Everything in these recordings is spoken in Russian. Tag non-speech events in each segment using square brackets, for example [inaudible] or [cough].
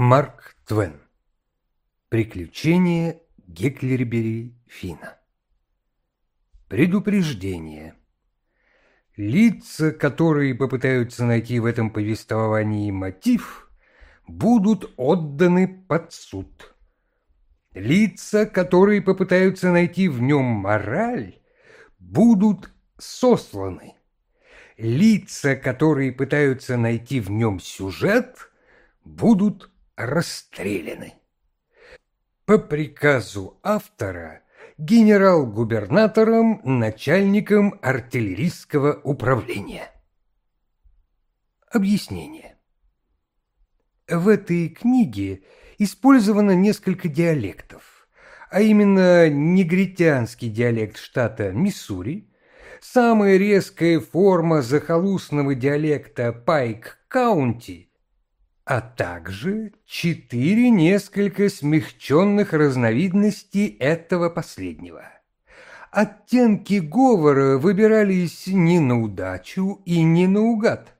Марк Твен. Приключения Геклербери Фина. Предупреждение. Лица, которые попытаются найти в этом повествовании мотив, будут отданы под суд. Лица, которые попытаются найти в нем мораль, будут сосланы. Лица, которые пытаются найти в нем сюжет, будут расстреляны. По приказу автора генерал-губернатором, начальником артиллерийского управления. Объяснение. В этой книге использовано несколько диалектов, а именно негритянский диалект штата Миссури, самая резкая форма захолустного диалекта Пайк-Каунти – а также четыре несколько смягченных разновидностей этого последнего. Оттенки говора выбирались не на удачу и не наугад,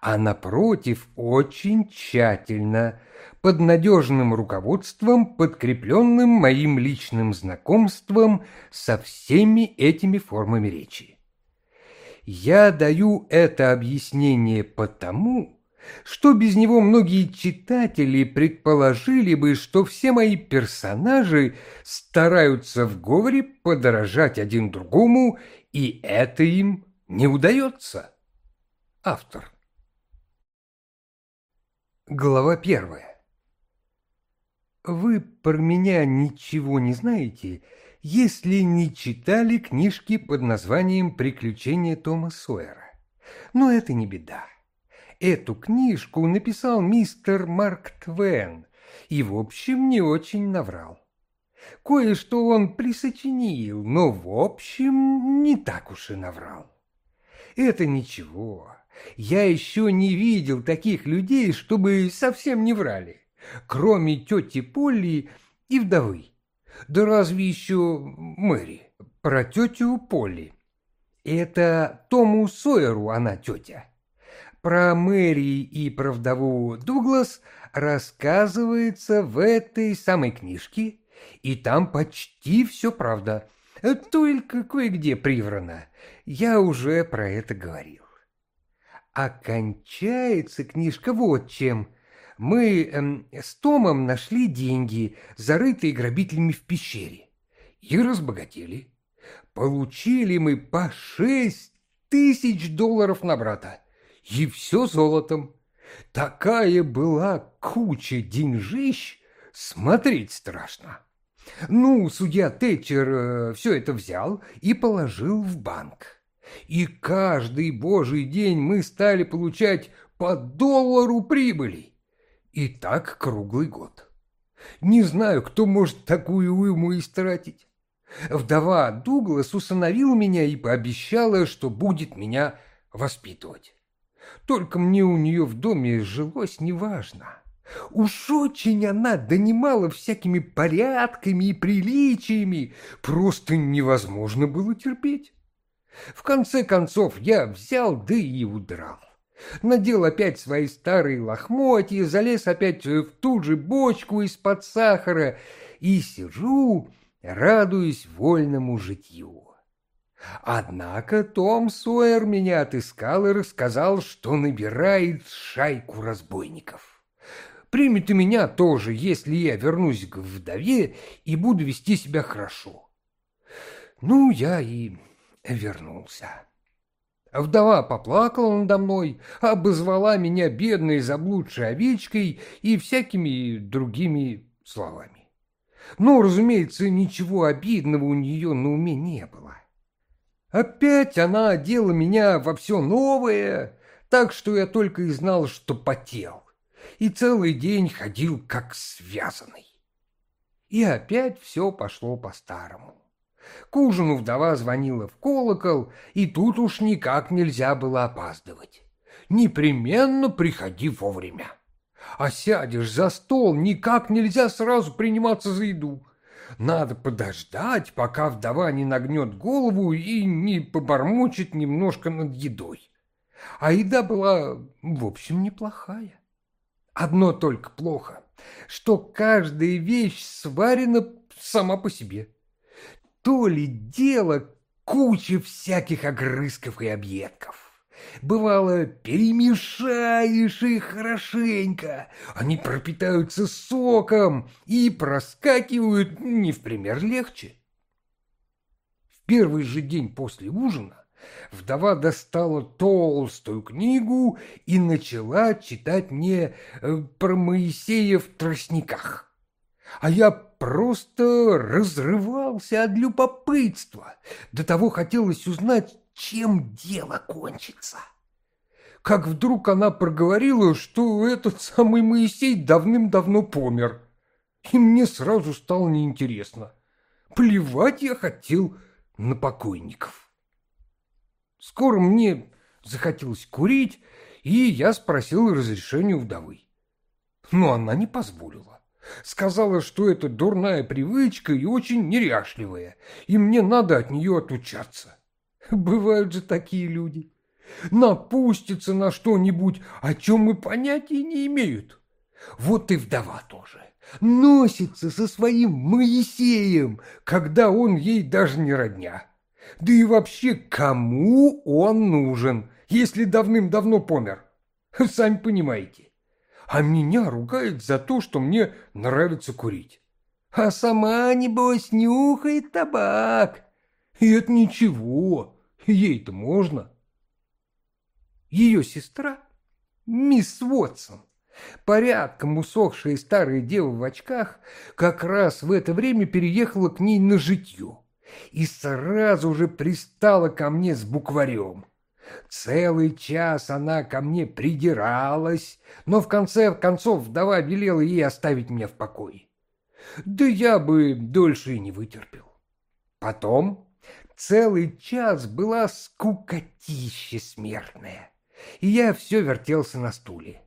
а напротив очень тщательно, под надежным руководством, подкрепленным моим личным знакомством со всеми этими формами речи. Я даю это объяснение потому, что без него многие читатели предположили бы, что все мои персонажи стараются в говоре подражать один другому, и это им не удается. Автор. Глава первая. Вы про меня ничего не знаете, если не читали книжки под названием «Приключения Тома Сойера». Но это не беда. Эту книжку написал мистер Марк Твен и, в общем, не очень наврал. Кое-что он присочинил, но, в общем, не так уж и наврал. Это ничего. Я еще не видел таких людей, чтобы совсем не врали, кроме тети Полли и вдовы. Да разве еще Мэри, про тетю Полли. Это Тому Сойеру она тетя. Про Мэри и про вдову Дуглас рассказывается в этой самой книжке, и там почти все правда, только кое-где приврано. Я уже про это говорил. Окончается книжка вот чем. Мы эм, с Томом нашли деньги, зарытые грабителями в пещере, и разбогатели. Получили мы по шесть тысяч долларов на брата и все золотом. Такая была куча деньжищ, смотреть страшно. Ну, судья Тэтчер э, все это взял и положил в банк. И каждый божий день мы стали получать по доллару прибыли. И так круглый год. Не знаю, кто может такую уйму истратить. Вдова Дуглас усыновила меня и пообещала, что будет меня воспитывать. Только мне у нее в доме жилось неважно. Уж очень она донимала всякими порядками и приличиями, просто невозможно было терпеть. В конце концов я взял, да и удрал. Надел опять свои старые лохмотья, залез опять в ту же бочку из-под сахара и сижу, радуясь вольному житью. Однако Том Суэр меня отыскал и рассказал, что набирает шайку разбойников. Примет и меня тоже, если я вернусь к вдове и буду вести себя хорошо. Ну, я и вернулся. Вдова поплакала надо мной, обозвала меня бедной заблудшей овечкой и всякими другими словами. Но, разумеется, ничего обидного у нее на уме не было. Опять она одела меня во все новое, так что я только и знал, что потел, и целый день ходил как связанный. И опять все пошло по-старому. К ужину вдова звонила в колокол, и тут уж никак нельзя было опаздывать. Непременно приходи вовремя. А сядешь за стол, никак нельзя сразу приниматься за еду. Надо подождать, пока вдова не нагнет голову и не побормочет немножко над едой. А еда была, в общем, неплохая. Одно только плохо. что каждая вещь сварена сама по себе. То ли дело куча всяких огрызков и объедков. Бывало, перемешаешь их хорошенько, они пропитаются соком и проскакивают не в пример легче. В первый же день после ужина вдова достала толстую книгу и начала читать мне э, про Моисея в тростниках. А я просто разрывался от любопытства. До того хотелось узнать, чем дело кончится. Как вдруг она проговорила, что этот самый Моисей давным-давно помер. И мне сразу стало неинтересно. Плевать я хотел на покойников. Скоро мне захотелось курить, и я спросил разрешения у вдовы. Но она не позволила. Сказала, что это дурная привычка и очень неряшливая, и мне надо от нее отучаться. [laughs] Бывают же такие люди. Напустятся на что-нибудь, о чем и понятия не имеют. Вот и вдова тоже. Носится со своим Моисеем, когда он ей даже не родня. Да и вообще, кому он нужен, если давным-давно помер? [laughs] Сами понимаете. А меня ругает за то, что мне нравится курить. А сама, небось, нюхает табак. И это ничего. Ей-то можно. Ее сестра, мисс Уотсон, порядком усохшая старая дева в очках, как раз в это время переехала к ней на житье и сразу же пристала ко мне с букварем. Целый час она ко мне придиралась, но в конце концов вдова велела ей оставить меня в покое. Да я бы дольше и не вытерпел. Потом Целый час была скукотища смертная, и я все вертелся на стуле.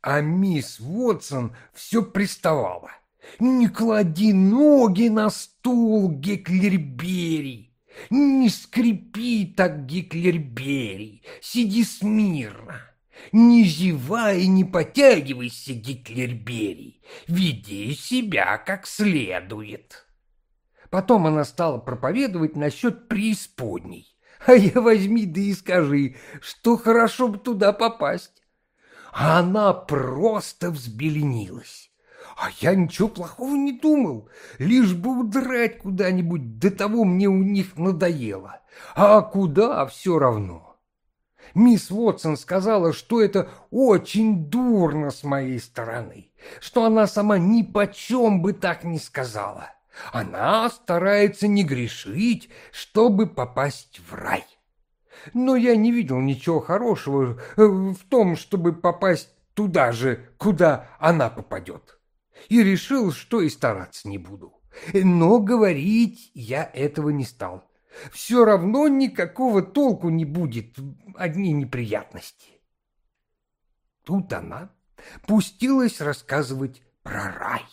А мисс Вотсон все приставала. «Не клади ноги на стул, Геклерберий! Не скрипи так, Геклерберий! Сиди смирно!» Не зевай и не потягивайся, Гитлерберий, веди себя как следует. Потом она стала проповедовать насчет преисподней. А я возьми да и скажи, что хорошо бы туда попасть. А она просто взбеленилась. А я ничего плохого не думал, лишь бы удрать куда-нибудь, до того мне у них надоело. А куда все равно. Мисс Уотсон сказала, что это очень дурно с моей стороны, что она сама ни почем бы так не сказала. Она старается не грешить, чтобы попасть в рай. Но я не видел ничего хорошего э, в том, чтобы попасть туда же, куда она попадет. И решил, что и стараться не буду. Но говорить я этого не стал. Все равно никакого толку не будет, одни неприятности. Тут она пустилась рассказывать про рай.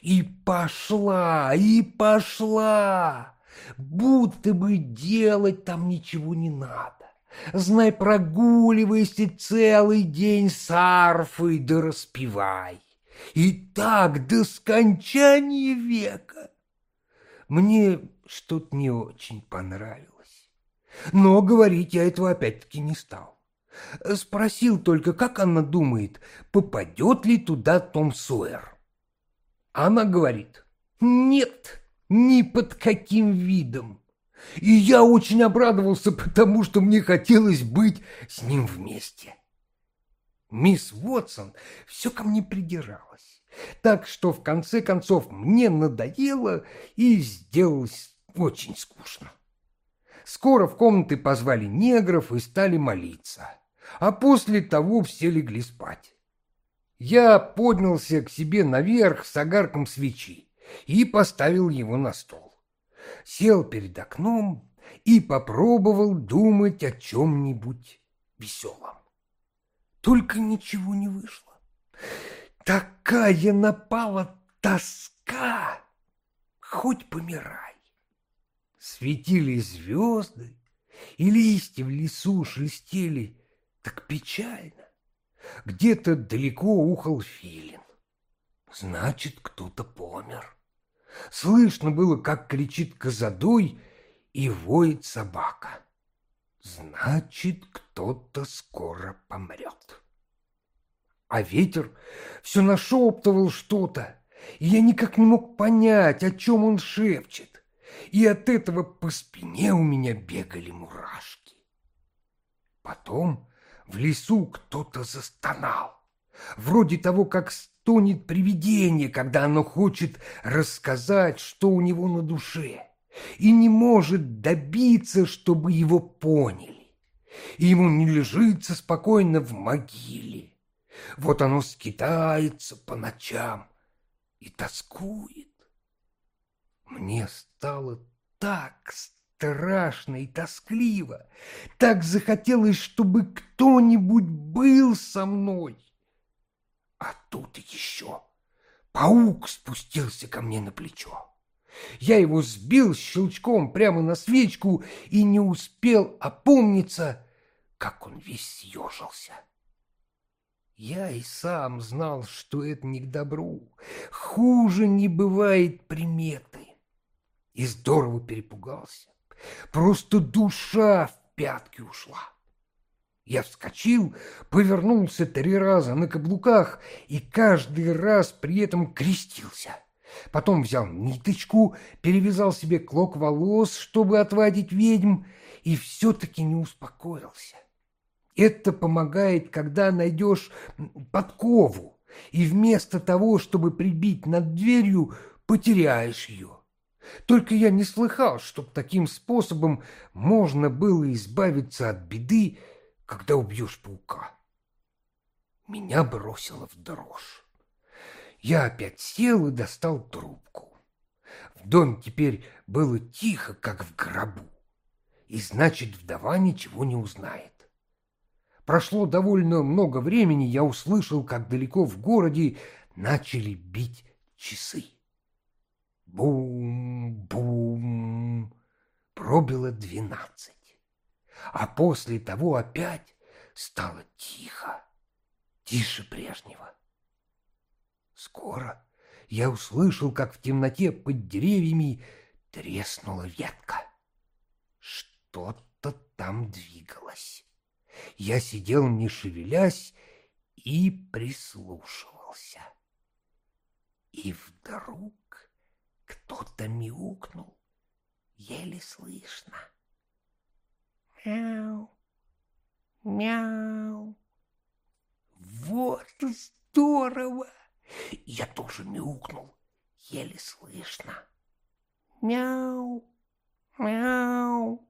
И пошла, и пошла, будто бы делать там ничего не надо. Знай, прогуливайся целый день с арфой да распевай. И так до скончания века. Мне что-то не очень понравилось. Но говорить я этого опять-таки не стал. Спросил только, как она думает, попадет ли туда Том Сойер. Она говорит, нет, ни под каким видом. И я очень обрадовался, потому что мне хотелось быть с ним вместе. Мисс Уотсон все ко мне придиралась, так что в конце концов мне надоело и сделалось очень скучно. Скоро в комнаты позвали негров и стали молиться, а после того все легли спать. Я поднялся к себе наверх с огарком свечи и поставил его на стол. Сел перед окном и попробовал думать о чем-нибудь веселом. Только ничего не вышло. Такая напала тоска, хоть помирай. Светили звезды, и листья в лесу шелестели так печально. Где-то далеко ухал филин. Значит, кто-то помер. Слышно было, как кричит козадой и воет собака. Значит, кто-то скоро помрет. А ветер все нашептывал что-то, и я никак не мог понять, о чем он шепчет, и от этого по спине у меня бегали мурашки. Потом в лесу кто-то застонал, вроде того, как стонет привидение, когда оно хочет рассказать, что у него на душе, и не может добиться, чтобы его поняли. И ему не лежится спокойно в могиле. Вот оно скитается по ночам и тоскует. Мне стало так страшно и тоскливо, так захотелось, чтобы кто-нибудь был со мной. А тут еще паук спустился ко мне на плечо. Я его сбил щелчком прямо на свечку и не успел опомниться, как он весь съежился. Я и сам знал, что это не к добру. Хуже не бывает приметы. И здорово перепугался. Просто душа в пятки ушла. Я вскочил, повернулся три раза на каблуках и каждый раз при этом крестился. Потом взял ниточку, перевязал себе клок волос, чтобы отвадить ведьм, и все-таки не успокоился. Это помогает, когда найдешь подкову, и вместо того, чтобы прибить над дверью, потеряешь ее. Только я не слыхал, чтоб таким способом можно было избавиться от беды, когда убьешь паука. Меня бросило в дрожь. Я опять сел и достал трубку. В доме теперь было тихо, как в гробу, и значит, вдова ничего не узнает. Прошло довольно много времени, я услышал, как далеко в городе начали бить часы. Бум-бум, пробило двенадцать а после того опять стало тихо, тише прежнего. Скоро я услышал, как в темноте под деревьями треснула ветка. Что-то там двигалось. Я сидел, не шевелясь, и прислушивался. И вдруг кто-то мяукнул, еле слышно. Мяу, мяу. Вот здорово! Я тоже мяукнул, еле слышно. Мяу, мяу.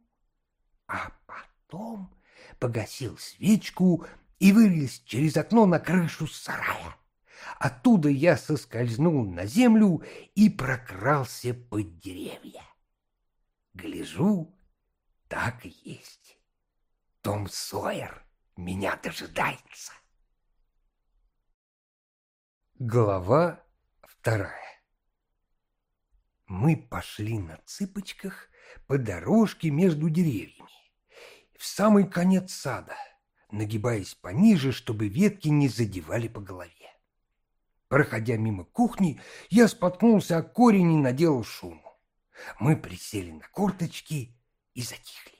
А потом погасил свечку и вылез через окно на крышу сарая. Оттуда я соскользнул на землю и прокрался под деревья. Гляжу, так и есть. Том Сойер меня дожидается. Глава вторая Мы пошли на цыпочках по дорожке между деревьями, в самый конец сада, нагибаясь пониже, чтобы ветки не задевали по голове. Проходя мимо кухни, я споткнулся о корень и наделал шуму. Мы присели на корточки и затихли.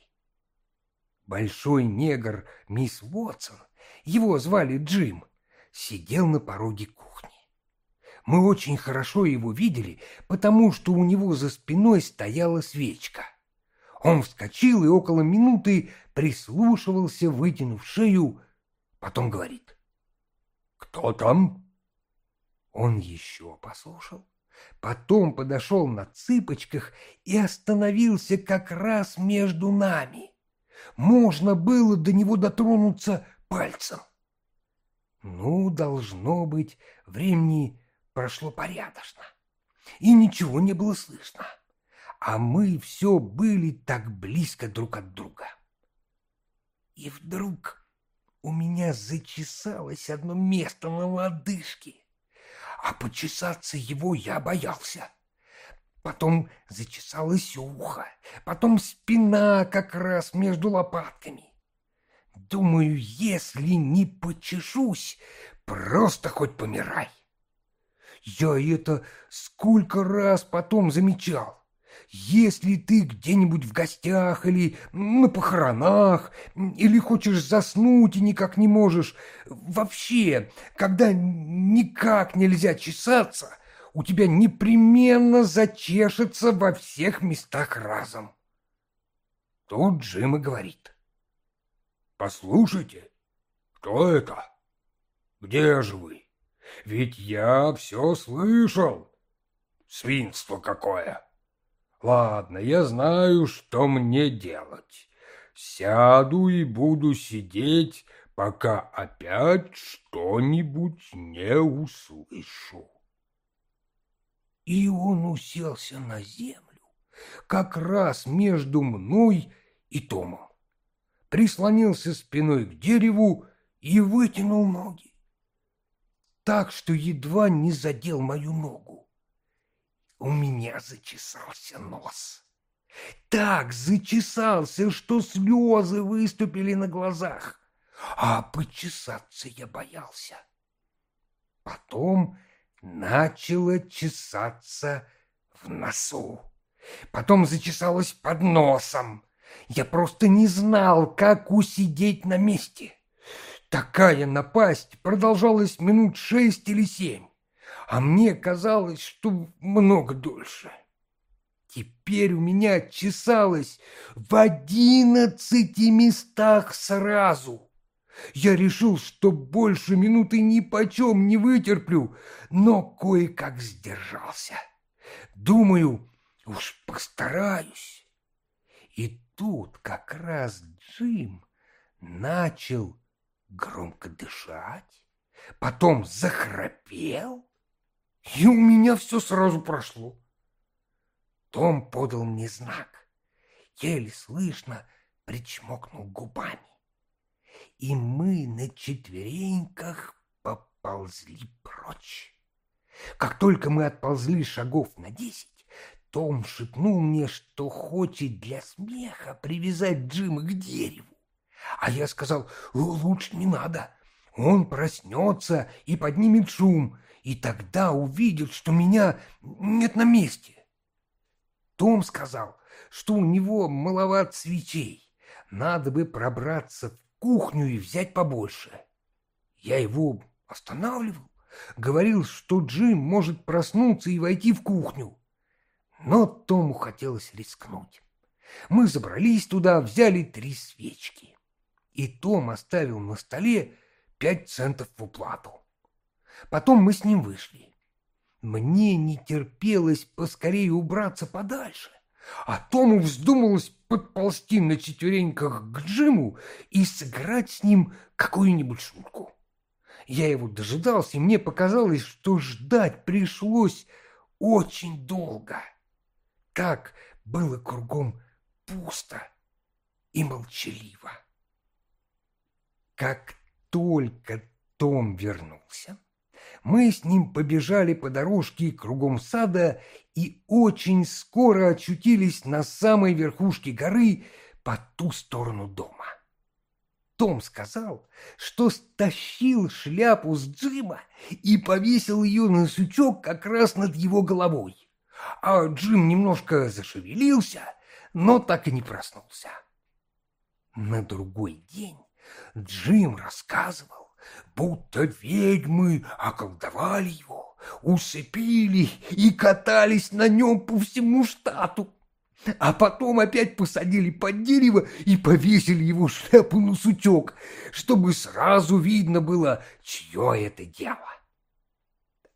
Большой негр мисс Уотсон, его звали Джим, сидел на пороге кухни. Мы очень хорошо его видели, потому что у него за спиной стояла свечка. Он вскочил и около минуты прислушивался, вытянув шею, потом говорит. «Кто там?» Он еще послушал, Потом подошел на цыпочках и остановился как раз между нами. Можно было до него дотронуться пальцем. Ну, должно быть, времени прошло порядочно, и ничего не было слышно, а мы все были так близко друг от друга. И вдруг у меня зачесалось одно место на лодыжке а почесаться его я боялся. Потом зачесалось ухо, потом спина как раз между лопатками. Думаю, если не почешусь, просто хоть помирай. Я это сколько раз потом замечал. Если ты где-нибудь в гостях или на похоронах, или хочешь заснуть и никак не можешь, вообще, когда никак нельзя чесаться, у тебя непременно зачешется во всех местах разом. Тут Джим и говорит. «Послушайте, кто это? Где же вы? Ведь я все слышал. Свинство какое!» Ладно, я знаю, что мне делать. Сяду и буду сидеть, пока опять что-нибудь не услышу. И он уселся на землю, как раз между мной и Томом. Прислонился спиной к дереву и вытянул ноги. Так что едва не задел мою ногу. У меня зачесался нос. Так зачесался, что слезы выступили на глазах. А почесаться я боялся. Потом начало чесаться в носу. Потом зачесалось под носом. Я просто не знал, как усидеть на месте. Такая напасть продолжалась минут шесть или семь а мне казалось, что много дольше. Теперь у меня чесалось в одиннадцати местах сразу. Я решил, что больше минуты ни почем не вытерплю, но кое-как сдержался. Думаю, уж постараюсь. И тут как раз Джим начал громко дышать, потом захрапел, и у меня все сразу прошло. Том подал мне знак, еле слышно причмокнул губами. И мы на четвереньках поползли прочь. Как только мы отползли шагов на десять, том шепнул мне, что хочет для смеха привязать Джима к дереву. А я сказал, лучше не надо. Он проснется и поднимет шум, и тогда увидит, что меня нет на месте. Том сказал, что у него маловат свечей, надо бы пробраться в кухню и взять побольше. Я его останавливал, говорил, что Джим может проснуться и войти в кухню. Но Тому хотелось рискнуть. Мы забрались туда, взяли три свечки. И Том оставил на столе пять центов в уплату. Потом мы с ним вышли. Мне не терпелось поскорее убраться подальше, а Тому вздумалось подползти на четвереньках к Джиму и сыграть с ним какую-нибудь шутку. Я его дожидался, и мне показалось, что ждать пришлось очень долго. Так было кругом пусто и молчаливо. Как только Том вернулся, мы с ним побежали по дорожке кругом сада и очень скоро очутились на самой верхушке горы по ту сторону дома. Том сказал, что стащил шляпу с Джима и повесил ее на сучок как раз над его головой. А Джим немножко зашевелился, но так и не проснулся. На другой день Джим рассказывал, будто ведьмы околдовали его, усыпили и катались на нем по всему штату. А потом опять посадили под дерево и повесили его шляпу на сучок, чтобы сразу видно было, чье это дело.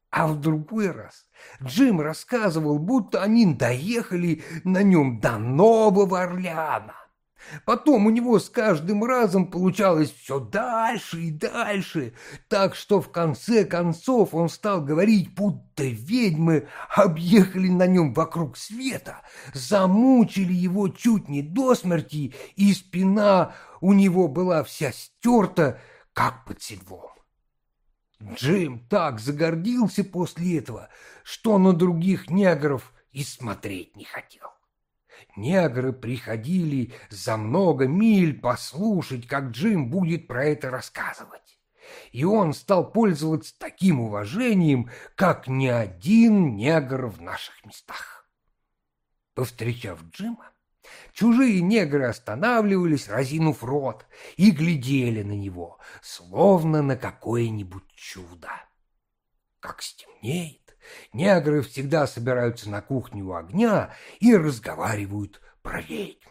А в другой раз Джим рассказывал, будто они доехали на нем до Нового Орлеана. Потом у него с каждым разом получалось все дальше и дальше, так что в конце концов он стал говорить, будто ведьмы объехали на нем вокруг света, замучили его чуть не до смерти, и спина у него была вся стерта, как под седлом. Джим так загордился после этого, что на других негров и смотреть не хотел. Негры приходили за много миль послушать, как Джим будет про это рассказывать. и он стал пользоваться таким уважением, как ни один негр в наших местах. Повстречав Джима, чужие негры останавливались, разинув рот, и глядели на него, словно на какое-нибудь чудо. Как стемнеет, негры всегда собираются на кухне у огня и разговаривают про ведьм.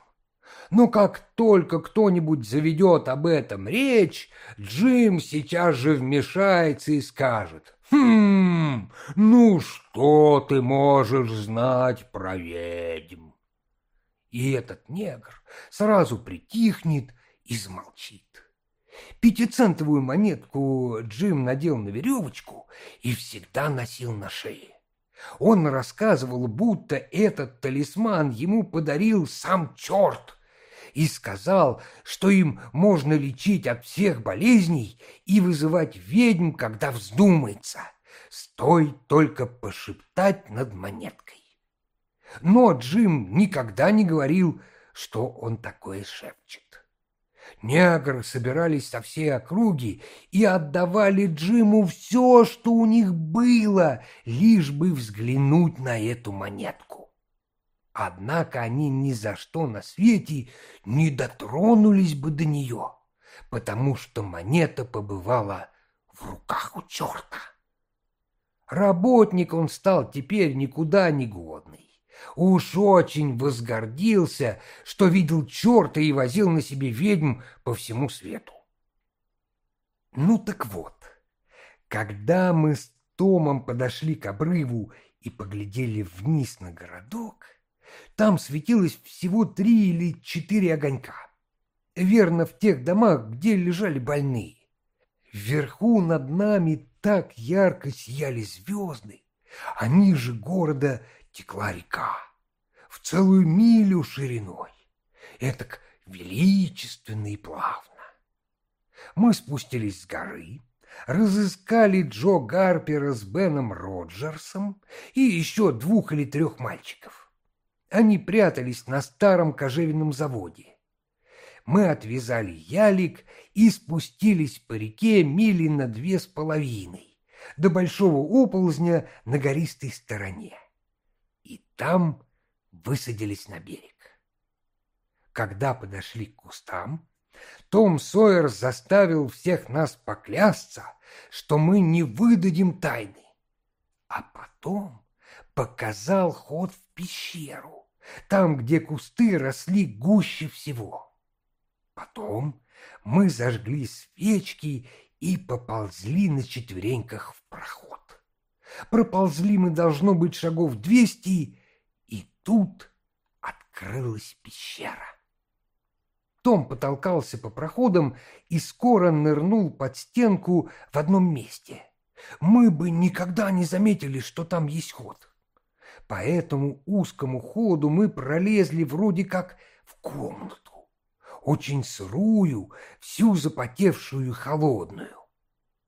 Но как только кто-нибудь заведет об этом речь, Джим сейчас же вмешается и скажет «Хм, ну что ты можешь знать про ведьм?» И этот негр сразу притихнет и замолчит. Пятицентовую монетку Джим надел на веревочку и всегда носил на шее. Он рассказывал, будто этот талисман ему подарил сам черт, и сказал, что им можно лечить от всех болезней и вызывать ведьм, когда вздумается. Стоит только пошептать над монеткой. Но Джим никогда не говорил, что он такое шепчет. Негры собирались со всей округи и отдавали Джиму все, что у них было, лишь бы взглянуть на эту монетку. Однако они ни за что на свете не дотронулись бы до нее, потому что монета побывала в руках у черта. Работник он стал теперь никуда не годный. Уж очень возгордился, что видел черта и возил на себе ведьм по всему свету. Ну так вот, когда мы с Томом подошли к обрыву и поглядели вниз на городок, там светилось всего три или четыре огонька. Верно, в тех домах, где лежали больные. Вверху над нами так ярко сияли звезды, а ниже города текла река в целую милю шириной. Этак величественно и плавно. Мы спустились с горы, разыскали Джо Гарпера с Беном Роджерсом и еще двух или трех мальчиков. Они прятались на старом кожевенном заводе. Мы отвязали ялик и спустились по реке мили на две с половиной до большого оползня на гористой стороне. Там высадились на берег. Когда подошли к кустам, том Сойер заставил всех нас поклясться, что мы не выдадим тайны, а потом показал ход в пещеру там, где кусты росли гуще всего. Потом мы зажгли свечки и поползли на четвереньках в проход. Проползли мы, должно быть, шагов двести, тут открылась пещера. Том потолкался по проходам и скоро нырнул под стенку в одном месте. Мы бы никогда не заметили, что там есть ход. По этому узкому ходу мы пролезли вроде как в комнату, очень сырую, всю запотевшую и холодную.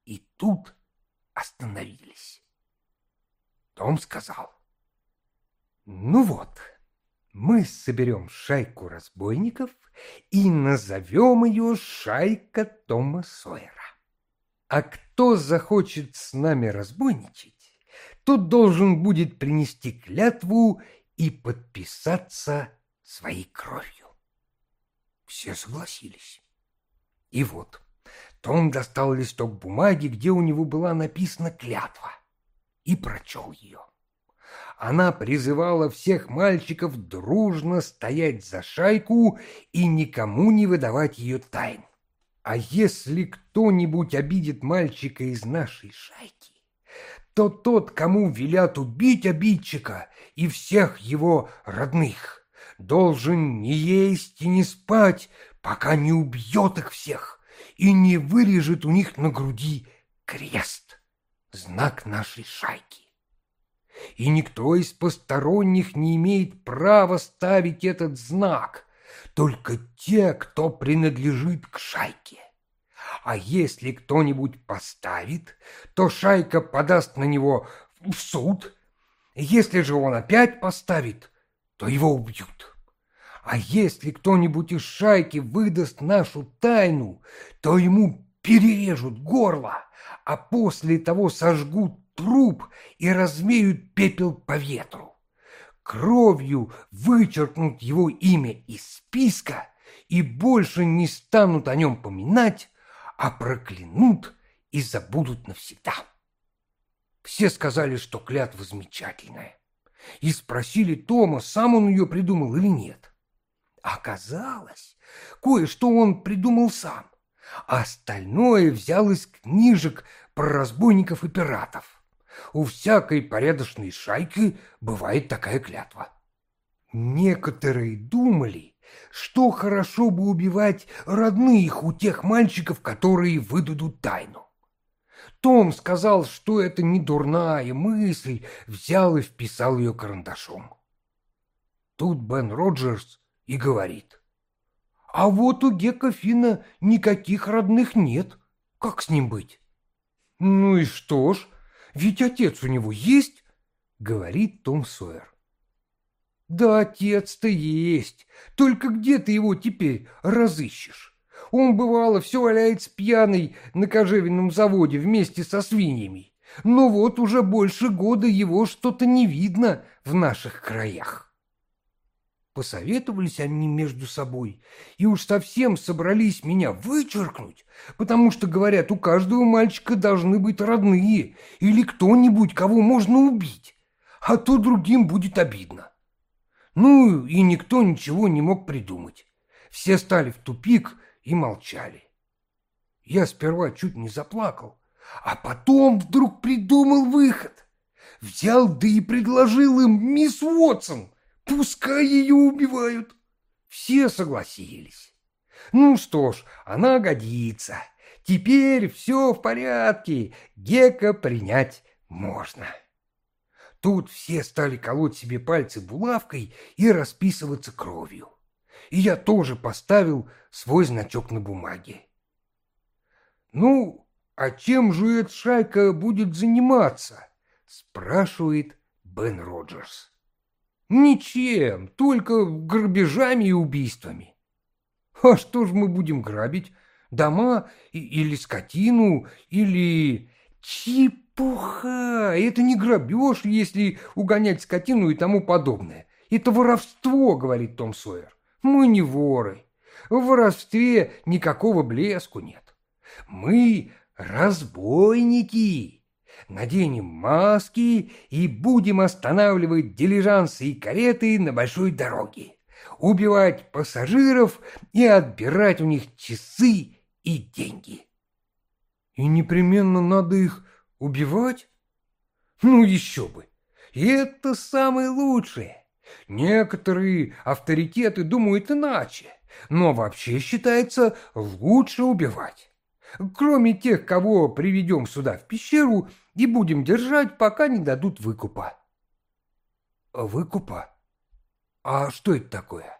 И тут остановились. Том сказал, «Ну вот, мы соберем шайку разбойников и назовем ее «Шайка Тома Сойера». А кто захочет с нами разбойничать, тот должен будет принести клятву и подписаться своей кровью. Все согласились. И вот, Том достал листок бумаги, где у него была написана клятва, и прочел ее. Она призывала всех мальчиков дружно стоять за шайку и никому не выдавать ее тайн. А если кто-нибудь обидит мальчика из нашей шайки, то тот, кому велят убить обидчика и всех его родных, должен не есть и не спать, пока не убьет их всех и не вырежет у них на груди крест, знак нашей шайки. И никто из посторонних не имеет права ставить этот знак, только те, кто принадлежит к шайке. А если кто-нибудь поставит, то шайка подаст на него в суд. Если же он опять поставит, то его убьют. А если кто-нибудь из шайки выдаст нашу тайну, то ему перережут горло, а после того сожгут труп и развеют пепел по ветру. Кровью вычеркнут его имя из списка и больше не станут о нем поминать, а проклянут и забудут навсегда. Все сказали, что клятва замечательная, и спросили Тома, сам он ее придумал или нет. Оказалось, кое-что он придумал сам, а остальное взял из книжек про разбойников и пиратов. У всякой порядочной шайки бывает такая клятва. Некоторые думали, что хорошо бы убивать родных у тех мальчиков, которые выдадут тайну. Том сказал, что это не дурная мысль, взял и вписал ее карандашом. Тут Бен Роджерс и говорит. А вот у Гека Фина никаких родных нет. Как с ним быть? Ну и что ж, ведь отец у него есть, говорит Том Сойер. Да отец-то есть, только где ты его теперь разыщешь? Он, бывало, все валяется пьяный на кожевенном заводе вместе со свиньями. Но вот уже больше года его что-то не видно в наших краях. Посоветовались они между собой и уж совсем собрались меня вычеркнуть, потому что, говорят, у каждого мальчика должны быть родные или кто-нибудь, кого можно убить, а то другим будет обидно. Ну, и никто ничего не мог придумать. Все стали в тупик и молчали. Я сперва чуть не заплакал, а потом вдруг придумал выход. Взял да и предложил им мисс Уотсон — Пускай ее убивают. Все согласились. Ну что ж, она годится. Теперь все в порядке. Гека принять можно. Тут все стали колоть себе пальцы булавкой и расписываться кровью. И я тоже поставил свой значок на бумаге. «Ну, а чем же эта шайка будет заниматься?» – спрашивает Бен Роджерс. Ничем, только грабежами и убийствами. А что же мы будем грабить? Дома или скотину, или... Чепуха! Это не грабеж, если угонять скотину и тому подобное. Это воровство, говорит Том Сойер. Мы не воры. В воровстве никакого блеску нет. Мы разбойники наденем маски и будем останавливать дилижансы и кареты на большой дороге, убивать пассажиров и отбирать у них часы и деньги. И непременно надо их убивать? Ну еще бы! И это самое лучшее. Некоторые авторитеты думают иначе, но вообще считается лучше убивать. Кроме тех, кого приведем сюда в пещеру и будем держать, пока не дадут выкупа. Выкупа? А что это такое?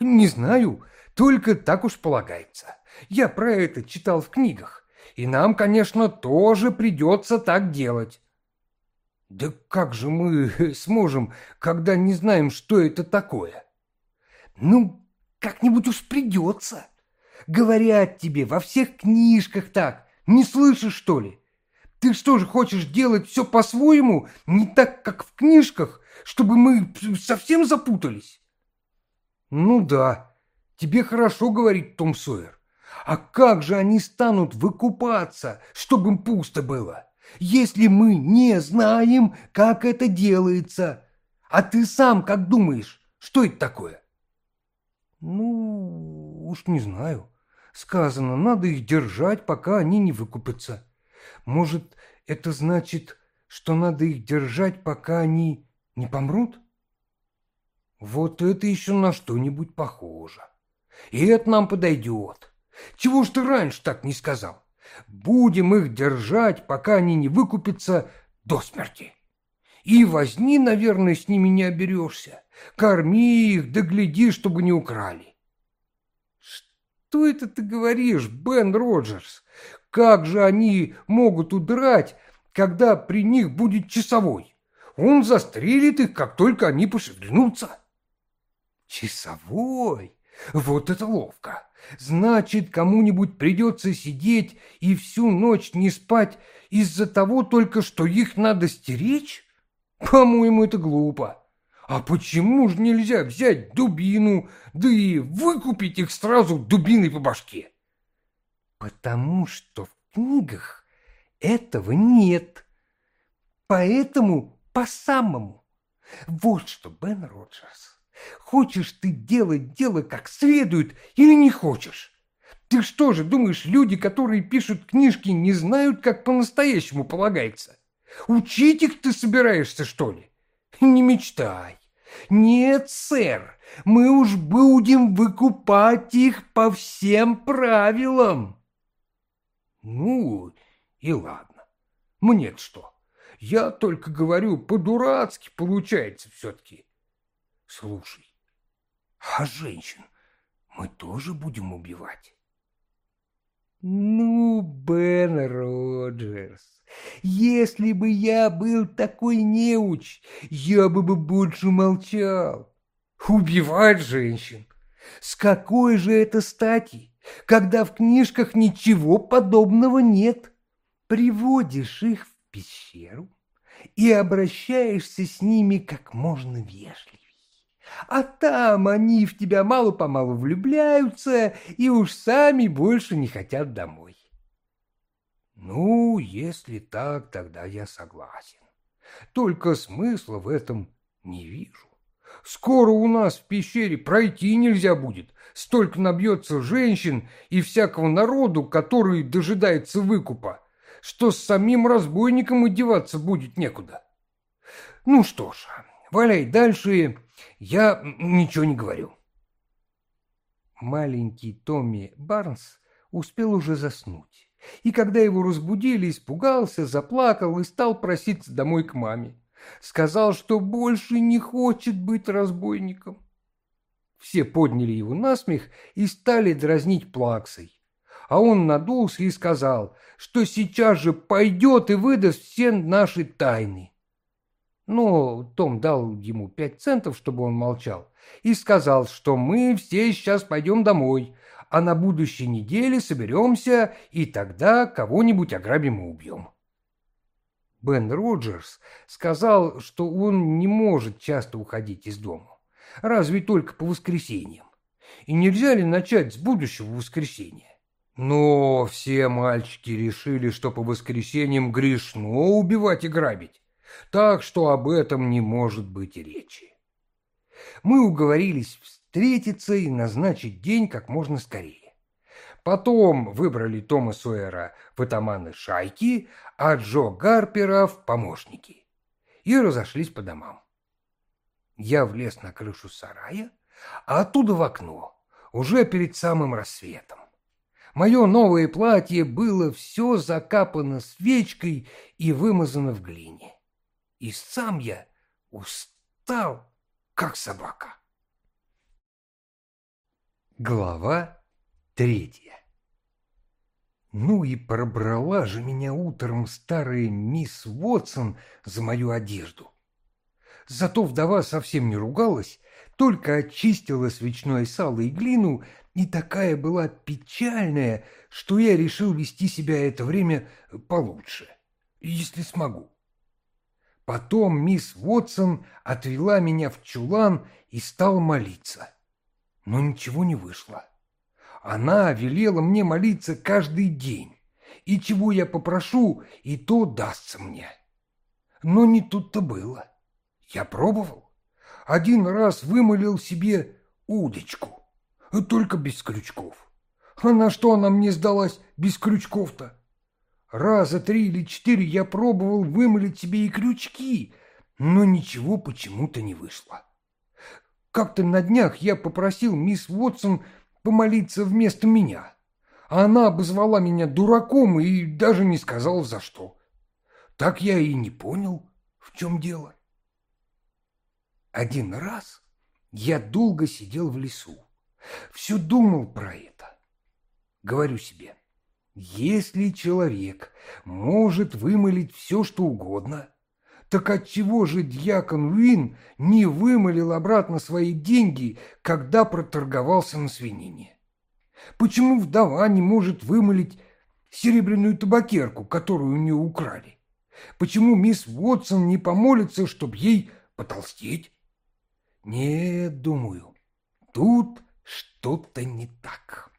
Не знаю, только так уж полагается. Я про это читал в книгах. И нам, конечно, тоже придется так делать. Да как же мы [laughs] сможем, когда не знаем, что это такое? Ну, как-нибудь уж придется. Говорят тебе во всех книжках так. Не слышишь, что ли? Ты что же хочешь делать все по-своему, не так, как в книжках, чтобы мы совсем запутались? Ну да, тебе хорошо говорит Том Сойер. А как же они станут выкупаться, чтобы им пусто было, если мы не знаем, как это делается? А ты сам как думаешь, что это такое? Ну, уж не знаю. Сказано, надо их держать, пока они не выкупятся. Может, это значит, что надо их держать, пока они не помрут? Вот это еще на что-нибудь похоже. И это нам подойдет. Чего ж ты раньше так не сказал? Будем их держать, пока они не выкупятся до смерти. И возни, наверное, с ними не оберешься. Корми их, да чтобы не украли. Что это ты говоришь, Бен Роджерс? Как же они могут удрать, когда при них будет часовой? Он застрелит их, как только они пошевельнутся. Часовой? Вот это ловко! Значит, кому-нибудь придется сидеть и всю ночь не спать из-за того только, что их надо стеречь? По-моему, это глупо. А почему же нельзя взять дубину, да и выкупить их сразу дубиной по башке? Потому что в книгах этого нет. Поэтому по-самому. Вот что, Бен Роджерс, хочешь ты делать дело как следует или не хочешь? Ты что же думаешь, люди, которые пишут книжки, не знают, как по-настоящему полагается? Учить их ты собираешься, что ли? Не мечтай. Нет, сэр, мы уж будем выкупать их по всем правилам. Ну, и ладно. мне что? Я только говорю, по-дурацки получается все-таки. Слушай, а женщин мы тоже будем убивать? Ну, Бен Роджерс, если бы я был такой неуч, я бы больше молчал. Убивать женщин? С какой же это стати, когда в книжках ничего подобного нет? Приводишь их в пещеру и обращаешься с ними как можно вежливее. А там они в тебя мало-помалу влюбляются и уж сами больше не хотят домой. Ну, если так, тогда я согласен. Только смысла в этом не вижу. Скоро у нас в пещере пройти нельзя будет. Столько набьется женщин и всякого народу, который дожидается выкупа, что с самим разбойником одеваться будет некуда. Ну что ж, валяй дальше, я ничего не говорю. Маленький Томми Барнс успел уже заснуть, и когда его разбудили, испугался, заплакал и стал проситься домой к маме. Сказал, что больше не хочет быть разбойником. Все подняли его на смех и стали дразнить плаксой. А он надулся и сказал, что сейчас же пойдет и выдаст все наши тайны. Но Том дал ему пять центов, чтобы он молчал, и сказал, что мы все сейчас пойдем домой, а на будущей неделе соберемся, и тогда кого-нибудь ограбим и убьем. Бен Роджерс сказал, что он не может часто уходить из дома, разве только по воскресеньям. И нельзя ли начать с будущего воскресенья? Но все мальчики решили, что по воскресеньям грешно убивать и грабить, так что об этом не может быть речи. Мы уговорились встретиться и назначить день как можно скорее. Потом выбрали Тома Сойера в атаманы шайки, а Джо Гарпера в помощники. И разошлись по домам. Я влез на крышу сарая, а оттуда в окно, уже перед самым рассветом. Мое новое платье было все закапано свечкой и вымазано в глине и сам я устал, как собака. Глава третья Ну и пробрала же меня утром старая мисс Уотсон за мою одежду. Зато вдова совсем не ругалась, только очистила свечное сало и глину, и такая была печальная, что я решил вести себя это время получше, если смогу. Потом мисс Уотсон отвела меня в чулан и стала молиться. Но ничего не вышло. Она велела мне молиться каждый день, и чего я попрошу, и то дастся мне. Но не тут-то было. Я пробовал. Один раз вымолил себе удочку, только без крючков. А на что она мне сдалась без крючков-то? Раза три или четыре я пробовал вымолить себе и крючки, но ничего почему-то не вышло. Как-то на днях я попросил мисс Уотсон помолиться вместо меня. А она обозвала меня дураком и даже не сказала за что. Так я и не понял, в чем дело. Один раз я долго сидел в лесу, все думал про это. Говорю себе, если человек может вымолить все, что угодно, Так отчего же дьякон Уин не вымолил обратно свои деньги, когда проторговался на свинине? Почему вдова не может вымолить серебряную табакерку, которую у нее украли? Почему мисс Уотсон не помолится, чтобы ей потолстеть? Нет, думаю, тут что-то не так.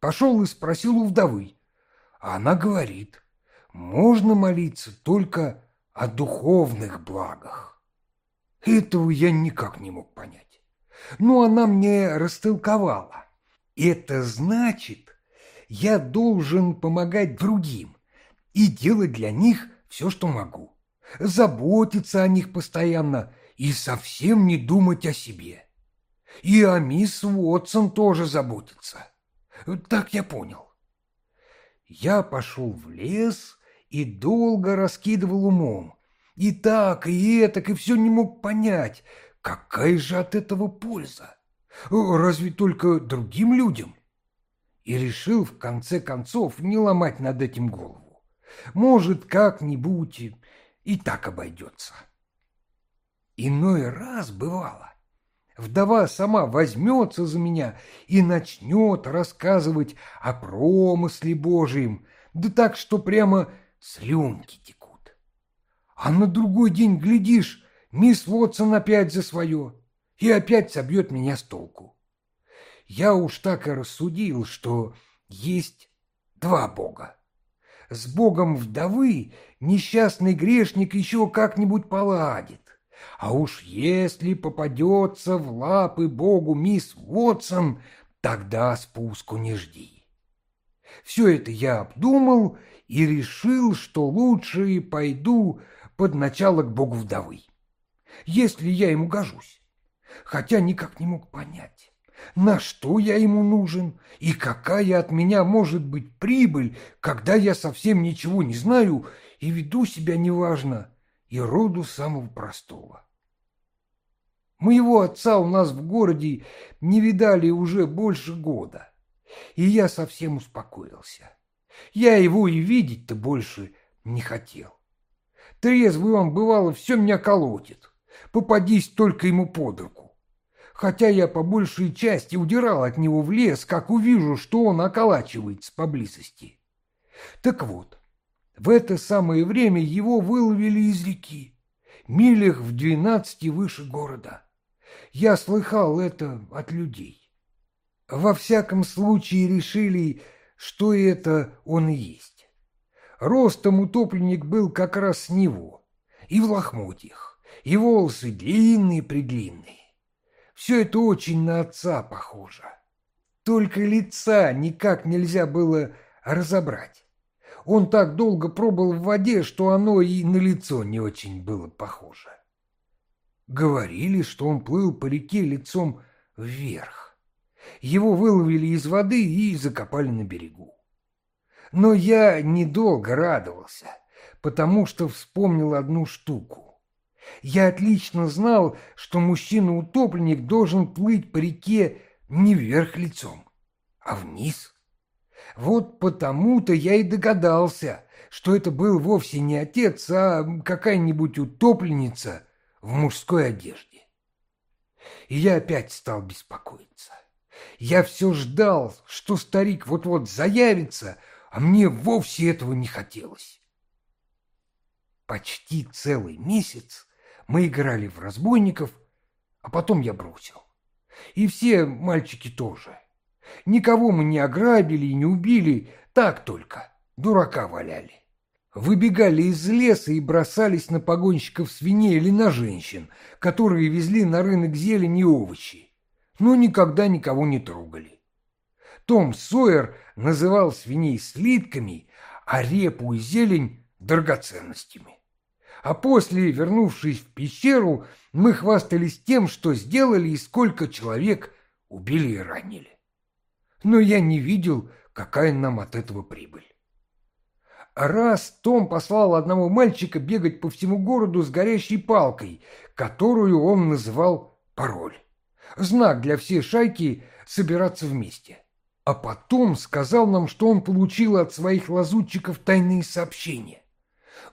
Пошел и спросил у вдовы, а она говорит, можно молиться только о духовных благах. Этого я никак не мог понять. Но она мне растолковала. Это значит, я должен помогать другим и делать для них все, что могу. Заботиться о них постоянно и совсем не думать о себе. И о мисс Уотсон тоже заботиться. Так я понял. Я пошел в лес и долго раскидывал умом. И так, и этак, и все не мог понять, какая же от этого польза. Разве только другим людям? И решил, в конце концов, не ломать над этим голову. Может, как-нибудь и так обойдется. Иной раз бывало. Вдова сама возьмется за меня и начнет рассказывать о промысле Божьем, да так, что прямо слюнки текут. А на другой день, глядишь, мисс Вотсон опять за свое и опять собьет меня с толку. Я уж так и рассудил, что есть два бога. С богом вдовы несчастный грешник еще как-нибудь поладит. А уж если попадется в лапы богу мисс Уотсон, тогда спуску не жди. Все это я обдумал и решил, что лучше пойду под начало к богу вдовы, если я ему гожусь, хотя никак не мог понять, на что я ему нужен и какая от меня может быть прибыль, когда я совсем ничего не знаю и веду себя неважно и роду самого простого. Моего отца у нас в городе не видали уже больше года, и я совсем успокоился. Я его и видеть-то больше не хотел. Трезвый он, бывало, все меня колотит, попадись только ему под руку. Хотя я по большей части удирал от него в лес, как увижу, что он околачивается поблизости. Так вот, в это самое время его выловили из реки, милях в двенадцати выше города. Я слыхал это от людей. Во всяком случае решили, что это он и есть. Ростом утопленник был как раз с него, и в лохмотьях, и волосы длинные-предлинные. Все это очень на отца похоже. Только лица никак нельзя было разобрать. Он так долго пробыл в воде, что оно и на лицо не очень было похоже. Говорили, что он плыл по реке лицом вверх. Его выловили из воды и закопали на берегу. Но я недолго радовался, потому что вспомнил одну штуку. Я отлично знал, что мужчина-утопленник должен плыть по реке не вверх лицом, а вниз. Вот потому-то я и догадался, что это был вовсе не отец, а какая-нибудь утопленница в мужской одежде. И я опять стал беспокоиться. Я все ждал, что старик вот-вот заявится, а мне вовсе этого не хотелось. Почти целый месяц мы играли в разбойников, а потом я бросил. И все мальчики тоже. Никого мы не ограбили и не убили, так только, дурака валяли выбегали из леса и бросались на погонщиков свиней или на женщин, которые везли на рынок зелень и овощи, но никогда никого не трогали. Том Сойер называл свиней слитками, а репу и зелень – драгоценностями. А после, вернувшись в пещеру, мы хвастались тем, что сделали и сколько человек убили и ранили. Но я не видел, какая нам от этого прибыль. Раз Том послал одного мальчика бегать по всему городу с горящей палкой, которую он называл пароль. Знак для всей шайки собираться вместе. А потом сказал нам, что он получил от своих лазутчиков тайные сообщения.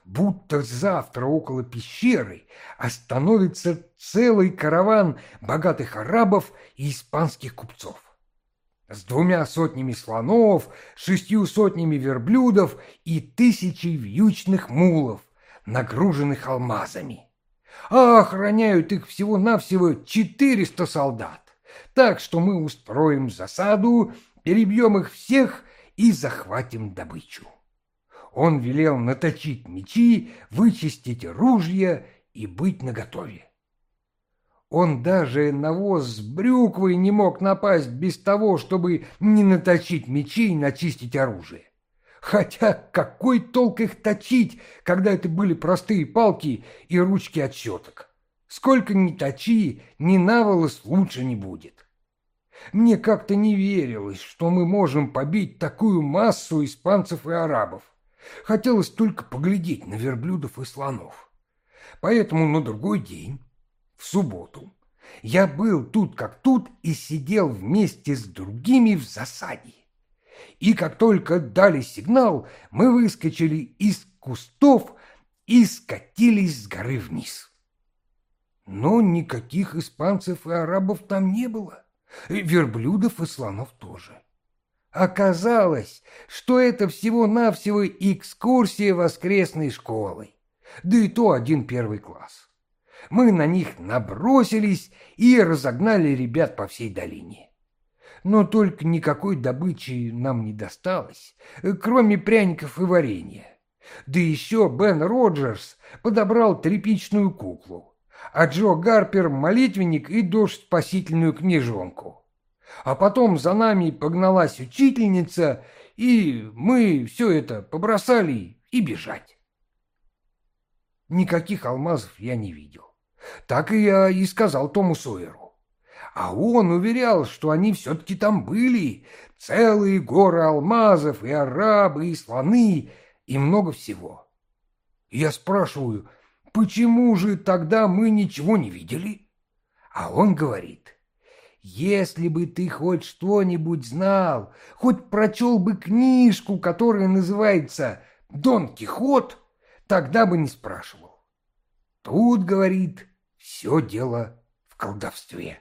будто завтра около пещеры остановится целый караван богатых арабов и испанских купцов. С двумя сотнями слонов, шестью сотнями верблюдов и тысячей вьючных мулов, нагруженных алмазами. А охраняют их всего-навсего четыреста солдат. Так что мы устроим засаду, перебьем их всех и захватим добычу. Он велел наточить мечи, вычистить ружья и быть наготове. Он даже на воз с брюквой не мог напасть без того, чтобы не наточить мечи и начистить оружие. Хотя какой толк их точить, когда это были простые палки и ручки от? Сколько ни точи, ни наволос лучше не будет. Мне как-то не верилось, что мы можем побить такую массу испанцев и арабов. Хотелось только поглядеть на верблюдов и слонов. Поэтому на другой день, в субботу, я был тут как тут и сидел вместе с другими в засаде. И как только дали сигнал, мы выскочили из кустов и скатились с горы вниз. Но никаких испанцев и арабов там не было, верблюдов и слонов тоже. Оказалось, что это всего-навсего экскурсия воскресной школы, да и то один первый класс. Мы на них набросились и разогнали ребят по всей долине. Но только никакой добычи нам не досталось, кроме пряников и варенья. Да еще Бен Роджерс подобрал тряпичную куклу, а Джо Гарпер — молитвенник и дождь спасительную книжонку. А потом за нами погналась учительница, и мы все это побросали и бежать. Никаких алмазов я не видел. Так и я и сказал Тому Сойеру. А он уверял, что они все-таки там были. Целые горы алмазов, и арабы, и слоны, и много всего. Я спрашиваю, почему же тогда мы ничего не видели? А он говорит, если бы ты хоть что-нибудь знал, хоть прочел бы книжку, которая называется «Дон Кихот», тогда бы не спрашивал. Тут, говорит, все дело в колдовстве.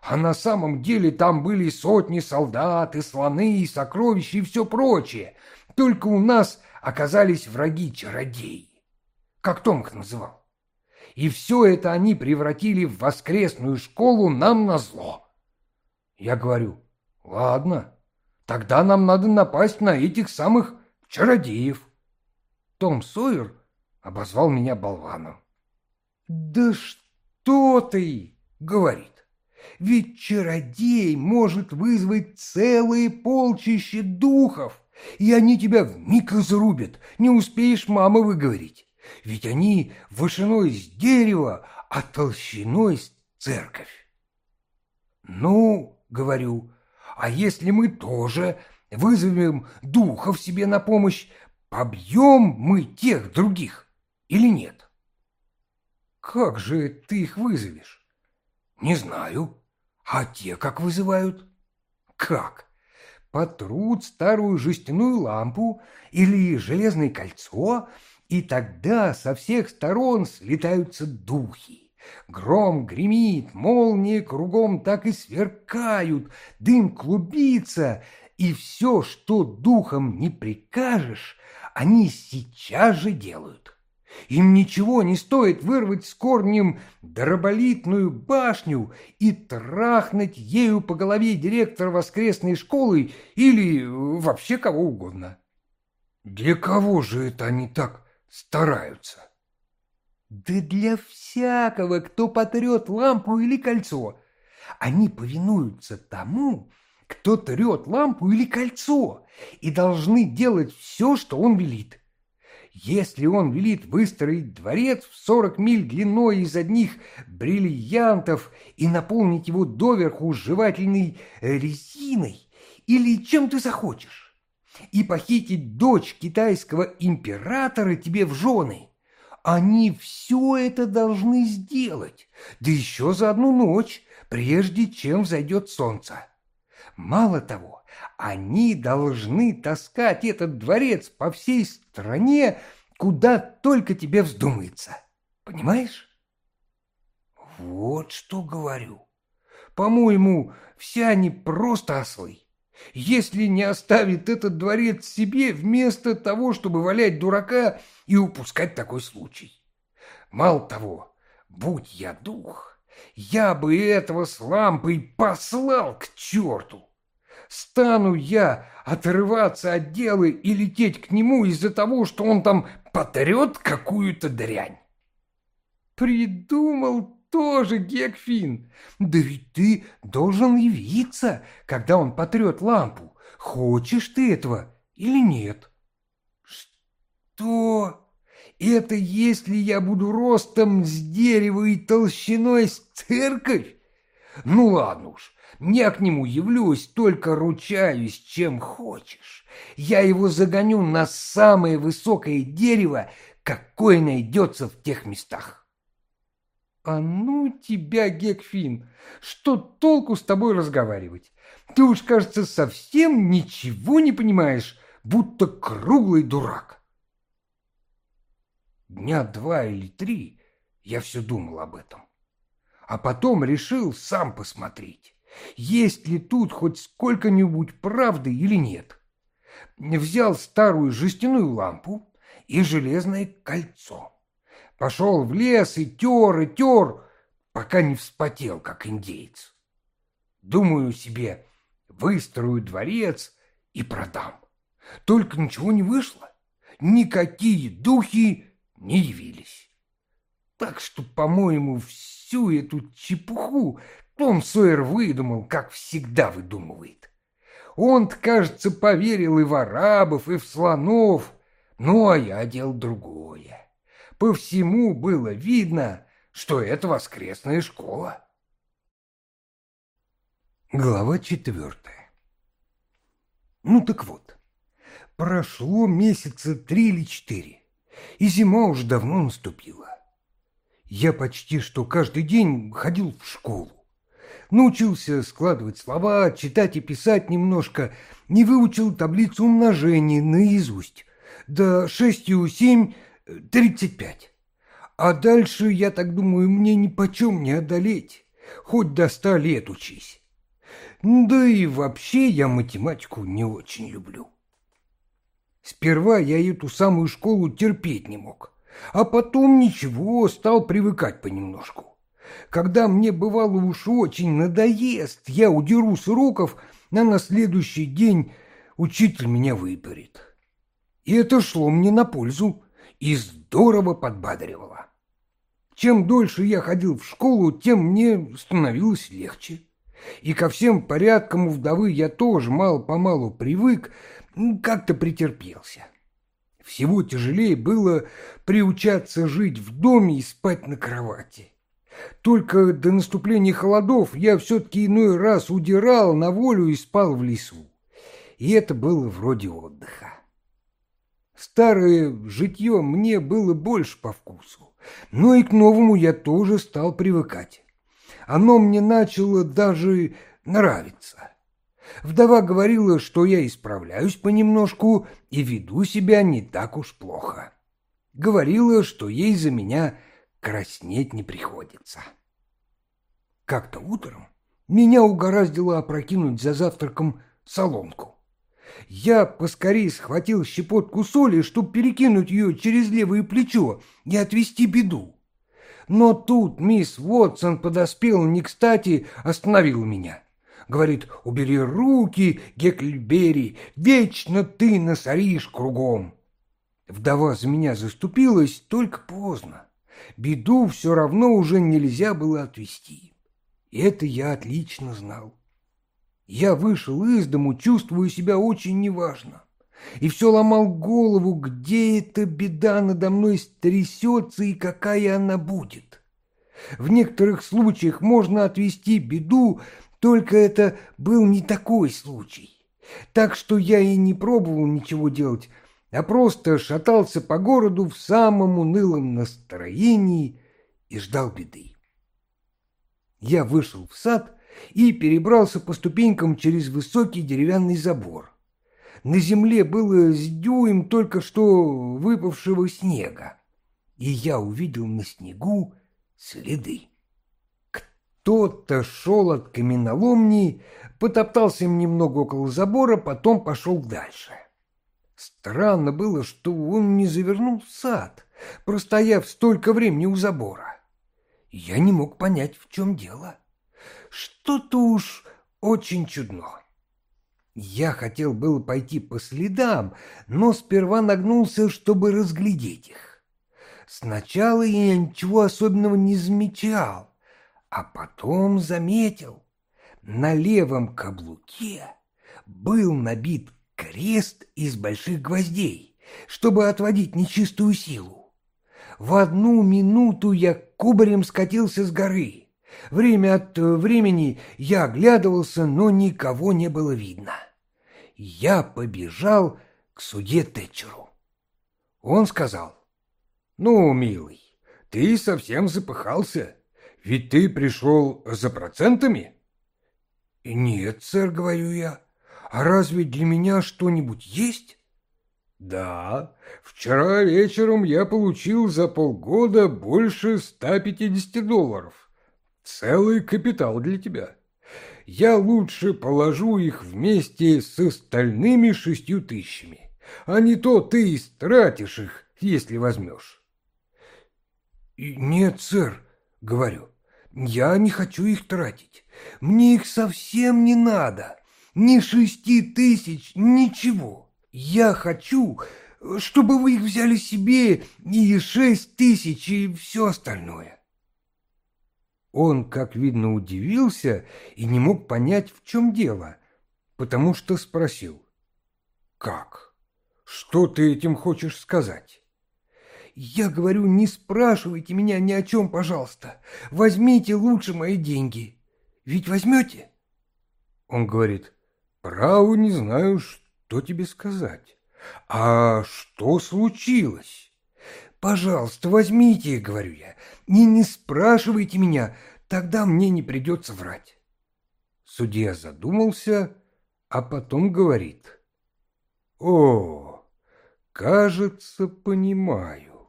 А на самом деле там были сотни солдат и слоны, и сокровища, и все прочее. Только у нас оказались враги-чародеи. Как Том их называл? и все это они превратили в воскресную школу нам на зло. Я говорю, ладно, тогда нам надо напасть на этих самых чародеев. Том Сойер обозвал меня болваном. «Да что ты!» — говорит. «Ведь чародей может вызвать целые полчища духов, и они тебя вмиг изрубят, не успеешь мама выговорить ведь они вышиной с дерева, а толщиной с церковь. Ну, говорю, а если мы тоже вызовем духов себе на помощь, побьем мы тех других или нет? Как же ты их вызовешь? Не знаю. А те как вызывают? Как? Потрут старую жестяную лампу или железное кольцо — и тогда со всех сторон слетаются духи. Гром гремит, молнии кругом так и сверкают, дым клубится, и все, что духом не прикажешь, они сейчас же делают. Им ничего не стоит вырвать с корнем дроболитную башню и трахнуть ею по голове директора воскресной школы или вообще кого угодно. Для кого же это они так стараются. Да для всякого, кто потрет лампу или кольцо. Они повинуются тому, кто трет лампу или кольцо, и должны делать все, что он велит. Если он велит выстроить дворец в сорок миль длиной из одних бриллиантов и наполнить его доверху жевательной резиной или чем ты захочешь, и похитить дочь китайского императора тебе в жены. Они все это должны сделать, да еще за одну ночь, прежде чем взойдет солнце. Мало того, они должны таскать этот дворец по всей стране куда только тебе вздумается. Понимаешь? Вот что говорю. По-моему, все они просто ослы. Если не оставит этот дворец себе, вместо того, чтобы валять дурака и упускать такой случай. Мало того, будь я дух, я бы этого с лампой послал к черту. Стану я отрываться от дела и лететь к нему из-за того, что он там потрет какую-то дрянь. Придумал тоже Гекфин. Да ведь ты должен явиться, когда он потрет лампу. Хочешь ты этого или нет? Что? Это если я буду ростом с дерева и толщиной с церковь? Ну ладно уж, я к нему явлюсь, только ручаюсь, чем хочешь. Я его загоню на самое высокое дерево, какое найдется в тех местах. А ну тебя, Гекфин, что толку с тобой разговаривать? Ты уж, кажется, совсем ничего не понимаешь, будто круглый дурак. Дня два или три я все думал об этом. А потом решил сам посмотреть есть ли тут хоть сколько-нибудь правды или нет. Взял старую жестяную лампу и железное кольцо. Пошел в лес и тер, и тер, пока не вспотел, как индейец. Думаю себе, выстрою дворец и продам. Только ничего не вышло. Никакие духи не явились. Так что, по-моему, всю эту чепуху том Сойер выдумал, как всегда выдумывает. Он-то, кажется, поверил и в арабов, и в слонов, ну, а я делал другое. По всему было видно, что это воскресная школа. Глава четвертая Ну так вот, прошло месяца три или четыре, и зима уже давно наступила. Я почти что каждый день ходил в школу. Научился складывать слова, читать и писать немножко, не выучил таблицу умножения наизусть. Да шестью семь — тридцать пять. А дальше, я так думаю, мне ни почем не одолеть. Хоть до ста лет учись. Да и вообще я математику не очень люблю. Сперва я эту самую школу терпеть не мог, а потом ничего, стал привыкать понемножку. Когда мне бывало уж очень надоест, я удеру с а на следующий день учитель меня выпарит. И это шло мне на пользу и здорово подбадривало. Чем дольше я ходил в школу, тем мне становилось легче. И ко всем порядкам у вдовы я тоже мало-помалу привык, как-то претерпелся. Всего тяжелее было приучаться жить в доме и спать на кровати. Только до наступления холодов я все-таки иной раз удирал на волю и спал в лесу. И это было вроде отдыха. Старое житье мне было больше по вкусу, но и к новому я тоже стал привыкать. Оно мне начало даже нравиться. Вдова говорила, что я исправляюсь понемножку и веду себя не так уж плохо. Говорила, что ей за меня краснеть не приходится. Как-то утром меня угораздило опрокинуть за завтраком соломку. Я поскорее схватил щепотку соли, чтобы перекинуть ее через левое плечо и отвести беду. Но тут мисс Уотсон подоспела не кстати, остановила меня. Говорит, убери руки, Гекльбери, вечно ты насоришь кругом. Вдова за меня заступилась, только поздно беду все равно уже нельзя было отвести. Это я отлично знал. Я вышел из дому, чувствую себя очень неважно. И все ломал голову, где эта беда надо мной стрясется и какая она будет. В некоторых случаях можно отвести беду, только это был не такой случай. Так что я и не пробовал ничего делать, а просто шатался по городу в самом унылом настроении и ждал беды. Я вышел в сад и перебрался по ступенькам через высокий деревянный забор. на земле было с дюйм только что выпавшего снега, и я увидел на снегу следы. Кто-то шел от каменоломни, потоптался им немного около забора, потом пошел дальше. Странно было, что он не завернул в сад, простояв столько времени у забора. Я не мог понять, в чем дело. Что-то уж очень чудно. Я хотел было пойти по следам, но сперва нагнулся, чтобы разглядеть их. Сначала я ничего особенного не замечал, а потом заметил. На левом каблуке был набит крест из больших гвоздей, чтобы отводить нечистую силу. В одну минуту я кубарем скатился с горы. Время от времени я оглядывался, но никого не было видно. Я побежал к суде Тэтчеру. Он сказал, «Ну, милый, ты совсем запыхался, ведь ты пришел за процентами?» «Нет, сэр, — говорю я, — а разве для меня что-нибудь есть?» «Да, вчера вечером я получил за полгода больше 150 долларов. Целый капитал для тебя. Я лучше положу их вместе с остальными шестью тысячами, а не то ты истратишь их, если возьмешь. «Нет, сэр», — говорю, — «я не хочу их тратить. Мне их совсем не надо. Ни шести тысяч, ничего. Я хочу, чтобы вы их взяли себе и шесть тысяч, и все остальное». Он, как видно, удивился и не мог понять, в чем дело, потому что спросил. «Как? Что ты этим хочешь сказать?» «Я говорю, не спрашивайте меня ни о чем, пожалуйста. Возьмите лучше мои деньги. Ведь возьмете?» Он говорит, «Право не знаю, что тебе сказать. А что случилось?» «Пожалуйста, возьмите», — говорю я, — «не, не спрашивайте меня, тогда мне не придется врать». Судья задумался, а потом говорит. «О, кажется, понимаю.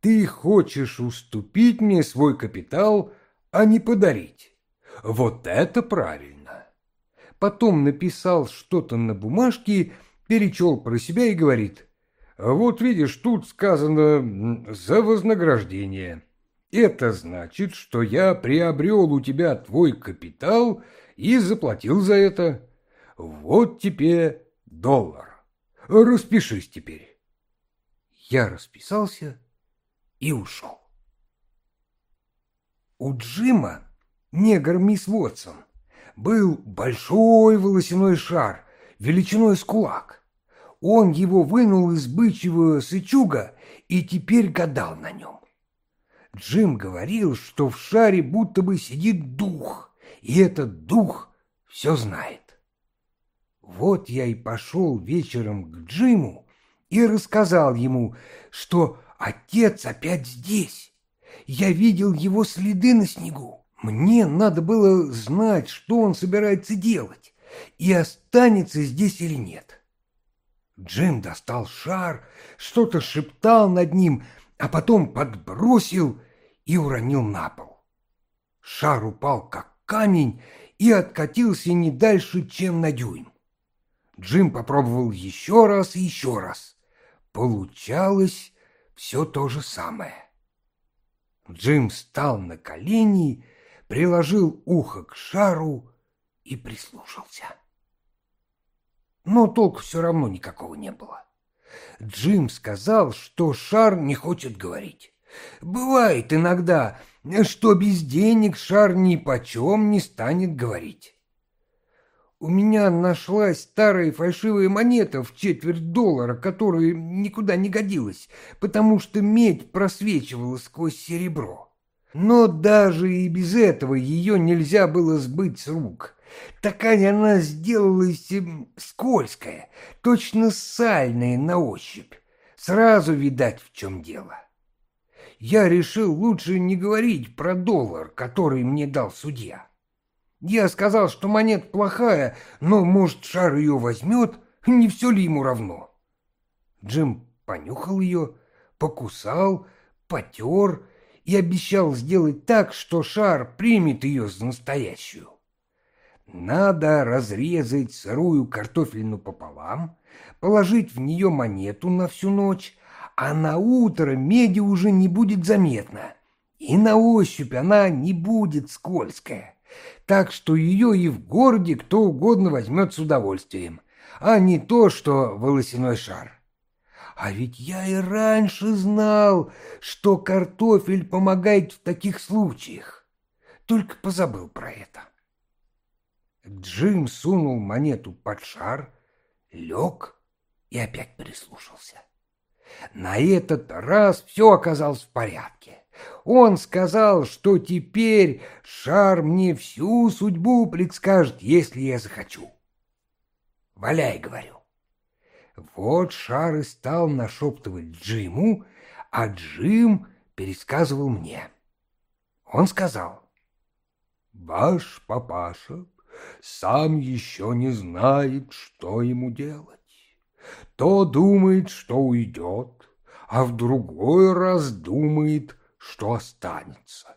Ты хочешь уступить мне свой капитал, а не подарить. Вот это правильно». Потом написал что-то на бумажке, перечел про себя и говорит. Вот видишь, тут сказано «за вознаграждение». Это значит, что я приобрел у тебя твой капитал и заплатил за это. Вот тебе доллар. Распишись теперь. Я расписался и ушел. У Джима, негр мисс Уотсон, был большой волосяной шар величиной с кулак. Он его вынул из бычьего сычуга и теперь гадал на нем. Джим говорил, что в шаре будто бы сидит дух, и этот дух все знает. Вот я и пошел вечером к Джиму и рассказал ему, что отец опять здесь. Я видел его следы на снегу. Мне надо было знать, что он собирается делать, и останется здесь или нет. Джим достал шар, что-то шептал над ним, а потом подбросил и уронил на пол. Шар упал, как камень, и откатился не дальше, чем на дюйм. Джим попробовал еще раз и еще раз. Получалось все то же самое. Джим встал на колени, приложил ухо к шару и прислушался но толку все равно никакого не было. Джим сказал, что шар не хочет говорить. Бывает иногда, что без денег шар ни почем не станет говорить. У меня нашлась старая фальшивая монета в четверть доллара, которая никуда не годилась, потому что медь просвечивала сквозь серебро. Но даже и без этого ее нельзя было сбыть с рук. Такая она сделалась эм, скользкая, точно сальная на ощупь. Сразу видать, в чем дело. Я решил лучше не говорить про доллар, который мне дал судья. Я сказал, что монет плохая, но, может, шар ее возьмет, Не все ли ему равно? Джим понюхал ее, покусал, потер и обещал сделать так, что шар примет ее за настоящую. Надо разрезать сырую картофельную пополам, положить в нее монету на всю ночь, а на утро меди уже не будет заметно, и на ощупь она не будет скользкая, так что ее и в городе кто угодно возьмет с удовольствием, а не то, что волосяной шар. А ведь я и раньше знал, что картофель помогает в таких случаях, только позабыл про это. Джим сунул монету под шар, лег и опять прислушался. На этот раз все оказалось в порядке. Он сказал, что теперь шар мне всю судьбу предскажет, если я захочу. «Валяй», — говорю. Вот шар и стал нашептывать Джиму, а Джим пересказывал мне. Он сказал, «Ваш папаша сам еще не знает, что ему делать. То думает, что уйдет, а в другой раз думает, что останется.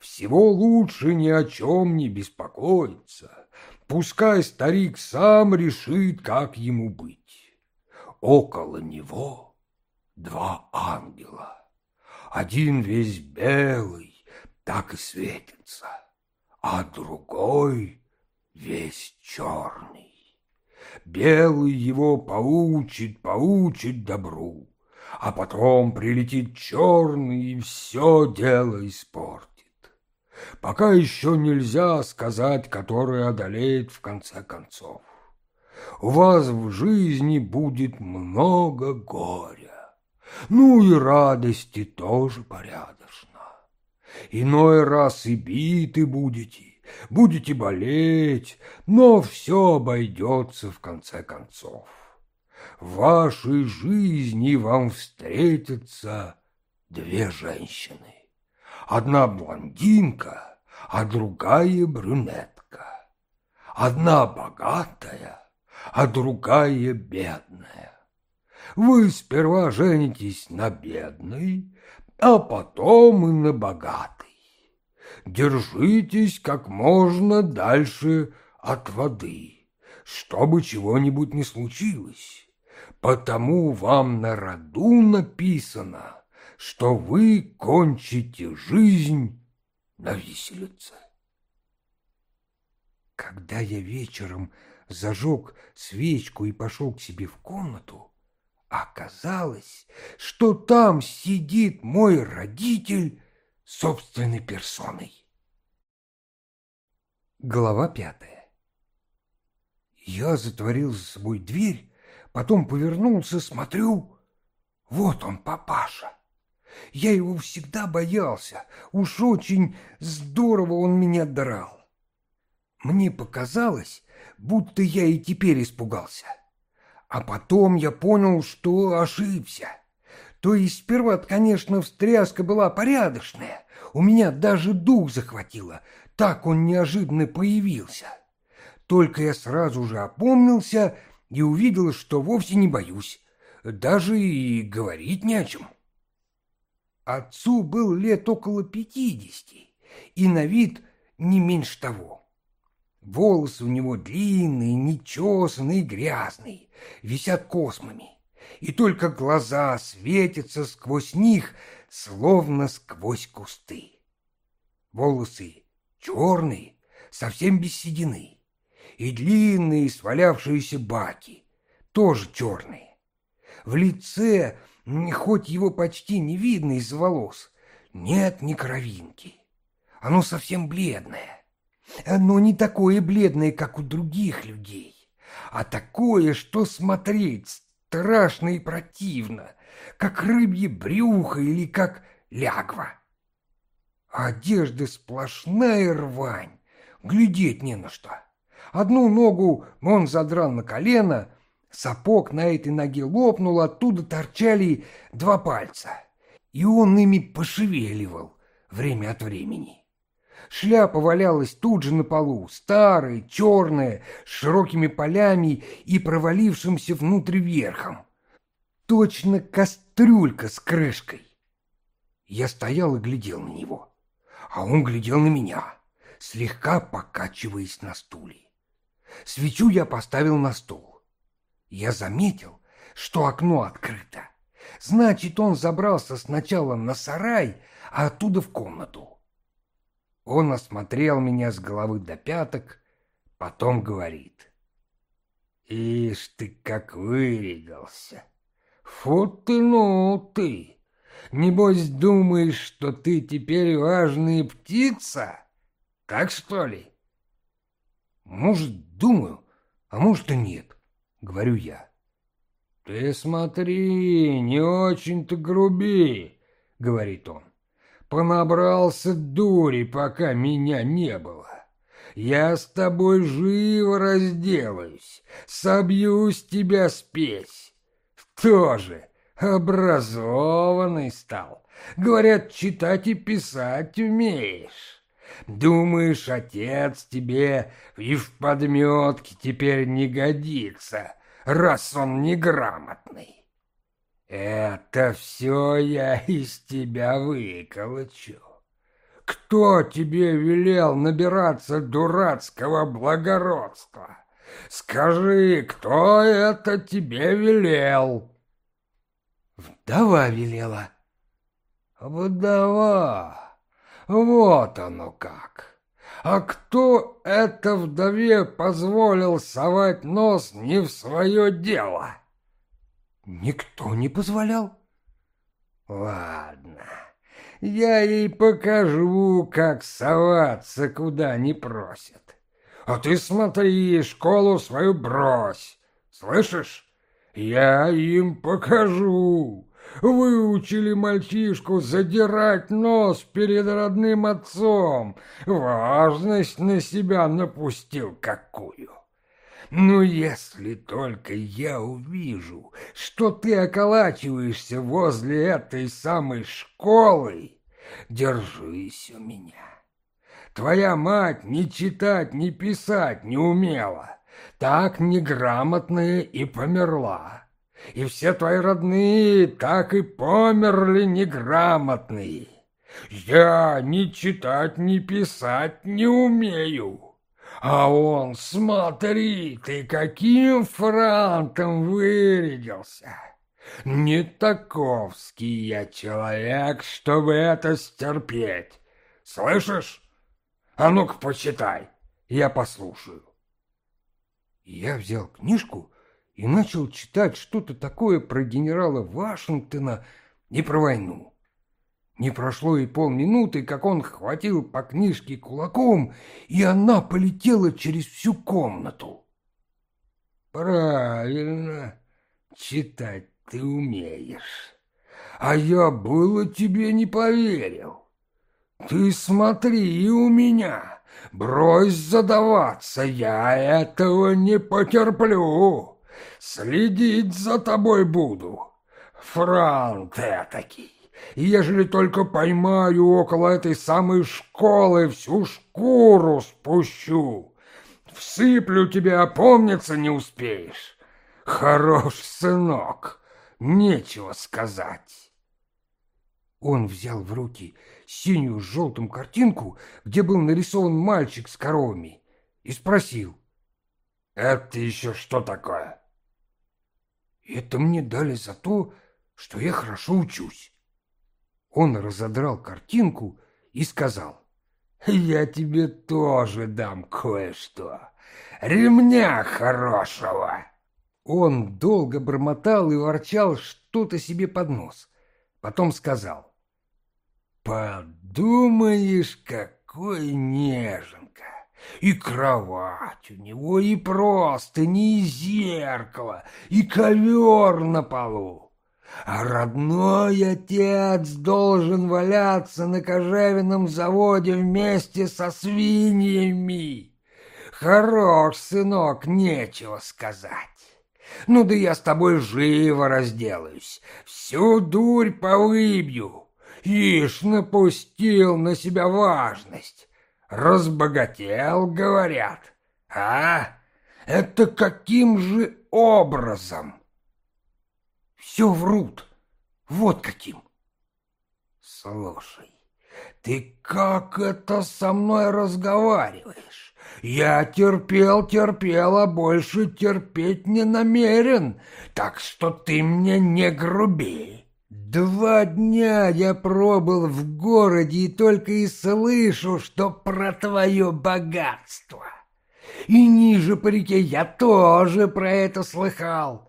Всего лучше ни о чем не беспокоиться. Пускай старик сам решит, как ему быть. Около него два ангела. Один весь белый, так и светится, а другой весь черный. Белый его поучит, поучит добру, а потом прилетит черный и все дело испортит. Пока еще нельзя сказать, который одолеет в конце концов. У вас в жизни будет много горя, ну и радости тоже порядочно. Иной раз и биты будете, будете болеть, но все обойдется в конце концов. В вашей жизни вам встретятся две женщины. Одна блондинка, а другая брюнетка. Одна богатая, а другая бедная. Вы сперва женитесь на бедной, а потом и на богатой держитесь как можно дальше от воды, чтобы чего-нибудь не случилось. Потому вам на роду написано, что вы кончите жизнь на виселице. Когда я вечером зажег свечку и пошел к себе в комнату, оказалось, что там сидит мой родитель собственной персоной. Глава пятая. Я затворил за собой дверь, потом повернулся, смотрю, вот он, папаша. Я его всегда боялся, уж очень здорово он меня драл. Мне показалось, будто я и теперь испугался. А потом я понял, что ошибся. То есть сперва конечно, встряска была порядочная. У меня даже дух захватило. Так он неожиданно появился. Только я сразу же опомнился и увидел, что вовсе не боюсь. Даже и говорить не о чем. Отцу был лет около пятидесяти, и на вид не меньше того. Волосы у него длинные, нечесанные, грязные, висят космами и только глаза светятся сквозь них, словно сквозь кусты. Волосы черные, совсем без седины, и длинные свалявшиеся баки, тоже черные. В лице, хоть его почти не видно из волос, нет ни кровинки. Оно совсем бледное, но не такое бледное, как у других людей, а такое, что смотреть страшно и противно, как рыбье брюхо или как лягва. А одежда сплошная рвань, глядеть не на что. Одну ногу он задрал на колено, сапог на этой ноге лопнул, оттуда торчали два пальца, и он ими пошевеливал время от времени. Шляпа валялась тут же на полу, старая, черная, с широкими полями и провалившимся внутрь верхом. Точно кастрюлька с крышкой. Я стоял и глядел на него, а он глядел на меня, слегка покачиваясь на стуле. Свечу я поставил на стол. Я заметил, что окно открыто. Значит, он забрался сначала на сарай, а оттуда в комнату. Он осмотрел меня с головы до пяток, потом говорит. «Ишь ты, как вырядился! Фу ты, ну ты! Небось думаешь, что ты теперь важная птица? Так что ли?» «Может, думаю, а может и нет», — говорю я. «Ты смотри, не очень-то груби», — говорит он. «Понабрался дури, пока меня не было. Я с тобой живо разделаюсь, собью с тебя спесь. Тоже образованный стал. Говорят, читать и писать умеешь. Думаешь, отец тебе и в подметке теперь не годится, раз он неграмотный. Это все я из тебя выколочу. Кто тебе велел набираться дурацкого благородства? Скажи, кто это тебе велел? Вдова велела. Вдова, вот оно как. А кто это вдове позволил совать нос не в свое дело? Никто не позволял. Ладно, я ей покажу, как соваться, куда не просят. А ты смотри, школу свою брось. Слышишь? Я им покажу выучили мальчишку задирать нос перед родным отцом, важность на себя напустил какую. Ну, если только я увижу, что ты околачиваешься возле этой самой школы, держись у меня. Твоя мать ни читать, ни писать не умела, так неграмотная и померла и все твои родные так и померли неграмотные. Я ни читать, ни писать не умею. А он, смотри, ты каким франтом вырядился. Не таковский я человек, чтобы это стерпеть. Слышишь? А ну-ка почитай, я послушаю. Я взял книжку и начал читать что-то такое про генерала Вашингтона и про войну. Не прошло и полминуты, как он хватил по книжке кулаком, и она полетела через всю комнату. «Правильно, читать ты умеешь, а я было тебе не поверил. Ты смотри у меня, брось задаваться, я этого не потерплю». Следить за тобой буду. Франт этакий. Ежели только поймаю около этой самой школы, всю шкуру спущу. Всыплю тебе, опомниться не успеешь. Хорош сынок, нечего сказать. Он взял в руки синюю с желтым картинку, где был нарисован мальчик с коровами, и спросил. «Это еще что такое?» Это мне дали за то, что я хорошо учусь. Он разодрал картинку и сказал, «Я тебе тоже дам кое-что. Ремня хорошего!» Он долго бормотал и ворчал что-то себе под нос. Потом сказал, «Подумаешь, какой неженка! И кровать у него, и простыни, и зеркало, и ковер на полу. А родной отец должен валяться на кожевенном заводе вместе со свиньями. Хорош, сынок, нечего сказать. Ну да я с тобой живо разделаюсь, всю дурь повыбью. Ишь, напустил на себя важность. Разбогател, говорят. А? Это каким же образом? Все врут. Вот каким. Слушай, ты как это со мной разговариваешь? Я терпел, терпел, а больше терпеть не намерен, так что ты мне не груби. Два дня я пробыл в городе и только и слышу, что про твое богатство. И ниже по реке я тоже про это слыхал,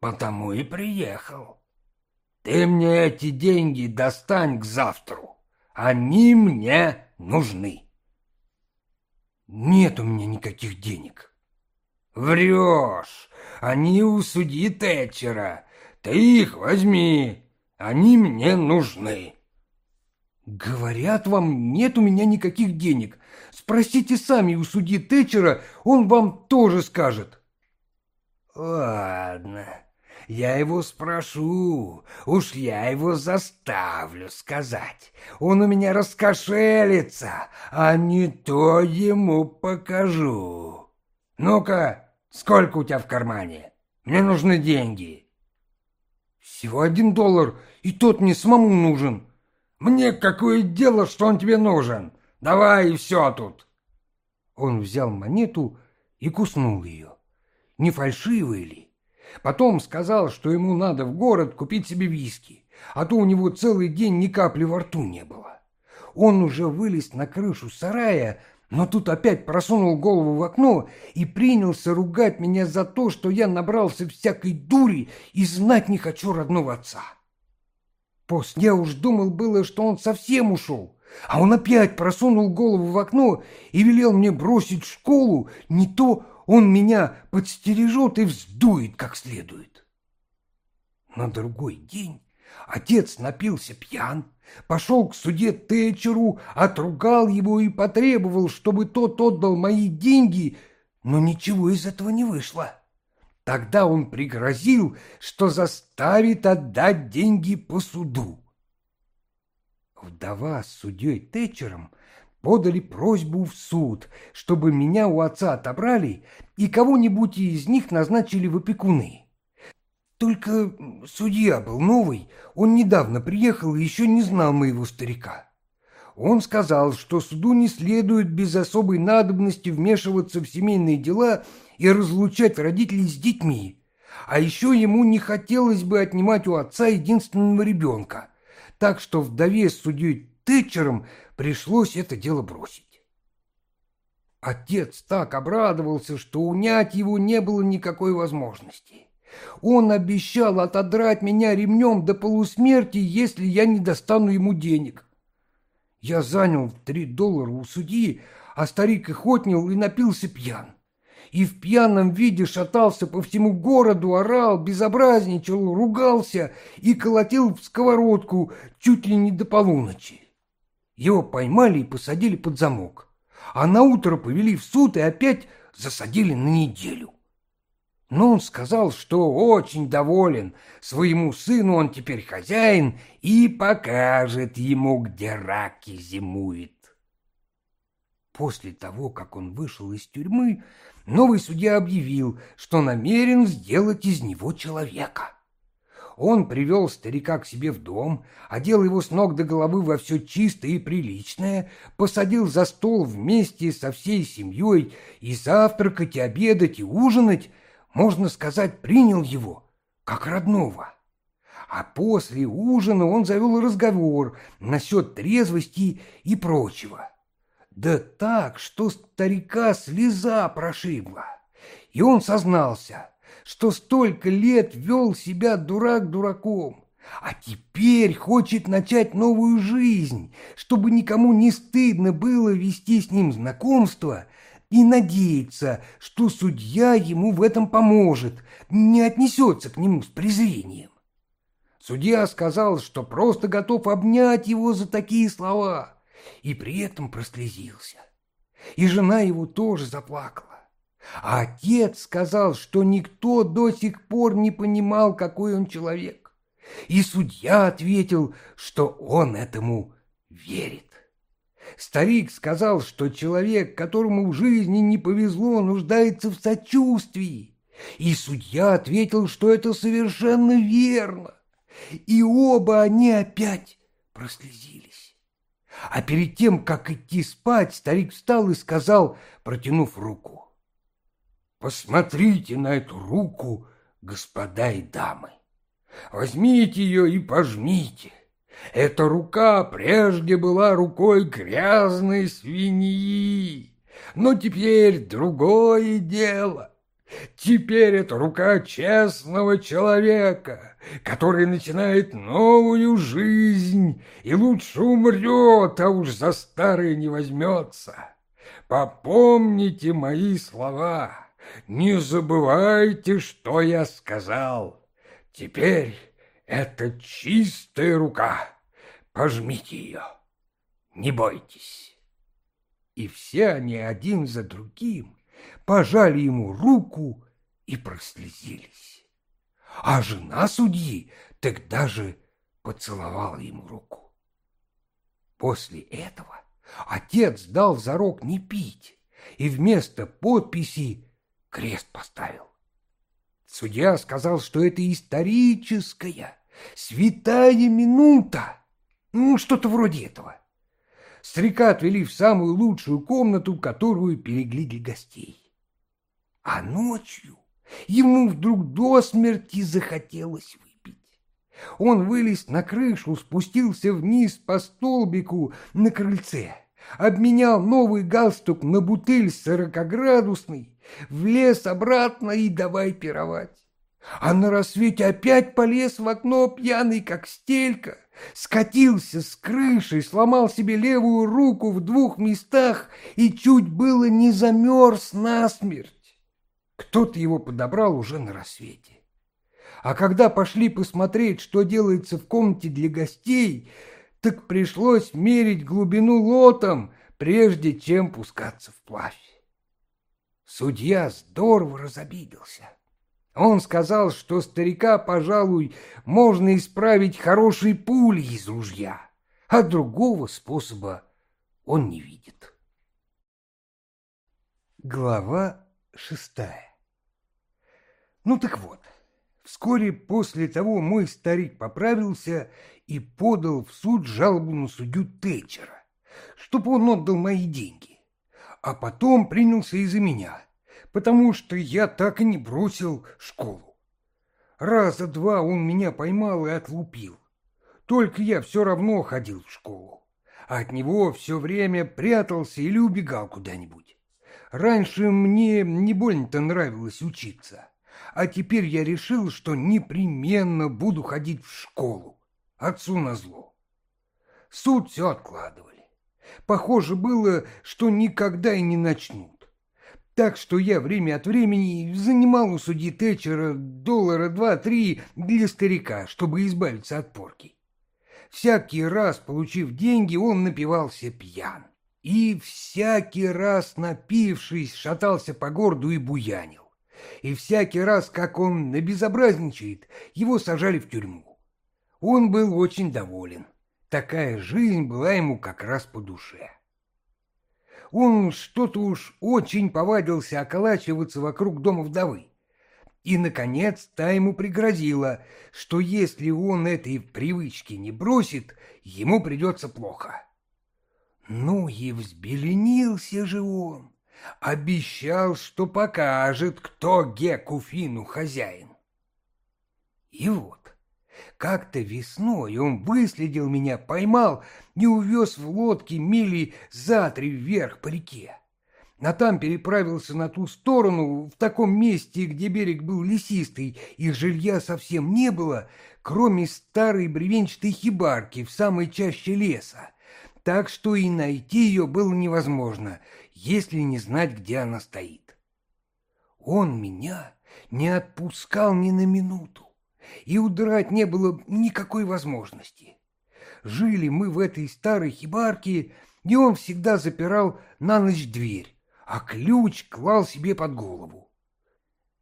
потому и приехал. Ты мне эти деньги достань к завтру, они мне нужны. Нет у меня никаких денег. Врешь, они у судьи Тэтчера, ты их возьми, они мне нужны. Говорят вам, нет у меня никаких денег. Спросите сами у судьи Тэтчера, он вам тоже скажет. Ладно, я его спрошу, уж я его заставлю сказать. Он у меня раскошелится, а не то ему покажу. Ну-ка, сколько у тебя в кармане? Мне нужны деньги. Всего один доллар, и тот мне самому нужен. Мне какое дело, что он тебе нужен? Давай и все тут. Он взял монету и куснул ее. Не фальшивый ли? Потом сказал, что ему надо в город купить себе виски, а то у него целый день ни капли во рту не было. Он уже вылез на крышу сарая, но тут опять просунул голову в окно и принялся ругать меня за то, что я набрался всякой дури и знать не хочу родного отца. После я уж думал было, что он совсем ушел, а он опять просунул голову в окно и велел мне бросить школу, не то он меня подстережет и вздует как следует. На другой день отец напился пьян, Пошел к суде Тэтчеру, отругал его и потребовал, чтобы тот отдал мои деньги, но ничего из этого не вышло. Тогда он пригрозил, что заставит отдать деньги по суду. Вдова с судьей Тэтчером подали просьбу в суд, чтобы меня у отца отобрали и кого-нибудь из них назначили в опекуны. Только судья был новый, он недавно приехал и еще не знал моего старика. Он сказал, что суду не следует без особой надобности вмешиваться в семейные дела и разлучать родителей с детьми. А еще ему не хотелось бы отнимать у отца единственного ребенка. Так что вдове с судьей Тэтчером пришлось это дело бросить. Отец так обрадовался, что унять его не было никакой возможности. Он обещал отодрать меня ремнем до полусмерти, если я не достану ему денег. Я занял три доллара у судьи, а старик их отнял и напился пьян. И в пьяном виде шатался по всему городу, орал, безобразничал, ругался и колотил в сковородку чуть ли не до полуночи. Его поймали и посадили под замок, а на утро повели в суд и опять засадили на неделю. Но он сказал, что очень доволен, своему сыну он теперь хозяин и покажет ему, где раки зимует. После того, как он вышел из тюрьмы, новый судья объявил, что намерен сделать из него человека. Он привел старика к себе в дом, одел его с ног до головы во все чистое и приличное, посадил за стол вместе со всей семьей и завтракать, и обедать, и ужинать, можно сказать, принял его как родного. А после ужина он завел разговор насчет трезвости и прочего. Да так, что старика слеза прошибла. И он сознался, что столько лет вел себя дурак дураком, а теперь хочет начать новую жизнь, чтобы никому не стыдно было вести с ним знакомство и надеется, что судья ему в этом поможет, не отнесется к нему с презрением. Судья сказал, что просто готов обнять его за такие слова, и при этом прослезился. И жена его тоже заплакала. А отец сказал, что никто до сих пор не понимал, какой он человек. И судья ответил, что он этому верит. Старик сказал, что человек, которому в жизни не повезло, нуждается в сочувствии. И судья ответил, что это совершенно верно. И оба они опять прослезились. А перед тем, как идти спать, старик встал и сказал, протянув руку, «Посмотрите на эту руку, господа и дамы. Возьмите ее и пожмите. Эта рука прежде была рукой грязной свиньи, но теперь другое дело. Теперь это рука честного человека, который начинает новую жизнь и лучше умрет, а уж за старое не возьмется. Попомните мои слова, не забывайте, что я сказал. Теперь это чистая рука. Пожмите ее. Не бойтесь. И все они один за другим пожали ему руку и прослезились. А жена судьи тогда же поцеловала ему руку. После этого отец дал зарок не пить и вместо подписи крест поставил. Судья сказал, что это историческая, святая минута. Ну, что-то вроде этого. Старика отвели в самую лучшую комнату, которую перегли для гостей. А ночью ему вдруг до смерти захотелось выпить. Он вылез на крышу, спустился вниз по столбику на крыльце, обменял новый галстук на бутыль сорокоградусный, влез обратно и давай пировать. А на рассвете опять полез в окно пьяный, как стелька, скатился с крыши, сломал себе левую руку в двух местах и чуть было не замерз насмерть. Кто-то его подобрал уже на рассвете. А когда пошли посмотреть, что делается в комнате для гостей, так пришлось мерить глубину лотом, прежде чем пускаться вплавь. Судья здорово разобиделся. Он сказал, что старика, пожалуй, можно исправить хорошей пулей из ружья, а другого способа он не видит. Глава шестая Ну так вот, вскоре после того мой старик поправился и подал в суд жалобу на судью Тэтчера, чтобы он отдал мои деньги, а потом принялся из-за меня — потому что я так и не бросил школу. Раза два он меня поймал и отлупил. Только я все равно ходил в школу, а от него все время прятался или убегал куда-нибудь. Раньше мне не больно-то нравилось учиться, а теперь я решил, что непременно буду ходить в школу, отцу назло. Суд все откладывали. Похоже было, что никогда и не начнут. Так что я время от времени занимал у судьи Тэтчера доллара два-три для старика, чтобы избавиться от порки. Всякий раз, получив деньги, он напивался пьян. И всякий раз, напившись, шатался по городу и буянил. И всякий раз, как он набезобразничает, его сажали в тюрьму. Он был очень доволен. Такая жизнь была ему как раз по душе. Он что-то уж очень повадился околачиваться вокруг дома вдовы. И, наконец, та ему пригрозила, что если он этой привычки не бросит, ему придется плохо. Ну и взбеленился же он, обещал, что покажет, кто Геку Фину хозяин. И вот, как-то весной он выследил меня, поймал и увез в лодке мили за три вверх по реке. А там переправился на ту сторону, в таком месте, где берег был лесистый, и жилья совсем не было, кроме старой бревенчатой хибарки в самой чаще леса. Так что и найти ее было невозможно, если не знать, где она стоит. Он меня не отпускал ни на минуту и удрать не было никакой возможности. Жили мы в этой старой хибарке, и он всегда запирал на ночь дверь, а ключ клал себе под голову.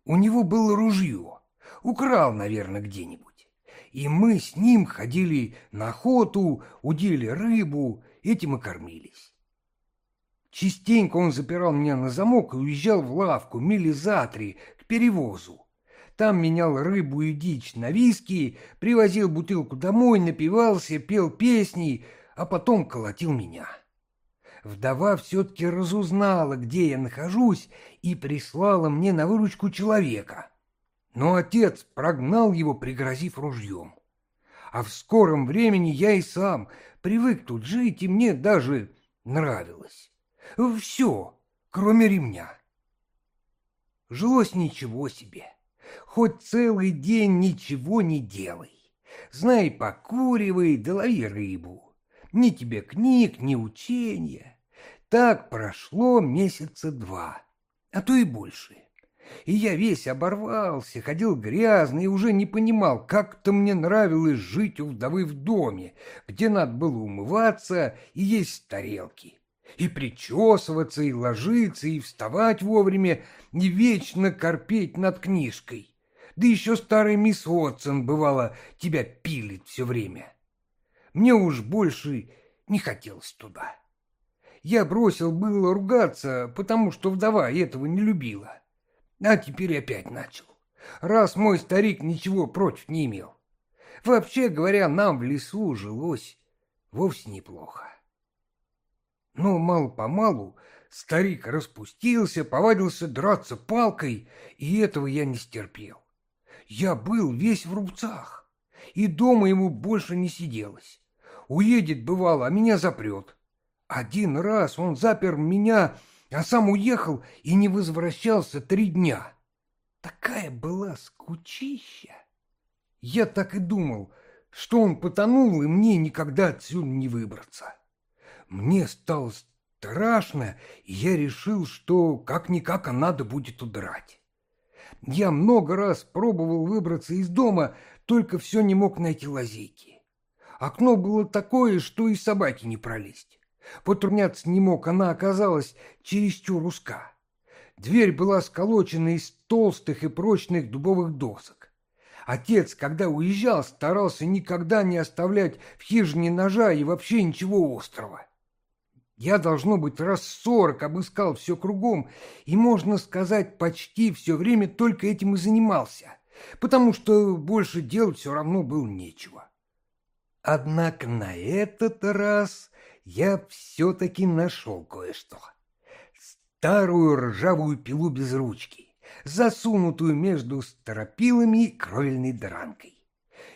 У него было ружье, украл, наверное, где-нибудь. И мы с ним ходили на охоту, удили рыбу, этим и кормились. Частенько он запирал меня на замок и уезжал в лавку мили за три к перевозу. Там менял рыбу и дичь на виски, привозил бутылку домой, напивался, пел песни, а потом колотил меня. Вдова все-таки разузнала, где я нахожусь, и прислала мне на выручку человека. Но отец прогнал его, пригрозив ружьем. А в скором времени я и сам привык тут жить, и мне даже нравилось. Все, кроме ремня. Жилось ничего себе. Хоть целый день ничего не делай. Знай, покуривай, да лови рыбу. Ни тебе книг, ни учения. Так прошло месяца два, а то и больше. И я весь оборвался, ходил грязный и уже не понимал, как-то мне нравилось жить у вдовы в доме, где надо было умываться и есть тарелки, и причесываться, и ложиться, и вставать вовремя, и вечно корпеть над книжкой. Да еще старый мисс Уотсон, бывало, тебя пилит все время. Мне уж больше не хотелось туда. Я бросил было ругаться, потому что вдова этого не любила. А теперь опять начал, раз мой старик ничего против не имел. Вообще говоря, нам в лесу жилось вовсе неплохо. Но мало-помалу старик распустился, повадился драться палкой, и этого я не стерпел. Я был весь в рубцах, и дома ему больше не сиделось. Уедет, бывало, а меня запрет. Один раз он запер меня, а сам уехал и не возвращался три дня. Такая была скучища. Я так и думал, что он потонул, и мне никогда отсюда не выбраться. Мне стало страшно, и я решил, что как-никак а надо будет удрать. Я много раз пробовал выбраться из дома, только все не мог найти лазейки. Окно было такое, что и собаки не пролезть. Потрудняться не мог, она оказалась чересчур узка. Дверь была сколочена из толстых и прочных дубовых досок. Отец, когда уезжал, старался никогда не оставлять в хижине ножа и вообще ничего острого. Я, должно быть, раз сорок обыскал все кругом, и, можно сказать, почти все время только этим и занимался, потому что больше делать все равно было нечего. Однако на этот раз я все-таки нашел кое-что. Старую ржавую пилу без ручки, засунутую между стропилами и кровельной дранкой.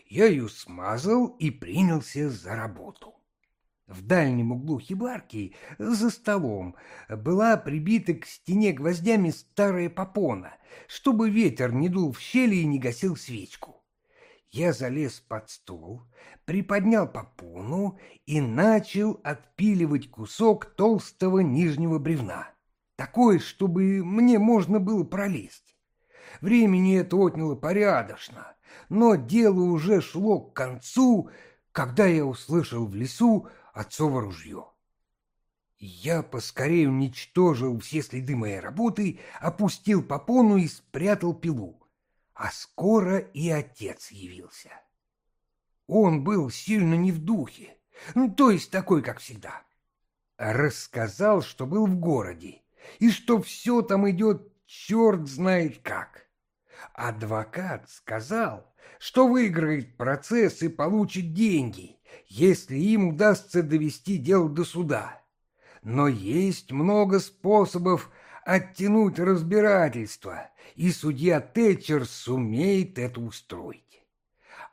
Я ее смазал и принялся за работу. В дальнем углу хибарки, за столом, была прибита к стене гвоздями старая попона, чтобы ветер не дул в щели и не гасил свечку. Я залез под стол, приподнял попону и начал отпиливать кусок толстого нижнего бревна. Такой, чтобы мне можно было пролезть. Времени это отняло порядочно, но дело уже шло к концу, когда я услышал в лесу отцово ружье. Я поскорее уничтожил все следы моей работы, опустил попону и спрятал пилу а скоро и отец явился. Он был сильно не в духе, ну, то есть такой, как всегда. Рассказал, что был в городе, и что все там идет черт знает как. Адвокат сказал, что выиграет процесс и получит деньги, если им удастся довести дело до суда. Но есть много способов оттянуть разбирательство, и судья Тэтчер сумеет это устроить.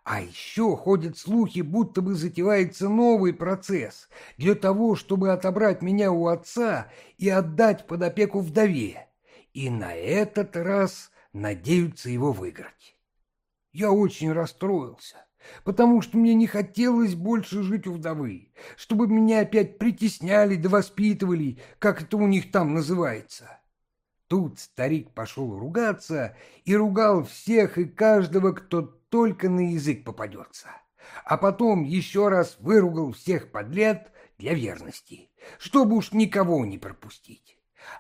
А еще ходят слухи, будто бы затевается новый процесс для того, чтобы отобрать меня у отца и отдать под опеку вдове. И на этот раз надеются его выиграть. Я очень расстроился, потому что мне не хотелось больше жить у вдовы, чтобы меня опять притесняли да воспитывали, как это у них там называется. Тут старик пошел ругаться и ругал всех и каждого, кто только на язык попадется. А потом еще раз выругал всех подряд для верности, чтобы уж никого не пропустить.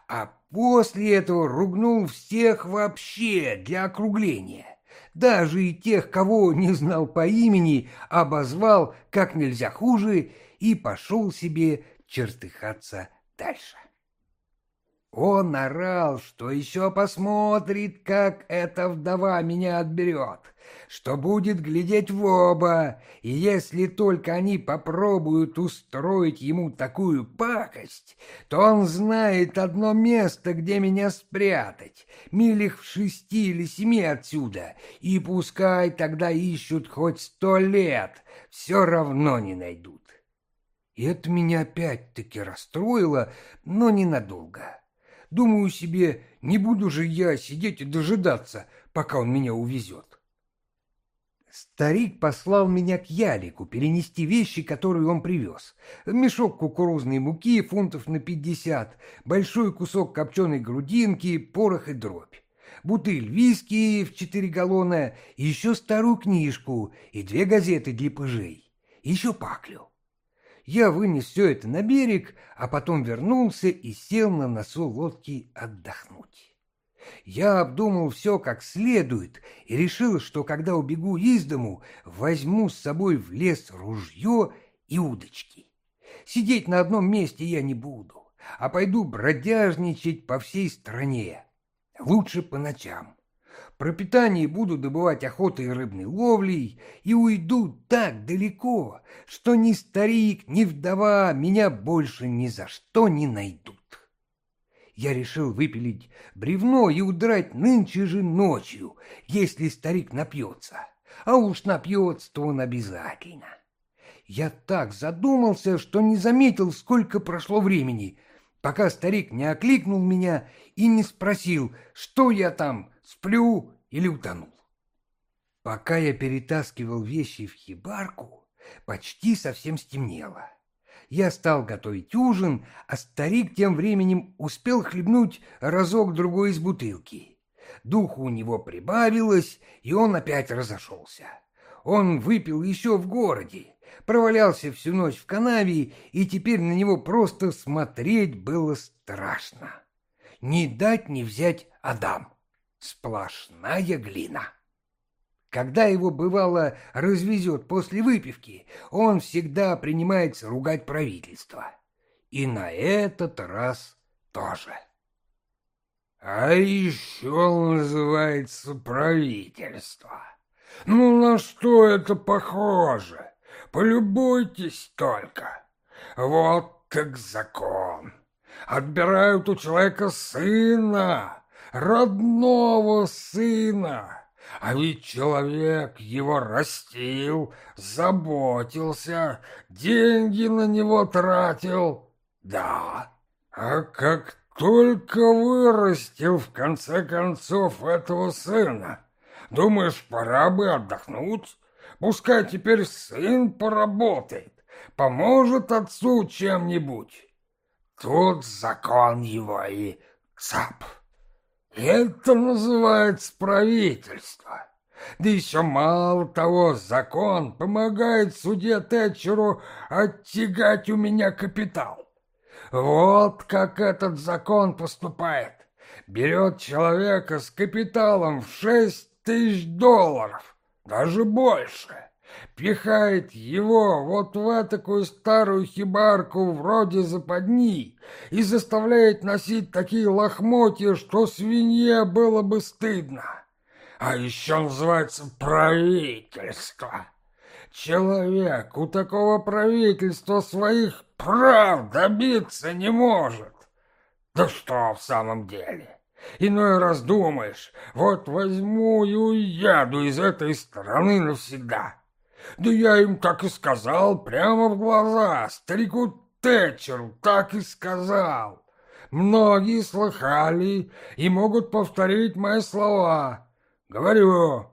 А после этого ругнул всех вообще для округления. Даже и тех, кого не знал по имени, обозвал как нельзя хуже и пошел себе чертыхаться дальше. Он орал, что еще посмотрит, как эта вдова меня отберет, что будет глядеть в оба, и если только они попробуют устроить ему такую пакость, то он знает одно место, где меня спрятать, милях в шести или семи отсюда, и пускай тогда ищут хоть сто лет, все равно не найдут. И это меня опять-таки расстроило, но ненадолго. Думаю себе, не буду же я сидеть и дожидаться, пока он меня увезет. Старик послал меня к Ялику перенести вещи, которые он привез. Мешок кукурузной муки фунтов на пятьдесят, большой кусок копченой грудинки, порох и дробь, бутыль виски в четыре галлона, еще старую книжку и две газеты для пыжей, еще паклю. Я вынес все это на берег, а потом вернулся и сел на носу лодки отдохнуть. Я обдумал все как следует и решил, что когда убегу из дому, возьму с собой в лес ружье и удочки. Сидеть на одном месте я не буду, а пойду бродяжничать по всей стране. Лучше по ночам. Пропитание буду добывать охотой и рыбной ловлей и уйду так далеко, что ни старик, ни вдова меня больше ни за что не найдут. Я решил выпилить бревно и удрать нынче же ночью, если старик напьется. А уж напьется, то он обязательно. Я так задумался, что не заметил, сколько прошло времени, пока старик не окликнул меня и не спросил, что я там сплю или утонул. Пока я перетаскивал вещи в хибарку, почти совсем стемнело. Я стал готовить ужин, а старик тем временем успел хлебнуть разок-другой из бутылки. Духу у него прибавилось, и он опять разошелся. Он выпил еще в городе, провалялся всю ночь в канаве, и теперь на него просто смотреть было страшно. Не дать не взять Адам сплошная глина. Когда его, бывало, развезет после выпивки, он всегда принимается ругать правительство. И на этот раз тоже. А еще называется правительство. Ну на что это похоже? Полюбуйтесь только. Вот так закон. Отбирают у человека сына, родного сына. А ведь человек его растил, заботился, деньги на него тратил. Да, а как только вырастил в конце концов этого сына, думаешь, пора бы отдохнуть? Пускай теперь сын поработает, поможет отцу чем-нибудь. Тут закон его и цап. Это называется правительство. Да еще мало того, закон помогает суде Тэтчеру оттягать у меня капитал. Вот как этот закон поступает. Берет человека с капиталом в шесть тысяч долларов, даже больше пихает его вот в такую старую хибарку вроде западни и заставляет носить такие лохмотья, что свинье было бы стыдно. А еще называется правительство. Человек у такого правительства своих прав добиться не может. Да что в самом деле? Иной раз думаешь, вот возьму и уеду из этой страны навсегда. Да я им так и сказал, прямо в глаза, старику Тэтчеру так и сказал. Многие слыхали и могут повторить мои слова. Говорю,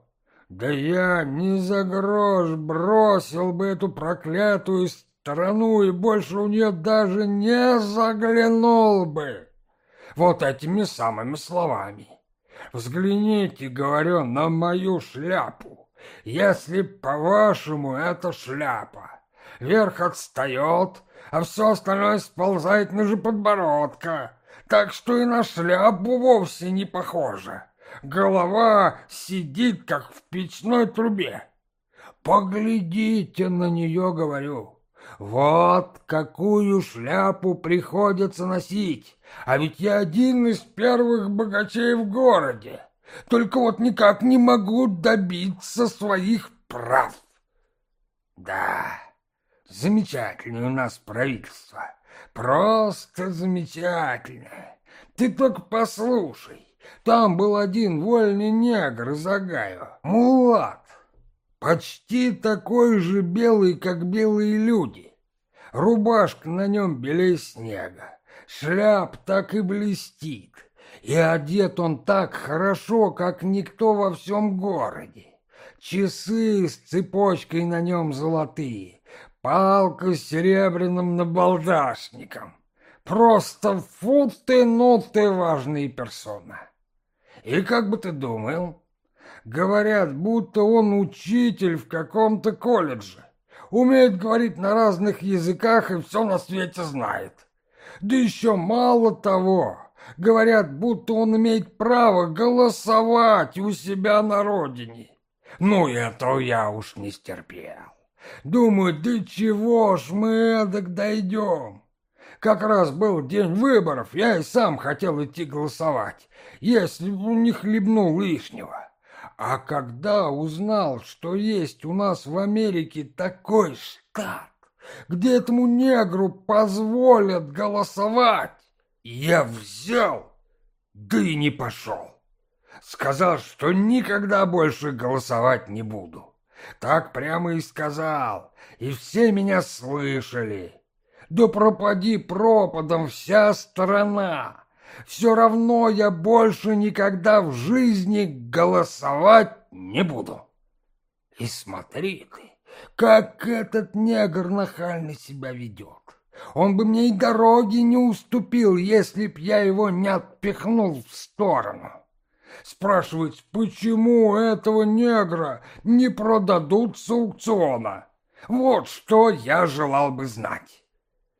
да я ни за грош бросил бы эту проклятую страну и больше у нее даже не заглянул бы. Вот этими самыми словами. Взгляните, говорю, на мою шляпу. Если, по-вашему, это шляпа, верх отстает, а все остальное сползает ниже подбородка, так что и на шляпу вовсе не похоже. Голова сидит, как в печной трубе. Поглядите на нее, говорю. Вот какую шляпу приходится носить, а ведь я один из первых богачей в городе. Только вот никак не могу добиться своих прав. Да, замечательное у нас правительство, просто замечательное. Ты только послушай, там был один вольный негр из Огайо, мулат, почти такой же белый, как белые люди. Рубашка на нем белее снега, шляп так и блестит, и одет он так хорошо, как никто во всем городе. Часы с цепочкой на нем золотые, палка с серебряным набалдашником. Просто фу ты, ну ты важная персона. И как бы ты думал? Говорят, будто он учитель в каком-то колледже. Умеет говорить на разных языках и все на свете знает. Да еще мало того, говорят, будто он имеет право голосовать у себя на родине. Ну, это я уж не стерпел. Думаю, да чего ж мы эдак дойдем? Как раз был день выборов, я и сам хотел идти голосовать, если бы не хлебнул лишнего. А когда узнал, что есть у нас в Америке такой штат, где этому негру позволят голосовать, я взял, да и не пошел. Сказал, что никогда больше голосовать не буду. Так прямо и сказал, и все меня слышали. Да пропади пропадом вся страна. Все равно я больше никогда в жизни голосовать не буду. И смотри ты, как этот негр нахально себя ведет. Он бы мне и дороги не уступил, если б я его не отпихнул в сторону. Спрашивает, почему этого негра не продадут с аукциона? Вот что я желал бы знать.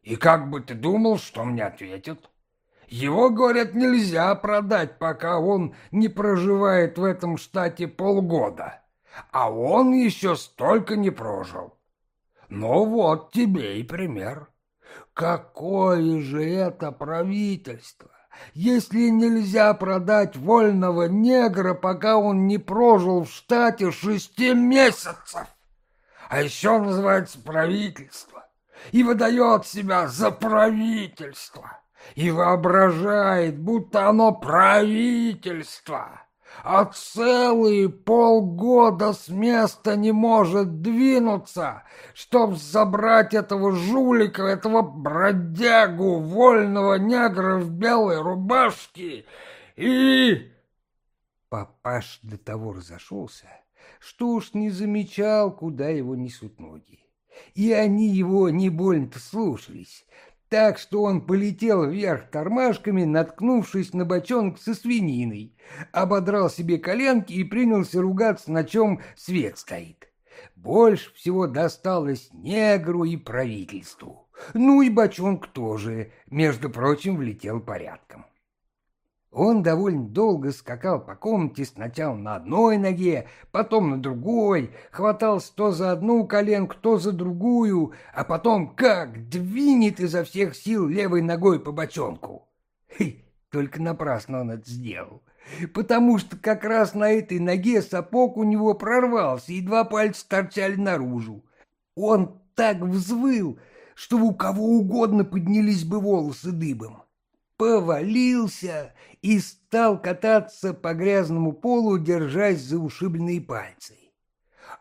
И как бы ты думал, что мне ответят? Его, говорят, нельзя продать, пока он не проживает в этом штате полгода. А он еще столько не прожил. Ну вот тебе и пример. Какое же это правительство! Если нельзя продать вольного негра, пока он не прожил в штате шести месяцев, а еще называется правительство. И выдает себя за правительство, и воображает, будто оно правительство, а целые полгода с места не может двинуться, чтоб забрать этого жулика, этого бродягу, вольного негра в белой рубашке и... Папаш до того разошелся, что уж не замечал, куда его несут ноги. И они его не больно-то слушались, так что он полетел вверх тормашками, наткнувшись на бочонок со свининой, ободрал себе коленки и принялся ругаться, на чем свет стоит. Больше всего досталось негру и правительству. Ну и бочонок тоже, между прочим, влетел порядком. Он довольно долго скакал по комнате сначала на одной ноге, потом на другой, хватался то за одну коленку, то за другую, а потом как двинет изо всех сил левой ногой по бочонку. Хе, только напрасно он это сделал, потому что как раз на этой ноге сапог у него прорвался, и два пальца торчали наружу. Он так взвыл, что у кого угодно поднялись бы волосы дыбом повалился и стал кататься по грязному полу, держась за ушибленные пальцы.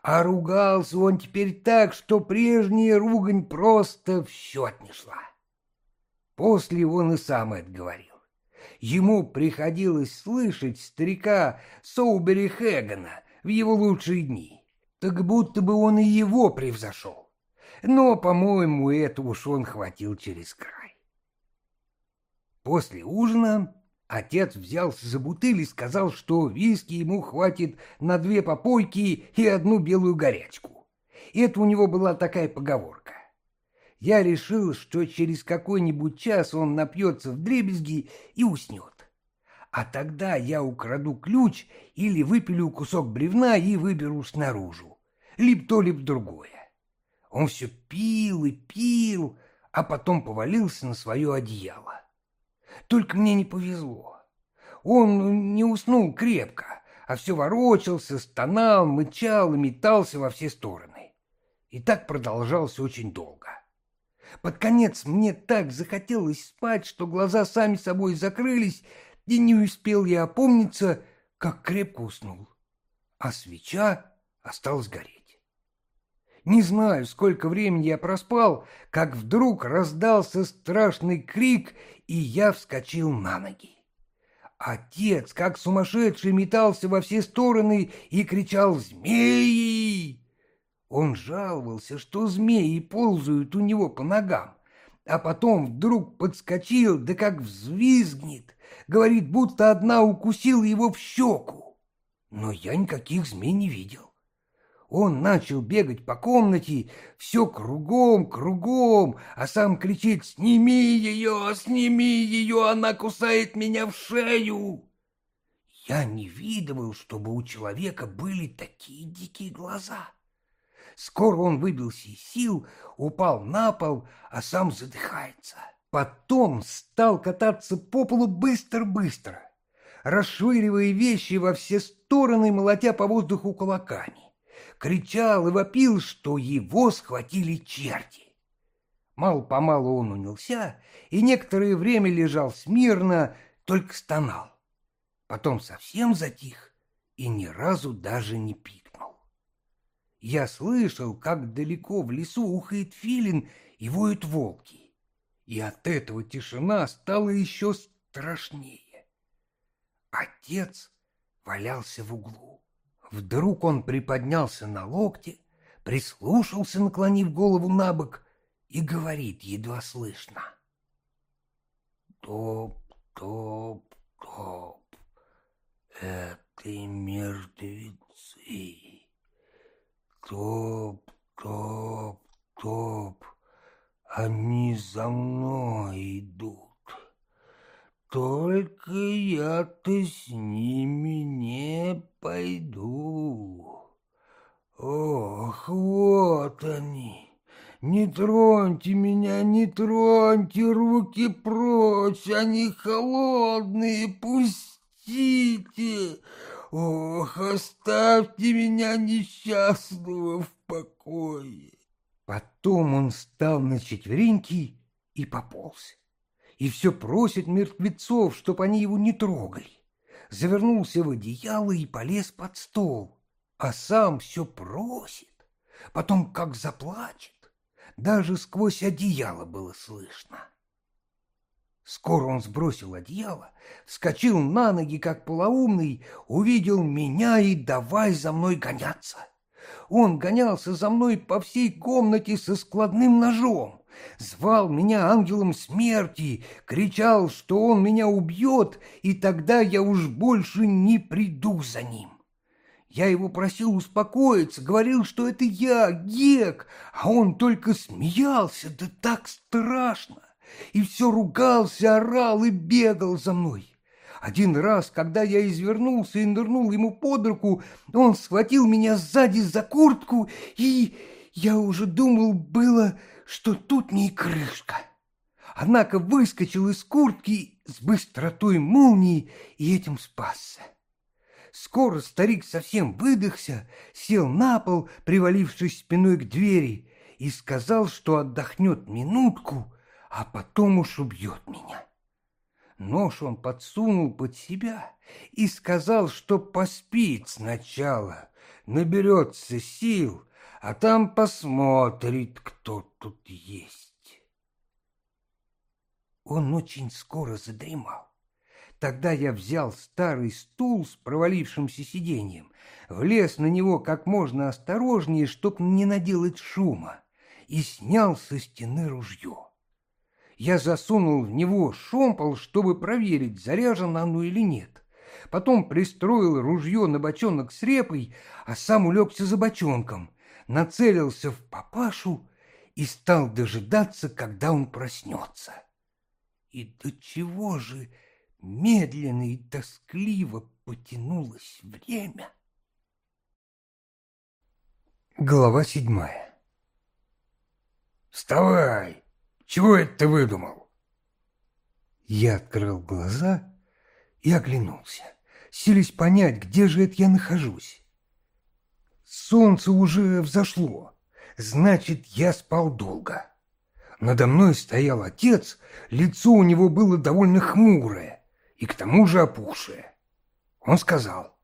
А ругался он теперь так, что прежняя ругань просто в счет не шла. После он и сам это говорил. Ему приходилось слышать старика Соубери Хэгана в его лучшие дни, так будто бы он и его превзошел. Но, по-моему, это уж он хватил через край. После ужина отец взялся за бутыль и сказал, что виски ему хватит на две попойки и одну белую горячку. Это у него была такая поговорка. Я решил, что через какой-нибудь час он напьется в дребезги и уснет. А тогда я украду ключ или выпилю кусок бревна и выберу снаружи. Либо то, либо другое. Он все пил и пил, а потом повалился на свое одеяло. Только мне не повезло. Он не уснул крепко, а все ворочался, стонал, мычал и метался во все стороны. И так продолжалось очень долго. Под конец мне так захотелось спать, что глаза сами собой закрылись, и не успел я опомниться, как крепко уснул, а свеча осталась гореть. Не знаю, сколько времени я проспал, как вдруг раздался страшный крик, и я вскочил на ноги. Отец, как сумасшедший, метался во все стороны и кричал «Змеи!». Он жаловался, что змеи ползают у него по ногам, а потом вдруг подскочил, да как взвизгнет, говорит, будто одна укусила его в щеку. Но я никаких змей не видел. Он начал бегать по комнате, все кругом, кругом, а сам кричит «Сними ее, сними ее, она кусает меня в шею!» Я не видывал, чтобы у человека были такие дикие глаза. Скоро он выбился из сил, упал на пол, а сам задыхается. Потом стал кататься по полу быстро-быстро, расшвыривая вещи во все стороны, молотя по воздуху кулаками. Кричал и вопил, что его схватили черти. Мало-помалу он унялся и некоторое время лежал смирно, только стонал. Потом совсем затих и ни разу даже не пил. Я слышал, как далеко в лесу ухает филин и воют волки. И от этого тишина стала еще страшнее. Отец валялся в углу. Вдруг он приподнялся на локте, прислушался, наклонив голову на бок, и говорит едва слышно. Топ, топ, топ, это мертвецы. Топ, топ, топ, они за мной идут. Только я-то с ними не пойду. Ох, вот они. Не троньте меня, не троньте, руки прочь, они холодные, пустите. Ох, оставьте меня несчастного в покое. Потом он встал на четвереньки и пополз. И все просит мертвецов, чтоб они его не трогали. Завернулся в одеяло и полез под стол, а сам все просит. Потом как заплачет. Даже сквозь одеяло было слышно. Скоро он сбросил одеяло, вскочил на ноги, как полоумный, увидел меня и давай за мной гоняться. Он гонялся за мной по всей комнате со складным ножом, звал меня ангелом смерти, кричал, что он меня убьет, и тогда я уж больше не приду за ним. Я его просил успокоиться, говорил, что это я, Гек, а он только смеялся, да так страшно и все ругался, орал и бегал за мной. Один раз, когда я извернулся и нырнул ему под руку, он схватил меня сзади за куртку, и я уже думал было, что тут не крышка. Однако выскочил из куртки с быстротой молнии и этим спасся. Скоро старик совсем выдохся, сел на пол, привалившись спиной к двери, и сказал, что отдохнет минутку, а потом уж убьет меня. Нож он подсунул под себя и сказал, что поспит сначала, наберется сил, а там посмотрит, кто тут есть. Он очень скоро задремал. Тогда я взял старый стул с провалившимся сиденьем, влез на него как можно осторожнее, чтоб не наделать шума, и снял со стены ружье я засунул в него шомпол, чтобы проверить, заряжено оно или нет. Потом пристроил ружье на бочонок с репой, а сам улегся за бочонком, нацелился в папашу и стал дожидаться, когда он проснется. И до чего же медленно и тоскливо потянулось время. Глава седьмая Вставай! Чего это ты выдумал?» Я открыл глаза и оглянулся, сились понять, где же это я нахожусь. Солнце уже взошло, значит, я спал долго. Надо мной стоял отец, лицо у него было довольно хмурое и к тому же опухшее. Он сказал,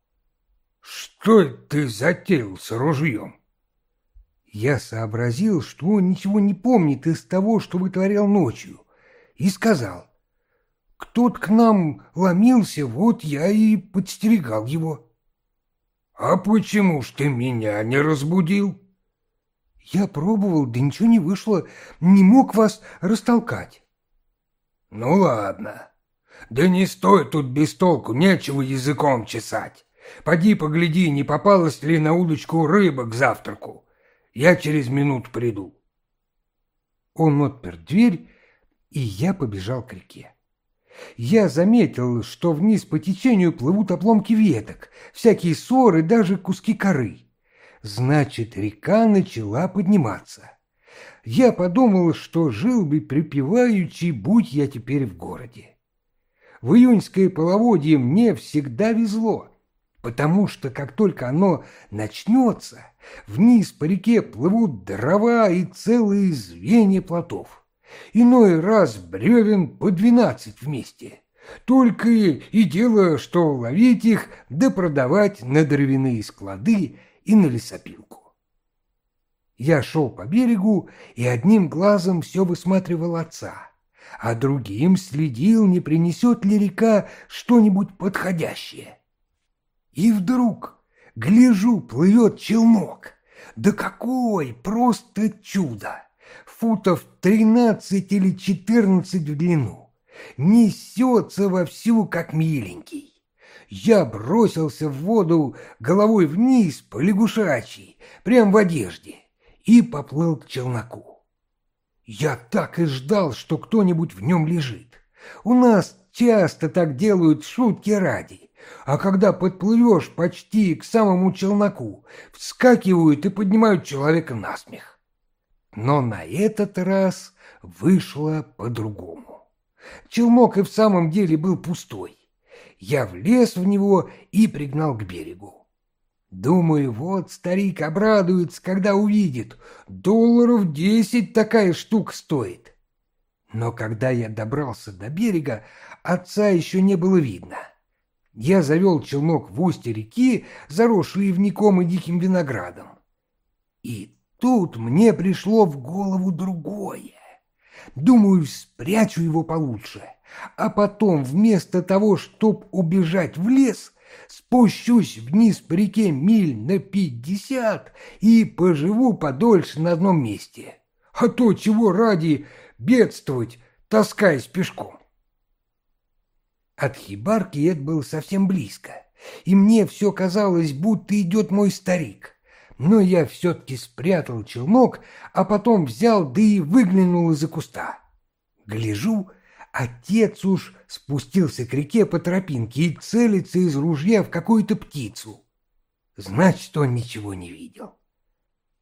«Что ты затеял с ружьем?» Я сообразил, что он ничего не помнит из того, что вытворял ночью, и сказал, «Кто-то к нам ломился, вот я и подстерегал его». «А почему ж ты меня не разбудил?» Я пробовал, да ничего не вышло, не мог вас растолкать. Ну ладно. Да не стой тут без толку, нечего языком чесать. Поди погляди, не попалась ли на удочку рыба к завтраку. Я через минут приду. Он отпер дверь, и я побежал к реке. Я заметил, что вниз по течению плывут обломки веток, всякие ссоры, даже куски коры. Значит, река начала подниматься. Я подумал, что жил бы припеваючи, будь я теперь в городе. В июньское половодье мне всегда везло, потому что как только оно начнется, вниз по реке плывут дрова и целые звенья плотов. Иной раз бревен по двенадцать вместе. Только и дело, что ловить их да продавать на дровяные склады и на лесопилку. Я шел по берегу и одним глазом все высматривал отца, а другим следил, не принесет ли река что-нибудь подходящее. И вдруг, гляжу, плывет челнок. Да какой, просто чудо! Футов тринадцать или четырнадцать в длину. Несется вовсю, как миленький. Я бросился в воду головой вниз по лягушачьей, прям в одежде, и поплыл к челноку. Я так и ждал, что кто-нибудь в нем лежит. У нас часто так делают шутки ради, а когда подплывешь почти к самому челноку, вскакивают и поднимают человека на смех. Но на этот раз вышло по-другому. Челнок и в самом деле был пустой. Я влез в него и пригнал к берегу. Думаю, вот старик обрадуется, когда увидит. Долларов десять такая штука стоит. Но когда я добрался до берега, отца еще не было видно. Я завел челнок в устье реки, заросший ивником и диким виноградом. И тут мне пришло в голову другое. Думаю, спрячу его получше а потом вместо того, чтоб убежать в лес, спущусь вниз по реке миль на пятьдесят и поживу подольше на одном месте. А то чего ради бедствовать, таскаясь пешком. От хибарки это было совсем близко, и мне все казалось, будто идет мой старик. Но я все-таки спрятал челнок, а потом взял, да и выглянул из-за куста. Гляжу — Отец уж спустился к реке по тропинке и целится из ружья в какую-то птицу. Значит, он ничего не видел.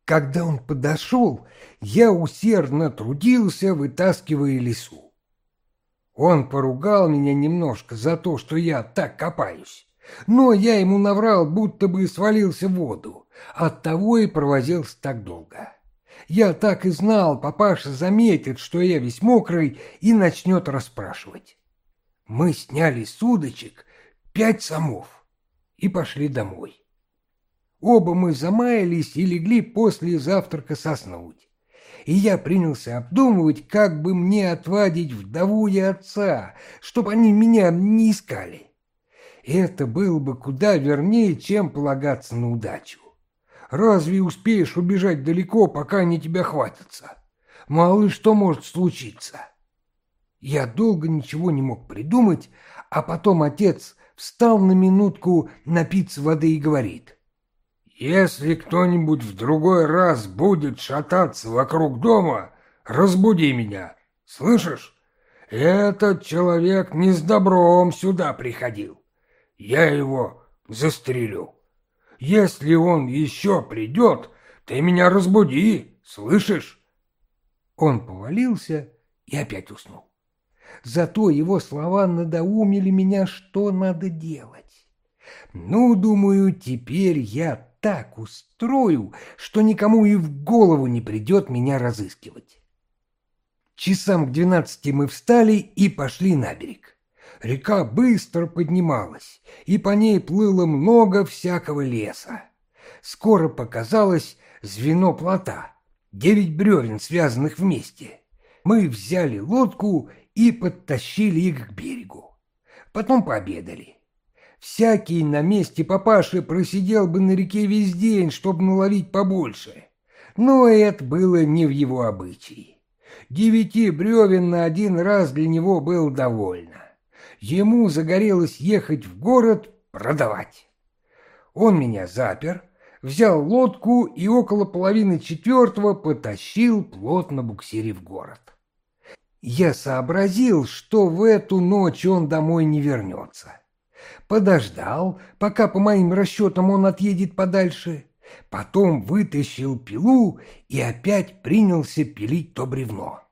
Когда он подошел, я усердно трудился, вытаскивая лесу. Он поругал меня немножко за то, что я так копаюсь, но я ему наврал, будто бы свалился в воду, оттого и провозился так долго. Я так и знал, папаша заметит, что я весь мокрый, и начнет расспрашивать. Мы сняли с удочек пять самов и пошли домой. Оба мы замаялись и легли после завтрака соснуть. И я принялся обдумывать, как бы мне отвадить вдову и отца, чтобы они меня не искали. Это было бы куда вернее, чем полагаться на удачу. Разве успеешь убежать далеко, пока они тебя хватятся? Мало ли что может случиться. Я долго ничего не мог придумать, а потом отец встал на минутку напиться воды и говорит. «Если кто-нибудь в другой раз будет шататься вокруг дома, разбуди меня, слышишь? Этот человек не с добром сюда приходил. Я его застрелю». Если он еще придет, ты меня разбуди, слышишь?» Он повалился и опять уснул. Зато его слова надоумили меня, что надо делать. Ну, думаю, теперь я так устрою, что никому и в голову не придет меня разыскивать. Часам к двенадцати мы встали и пошли на берег. Река быстро поднималась, и по ней плыло много всякого леса. Скоро показалось звено плота, девять бревен, связанных вместе. Мы взяли лодку и подтащили их к берегу. Потом пообедали. Всякий на месте папаши просидел бы на реке весь день, чтобы наловить побольше. Но это было не в его обычае. Девяти бревен на один раз для него было довольно. Ему загорелось ехать в город продавать. Он меня запер, взял лодку и около половины четвертого потащил плот на буксире в город. Я сообразил, что в эту ночь он домой не вернется. Подождал, пока, по моим расчетам, он отъедет подальше. Потом вытащил пилу и опять принялся пилить то бревно.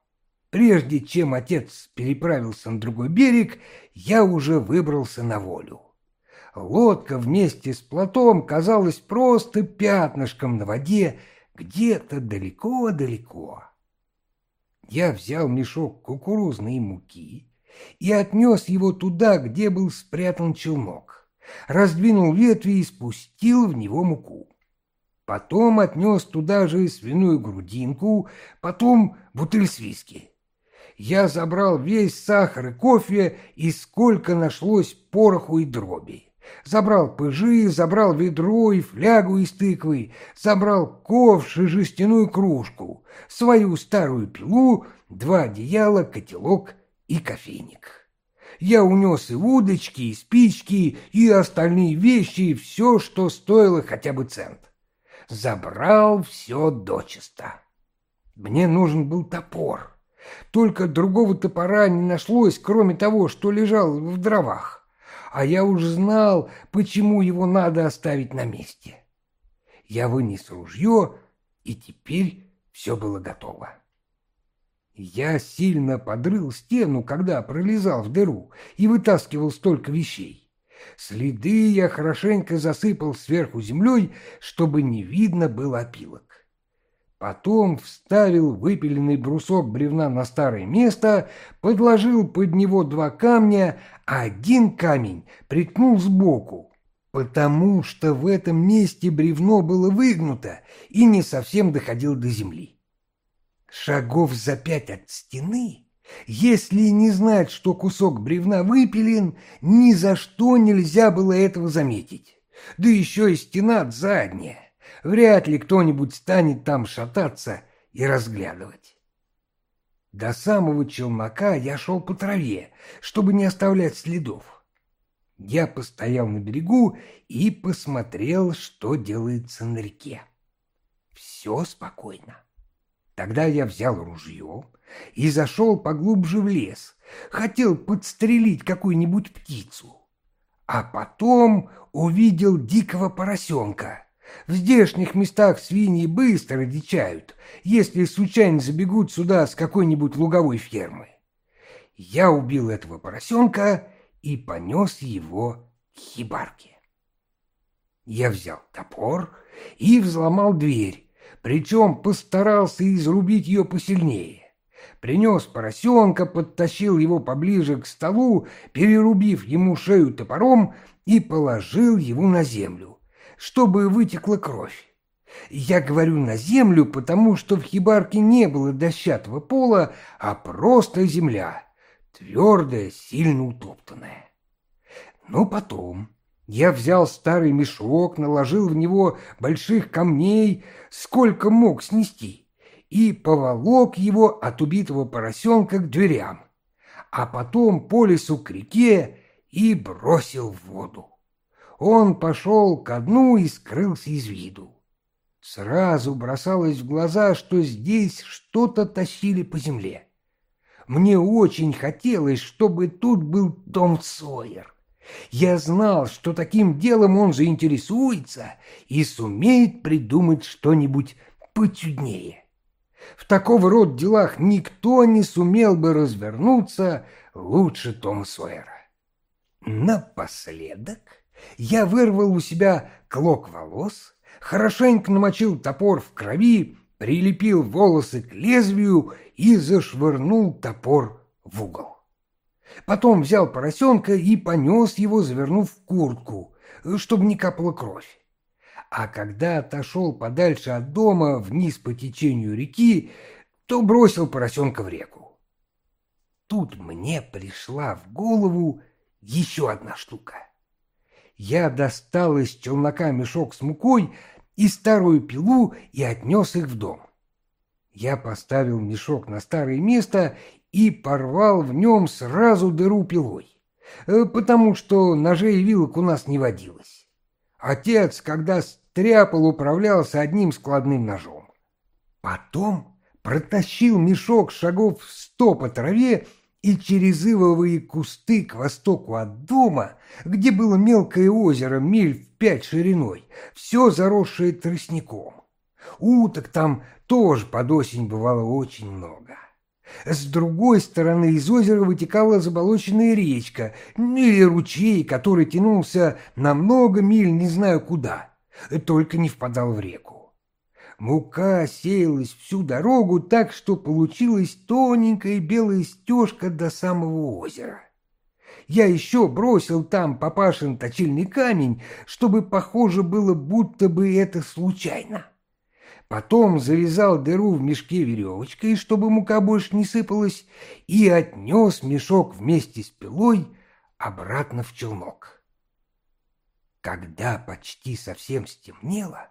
Прежде чем отец переправился на другой берег, я уже выбрался на волю. Лодка вместе с плотом казалась просто пятнышком на воде где-то далеко-далеко. Я взял мешок кукурузной муки и отнес его туда, где был спрятан челнок, раздвинул ветви и спустил в него муку. Потом отнес туда же свиную грудинку, потом бутыль с виски. Я забрал весь сахар и кофе, и сколько нашлось пороху и дроби. Забрал пыжи, забрал ведро и флягу из тыквы, забрал ковш и жестяную кружку, свою старую пилу, два одеяла, котелок и кофейник. Я унес и удочки, и спички, и остальные вещи, и все, что стоило хотя бы цент. Забрал все дочисто. Мне нужен был топор. Только другого топора не нашлось, кроме того, что лежал в дровах а я уж знал, почему его надо оставить на месте. Я вынес ружье, и теперь все было готово. Я сильно подрыл стену, когда пролезал в дыру и вытаскивал столько вещей. Следы я хорошенько засыпал сверху землей, чтобы не видно было опилок. Потом вставил выпиленный брусок бревна на старое место, подложил под него два камня, а один камень приткнул сбоку, потому что в этом месте бревно было выгнуто и не совсем доходило до земли. Шагов за пять от стены, если не знать, что кусок бревна выпилен, ни за что нельзя было этого заметить. Да еще и стена задняя вряд ли кто-нибудь станет там шататься и разглядывать. До самого челнока я шел по траве, чтобы не оставлять следов. Я постоял на берегу и посмотрел, что делается на реке. Все спокойно. Тогда я взял ружье и зашел поглубже в лес, хотел подстрелить какую-нибудь птицу. А потом увидел дикого поросенка — в здешних местах свиньи быстро дичают, если случайно забегут сюда с какой-нибудь луговой фермы. Я убил этого поросенка и понес его к хибарке. Я взял топор и взломал дверь, причем постарался изрубить ее посильнее. Принес поросенка, подтащил его поближе к столу, перерубив ему шею топором и положил его на землю чтобы вытекла кровь. Я говорю на землю, потому что в хибарке не было дощатого пола, а просто земля, твердая, сильно утоптанная. Но потом я взял старый мешок, наложил в него больших камней, сколько мог снести, и поволок его от убитого поросенка к дверям, а потом по лесу к реке и бросил в воду он пошел ко дну и скрылся из виду. Сразу бросалось в глаза, что здесь что-то тащили по земле. Мне очень хотелось, чтобы тут был Том Сойер. Я знал, что таким делом он заинтересуется и сумеет придумать что-нибудь почуднее. В такого рода делах никто не сумел бы развернуться лучше Тома Сойера. Напоследок я вырвал у себя клок волос, хорошенько намочил топор в крови, прилепил волосы к лезвию и зашвырнул топор в угол. Потом взял поросенка и понес его, завернув в куртку, чтобы не капала кровь. А когда отошел подальше от дома вниз по течению реки, то бросил поросенка в реку. Тут мне пришла в голову еще одна штука. Я достал из челнока мешок с мукой и старую пилу и отнес их в дом. Я поставил мешок на старое место и порвал в нем сразу дыру пилой, э, потому что ножей и вилок у нас не водилось. Отец, когда стряпал, управлялся одним складным ножом. Потом протащил мешок шагов сто по траве и через ивовые кусты к востоку от дома, где было мелкое озеро миль в пять шириной, все заросшее тростником. Уток там тоже под осень бывало очень много. С другой стороны из озера вытекала заболоченная речка или ручей, который тянулся на много миль не знаю куда, только не впадал в реку. Мука сеялась всю дорогу так, что получилась тоненькая белая стежка до самого озера. Я еще бросил там папашин точильный камень, чтобы похоже было, будто бы это случайно. Потом завязал дыру в мешке веревочкой, чтобы мука больше не сыпалась, и отнес мешок вместе с пилой обратно в челнок. Когда почти совсем стемнело,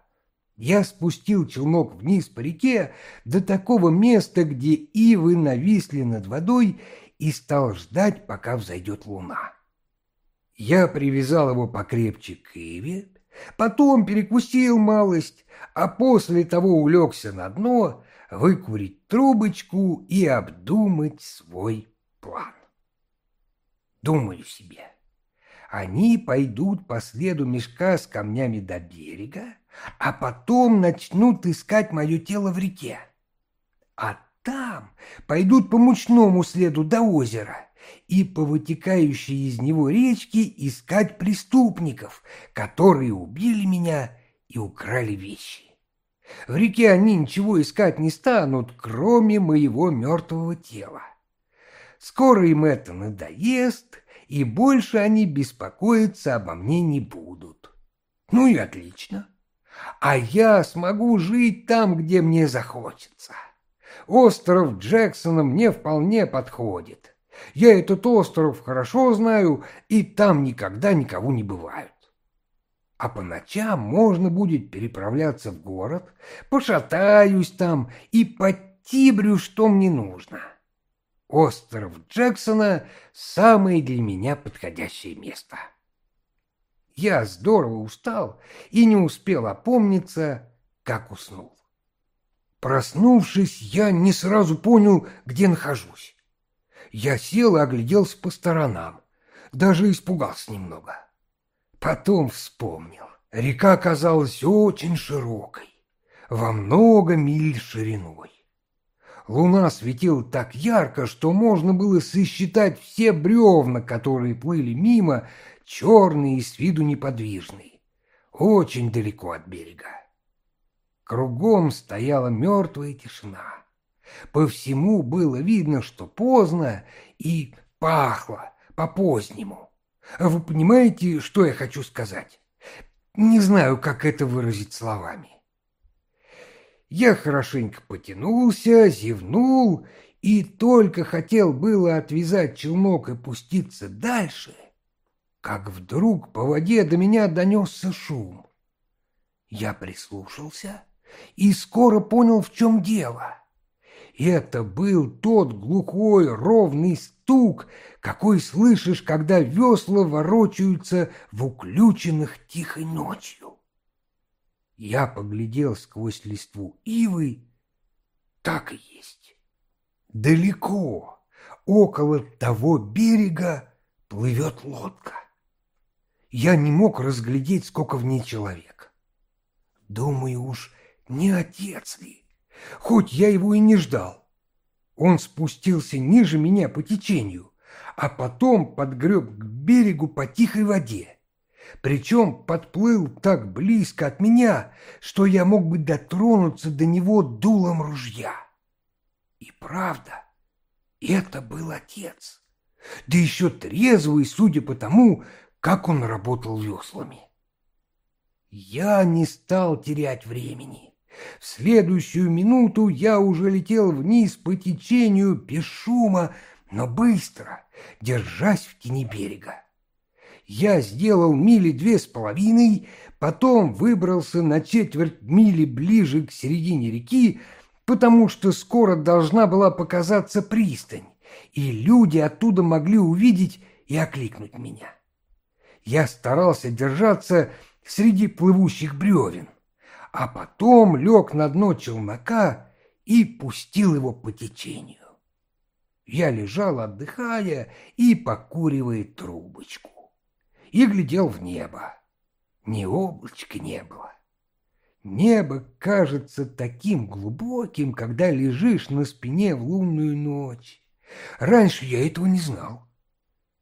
я спустил челнок вниз по реке до такого места, где ивы нависли над водой, и стал ждать, пока взойдет луна. Я привязал его покрепче к иве, потом перекусил малость, а после того улегся на дно, выкурить трубочку и обдумать свой план. Думаю себе, они пойдут по следу мешка с камнями до берега, а потом начнут искать мое тело в реке. А там пойдут по мучному следу до озера и по вытекающей из него речке искать преступников, которые убили меня и украли вещи. В реке они ничего искать не станут, кроме моего мертвого тела. Скоро им это надоест, и больше они беспокоиться обо мне не будут. Ну и отлично а я смогу жить там, где мне захочется. Остров Джексона мне вполне подходит. Я этот остров хорошо знаю, и там никогда никого не бывают. А по ночам можно будет переправляться в город, пошатаюсь там и подтибрю, что мне нужно. Остров Джексона — самое для меня подходящее место. Я здорово устал и не успел опомниться, как уснул. Проснувшись, я не сразу понял, где нахожусь. Я сел и огляделся по сторонам, даже испугался немного. Потом вспомнил. Река казалась очень широкой, во много миль шириной. Луна светила так ярко, что можно было сосчитать все бревна, которые плыли мимо, черный и с виду неподвижный, очень далеко от берега. Кругом стояла мертвая тишина. По всему было видно, что поздно и пахло по-позднему. Вы понимаете, что я хочу сказать? Не знаю, как это выразить словами. Я хорошенько потянулся, зевнул и только хотел было отвязать челнок и пуститься дальше — как вдруг по воде до меня донесся шум. Я прислушался и скоро понял, в чем дело. Это был тот глухой ровный стук, какой слышишь, когда весла ворочаются в уключенных тихой ночью. Я поглядел сквозь листву ивы, так и есть. Далеко, около того берега, плывет лодка я не мог разглядеть, сколько в ней человек. Думаю уж, не отец ли? хоть я его и не ждал. Он спустился ниже меня по течению, а потом подгреб к берегу по тихой воде. Причем подплыл так близко от меня, что я мог бы дотронуться до него дулом ружья. И правда, это был отец, да еще трезвый, судя по тому, как он работал веслами. Я не стал терять времени. В следующую минуту я уже летел вниз по течению без шума, но быстро, держась в тени берега. Я сделал мили две с половиной, потом выбрался на четверть мили ближе к середине реки, потому что скоро должна была показаться пристань, и люди оттуда могли увидеть и окликнуть меня. Я старался держаться среди плывущих бревен, а потом лег на дно челнока и пустил его по течению. Я лежал, отдыхая и покуривая трубочку, и глядел в небо. Ни облачка не было. Небо кажется таким глубоким, когда лежишь на спине в лунную ночь. Раньше я этого не знал.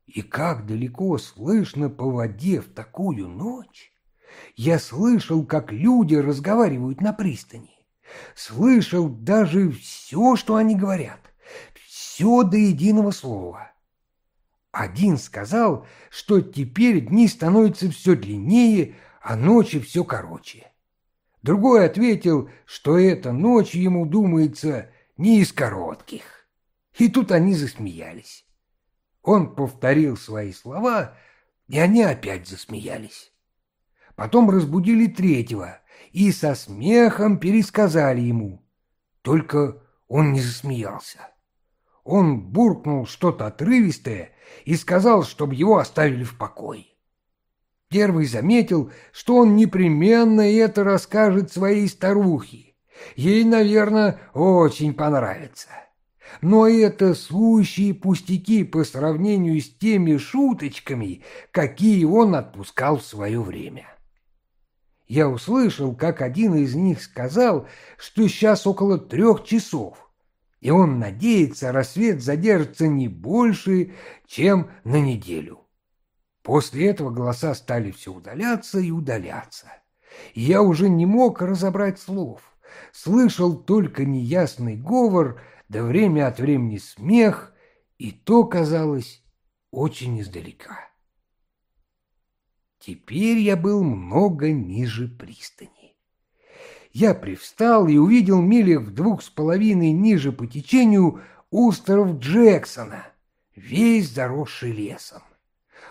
И как далеко слышно по воде в такую ночь. Я слышал, как люди разговаривают на пристани. Слышал даже все, что они говорят. Все до единого слова. Один сказал, что теперь дни становятся все длиннее, а ночи все короче. Другой ответил, что эта ночь ему думается не из коротких. И тут они засмеялись. Он повторил свои слова, и они опять засмеялись. Потом разбудили третьего и со смехом пересказали ему. Только он не засмеялся. Он буркнул что-то отрывистое и сказал, чтобы его оставили в покое. Первый заметил, что он непременно это расскажет своей старухе. Ей, наверное, очень понравится. Но это сущие пустяки по сравнению с теми шуточками, какие он отпускал в свое время. Я услышал, как один из них сказал, что сейчас около трех часов, и он надеется, рассвет задержится не больше, чем на неделю. После этого голоса стали все удаляться и удаляться. И я уже не мог разобрать слов. Слышал только неясный говор, да время от времени смех, и то казалось очень издалека. Теперь я был много ниже пристани. Я привстал и увидел милях в двух с половиной ниже по течению остров Джексона, весь заросший лесом.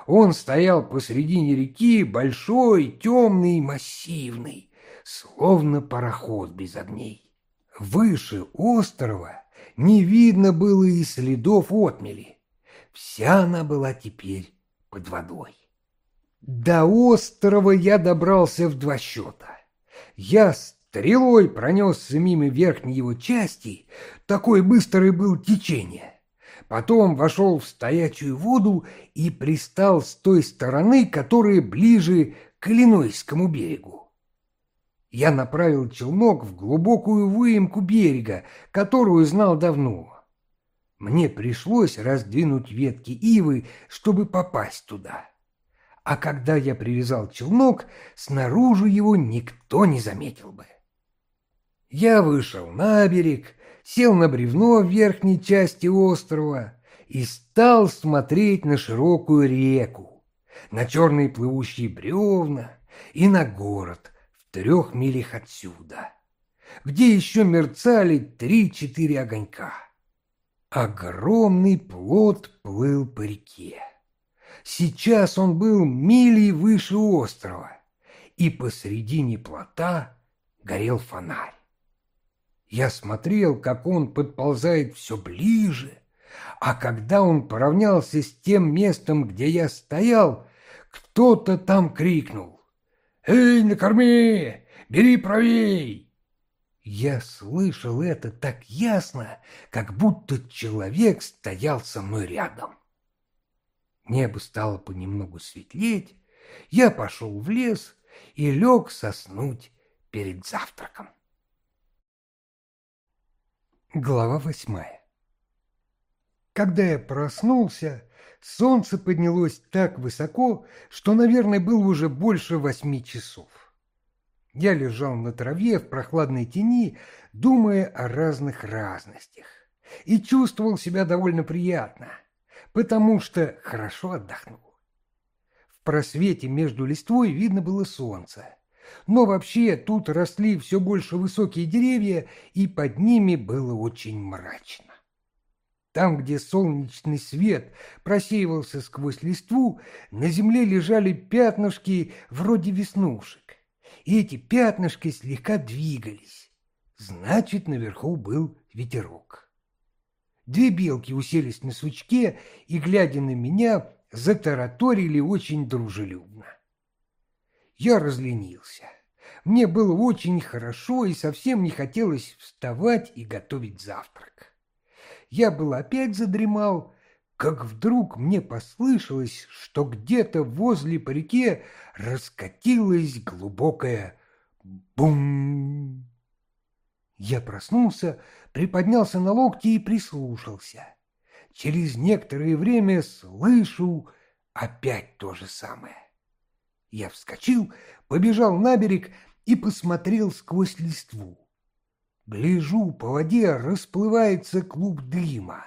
Он стоял посредине реки, большой, темный, массивный, словно пароход без огней. Выше острова не видно было и следов отмели. Вся она была теперь под водой. До острова я добрался в два счета. Я стрелой пронесся мимо верхней его части, такое быстрое было течение. Потом вошел в стоячую воду и пристал с той стороны, которая ближе к Иллинойскому берегу. Я направил челнок в глубокую выемку берега, которую знал давно. Мне пришлось раздвинуть ветки ивы, чтобы попасть туда а когда я привязал челнок, снаружи его никто не заметил бы. Я вышел на берег, сел на бревно в верхней части острова и стал смотреть на широкую реку, на черные плывущие бревна и на город в трех милях отсюда, где еще мерцали три-четыре огонька. Огромный плот плыл по реке. Сейчас он был мили выше острова, и посредине плота горел фонарь. Я смотрел, как он подползает все ближе, а когда он поравнялся с тем местом, где я стоял, кто-то там крикнул «Эй, накорми! Бери правей!» Я слышал это так ясно, как будто человек стоял со мной рядом. Небо стало понемногу светлеть, я пошел в лес и лег соснуть перед завтраком. Глава восьмая Когда я проснулся, солнце поднялось так высоко, что, наверное, было уже больше восьми часов. Я лежал на траве в прохладной тени, думая о разных разностях, и чувствовал себя довольно приятно, потому что хорошо отдохнул. В просвете между листвой видно было солнце, но вообще тут росли все больше высокие деревья, и под ними было очень мрачно. Там, где солнечный свет просеивался сквозь листву, на земле лежали пятнышки вроде веснушек. И эти пятнышки слегка двигались. Значит, наверху был ветерок. Две белки уселись на сучке и, глядя на меня, затараторили очень дружелюбно. Я разленился. Мне было очень хорошо и совсем не хотелось вставать и готовить завтрак. Я был опять задремал, как вдруг мне послышалось, что где-то возле по реке раскатилось глубокое бум. Я проснулся, приподнялся на локти и прислушался. Через некоторое время слышу опять то же самое. Я вскочил, побежал на берег и посмотрел сквозь листву. Гляжу, по воде расплывается клуб дыма,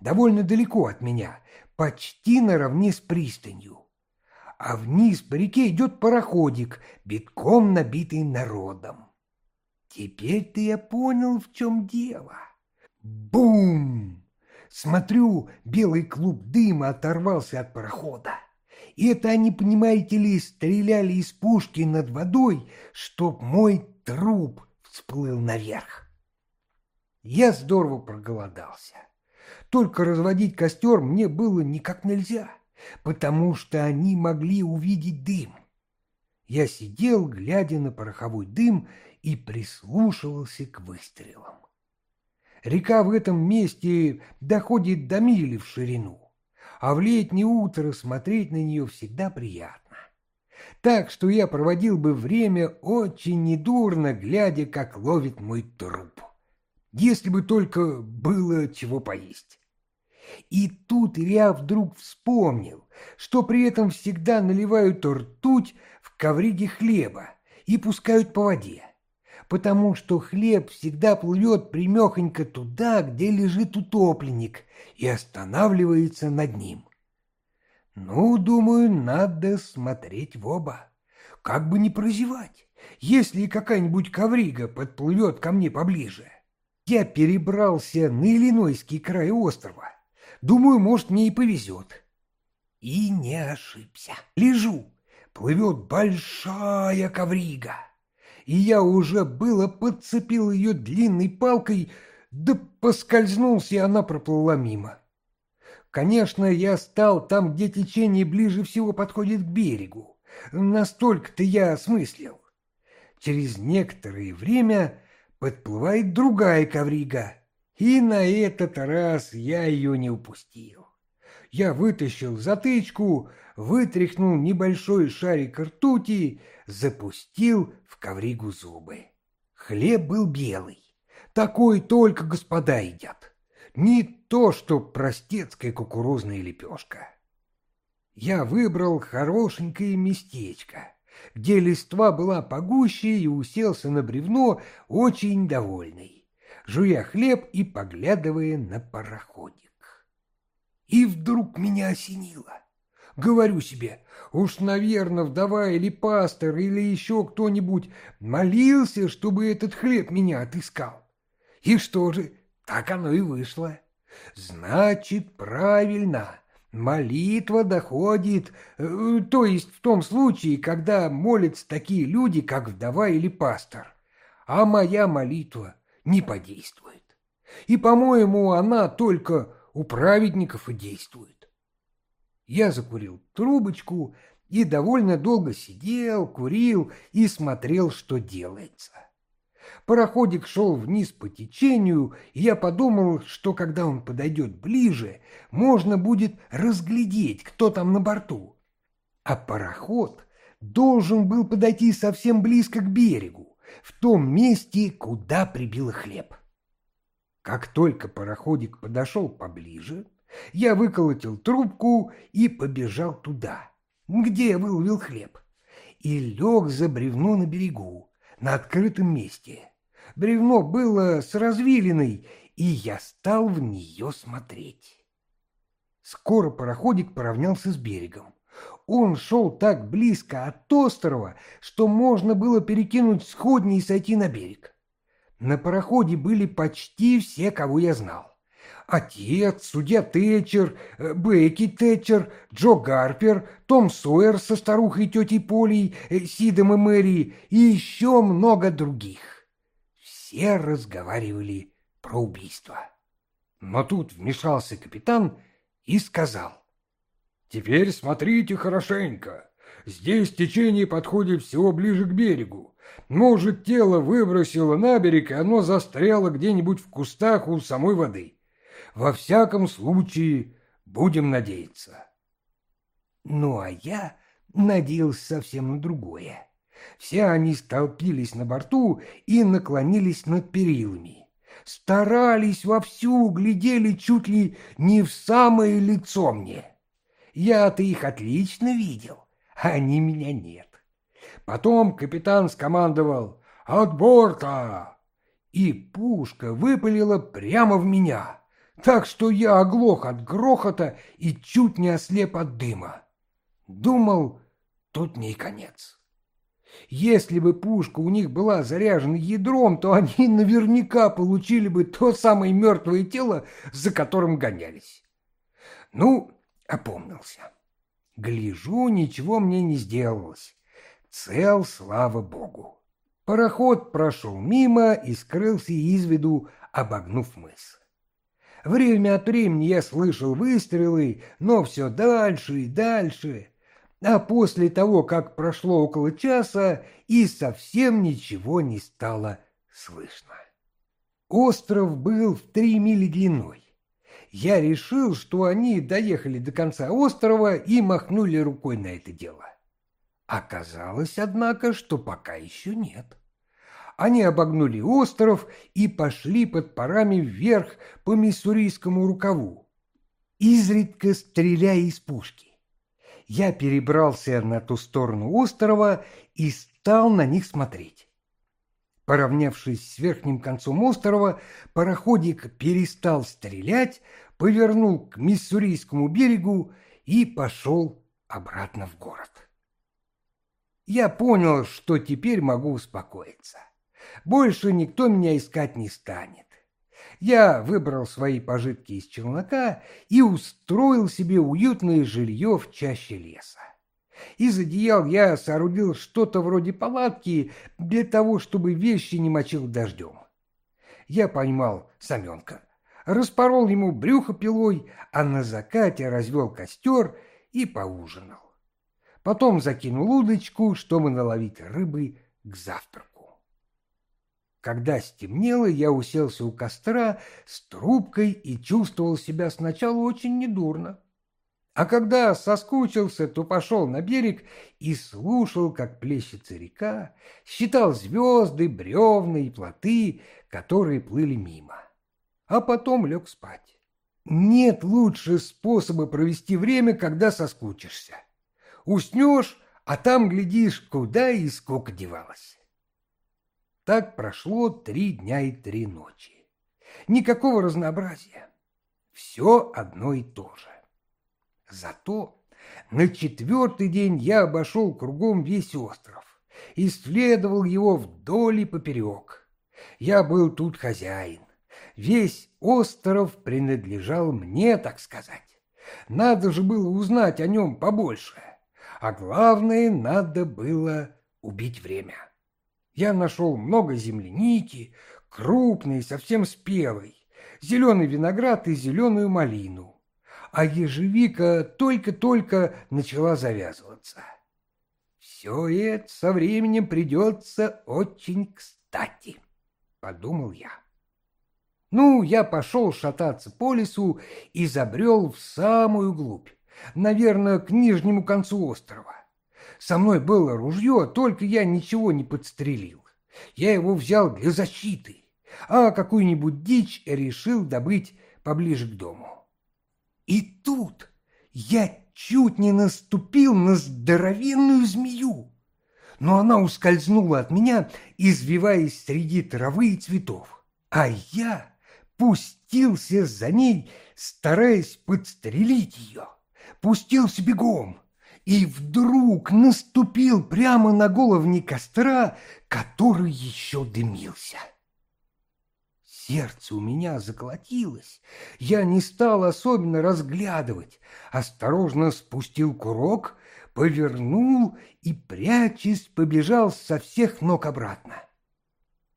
довольно далеко от меня, почти наравне с пристанью. А вниз по реке идет пароходик, битком набитый народом. Теперь-то я понял, в чем дело. Бум! Смотрю, белый клуб дыма оторвался от парохода. И это они, понимаете ли, стреляли из пушки над водой, чтоб мой труп всплыл наверх. Я здорово проголодался. Только разводить костер мне было никак нельзя, потому что они могли увидеть дым. Я сидел, глядя на пороховой дым, и прислушивался к выстрелам. Река в этом месте доходит до мили в ширину а в летнее утро смотреть на нее всегда приятно. Так что я проводил бы время очень недурно, глядя, как ловит мой труп. Если бы только было чего поесть. И тут я вдруг вспомнил, что при этом всегда наливают ртуть в ковриге хлеба и пускают по воде потому что хлеб всегда плывет примехонько туда, где лежит утопленник, и останавливается над ним. Ну, думаю, надо смотреть в оба, как бы не прозевать, если какая-нибудь коврига подплывет ко мне поближе. Я перебрался на Иллинойский край острова. Думаю, может, мне и повезет. И не ошибся. Лежу, плывет большая коврига и я уже было подцепил ее длинной палкой, да поскользнулся, и она проплыла мимо. Конечно, я стал там, где течение ближе всего подходит к берегу. Настолько-то я осмыслил. Через некоторое время подплывает другая коврига, и на этот раз я ее не упустил. Я вытащил затычку, вытряхнул небольшой шарик ртути, запустил в ковригу зубы. Хлеб был белый. Такой только господа едят. Не то, что простецкая кукурузная лепешка. Я выбрал хорошенькое местечко, где листва была погуще и уселся на бревно, очень довольный, жуя хлеб и поглядывая на пароходик. И вдруг меня осенило. Говорю себе, уж, наверное, вдова или пастор, или еще кто-нибудь молился, чтобы этот хлеб меня отыскал. И что же, так оно и вышло. Значит, правильно, молитва доходит, э, то есть в том случае, когда молятся такие люди, как вдова или пастор. А моя молитва не подействует. И, по-моему, она только у праведников и действует. Я закурил трубочку и довольно долго сидел, курил и смотрел, что делается. Пароходик шел вниз по течению, и я подумал, что когда он подойдет ближе, можно будет разглядеть, кто там на борту. А пароход должен был подойти совсем близко к берегу, в том месте, куда прибило хлеб. Как только пароходик подошел поближе, я выколотил трубку и побежал туда, где я выловил хлеб, и лег за бревно на берегу, на открытом месте. Бревно было с развилиной, и я стал в нее смотреть. Скоро пароходик поравнялся с берегом. Он шел так близко от острова, что можно было перекинуть сходни и сойти на берег. На пароходе были почти все, кого я знал. Отец, судья Тэтчер, э, Бекки Тэтчер, Джо Гарпер, Том Сойер со старухой тетей Полей, э, Сидом и Мэри и еще много других. Все разговаривали про убийство. Но тут вмешался капитан и сказал. «Теперь смотрите хорошенько. Здесь течение подходит всего ближе к берегу. Может, тело выбросило на берег, и оно застряло где-нибудь в кустах у самой воды. Во всяком случае, будем надеяться. Ну, а я надеялся совсем на другое. Все они столпились на борту и наклонились над перилами. Старались вовсю, глядели чуть ли не в самое лицо мне. Я-то их отлично видел, а они меня нет. Потом капитан скомандовал «От борта!» И пушка выпалила прямо в меня, так что я оглох от грохота и чуть не ослеп от дыма. Думал, тут не конец. Если бы пушка у них была заряжена ядром, то они наверняка получили бы то самое мертвое тело, за которым гонялись. Ну, опомнился. Гляжу, ничего мне не сделалось. Цел, слава богу. Пароход прошел мимо и скрылся из виду, обогнув мыс. Время от времени я слышал выстрелы, но все дальше и дальше. А после того, как прошло около часа, и совсем ничего не стало слышно. Остров был в три мили длиной. Я решил, что они доехали до конца острова и махнули рукой на это дело. Оказалось, однако, что пока еще нет. Они обогнули остров и пошли под парами вверх по миссурийскому рукаву, изредка стреляя из пушки. Я перебрался на ту сторону острова и стал на них смотреть. Поравнявшись с верхним концом острова, пароходик перестал стрелять, повернул к миссурийскому берегу и пошел обратно в город я понял, что теперь могу успокоиться. Больше никто меня искать не станет. Я выбрал свои пожитки из челнока и устроил себе уютное жилье в чаще леса. Из одеял я соорудил что-то вроде палатки для того, чтобы вещи не мочил дождем. Я поймал Саменка, распорол ему брюхо пилой, а на закате развел костер и поужинал. Потом закинул удочку, чтобы наловить рыбы к завтраку. Когда стемнело, я уселся у костра с трубкой и чувствовал себя сначала очень недурно. А когда соскучился, то пошел на берег и слушал, как плещется река, считал звезды, бревна и плоты, которые плыли мимо. А потом лег спать. Нет лучше способа провести время, когда соскучишься. Уснешь, а там, глядишь, куда и сколько девалось. Так прошло три дня и три ночи. Никакого разнообразия. Все одно и то же. Зато на четвертый день я обошел кругом весь остров, исследовал его вдоль и поперек. Я был тут хозяин. Весь остров принадлежал мне, так сказать. Надо же было узнать о нем побольше а главное, надо было убить время. Я нашел много земляники, крупной, совсем спелой, зеленый виноград и зеленую малину, а ежевика только-только начала завязываться. Все это со временем придется очень кстати, подумал я. Ну, я пошел шататься по лесу и забрел в самую глубь наверное, к нижнему концу острова. Со мной было ружье, только я ничего не подстрелил. Я его взял для защиты. а какую-нибудь дичь решил добыть поближе к дому. И тут я чуть не наступил на здоровенную змею, но она ускользнула от меня, извиваясь среди травы и цветов, а я пустился за ней, стараясь подстрелить ее, пустился бегом, и вдруг наступил прямо на головни костра, который еще дымился. Сердце у меня заколотилось. Я не стал особенно разглядывать. Осторожно спустил курок, повернул и, прячась, побежал со всех ног обратно.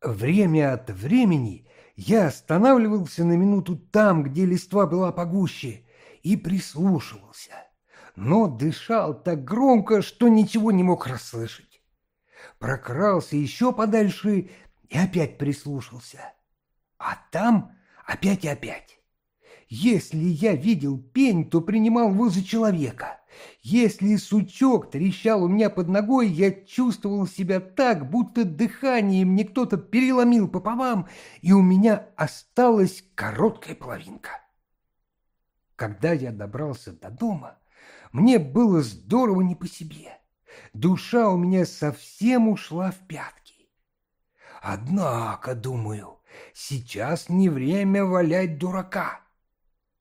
Время от времени я останавливался на минуту там, где листва была погуще, и прислушивался, но дышал так громко, что ничего не мог расслышать. Прокрался еще подальше и опять прислушался. А там опять и опять. Если я видел пень, то принимал его за человека. Если сучок трещал у меня под ногой, я чувствовал себя так, будто дыхание мне кто-то переломил пополам, и у меня осталась короткая половинка. Когда я добрался до дома, мне было здорово не по себе. Душа у меня совсем ушла в пятки. Однако, думаю, сейчас не время валять дурака.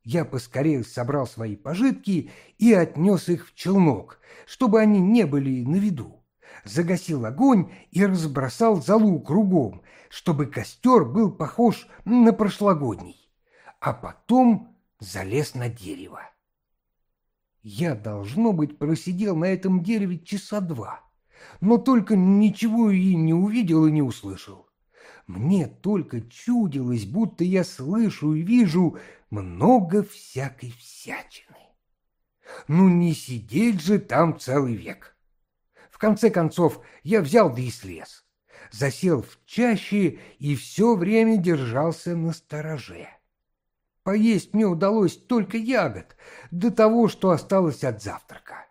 Я поскорее собрал свои пожитки и отнес их в челнок, чтобы они не были на виду. Загасил огонь и разбросал золу кругом, чтобы костер был похож на прошлогодний. А потом залез на дерево. Я, должно быть, просидел на этом дереве часа два, но только ничего и не увидел и не услышал. Мне только чудилось, будто я слышу и вижу много всякой всячины. Ну, не сидеть же там целый век. В конце концов, я взял да и слез. Засел в чаще и все время держался на стороже. Поесть мне удалось только ягод, до того, что осталось от завтрака.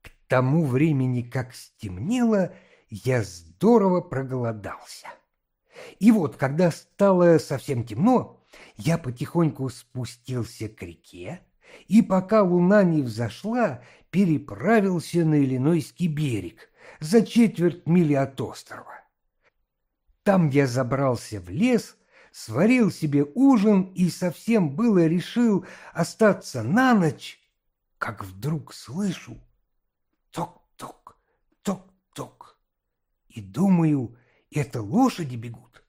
К тому времени, как стемнело, я здорово проголодался. И вот, когда стало совсем темно, я потихоньку спустился к реке, и пока луна не взошла, переправился на Иллинойский берег за четверть мили от острова. Там я забрался в лес, сварил себе ужин и совсем было решил остаться на ночь, как вдруг слышу ток-ток, ток-ток, и думаю, это лошади бегут,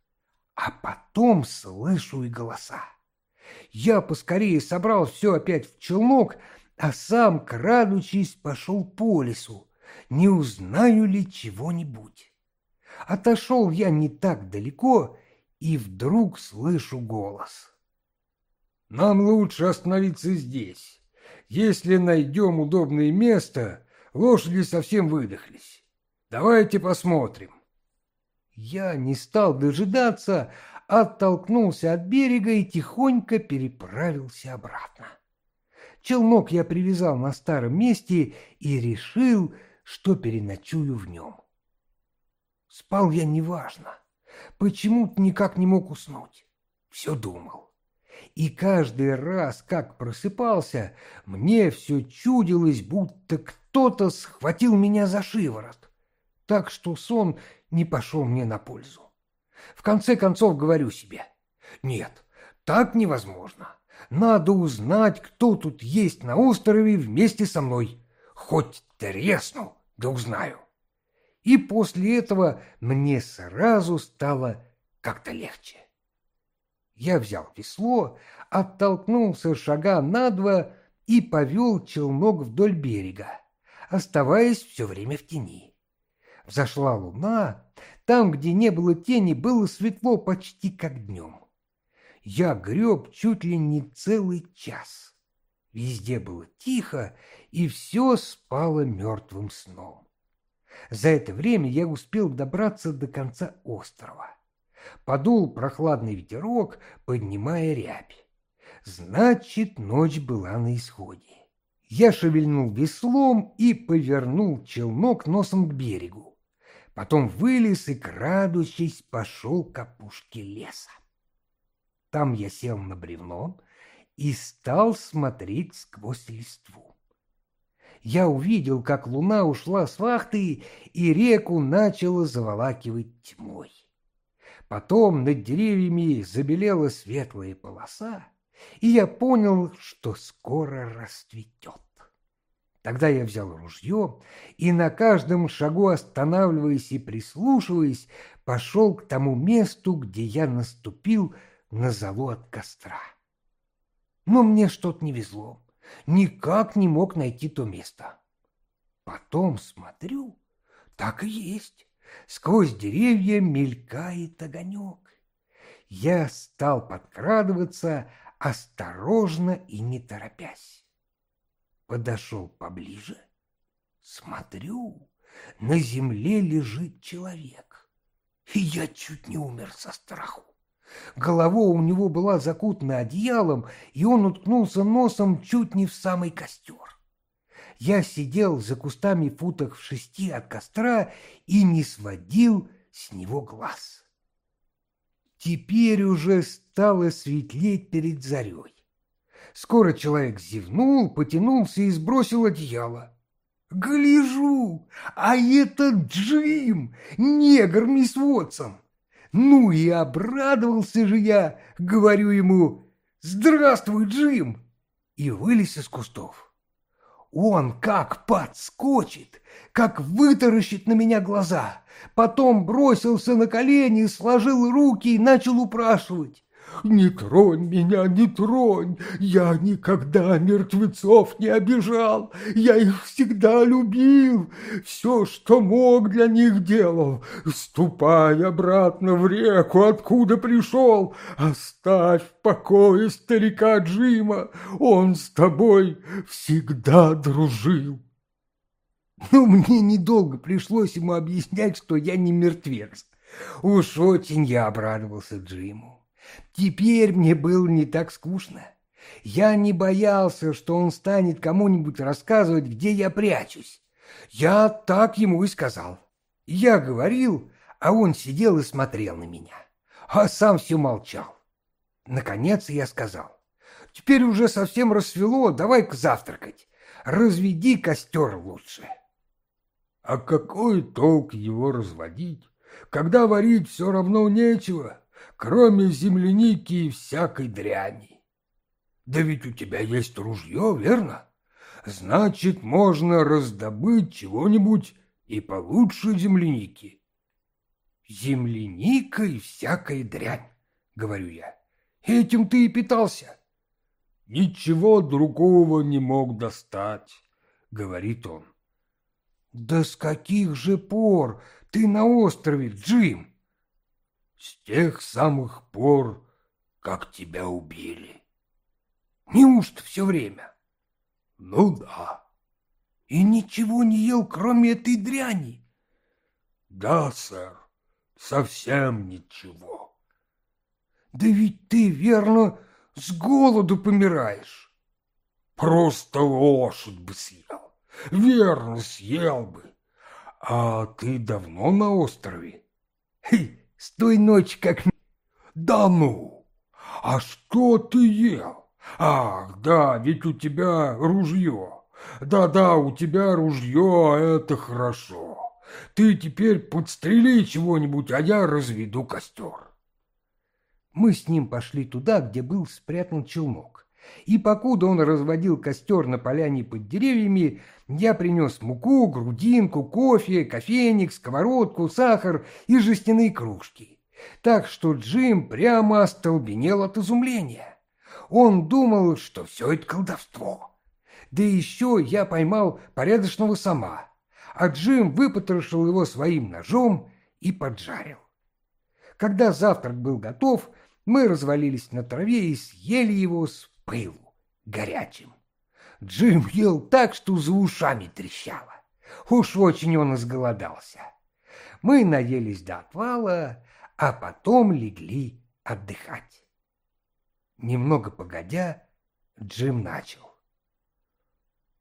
а потом слышу и голоса. Я поскорее собрал все опять в челнок, а сам, крадучись, пошел по лесу, не узнаю ли чего-нибудь. Отошел я не так далеко и вдруг слышу голос. «Нам лучше остановиться здесь. Если найдем удобное место, лошади совсем выдохлись. Давайте посмотрим». Я не стал дожидаться, оттолкнулся от берега и тихонько переправился обратно. Челнок я привязал на старом месте и решил, что переночую в нем. Спал я неважно, почему-то никак не мог уснуть. Все думал. И каждый раз, как просыпался, мне все чудилось, будто кто-то схватил меня за шиворот. Так что сон не пошел мне на пользу. В конце концов говорю себе, нет, так невозможно. Надо узнать, кто тут есть на острове вместе со мной. Хоть тресну, да узнаю. И после этого мне сразу стало как-то легче. Я взял весло, оттолкнулся шага на два и повел челнок вдоль берега, оставаясь все время в тени. Взошла луна, там, где не было тени, было светло почти как днем. Я греб чуть ли не целый час. Везде было тихо, и все спало мертвым сном. За это время я успел добраться до конца острова. Подул прохладный ветерок, поднимая рябь. Значит, ночь была на исходе. Я шевельнул веслом и повернул челнок носом к берегу. Потом вылез и, крадучись, пошел к опушке леса. Там я сел на бревно и стал смотреть сквозь листву. Я увидел, как луна ушла с вахты, и реку начала заволакивать тьмой. Потом над деревьями забелела светлая полоса, и я понял, что скоро расцветет. Тогда я взял ружье и на каждом шагу останавливаясь и прислушиваясь, пошел к тому месту, где я наступил на золу от костра. Но мне что-то не везло, никак не мог найти то место. Потом смотрю, так и есть, сквозь деревья мелькает огонек. Я стал подкрадываться осторожно и не торопясь. Подошел поближе, смотрю, на земле лежит человек, и я чуть не умер со страху. Голова у него была закутана одеялом, и он уткнулся носом чуть не в самый костер. Я сидел за кустами футах в шести от костра и не сводил с него глаз. Теперь уже стало светлеть перед зарей. Скоро человек зевнул, потянулся и сбросил одеяло. Гляжу, а это Джим, негр мисс Уотсон. Ну и обрадовался же я, говорю ему, «Здравствуй, Джим!» и вылез из кустов. Он как подскочит, как вытаращит на меня глаза, потом бросился на колени, сложил руки и начал упрашивать. «Не тронь меня, не тронь! Я никогда мертвецов не обижал! Я их всегда любил! Все, что мог, для них делал! Ступай обратно в реку, откуда пришел! Оставь в покое старика Джима! Он с тобой всегда дружил!» Ну, мне недолго пришлось ему объяснять, что я не мертвец. Уж очень я обрадовался Джиму. Теперь мне было не так скучно. Я не боялся, что он станет кому-нибудь рассказывать, где я прячусь. Я так ему и сказал. Я говорил, а он сидел и смотрел на меня, а сам все молчал. Наконец я сказал, «Теперь уже совсем рассвело, давай-ка завтракать. Разведи костер лучше». «А какой толк его разводить, когда варить все равно нечего?» Кроме земляники и всякой дряни. Да ведь у тебя есть ружье, верно? Значит, можно раздобыть чего-нибудь и получше земляники. Земляника и всякая дрянь, говорю я. Этим ты и питался. Ничего другого не мог достать, говорит он. Да с каких же пор ты на острове, Джим? С тех самых пор, как тебя убили. Неужто все время? Ну да. И ничего не ел, кроме этой дряни? Да, сэр, совсем ничего. Да ведь ты, верно, с голоду помираешь. Просто лошадь бы съел. Верно, съел бы. А ты давно на острове? Хе, с той ночи как... Да ну! А что ты ел? Ах, да, ведь у тебя ружье. Да-да, у тебя ружье, это хорошо. Ты теперь подстрели чего-нибудь, а я разведу костер. Мы с ним пошли туда, где был спрятан челнок. И покуда он разводил костер на поляне под деревьями, я принес муку, грудинку, кофе, кофейник, сковородку, сахар и жестяные кружки. Так что Джим прямо остолбенел от изумления. Он думал, что все это колдовство. Да еще я поймал порядочного сама, а Джим выпотрошил его своим ножом и поджарил. Когда завтрак был готов, мы развалились на траве и съели его с пылу горячим. Джим ел так, что за ушами трещало. Уж очень он изголодался. Мы наелись до отвала, а потом легли отдыхать. Немного погодя, Джим начал.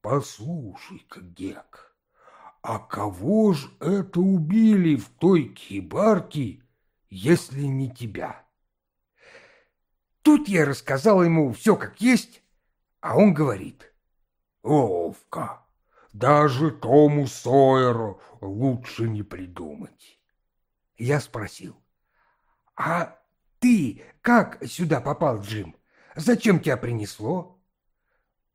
«Послушай-ка, Гек, а кого ж это убили в той кибарке, если не тебя? Тут я рассказал ему все как есть, а он говорит. Овка, даже Тому Сойеру лучше не придумать. Я спросил. А ты как сюда попал, Джим? Зачем тебя принесло?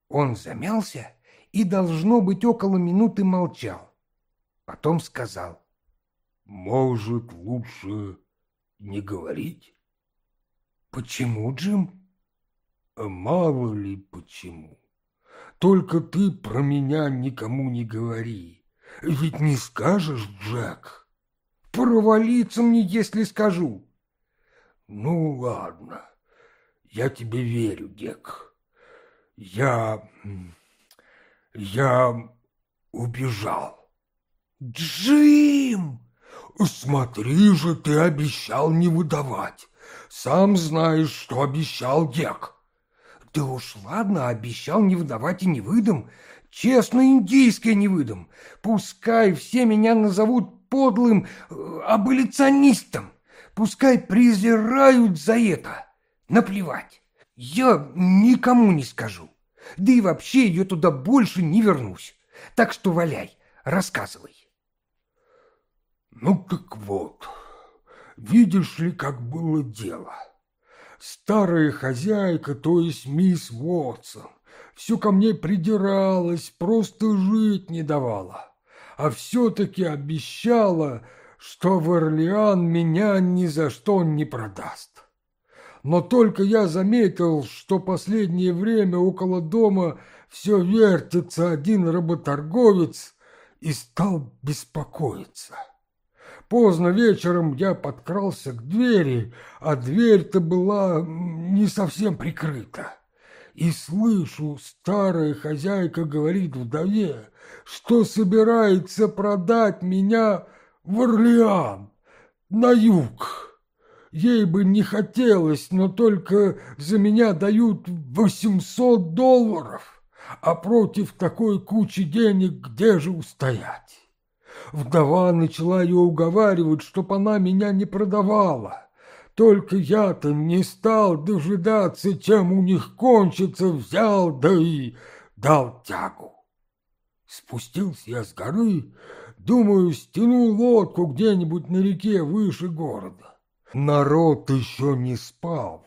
Он замялся и, должно быть, около минуты молчал. Потом сказал. Может, лучше не говорить? Почему, Джим? Мало ли почему. Только ты про меня никому не говори. Ведь не скажешь, Джек. Провалиться мне, если скажу. Ну, ладно. Я тебе верю, Дек. Я... я убежал. Джим! Смотри же, ты обещал не выдавать. Сам знаешь, что обещал Дек. Да уж ладно, обещал не выдавать и не выдам. Честно, индийское не выдам. Пускай все меня назовут подлым э, аболиционистом. Пускай презирают за это. Наплевать. Я никому не скажу. Да и вообще я туда больше не вернусь. Так что валяй, рассказывай. Ну так вот, видишь ли, как было дело. Старая хозяйка, то есть мисс Уотсон, все ко мне придиралась, просто жить не давала. А все-таки обещала, что в Орлеан меня ни за что не продаст. Но только я заметил, что последнее время около дома все вертится один работорговец и стал беспокоиться. Поздно вечером я подкрался к двери, а дверь-то была не совсем прикрыта. И слышу, старая хозяйка говорит вдове, что собирается продать меня в Орлеан, на юг. Ей бы не хотелось, но только за меня дают восемьсот долларов, а против такой кучи денег где же устоять? Вдова начала ее уговаривать, чтоб она меня не продавала. Только я-то не стал дожидаться, чем у них кончится, взял, да и дал тягу. Спустился я с горы, думаю, стяну лодку где-нибудь на реке выше города. Народ еще не спал,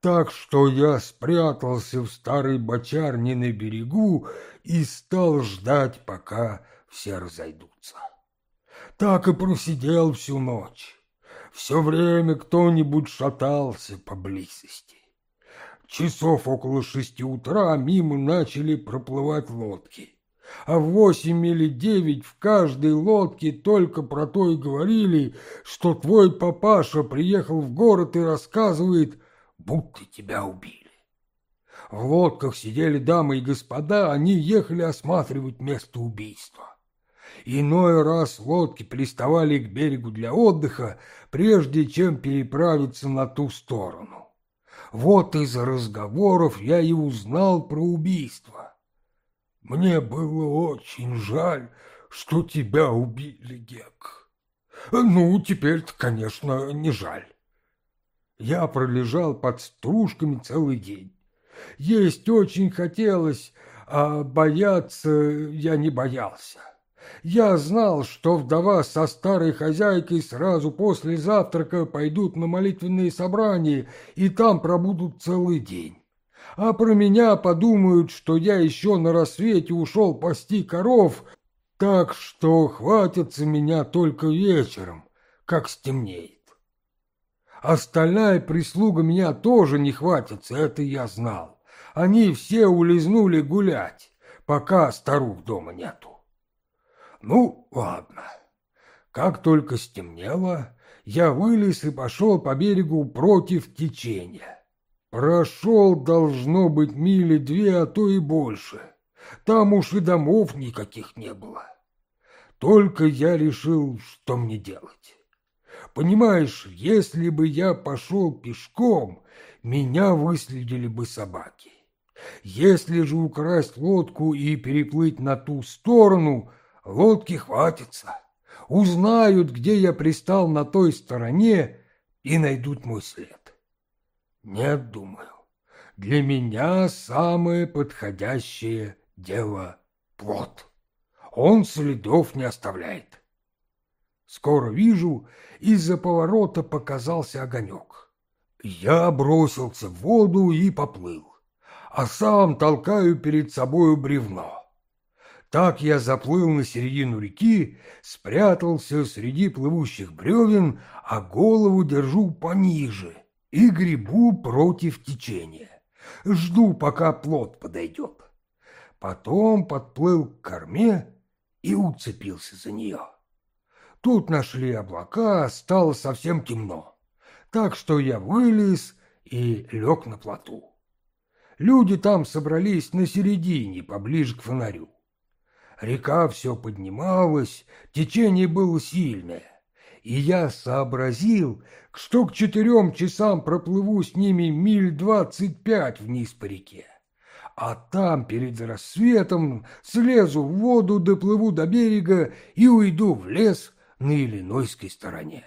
так что я спрятался в старой бочарне на берегу и стал ждать, пока все разойдутся. Так и просидел всю ночь. Все время кто-нибудь шатался поблизости. Часов около шести утра мимо начали проплывать лодки. А в восемь или девять в каждой лодке только про то и говорили, что твой папаша приехал в город и рассказывает, будто тебя убили. В лодках сидели дамы и господа, они ехали осматривать место убийства. Иной раз лодки приставали к берегу для отдыха, прежде чем переправиться на ту сторону. Вот из разговоров я и узнал про убийство. Мне было очень жаль, что тебя убили, Гек. Ну, теперь-то, конечно, не жаль. Я пролежал под стружками целый день. Есть очень хотелось, а бояться я не боялся. Я знал, что вдова со старой хозяйкой сразу после завтрака пойдут на молитвенные собрания и там пробудут целый день. А про меня подумают, что я еще на рассвете ушел пасти коров, так что хватится меня только вечером, как стемнеет. Остальная прислуга меня тоже не хватится, это я знал. Они все улизнули гулять, пока старух дома нету. Ну, ладно. Как только стемнело, я вылез и пошел по берегу против течения. Прошел, должно быть, мили две, а то и больше. Там уж и домов никаких не было. Только я решил, что мне делать. Понимаешь, если бы я пошел пешком, меня выследили бы собаки. Если же украсть лодку и переплыть на ту сторону – Лодки хватится. Узнают, где я пристал на той стороне, и найдут мой след. Нет, думаю, для меня самое подходящее дело — плод. Он следов не оставляет. Скоро вижу, из-за поворота показался огонек. Я бросился в воду и поплыл, а сам толкаю перед собою бревно. Так я заплыл на середину реки, спрятался среди плывущих бревен, а голову держу пониже и гребу против течения. Жду, пока плот подойдет. Потом подплыл к корме и уцепился за нее. Тут нашли облака, стало совсем темно, так что я вылез и лег на плоту. Люди там собрались на середине, поближе к фонарю. Река все поднималась, течение было сильное, и я сообразил, что к четырем часам проплыву с ними миль двадцать пять вниз по реке. А там перед рассветом слезу в воду, доплыву до берега и уйду в лес на Иллинойской стороне.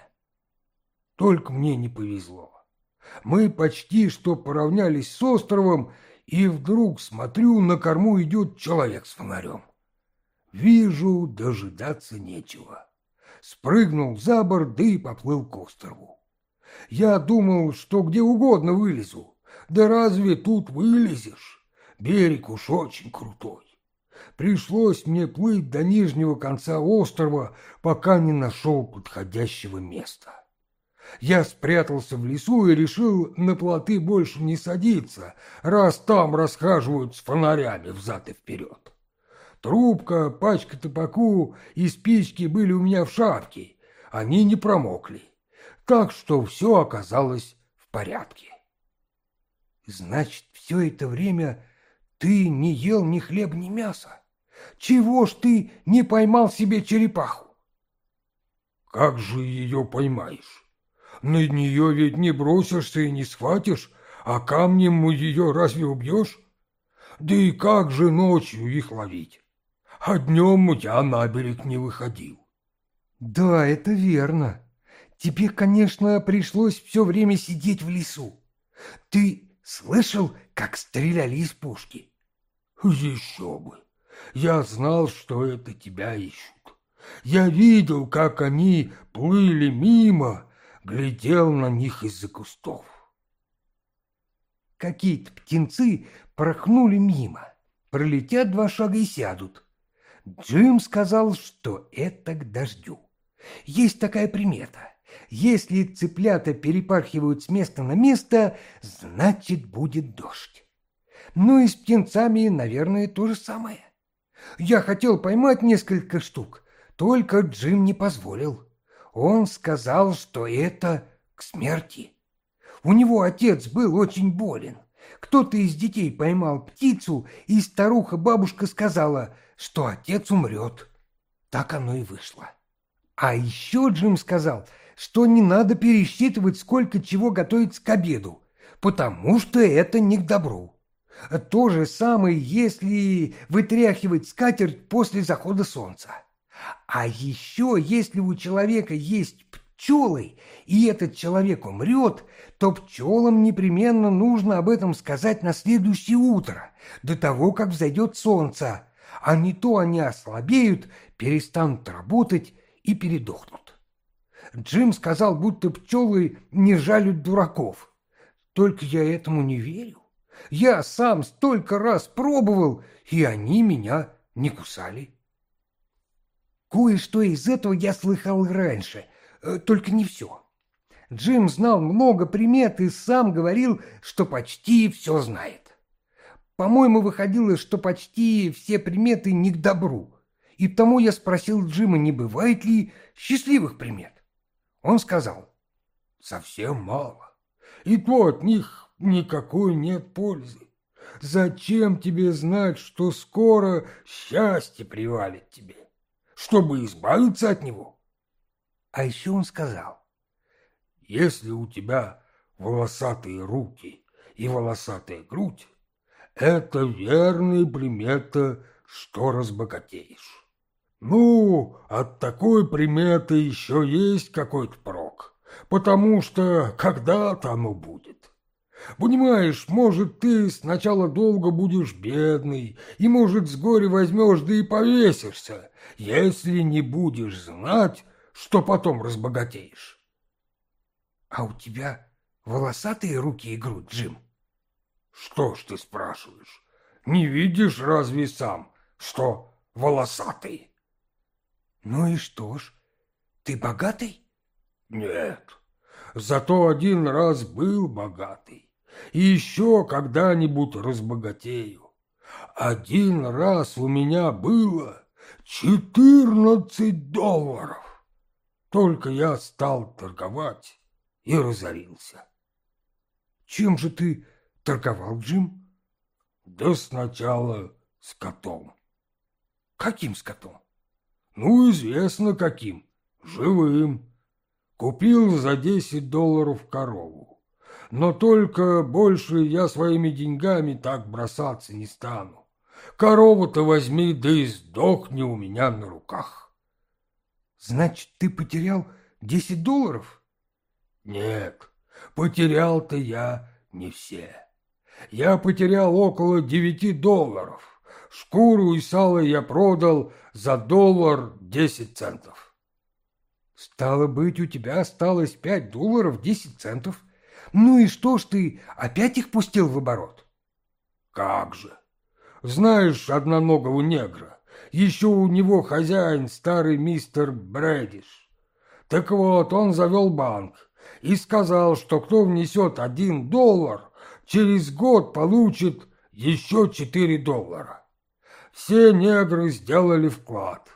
Только мне не повезло. Мы почти что поравнялись с островом, и вдруг смотрю, на корму идет человек с фонарем. Вижу, дожидаться нечего. Спрыгнул за борт, да и поплыл к острову. Я думал, что где угодно вылезу. Да разве тут вылезешь? Берег уж очень крутой. Пришлось мне плыть до нижнего конца острова, пока не нашел подходящего места. Я спрятался в лесу и решил на плоты больше не садиться, раз там расхаживают с фонарями взад и вперед. Трубка, пачка табаку и спички были у меня в шапке. Они не промокли. Так что все оказалось в порядке. Значит, все это время ты не ел ни хлеб, ни мяса? Чего ж ты не поймал себе черепаху? Как же ее поймаешь? На нее ведь не бросишься и не схватишь, а камнем ее разве убьешь? Да и как же ночью их ловить? А днем я на берег не выходил. Да, это верно. Тебе, конечно, пришлось все время сидеть в лесу. Ты слышал, как стреляли из пушки? Еще бы. Я знал, что это тебя ищут. Я видел, как они плыли мимо, глядел на них из-за кустов. Какие-то птенцы прохнули мимо, пролетят два шага и сядут. Джим сказал, что это к дождю. Есть такая примета. Если цыплята перепархивают с места на место, значит, будет дождь. Ну и с птенцами, наверное, то же самое. Я хотел поймать несколько штук, только Джим не позволил. Он сказал, что это к смерти. У него отец был очень болен. Кто-то из детей поймал птицу, и старуха-бабушка сказала – что отец умрет. Так оно и вышло. А еще Джим сказал, что не надо пересчитывать, сколько чего готовится к обеду, потому что это не к добру. То же самое, если вытряхивать скатерть после захода солнца. А еще, если у человека есть пчелы, и этот человек умрет, то пчелам непременно нужно об этом сказать на следующее утро, до того, как взойдет солнце, а не то они ослабеют, перестанут работать и передохнут. Джим сказал, будто пчелы не жалят дураков. Только я этому не верю. Я сам столько раз пробовал, и они меня не кусали. Кое-что из этого я слыхал раньше, э, только не все. Джим знал много примет и сам говорил, что почти все знает. По-моему, выходило, что почти все приметы не к добру. И тому я спросил Джима, не бывает ли счастливых примет. Он сказал, совсем мало. И то от них никакой нет пользы. Зачем тебе знать, что скоро счастье привалит тебе, чтобы избавиться от него? А еще он сказал, если у тебя волосатые руки и волосатая грудь, это верная примета, что разбогатеешь. Ну, от такой приметы еще есть какой-то прок, потому что когда-то оно будет. Понимаешь, может, ты сначала долго будешь бедный, и, может, с горя возьмешь, да и повесишься, если не будешь знать, что потом разбогатеешь. А у тебя волосатые руки и грудь, Джим? Что ж ты спрашиваешь? Не видишь разве сам, что волосатый? Ну и что ж, ты богатый? Нет, зато один раз был богатый. И еще когда-нибудь разбогатею. Один раз у меня было четырнадцать долларов. Только я стал торговать и разорился. Чем же ты торговал, Джим? Да сначала с котом. Каким с котом? Ну, известно каким. Живым. Купил за десять долларов корову. Но только больше я своими деньгами так бросаться не стану. Корову-то возьми, да и сдохни у меня на руках. Значит, ты потерял десять долларов? Нет, потерял-то я не все. Я потерял около девяти долларов. Шкуру и сало я продал за доллар десять центов. Стало быть, у тебя осталось пять долларов десять центов. Ну и что ж ты опять их пустил в оборот? Как же. Знаешь одноногого негра? Еще у него хозяин старый мистер Брэдиш. Так вот, он завел банк и сказал, что кто внесет один доллар, через год получит еще четыре доллара. Все негры сделали вклад.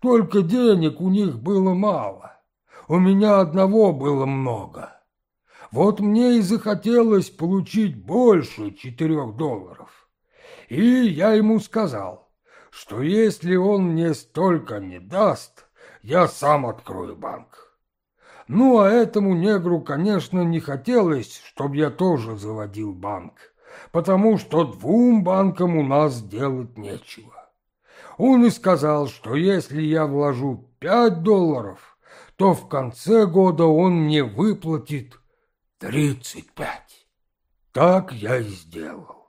Только денег у них было мало. У меня одного было много. Вот мне и захотелось получить больше четырех долларов. И я ему сказал, что если он мне столько не даст, я сам открою банк. Ну, а этому негру, конечно, не хотелось, чтобы я тоже заводил банк, потому что двум банкам у нас делать нечего. Он и сказал, что если я вложу пять долларов, то в конце года он мне выплатит тридцать пять. Так я и сделал.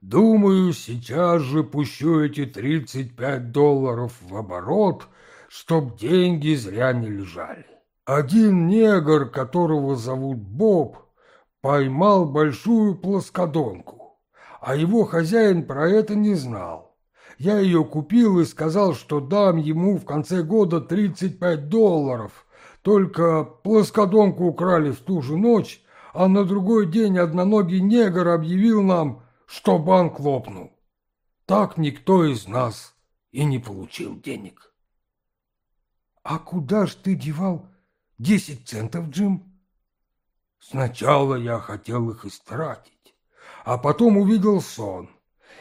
Думаю, сейчас же пущу эти тридцать пять долларов в оборот, чтоб деньги зря не лежали. Один негр, которого зовут Боб, поймал большую плоскодонку, а его хозяин про это не знал. Я ее купил и сказал, что дам ему в конце года 35 долларов, только плоскодонку украли в ту же ночь, а на другой день одноногий негр объявил нам, что банк лопнул. Так никто из нас и не получил денег. А куда ж ты девал Десять центов, Джим. Сначала я хотел их истратить, а потом увидел сон.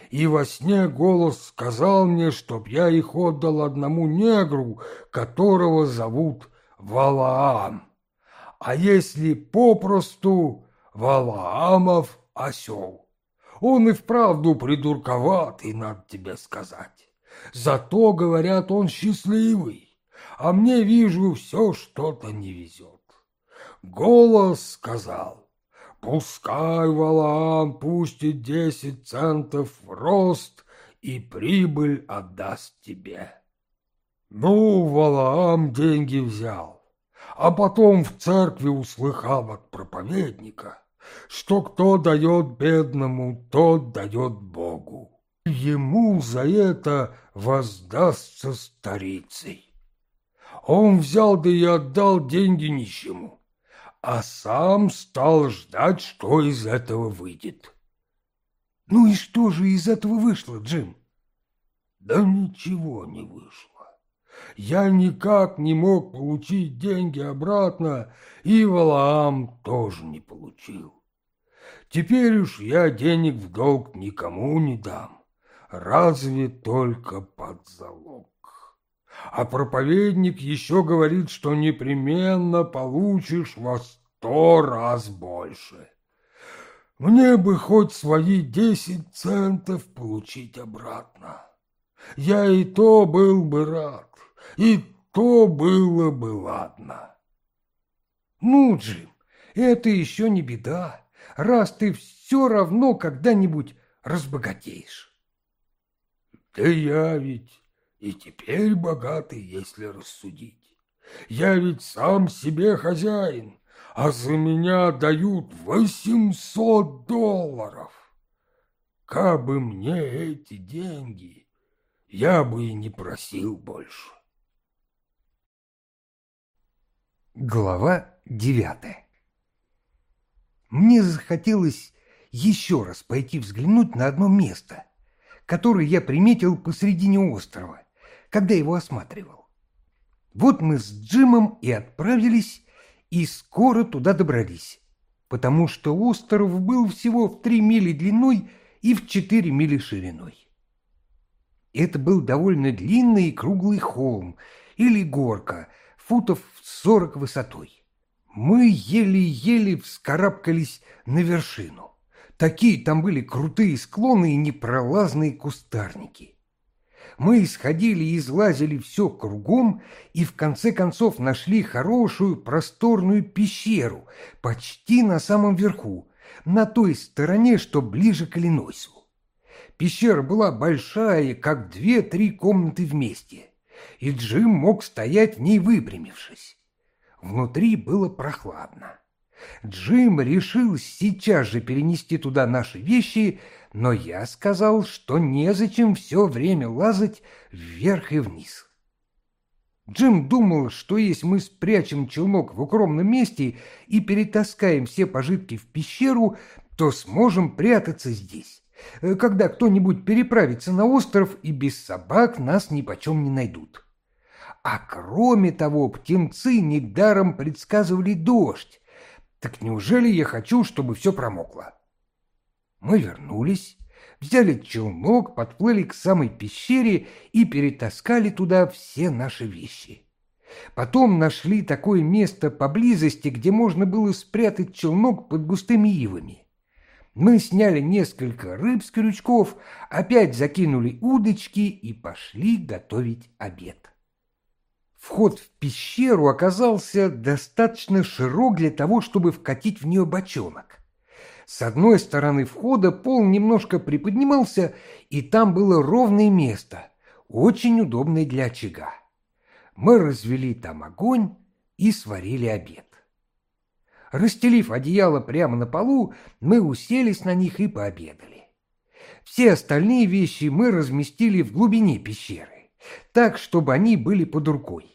И во сне голос сказал мне, чтоб я их отдал одному негру, которого зовут Валаам. А если попросту Валаамов осел. Он и вправду придурковатый, надо тебе сказать. Зато, говорят, он счастливый а мне, вижу, все что-то не везет. Голос сказал, пускай Валаам пустит десять центов в рост и прибыль отдаст тебе. Ну, Валаам деньги взял, а потом в церкви услыхал от проповедника, что кто дает бедному, тот дает Богу. Ему за это воздастся старицей. Он взял да и отдал деньги нищему, а сам стал ждать, что из этого выйдет. Ну и что же из этого вышло, Джим? Да ничего не вышло. Я никак не мог получить деньги обратно, и Валаам тоже не получил. Теперь уж я денег в долг никому не дам, разве только под залог а проповедник еще говорит, что непременно получишь во сто раз больше. Мне бы хоть свои десять центов получить обратно. Я и то был бы рад, и то было бы ладно. Ну, Джим, это еще не беда, раз ты все равно когда-нибудь разбогатеешь. Да я ведь и теперь богатый, если рассудить. Я ведь сам себе хозяин, а за меня дают восемьсот долларов. Кабы мне эти деньги, я бы и не просил больше. Глава девятая Мне захотелось еще раз пойти взглянуть на одно место, которое я приметил посредине острова, когда его осматривал. Вот мы с Джимом и отправились, и скоро туда добрались, потому что остров был всего в три мили длиной и в четыре мили шириной. Это был довольно длинный и круглый холм или горка, футов сорок высотой. Мы еле-еле вскарабкались на вершину. Такие там были крутые склоны и непролазные кустарники. Мы исходили и излазили все кругом и в конце концов нашли хорошую просторную пещеру почти на самом верху, на той стороне, что ближе к Иллинойсу. Пещера была большая, как две-три комнаты вместе, и Джим мог стоять в ней выпрямившись. Внутри было прохладно. Джим решил сейчас же перенести туда наши вещи, но я сказал, что незачем все время лазать вверх и вниз. Джим думал, что если мы спрячем челнок в укромном месте и перетаскаем все пожитки в пещеру, то сможем прятаться здесь. Когда кто-нибудь переправится на остров, и без собак нас ни почем не найдут. А кроме того, птенцы недаром предсказывали дождь, так неужели я хочу, чтобы все промокло? Мы вернулись, взяли челнок, подплыли к самой пещере и перетаскали туда все наши вещи. Потом нашли такое место поблизости, где можно было спрятать челнок под густыми ивами. Мы сняли несколько рыб с крючков, опять закинули удочки и пошли готовить обед. Вход в пещеру оказался достаточно широк для того, чтобы вкатить в нее бочонок. С одной стороны входа пол немножко приподнимался, и там было ровное место, очень удобное для очага. Мы развели там огонь и сварили обед. Расстелив одеяло прямо на полу, мы уселись на них и пообедали. Все остальные вещи мы разместили в глубине пещеры, так, чтобы они были под рукой.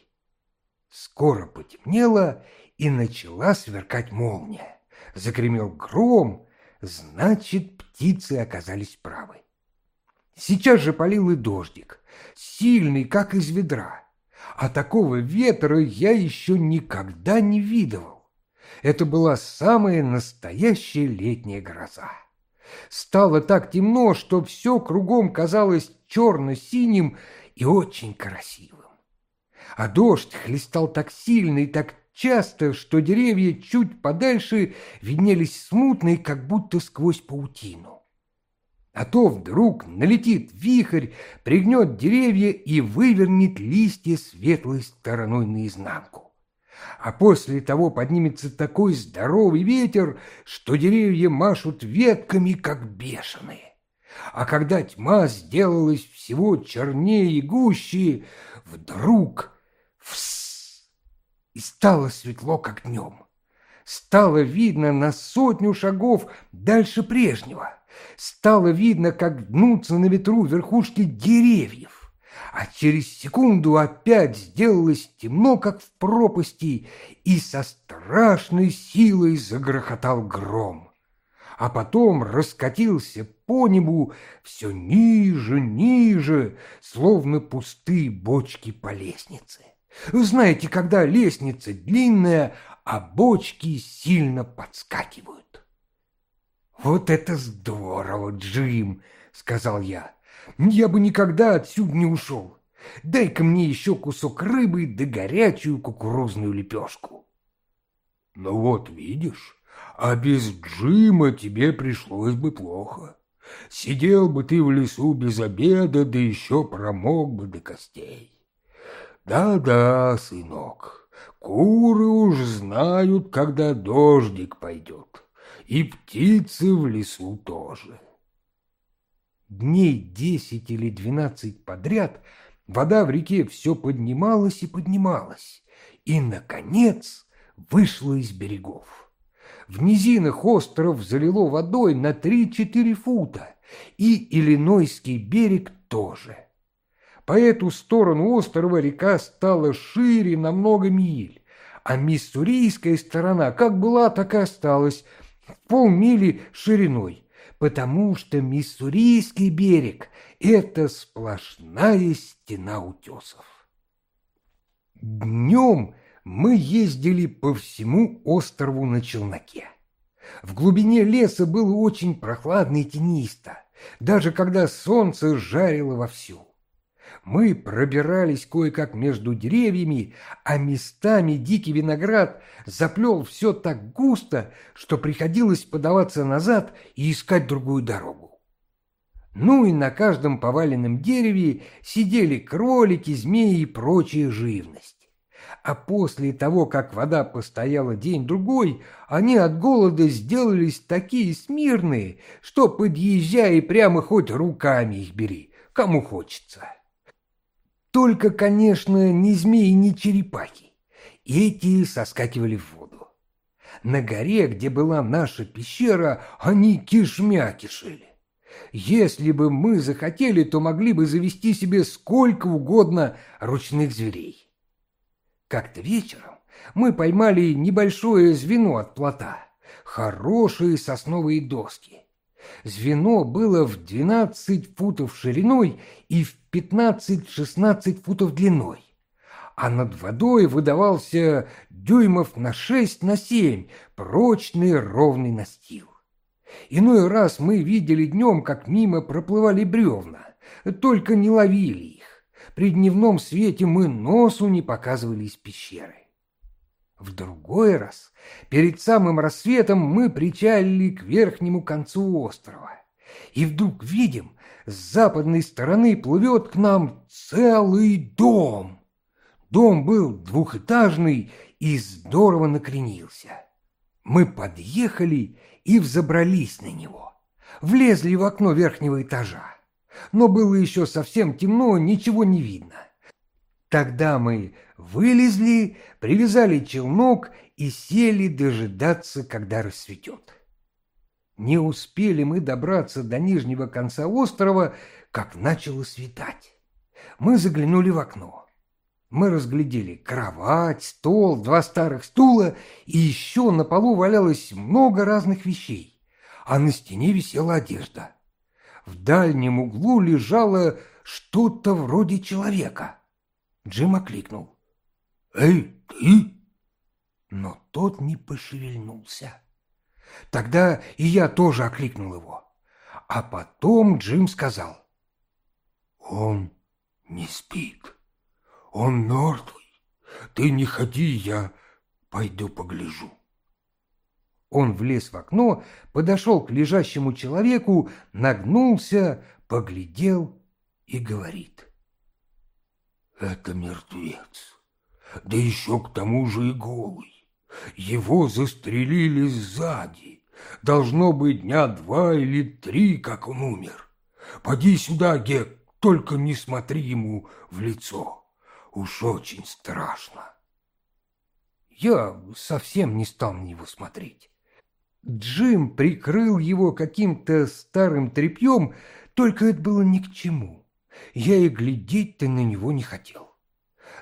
Скоро потемнело, и начала сверкать молния. Загремел гром, значит, птицы оказались правы. Сейчас же полил и дождик, сильный, как из ведра. А такого ветра я еще никогда не видывал. Это была самая настоящая летняя гроза. Стало так темно, что все кругом казалось черно-синим и очень красивым а дождь хлестал так сильно и так часто, что деревья чуть подальше виднелись смутные, как будто сквозь паутину. А то вдруг налетит вихрь, пригнет деревья и вывернет листья светлой стороной наизнанку. А после того поднимется такой здоровый ветер, что деревья машут ветками, как бешеные. А когда тьма сделалась всего чернее и гуще, вдруг Фс! И стало светло, как днем. Стало видно на сотню шагов дальше прежнего. Стало видно, как гнутся на ветру верхушки деревьев. А через секунду опять сделалось темно, как в пропасти, и со страшной силой загрохотал гром. А потом раскатился по небу все ниже, ниже, словно пустые бочки по лестнице. Знаете, когда лестница длинная, а бочки сильно подскакивают. «Вот это здорово, Джим!» — сказал я. «Я бы никогда отсюда не ушел. Дай-ка мне еще кусок рыбы да горячую кукурузную лепешку». «Ну вот, видишь, а без Джима тебе пришлось бы плохо. Сидел бы ты в лесу без обеда, да еще промок бы до костей. Да-да, сынок, куры уж знают, когда дождик пойдет, и птицы в лесу тоже. Дней десять или двенадцать подряд вода в реке все поднималась и поднималась, и, наконец, вышла из берегов. В низинах остров залило водой на три-четыре фута, и Иллинойский берег тоже. По эту сторону острова река стала шире на много миль, а миссурийская сторона как была, так и осталась полмили шириной, потому что миссурийский берег — это сплошная стена утесов. Днем мы ездили по всему острову на челноке. В глубине леса было очень прохладно и тенисто, даже когда солнце жарило вовсю. Мы пробирались кое-как между деревьями, а местами дикий виноград заплел все так густо, что приходилось подаваться назад и искать другую дорогу. Ну и на каждом поваленном дереве сидели кролики, змеи и прочая живность а после того, как вода постояла день-другой, они от голода сделались такие смирные, что подъезжай прямо хоть руками их бери, кому хочется. Только, конечно, ни змеи, ни черепахи. Эти соскакивали в воду. На горе, где была наша пещера, они кишмя кишели. Если бы мы захотели, то могли бы завести себе сколько угодно ручных зверей. Как-то вечером мы поймали небольшое звено от плота, хорошие сосновые доски. Звено было в 12 футов шириной и в 15-16 футов длиной, а над водой выдавался дюймов на 6 на 7 прочный ровный настил. Иной раз мы видели днем, как мимо проплывали бревна, только не ловили их при дневном свете мы носу не показывали из пещеры. В другой раз, перед самым рассветом, мы причалили к верхнему концу острова. И вдруг видим, с западной стороны плывет к нам целый дом. Дом был двухэтажный и здорово накренился. Мы подъехали и взобрались на него. Влезли в окно верхнего этажа но было еще совсем темно, ничего не видно. Тогда мы вылезли, привязали челнок и сели дожидаться, когда рассветет. Не успели мы добраться до нижнего конца острова, как начало светать. Мы заглянули в окно. Мы разглядели кровать, стол, два старых стула, и еще на полу валялось много разных вещей, а на стене висела одежда в дальнем углу лежало что-то вроде человека. Джим окликнул. «Эй, ты?» Но тот не пошевельнулся. Тогда и я тоже окликнул его. А потом Джим сказал. «Он не спит. Он мертвый. Ты не ходи, я пойду погляжу». Он влез в окно, подошел к лежащему человеку, нагнулся, поглядел и говорит. «Это мертвец, да еще к тому же и голый. Его застрелили сзади. Должно быть дня два или три, как он умер. Поди сюда, Гек, только не смотри ему в лицо. Уж очень страшно». Я совсем не стал на него смотреть. Джим прикрыл его каким-то старым тряпьем, только это было ни к чему. Я и глядеть-то на него не хотел.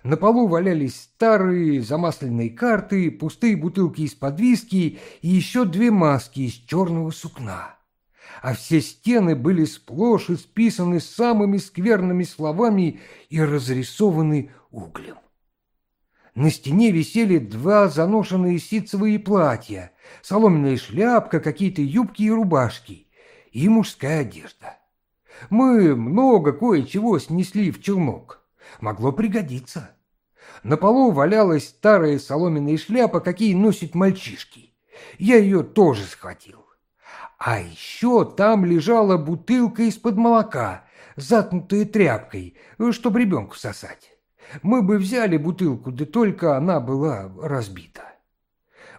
На полу валялись старые замасленные карты, пустые бутылки из-под виски и еще две маски из черного сукна. А все стены были сплошь исписаны самыми скверными словами и разрисованы углем. На стене висели два заношенные ситцевые платья, соломенная шляпка, какие-то юбки и рубашки и мужская одежда. Мы много кое-чего снесли в челнок. Могло пригодиться. На полу валялась старая соломенная шляпа, какие носят мальчишки. Я ее тоже схватил. А еще там лежала бутылка из-под молока, затнутая тряпкой, чтобы ребенку сосать. Мы бы взяли бутылку, да только она была разбита.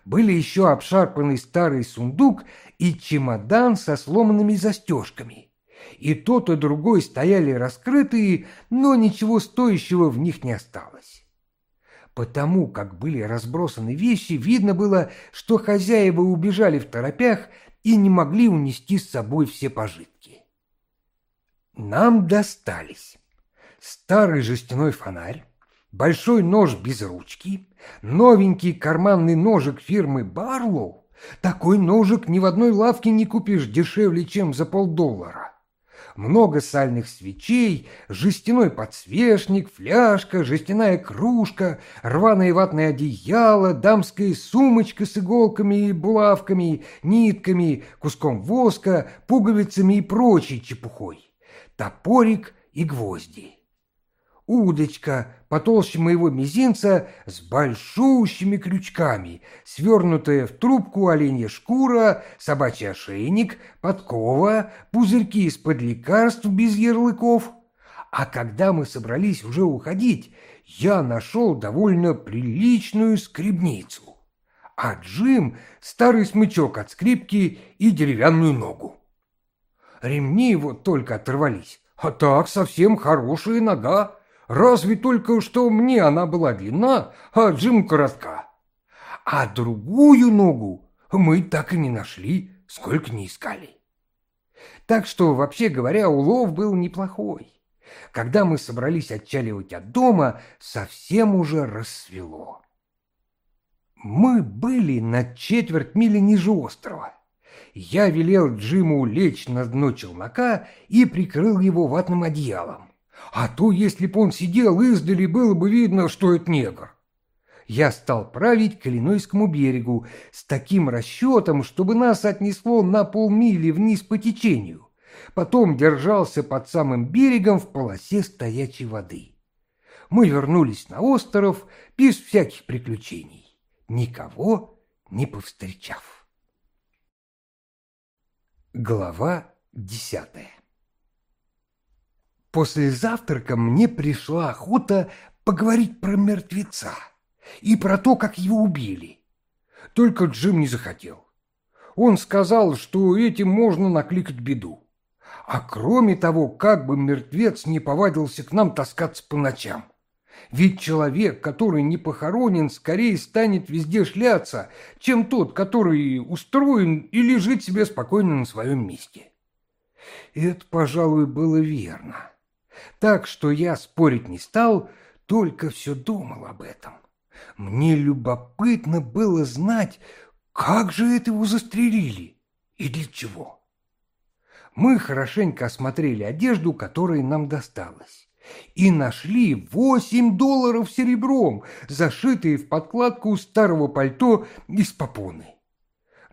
Были еще обшарпанный старый сундук и чемодан со сломанными застежками. И тот, и другой стояли раскрытые, но ничего стоящего в них не осталось. Потому как были разбросаны вещи, видно было, что хозяева убежали в торопях и не могли унести с собой все пожитки. Нам достались старый жестяной фонарь, большой нож без ручки, новенький карманный ножик фирмы Барлоу. Такой ножик ни в одной лавке не купишь дешевле, чем за полдоллара. Много сальных свечей, жестяной подсвечник, фляжка, жестяная кружка, рваное ватное одеяло, дамская сумочка с иголками и булавками, нитками, куском воска, пуговицами и прочей чепухой, топорик и гвозди удочка потолще моего мизинца с большущими крючками, свернутая в трубку оленья шкура, собачий ошейник, подкова, пузырьки из-под лекарств без ярлыков. А когда мы собрались уже уходить, я нашел довольно приличную скребницу, а Джим — старый смычок от скрипки и деревянную ногу. Ремни его только оторвались, а так совсем хорошая нога. Разве только что мне она была длинна, а Джим коротка. А другую ногу мы так и не нашли, сколько не искали. Так что, вообще говоря, улов был неплохой. Когда мы собрались отчаливать от дома, совсем уже рассвело. Мы были на четверть мили ниже острова. Я велел Джиму лечь на дно челнока и прикрыл его ватным одеялом. А то, если б он сидел издали, было бы видно, что это негр. Я стал править к Иллинойскому берегу с таким расчетом, чтобы нас отнесло на полмили вниз по течению. Потом держался под самым берегом в полосе стоячей воды. Мы вернулись на остров без всяких приключений, никого не повстречав. Глава десятая После завтрака мне пришла охота поговорить про мертвеца и про то, как его убили. Только Джим не захотел. Он сказал, что этим можно накликать беду. А кроме того, как бы мертвец не повадился к нам таскаться по ночам. Ведь человек, который не похоронен, скорее станет везде шляться, чем тот, который устроен и лежит себе спокойно на своем месте. И это, пожалуй, было верно так что я спорить не стал, только все думал об этом. Мне любопытно было знать, как же это его застрелили и для чего. Мы хорошенько осмотрели одежду, которая нам досталась, и нашли восемь долларов серебром, зашитые в подкладку старого пальто из попоны.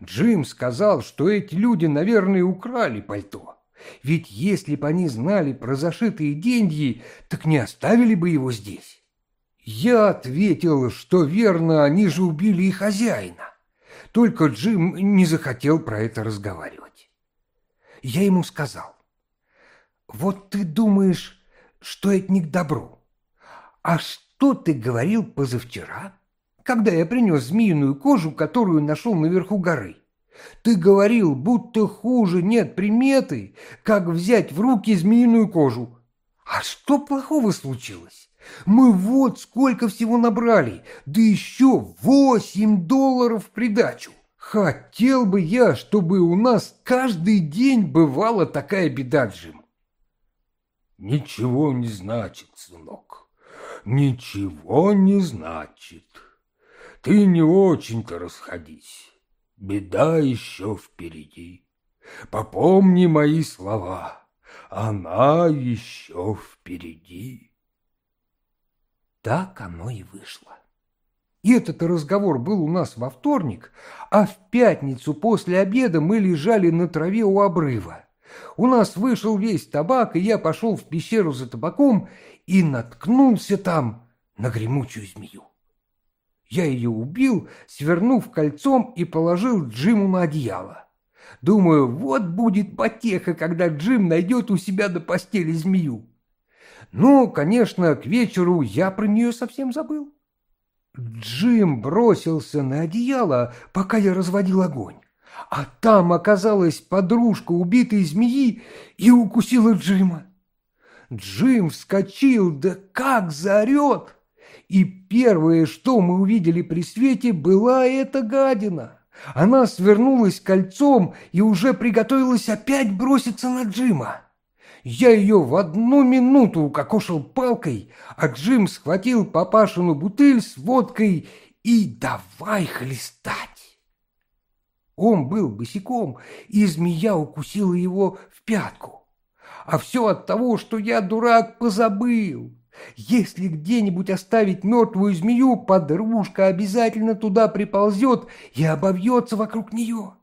Джим сказал, что эти люди, наверное, украли пальто. Ведь если бы они знали про зашитые деньги, так не оставили бы его здесь. Я ответил, что верно, они же убили и хозяина. Только Джим не захотел про это разговаривать. Я ему сказал, вот ты думаешь, что это не к добру. А что ты говорил позавчера, когда я принес змеиную кожу, которую нашел наверху горы? Ты говорил, будто хуже нет приметы, как взять в руки змеиную кожу. А что плохого случилось? Мы вот сколько всего набрали, да еще восемь долларов в придачу. Хотел бы я, чтобы у нас каждый день бывала такая беда, Джим. Ничего не значит, сынок, ничего не значит. Ты не очень-то расходись беда еще впереди. Попомни мои слова, она еще впереди. Так оно и вышло. И этот разговор был у нас во вторник, а в пятницу после обеда мы лежали на траве у обрыва. У нас вышел весь табак, и я пошел в пещеру за табаком и наткнулся там на гремучую змею. Я ее убил, свернув кольцом и положил Джиму на одеяло. Думаю, вот будет потеха, когда Джим найдет у себя до постели змею. Ну, конечно, к вечеру я про нее совсем забыл. Джим бросился на одеяло, пока я разводил огонь. А там оказалась подружка убитой змеи и укусила Джима. Джим вскочил, да как заорет! И первое, что мы увидели при свете, была эта гадина. Она свернулась кольцом и уже приготовилась опять броситься на Джима. Я ее в одну минуту укокошил палкой, а Джим схватил папашину бутыль с водкой и давай хлестать. Он был босиком, и змея укусила его в пятку. А все от того, что я, дурак, позабыл. Если где-нибудь оставить мертвую змею, подружка обязательно туда приползет и обовьется вокруг нее.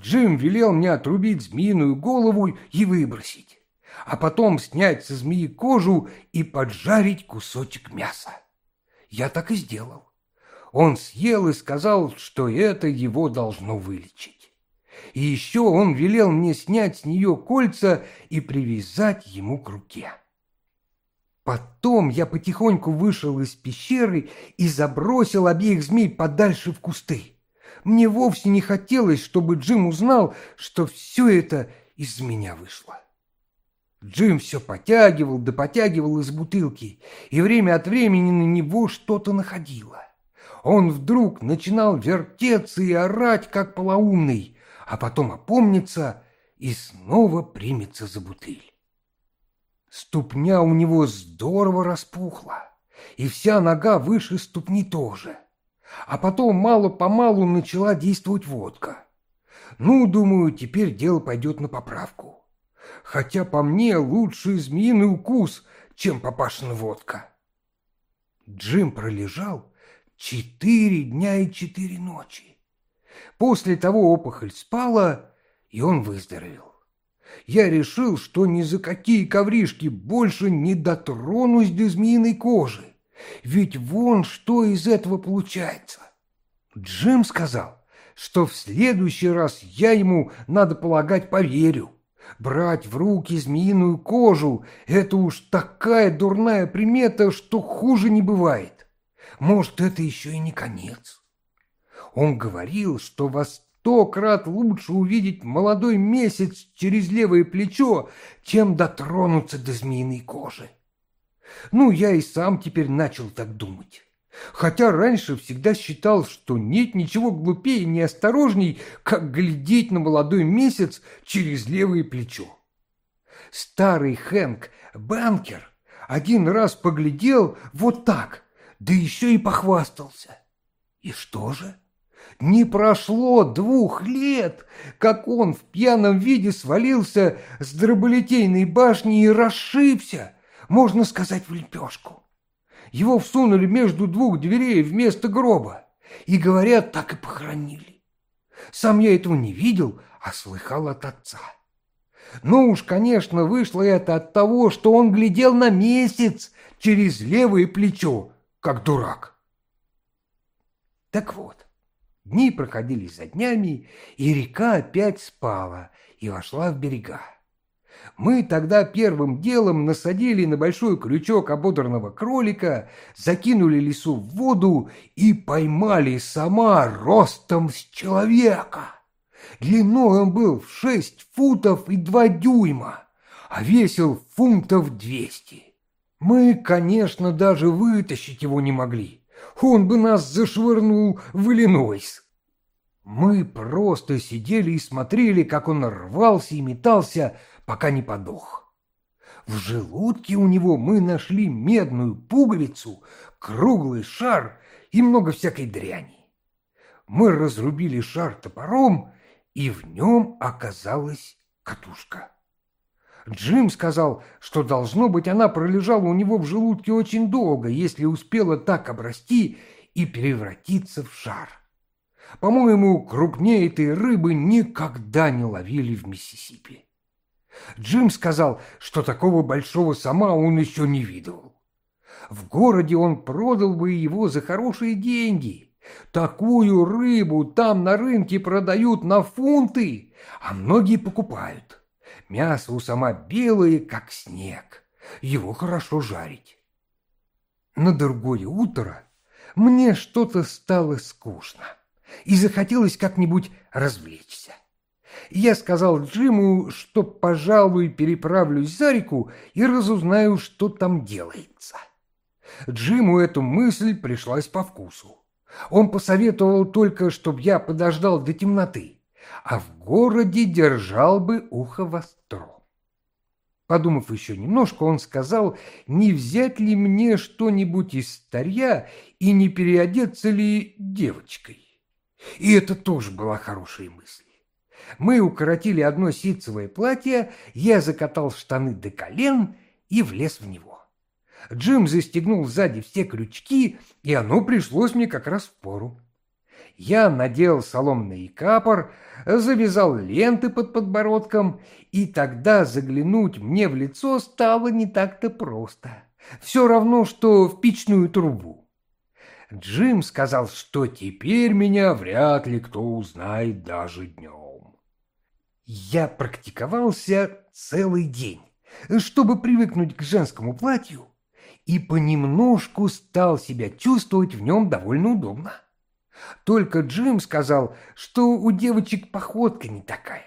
Джим велел мне отрубить змеиную голову и выбросить, а потом снять со змеи кожу и поджарить кусочек мяса. Я так и сделал. Он съел и сказал, что это его должно вылечить. И еще он велел мне снять с нее кольца и привязать ему к руке. Потом я потихоньку вышел из пещеры и забросил обеих змей подальше в кусты. Мне вовсе не хотелось, чтобы Джим узнал, что все это из меня вышло. Джим все потягивал да потягивал из бутылки, и время от времени на него что-то находило. Он вдруг начинал вертеться и орать, как полоумный, а потом опомнится и снова примется за бутыль. Ступня у него здорово распухла, и вся нога выше ступни тоже. А потом мало-помалу начала действовать водка. Ну, думаю, теперь дело пойдет на поправку. Хотя по мне лучше змеиный укус, чем папашина водка. Джим пролежал четыре дня и четыре ночи. После того опухоль спала, и он выздоровел я решил, что ни за какие ковришки больше не дотронусь до змеиной кожи. Ведь вон что из этого получается. Джим сказал, что в следующий раз я ему, надо полагать, поверю. Брать в руки змеиную кожу – это уж такая дурная примета, что хуже не бывает. Может, это еще и не конец. Он говорил, что вас сто крат лучше увидеть молодой месяц через левое плечо, чем дотронуться до змеиной кожи. Ну, я и сам теперь начал так думать. Хотя раньше всегда считал, что нет ничего глупее и неосторожней, как глядеть на молодой месяц через левое плечо. Старый Хэнк, банкер, один раз поглядел вот так, да еще и похвастался. И что же? Не прошло двух лет, как он в пьяном виде свалился с дроболитейной башни и расшибся, можно сказать, в лепешку. Его всунули между двух дверей вместо гроба и, говорят, так и похоронили. Сам я этого не видел, а слыхал от отца. Ну уж, конечно, вышло это от того, что он глядел на месяц через левое плечо, как дурак. Так вот, Дни проходили за днями, и река опять спала и вошла в берега. Мы тогда первым делом насадили на большой крючок ободранного кролика, закинули лесу в воду и поймали сама ростом с человека. Длиной он был в шесть футов и два дюйма, а весил фунтов двести. Мы, конечно, даже вытащить его не могли он бы нас зашвырнул в Иллинойс. Мы просто сидели и смотрели, как он рвался и метался, пока не подох. В желудке у него мы нашли медную пуговицу, круглый шар и много всякой дряни. Мы разрубили шар топором, и в нем оказалась катушка. Джим сказал, что, должно быть, она пролежала у него в желудке очень долго, если успела так обрасти и превратиться в шар. По-моему, крупнее этой рыбы никогда не ловили в Миссисипи. Джим сказал, что такого большого сама он еще не видел. В городе он продал бы его за хорошие деньги, Такую рыбу там на рынке продают на фунты, а многие покупают. Мясо у сама белое, как снег. Его хорошо жарить. На другое утро мне что-то стало скучно, и захотелось как-нибудь развлечься. Я сказал Джиму, что, пожалуй, переправлюсь за реку и разузнаю, что там делается. Джиму эту мысль пришлась по вкусу. Он посоветовал только, чтобы я подождал до темноты, а в городе держал бы ухо востро. Подумав еще немножко, он сказал, не взять ли мне что-нибудь из старья и не переодеться ли девочкой. И это тоже была хорошая мысль. Мы укоротили одно ситцевое платье, я закатал штаны до колен и влез в него. Джим застегнул сзади все крючки, и оно пришлось мне как раз в пору. Я надел соломный капор, завязал ленты под подбородком, и тогда заглянуть мне в лицо стало не так-то просто. Все равно, что в печную трубу. Джим сказал, что теперь меня вряд ли кто узнает даже днем. Я практиковался целый день, чтобы привыкнуть к женскому платью, и понемножку стал себя чувствовать в нем довольно удобно. Только Джим сказал, что у девочек походка не такая.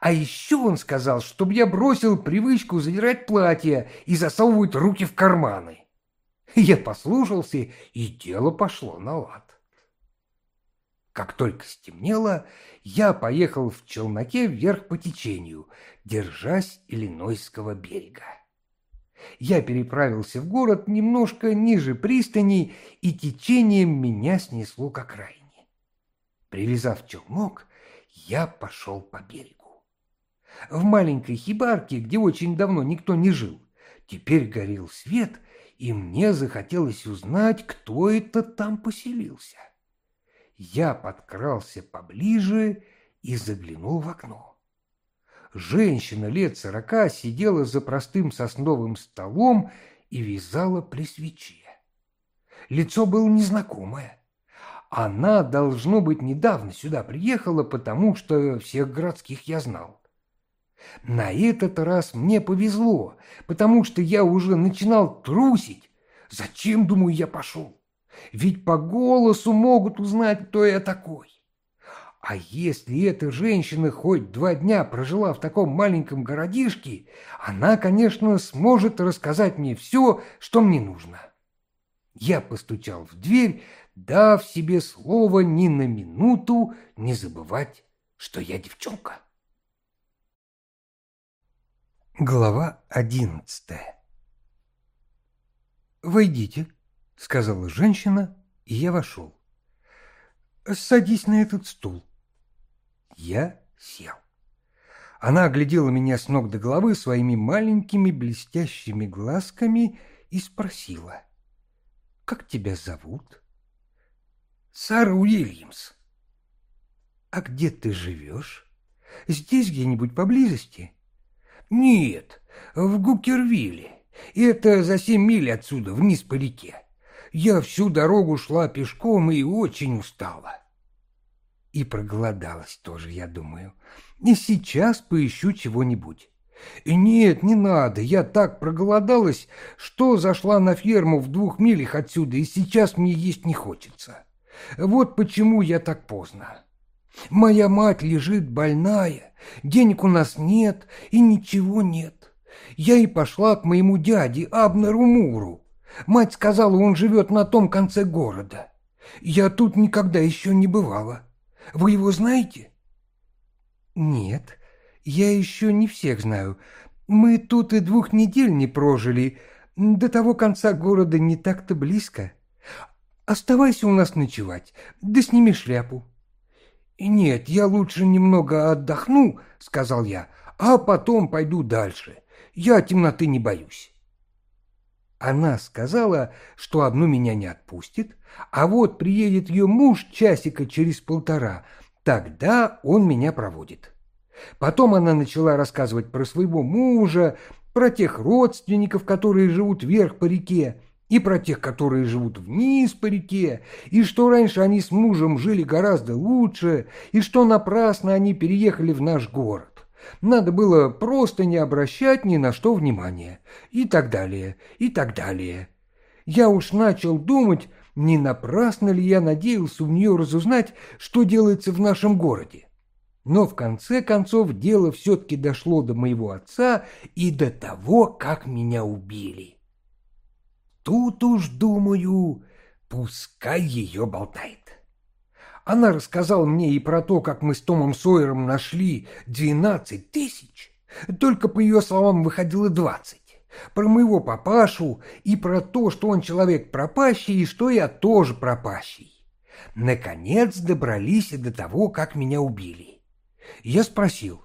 А еще он сказал, чтобы я бросил привычку задирать платье и засовывать руки в карманы. Я послушался, и дело пошло на лад. Как только стемнело, я поехал в челноке вверх по течению, держась Иллинойского берега я переправился в город немножко ниже пристани, и течением меня снесло к окраине. Привязав челнок, я пошел по берегу. В маленькой хибарке, где очень давно никто не жил, теперь горел свет, и мне захотелось узнать, кто это там поселился. Я подкрался поближе и заглянул в окно женщина лет сорока сидела за простым сосновым столом и вязала при свече. Лицо было незнакомое. Она, должно быть, недавно сюда приехала, потому что всех городских я знал. На этот раз мне повезло, потому что я уже начинал трусить. Зачем, думаю, я пошел? Ведь по голосу могут узнать, кто я такой. А если эта женщина хоть два дня прожила в таком маленьком городишке, она, конечно, сможет рассказать мне все, что мне нужно. Я постучал в дверь, дав себе слово ни на минуту не забывать, что я девчонка. Глава одиннадцатая «Войдите», — сказала женщина, и я вошел. «Садись на этот стул». Я сел. Она оглядела меня с ног до головы своими маленькими блестящими глазками и спросила, «Как тебя зовут?» «Сара Уильямс». «А где ты живешь? Здесь где-нибудь поблизости?» «Нет, в Гукервилле. Это за семь миль отсюда, вниз по реке. Я всю дорогу шла пешком и очень устала». И проголодалась тоже, я думаю. И сейчас поищу чего-нибудь. Нет, не надо, я так проголодалась, что зашла на ферму в двух милях отсюда, и сейчас мне есть не хочется. Вот почему я так поздно. Моя мать лежит больная, денег у нас нет и ничего нет. Я и пошла к моему дяде Абнеру Муру. Мать сказала, он живет на том конце города. Я тут никогда еще не бывала. Вы его знаете?» «Нет, я еще не всех знаю. Мы тут и двух недель не прожили. До того конца города не так-то близко. Оставайся у нас ночевать, да сними шляпу». «Нет, я лучше немного отдохну», — сказал я, — «а потом пойду дальше. Я темноты не боюсь». Она сказала, что одну меня не отпустит, а вот приедет ее муж часика через полтора, тогда он меня проводит. Потом она начала рассказывать про своего мужа, про тех родственников, которые живут вверх по реке, и про тех, которые живут вниз по реке, и что раньше они с мужем жили гораздо лучше, и что напрасно они переехали в наш город. Надо было просто не обращать ни на что внимания, и так далее, и так далее. Я уж начал думать, не напрасно ли я надеялся у нее разузнать, что делается в нашем городе. Но в конце концов дело все-таки дошло до моего отца и до того, как меня убили. Тут уж, думаю, пускай ее болтает. Она рассказала мне и про то, как мы с Томом Сойером нашли двенадцать тысяч, только по ее словам выходило двадцать, про моего папашу и про то, что он человек пропащий и что я тоже пропащий. Наконец добрались и до того, как меня убили. Я спросил,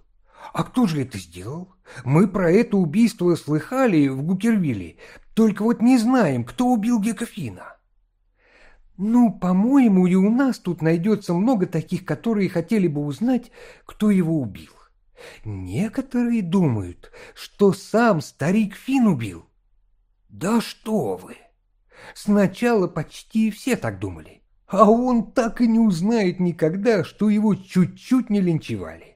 а кто же это сделал? Мы про это убийство слыхали в Гукервилле, только вот не знаем, кто убил Гекофина. Ну, по-моему, и у нас тут найдется много таких, которые хотели бы узнать, кто его убил. Некоторые думают, что сам старик Фин убил. Да что вы! Сначала почти все так думали, а он так и не узнает никогда, что его чуть-чуть не линчевали.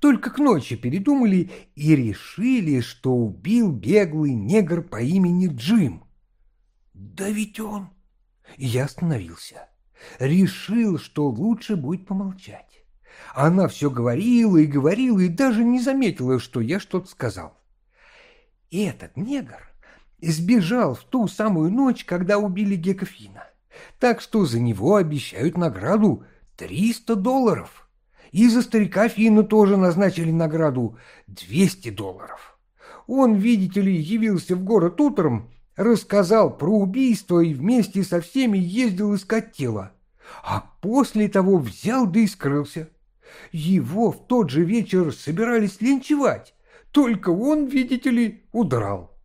Только к ночи передумали и решили, что убил беглый негр по имени Джим. Да ведь он... Я остановился. Решил, что лучше будет помолчать. Она все говорила и говорила, и даже не заметила, что я что-то сказал. И этот негр сбежал в ту самую ночь, когда убили Гекофина. Так что за него обещают награду триста долларов и за старика Фина тоже назначили награду 200 долларов. Он, видите ли, явился в город утром, рассказал про убийство и вместе со всеми ездил искать тело, а после того взял да и скрылся. Его в тот же вечер собирались линчевать, только он, видите ли, удрал.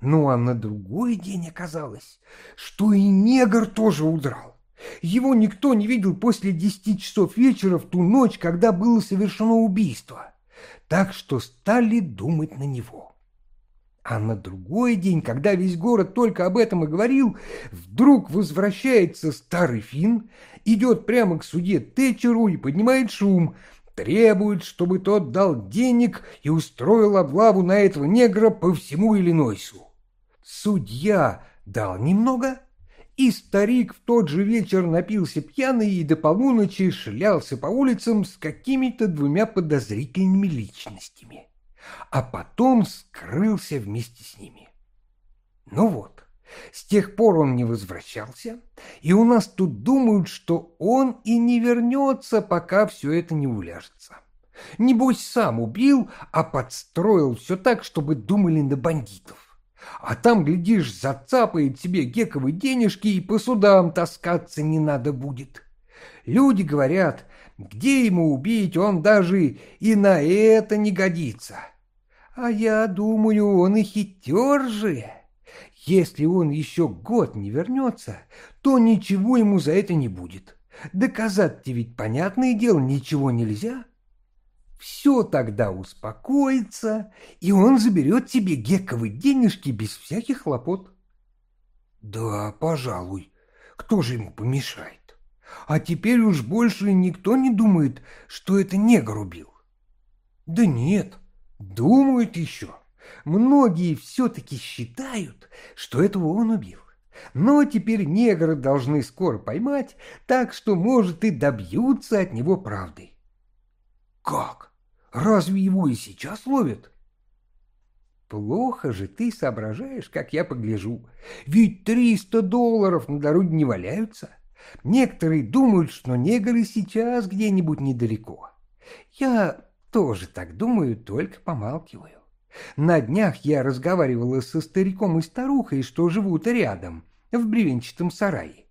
Ну а на другой день оказалось, что и негр тоже удрал. Его никто не видел после десяти часов вечера в ту ночь, когда было совершено убийство. Так что стали думать на него. А на другой день, когда весь город только об этом и говорил, вдруг возвращается старый Финн, идет прямо к суде Тэтчеру и поднимает шум, требует, чтобы тот дал денег и устроил облаву на этого негра по всему Иллинойсу. Судья дал немного, и старик в тот же вечер напился пьяный и до полуночи шлялся по улицам с какими-то двумя подозрительными личностями, а потом скрылся вместе с ними. Ну вот, с тех пор он не возвращался, и у нас тут думают, что он и не вернется, пока все это не уляжется. Небось, сам убил, а подстроил все так, чтобы думали на бандитов. А там, глядишь, зацапает себе гековые денежки и по судам таскаться не надо будет. Люди говорят, где ему убить, он даже и на это не годится. А я думаю, он и хитер же. Если он еще год не вернется, то ничего ему за это не будет. Доказать-то ведь, понятное дело, ничего нельзя все тогда успокоится, и он заберет тебе гековые денежки без всяких хлопот. Да, пожалуй, кто же ему помешает? А теперь уж больше никто не думает, что это негр убил. Да нет, думают еще. Многие все-таки считают, что этого он убил. Но теперь негры должны скоро поймать, так что, может, и добьются от него правды. Как? Разве его и сейчас ловят? Плохо же ты соображаешь, как я погляжу. Ведь триста долларов на дороге не валяются. Некоторые думают, что негры сейчас где-нибудь недалеко. Я тоже так думаю, только помалкиваю. На днях я разговаривала со стариком и старухой, что живут рядом, в бревенчатом сарае.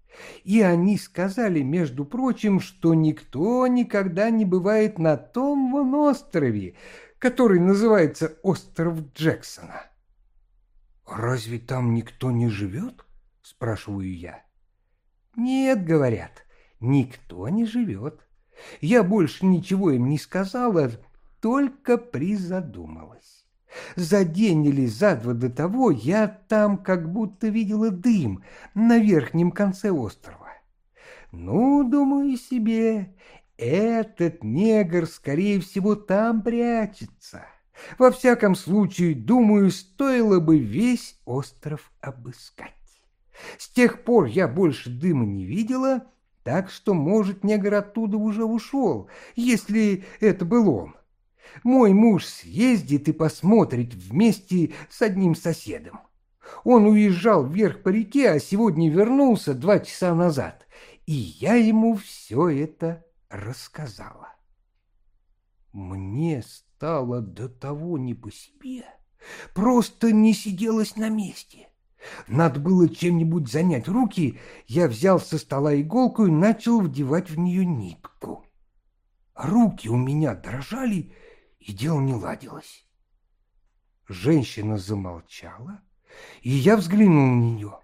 И они сказали, между прочим, что никто никогда не бывает на том вон острове, который называется остров Джексона. «Разве там никто не живет?» — спрашиваю я. «Нет, — говорят, — никто не живет. Я больше ничего им не сказала, только призадумалась. За день или за два до того я там как будто видела дым на верхнем конце острова. Ну, думаю себе, этот негр, скорее всего, там прячется. Во всяком случае, думаю, стоило бы весь остров обыскать. С тех пор я больше дыма не видела, так что, может, негр оттуда уже ушел, если это был он. Мой муж съездит и посмотрит вместе с одним соседом. Он уезжал вверх по реке, а сегодня вернулся два часа назад, и я ему все это рассказала. Мне стало до того не по себе, просто не сиделось на месте. Надо было чем-нибудь занять руки, я взял со стола иголку и начал вдевать в нее нитку. Руки у меня дрожали, и дело не ладилось. Женщина замолчала, и я взглянул на нее.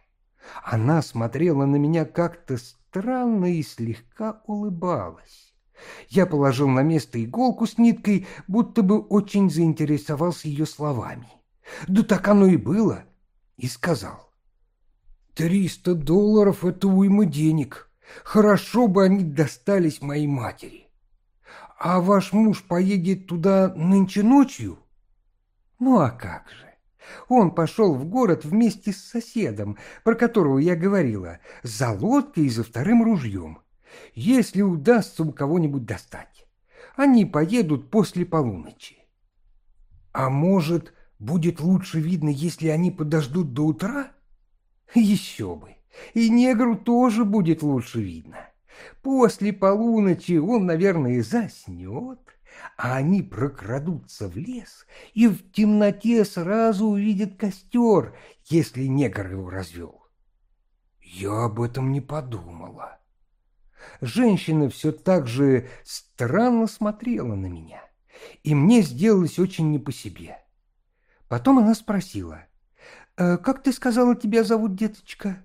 Она смотрела на меня как-то странно и слегка улыбалась. Я положил на место иголку с ниткой, будто бы очень заинтересовался ее словами. Да так оно и было. И сказал. «Триста долларов — это уйма денег. Хорошо бы они достались моей матери». «А ваш муж поедет туда нынче ночью?» «Ну а как же? Он пошел в город вместе с соседом, про которого я говорила, за лодкой и за вторым ружьем, если удастся у кого-нибудь достать. Они поедут после полуночи». «А может, будет лучше видно, если они подождут до утра?» «Еще бы! И негру тоже будет лучше видно». После полуночи он, наверное, заснет, а они прокрадутся в лес и в темноте сразу увидят костер, если негр его развел. Я об этом не подумала. Женщина все так же странно смотрела на меня, и мне сделалось очень не по себе. Потом она спросила, «Э, «Как ты сказала, тебя зовут, деточка?»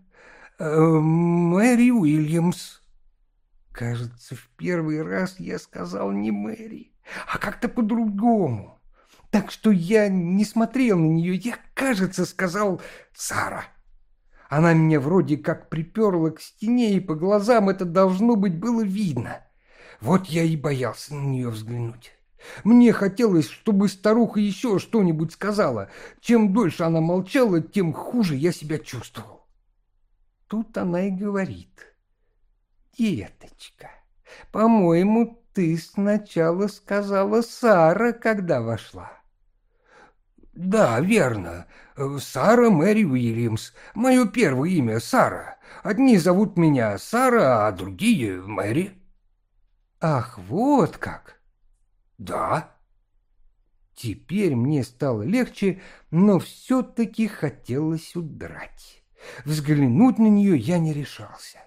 «Э, «Мэри Уильямс». Кажется, в первый раз я сказал не Мэри, а как-то по-другому. Так что я не смотрел на нее, я, кажется, сказал Сара. Она меня вроде как приперла к стене, и по глазам это должно быть было видно. Вот я и боялся на нее взглянуть. Мне хотелось, чтобы старуха еще что-нибудь сказала. Чем дольше она молчала, тем хуже я себя чувствовал. Тут она и говорит — деточка, по-моему, ты сначала сказала Сара, когда вошла. Да, верно. Сара Мэри Уильямс. Мое первое имя Сара. Одни зовут меня Сара, а другие Мэри. Ах, вот как. Да. Теперь мне стало легче, но все-таки хотелось удрать. Взглянуть на нее я не решался.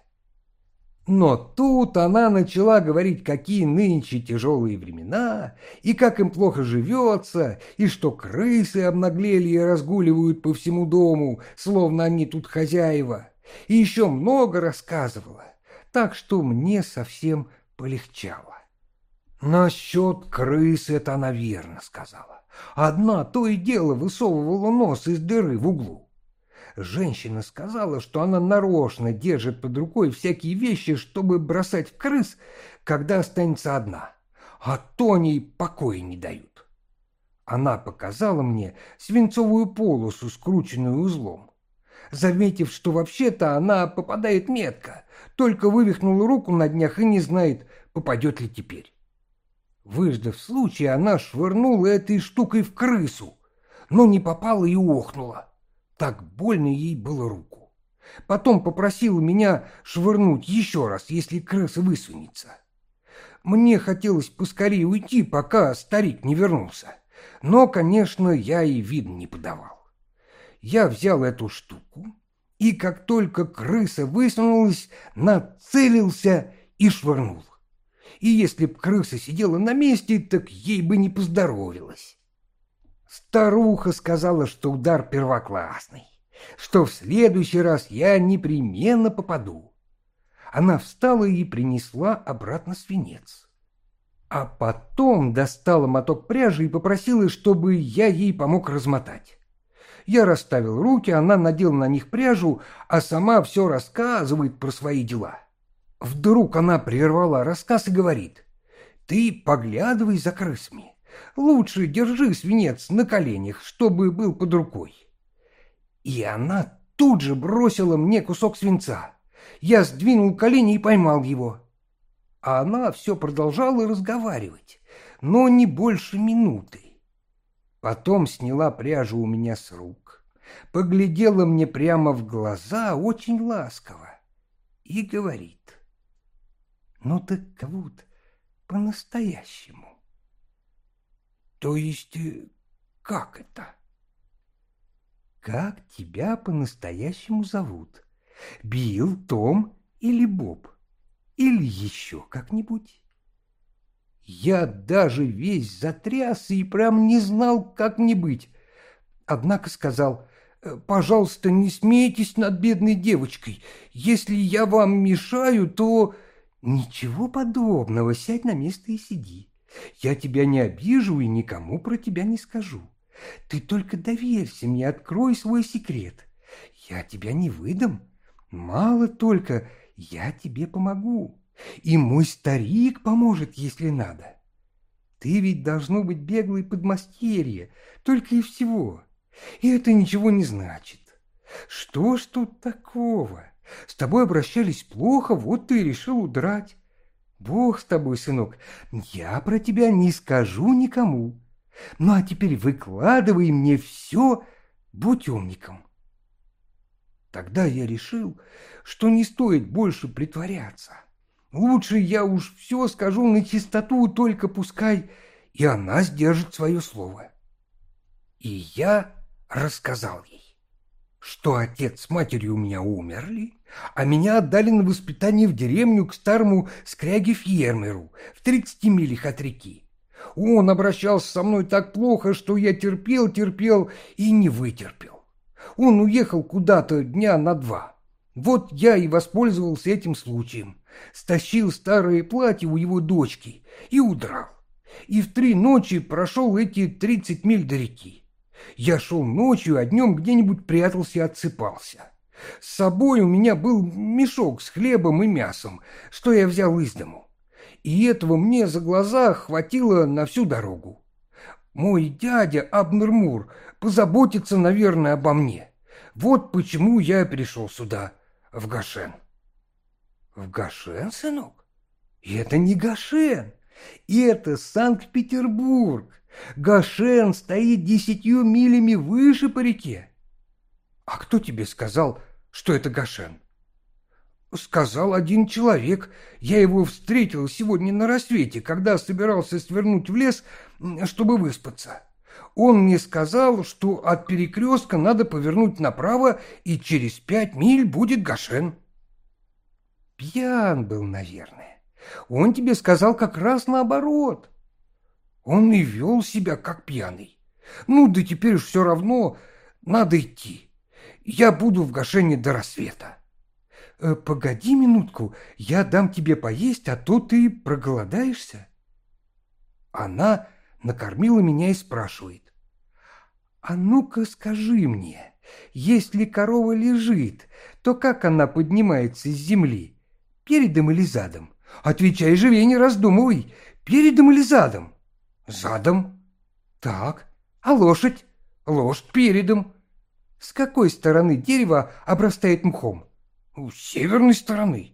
Но тут она начала говорить, какие нынче тяжелые времена, и как им плохо живется, и что крысы обнаглели и разгуливают по всему дому, словно они тут хозяева, и еще много рассказывала, так что мне совсем полегчало. Насчет крыс это она верно сказала. Одна то и дело высовывала нос из дыры в углу. Женщина сказала, что она нарочно держит под рукой всякие вещи, чтобы бросать в крыс, когда останется одна, а то они покоя не дают. Она показала мне свинцовую полосу, скрученную узлом. Заметив, что вообще-то она попадает метко, только вывихнула руку на днях и не знает, попадет ли теперь. Выждав случай, она швырнула этой штукой в крысу, но не попала и охнула. Так больно ей было руку. Потом попросила меня швырнуть еще раз, если крыса высунется. Мне хотелось поскорее уйти, пока старик не вернулся. Но, конечно, я и вид не подавал. Я взял эту штуку, и как только крыса высунулась, нацелился и швырнул. И если б крыса сидела на месте, так ей бы не поздоровилось. Старуха сказала, что удар первоклассный, что в следующий раз я непременно попаду. Она встала и принесла обратно свинец. А потом достала моток пряжи и попросила, чтобы я ей помог размотать. Я расставил руки, она надела на них пряжу, а сама все рассказывает про свои дела. Вдруг она прервала рассказ и говорит, «Ты поглядывай за крысами. Лучше держи свинец на коленях, чтобы был под рукой». И она тут же бросила мне кусок свинца. Я сдвинул колени и поймал его. А она все продолжала разговаривать, но не больше минуты. Потом сняла пряжу у меня с рук, поглядела мне прямо в глаза очень ласково и говорит, «Ну так вот, по-настоящему». «То есть э, как это?» «Как тебя по-настоящему зовут? Билл, Том или Боб? Или еще как-нибудь?» Я даже весь затрясся и прям не знал, как мне быть. Однако сказал, «Э, «Пожалуйста, не смейтесь над бедной девочкой. Если я вам мешаю, то...» «Ничего подобного, сядь на место и сиди. Я тебя не обижу и никому про тебя не скажу. Ты только доверься мне, открой свой секрет. Я тебя не выдам. Мало только, я тебе помогу. И мой старик поможет, если надо. Ты ведь должно быть беглый подмастерье, только и всего. И это ничего не значит. Что ж тут такого? С тобой обращались плохо, вот ты и решил удрать. Бог с тобой, сынок, я про тебя не скажу никому. Ну а теперь выкладывай мне все, будь умником. Тогда я решил, что не стоит больше притворяться. Лучше я уж все скажу на чистоту, только пускай и она сдержит свое слово. И я рассказал ей, что отец с матерью у меня умерли, а меня отдали на воспитание в деревню к старому скряге-фермеру в тридцати милях от реки. Он обращался со мной так плохо, что я терпел, терпел и не вытерпел. Он уехал куда-то дня на два. Вот я и воспользовался этим случаем стащил старое платье у его дочки и удрал. И в три ночи прошел эти тридцать миль до реки. Я шел ночью, а днем где-нибудь прятался и отсыпался. С собой у меня был мешок с хлебом и мясом, что я взял из дому. И этого мне за глаза хватило на всю дорогу. Мой дядя Абнермур позаботится, наверное, обо мне. Вот почему я пришел сюда, в Гашен. В Гашен, сынок? И это не Гашен, и это Санкт-Петербург. Гашен стоит десятью милями выше по реке. А кто тебе сказал, что это Гашен? Сказал один человек. Я его встретил сегодня на рассвете, когда собирался свернуть в лес, чтобы выспаться. Он мне сказал, что от перекрестка надо повернуть направо, и через пять миль будет Гашен. Пьян был, наверное. Он тебе сказал как раз наоборот. Он и вел себя как пьяный. Ну, да теперь уж все равно надо идти. Я буду в Гашене до рассвета. Э, погоди минутку, я дам тебе поесть, а то ты проголодаешься. Она накормила меня и спрашивает. А ну-ка скажи мне, если корова лежит, то как она поднимается из земли? Передом или задом? Отвечай живее, не раздумывай. Передом или задом? Задом. Так. А лошадь? Лошадь передом. С какой стороны дерево обрастает мхом? С северной стороны.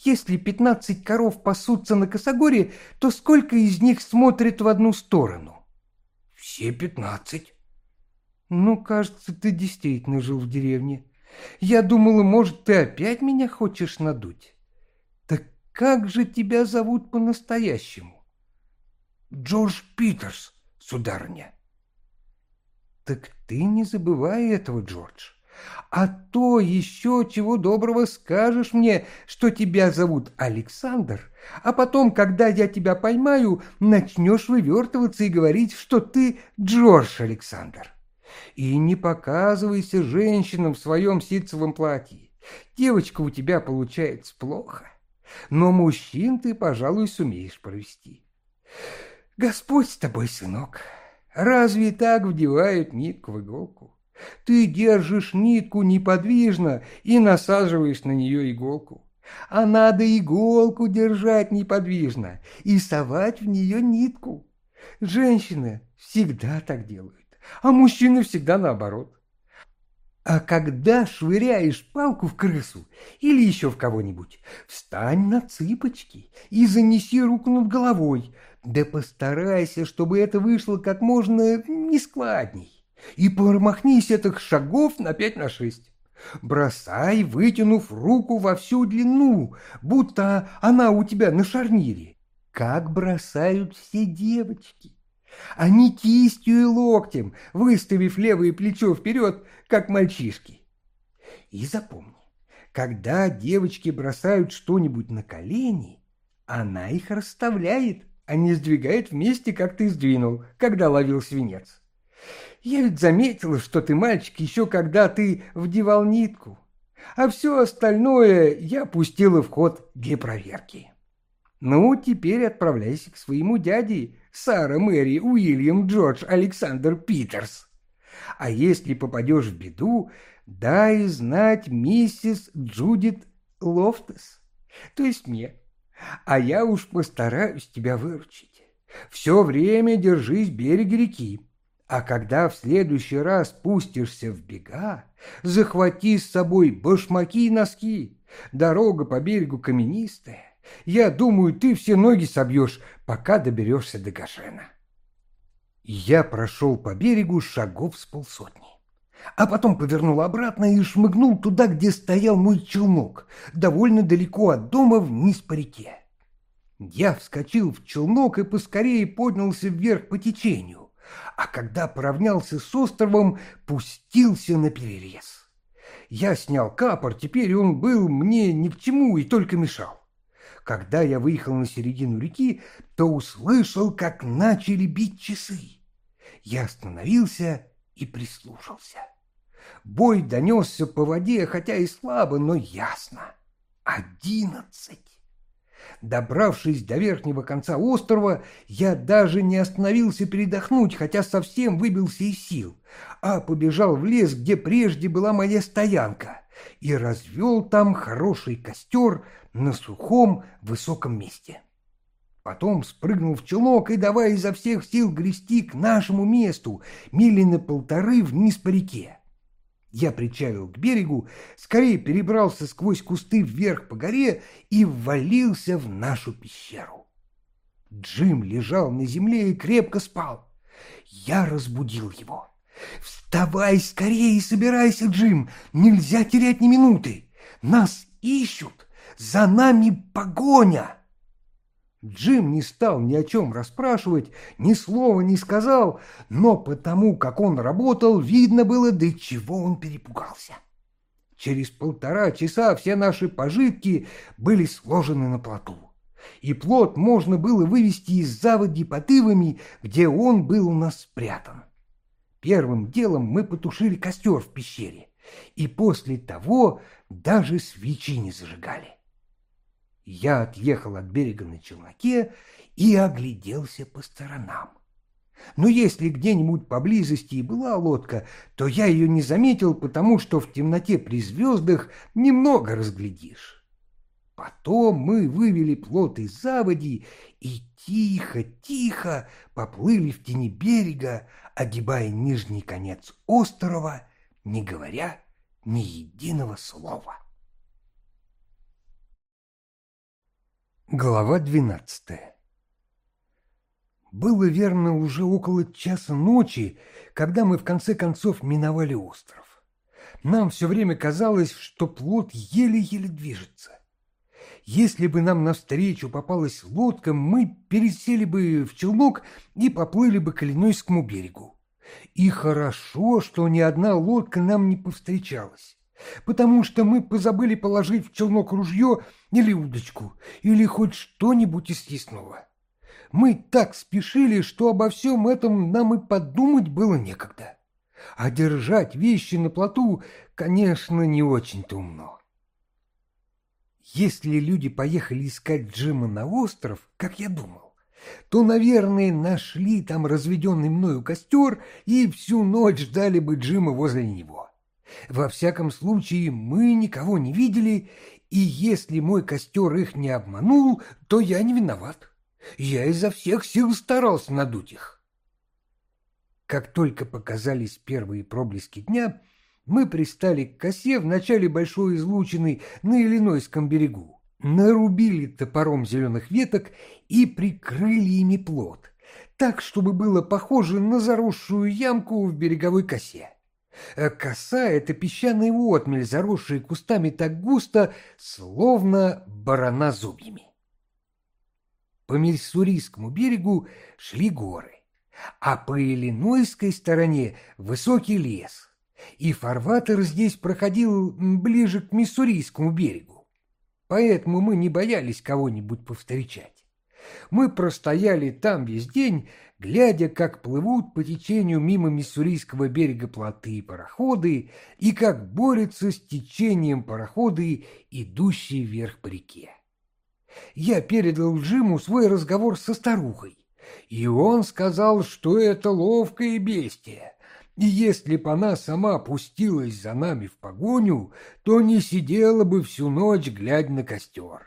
Если пятнадцать коров пасутся на косогоре, то сколько из них смотрит в одну сторону? Все пятнадцать. Ну, кажется, ты действительно жил в деревне. Я думала, может, ты опять меня хочешь надуть. Как же тебя зовут по-настоящему? Джордж Питерс, сударыня. Так ты не забывай этого, Джордж. А то еще чего доброго скажешь мне, что тебя зовут Александр, а потом, когда я тебя поймаю, начнешь вывертываться и говорить, что ты Джордж Александр. И не показывайся женщинам в своем ситцевом платье. Девочка у тебя получается плохо но мужчин ты, пожалуй, сумеешь провести. Господь с тобой, сынок, разве так вдевают нитку в иголку? Ты держишь нитку неподвижно и насаживаешь на нее иголку. А надо иголку держать неподвижно и совать в нее нитку. Женщины всегда так делают, а мужчины всегда наоборот. А когда швыряешь палку в крысу или еще в кого-нибудь, встань на цыпочки и занеси руку над головой, да постарайся, чтобы это вышло как можно нескладней, и промахнись этих шагов на пять на шесть. Бросай, вытянув руку во всю длину, будто она у тебя на шарнире, как бросают все девочки не кистью и локтем, выставив левое плечо вперед, как мальчишки. И запомни, когда девочки бросают что-нибудь на колени, она их расставляет, а не сдвигает вместе, как ты сдвинул, когда ловил свинец. Я ведь заметила, что ты мальчик еще когда ты вдевал нитку, а все остальное я пустила в ход для проверки. Ну, теперь отправляйся к своему дяде, Сара Мэри Уильям Джордж Александр Питерс. А если попадешь в беду, дай знать миссис Джудит Лофтес, то есть мне, а я уж постараюсь тебя выручить. Все время держись берега реки, а когда в следующий раз пустишься в бега, захвати с собой башмаки и носки. Дорога по берегу каменистая, я думаю, ты все ноги собьешь, пока доберешься до Гашена. Я прошел по берегу шагов с полсотни, а потом повернул обратно и шмыгнул туда, где стоял мой челнок, довольно далеко от дома вниз по реке. Я вскочил в челнок и поскорее поднялся вверх по течению, а когда поравнялся с островом, пустился на перерез. Я снял капор, теперь он был мне ни к чему и только мешал. Когда я выехал на середину реки, то услышал, как начали бить часы. Я остановился и прислушался. Бой донесся по воде, хотя и слабо, но ясно. Одиннадцать. Добравшись до верхнего конца острова, я даже не остановился передохнуть, хотя совсем выбился из сил, а побежал в лес, где прежде была моя стоянка, и развел там хороший костер на сухом высоком месте. Потом спрыгнул в челнок и, давая изо всех сил грести к нашему месту, мили на полторы вниз по реке. Я причалил к берегу, скорее перебрался сквозь кусты вверх по горе и ввалился в нашу пещеру. Джим лежал на земле и крепко спал. Я разбудил его. «Вставай скорее и собирайся, Джим! Нельзя терять ни минуты! Нас ищут! За нами погоня!» Джим не стал ни о чем расспрашивать, ни слова не сказал, но потому, как он работал, видно было, до чего он перепугался. Через полтора часа все наши пожитки были сложены на плоту, и плот можно было вывести из заводи потывами, где он был у нас спрятан. Первым делом мы потушили костер в пещере, и после того даже свечи не зажигали. Я отъехал от берега на челноке и огляделся по сторонам. Но если где-нибудь поблизости и была лодка, то я ее не заметил, потому что в темноте при звездах немного разглядишь. Потом мы вывели плот из заводи и тихо-тихо поплыли в тени берега, огибая нижний конец острова, не говоря ни единого слова. Глава двенадцатая Было верно уже около часа ночи, когда мы в конце концов миновали остров. Нам все время казалось, что плот еле-еле движется. Если бы нам навстречу попалась лодка, мы пересели бы в челнок и поплыли бы к Иллинойскому берегу. И хорошо, что ни одна лодка нам не повстречалась, потому что мы позабыли положить в челнок ружье или удочку, или хоть что-нибудь из съестного. Мы так спешили, что обо всем этом нам и подумать было некогда. А держать вещи на плоту, конечно, не очень-то умно. Если люди поехали искать Джима на остров, как я думал, то, наверное, нашли там разведенный мною костер и всю ночь ждали бы Джима возле него. Во всяком случае, мы никого не видели, и если мой костер их не обманул, то я не виноват. Я изо всех сил старался надуть их. Как только показались первые проблески дня, мы пристали к косе в начале большой излучины на Иллинойском берегу, нарубили топором зеленых веток и прикрыли ими плод, так, чтобы было похоже на заросшую ямку в береговой косе. Э, коса — это песчаный отмель, заросший кустами так густо, словно барана зубьями. По Миссурийскому берегу шли горы, а по Иллинойской стороне высокий лес, и фарватер здесь проходил ближе к Миссурийскому берегу. Поэтому мы не боялись кого-нибудь повстречать. Мы простояли там весь день, глядя, как плывут по течению мимо Миссурийского берега плоты и пароходы, и как борются с течением пароходы, идущие вверх по реке. Я передал Джиму свой разговор со старухой, и он сказал, что это ловкое бестие, и если б она сама пустилась за нами в погоню, то не сидела бы всю ночь, глядя на костер.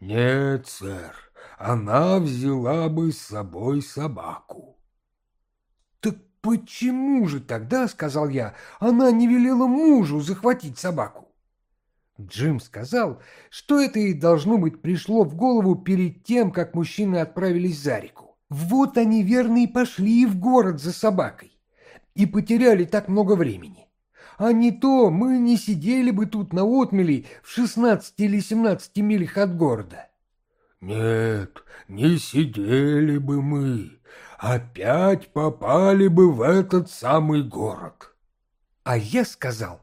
«Нет, сэр, она взяла бы с собой собаку. «Так почему же тогда, — сказал я, — она не велела мужу захватить собаку?» Джим сказал, что это ей должно быть пришло в голову перед тем, как мужчины отправились за реку. Вот они верно и пошли в город за собакой и потеряли так много времени. А не то мы не сидели бы тут на отмели в шестнадцати или семнадцати милях от города. Нет, не сидели бы мы, опять попали бы в этот самый город. А я сказал,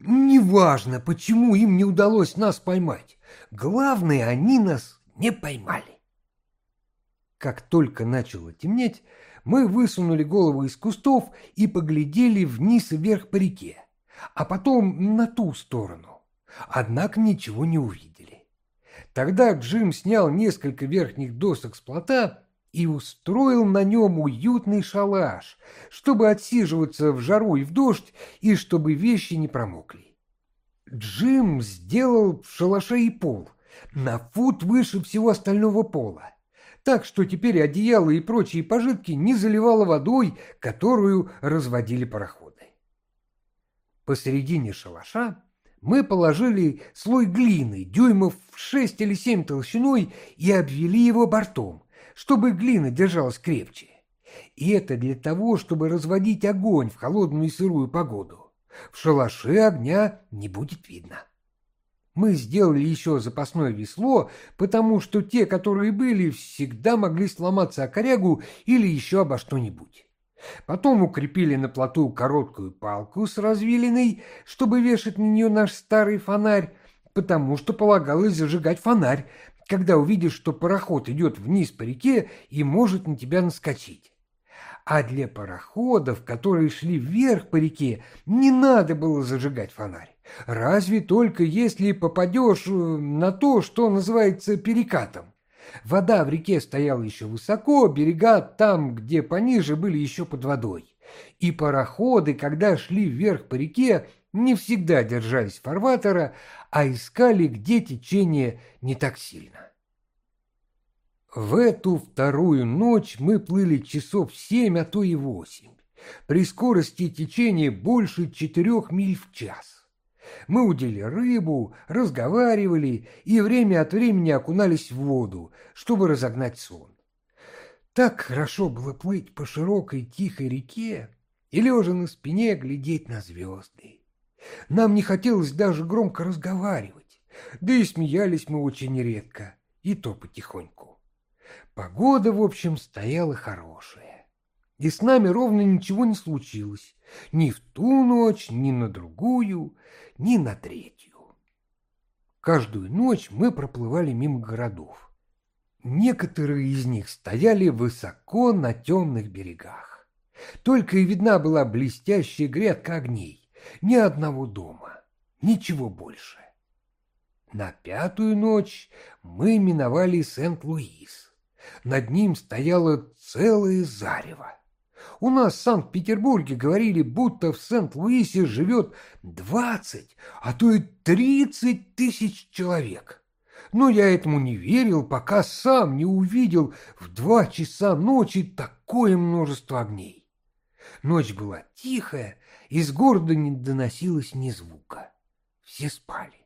неважно, почему им не удалось нас поймать, главное, они нас не поймали. Как только начало темнеть, мы высунули голову из кустов и поглядели вниз и вверх по реке, а потом на ту сторону. Однако ничего не увидели. Тогда Джим снял несколько верхних досок с плота и устроил на нем уютный шалаш, чтобы отсиживаться в жару и в дождь, и чтобы вещи не промокли. Джим сделал в шалаше и пол, на фут выше всего остального пола, так что теперь одеяло и прочие пожитки не заливало водой, которую разводили пароходы. Посередине шалаша мы положили слой глины дюймов в шесть или семь толщиной и обвели его бортом, чтобы глина держалась крепче. И это для того, чтобы разводить огонь в холодную и сырую погоду. В шалаше огня не будет видно. Мы сделали еще запасное весло, потому что те, которые были, всегда могли сломаться о корягу или еще обо что-нибудь. Потом укрепили на плоту короткую палку с развилиной, чтобы вешать на нее наш старый фонарь, потому что полагалось зажигать фонарь, когда увидишь, что пароход идет вниз по реке и может на тебя наскочить. А для пароходов, которые шли вверх по реке, не надо было зажигать фонарь. Разве только если попадешь э, на то, что называется перекатом. Вода в реке стояла еще высоко, берега там, где пониже, были еще под водой. И пароходы, когда шли вверх по реке, не всегда держались фарватера, а искали, где течение не так сильно. В эту вторую ночь мы плыли часов семь, а то и восемь, при скорости течения больше четырех миль в час. Мы удили рыбу, разговаривали и время от времени окунались в воду, чтобы разогнать сон. Так хорошо было плыть по широкой тихой реке и, лежа на спине, глядеть на звезды. Нам не хотелось даже громко разговаривать, да и смеялись мы очень редко, и то потихоньку. Погода, в общем, стояла хорошая, и с нами ровно ничего не случилось, ни в ту ночь, ни на другую, ни на третью. Каждую ночь мы проплывали мимо городов. Некоторые из них стояли высоко на темных берегах. Только и видна была блестящая грядка огней, ни одного дома, ничего больше. На пятую ночь мы миновали Сент-Луис. Над ним стояло целое зарево. У нас в Санкт-Петербурге говорили, будто в Сент-Луисе живет двадцать, а то и тридцать тысяч человек. Но я этому не верил, пока сам не увидел в два часа ночи такое множество огней. Ночь была тихая, из города не доносилось ни звука. Все спали.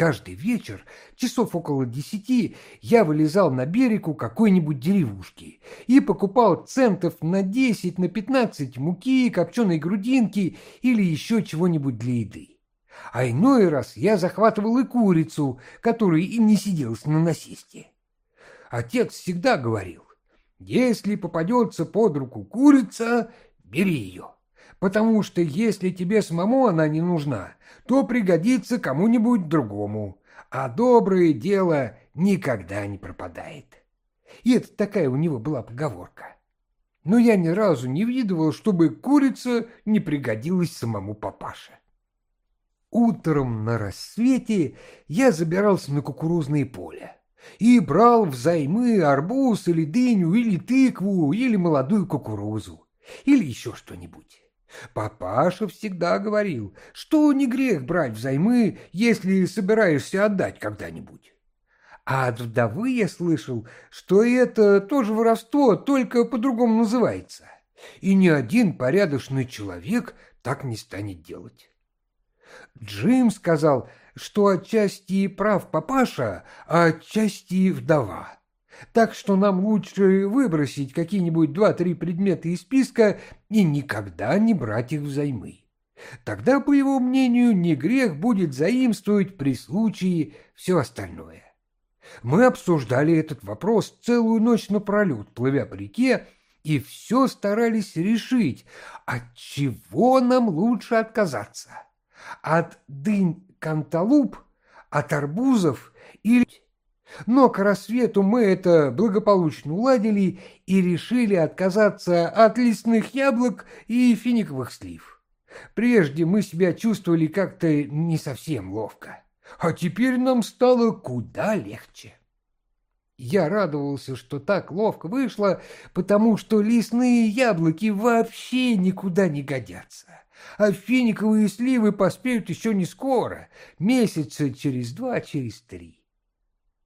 Каждый вечер, часов около десяти, я вылезал на берег у какой-нибудь деревушки и покупал центов на десять, на пятнадцать муки, копченой грудинки или еще чего-нибудь для еды. А иной раз я захватывал и курицу, которая и не сиделась на насесте. Отец всегда говорил, если попадется под руку курица, бери ее потому что если тебе самому она не нужна, то пригодится кому-нибудь другому, а доброе дело никогда не пропадает. И это такая у него была поговорка. Но я ни разу не видывал, чтобы курица не пригодилась самому папаше. Утром на рассвете я забирался на кукурузные поля и брал взаймы арбуз или дыню, или тыкву, или молодую кукурузу, или еще что-нибудь. Папаша всегда говорил, что не грех брать взаймы, если собираешься отдать когда-нибудь. А от вдовы я слышал, что это тоже воровство, только по-другому называется. И ни один порядочный человек так не станет делать. Джим сказал, что отчасти прав папаша, а отчасти вдова так что нам лучше выбросить какие-нибудь два-три предмета из списка и никогда не брать их взаймы. Тогда, по его мнению, не грех будет заимствовать при случае все остальное. Мы обсуждали этот вопрос целую ночь напролет, плывя по реке, и все старались решить, от чего нам лучше отказаться. От дынь-канталуп, от арбузов или но к рассвету мы это благополучно уладили и решили отказаться от лесных яблок и финиковых слив. Прежде мы себя чувствовали как-то не совсем ловко, а теперь нам стало куда легче. Я радовался, что так ловко вышло, потому что лесные яблоки вообще никуда не годятся, а финиковые сливы поспеют еще не скоро, месяца через два, через три.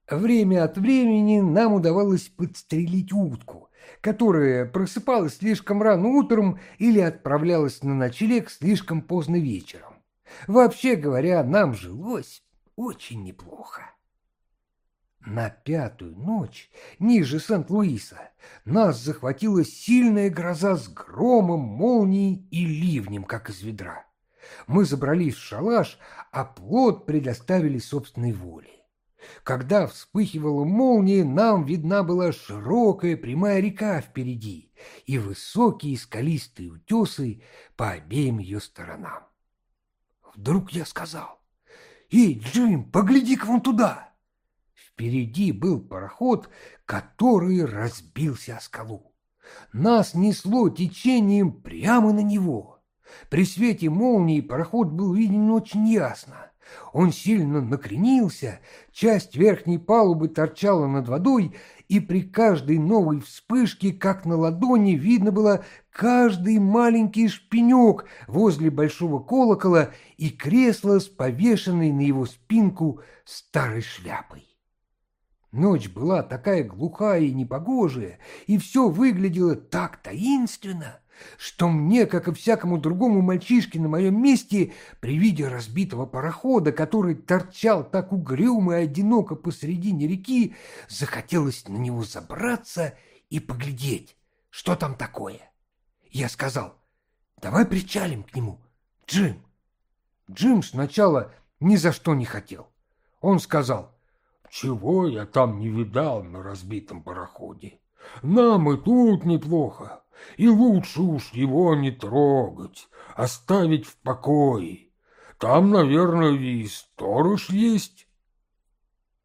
Время от времени нам удавалось подстрелить утку, которая просыпалась слишком рано утром или отправлялась на ночлег слишком поздно вечером. Вообще говоря, нам жилось очень неплохо. На пятую ночь, ниже Сент-Луиса, нас захватила сильная гроза с громом, молнией и ливнем, как из ведра. Мы забрались в шалаш, а плод предоставили собственной воле. Когда вспыхивала молния, нам видна была широкая прямая река впереди и высокие скалистые утесы по обеим ее сторонам. Вдруг я сказал, «Эй, Джим, погляди-ка вон туда!» Впереди был пароход, который разбился о скалу. Нас несло течением прямо на него. При свете молнии пароход был виден очень ясно. Он сильно накренился, часть верхней палубы торчала над водой, и при каждой новой вспышке, как на ладони, видно было каждый маленький шпинек возле большого колокола и кресло с повешенной на его спинку старой шляпой. Ночь была такая глухая и непогожая, и все выглядело так таинственно — что мне, как и всякому другому мальчишке на моем месте, при виде разбитого парохода, который торчал так угрюмо и одиноко посредине реки, захотелось на него забраться и поглядеть, что там такое. Я сказал, давай причалим к нему, Джим. Джим сначала ни за что не хотел. Он сказал, чего я там не видал на разбитом пароходе. Нам и тут неплохо и лучше уж его не трогать, оставить в покое. Там, наверное, и сторож есть.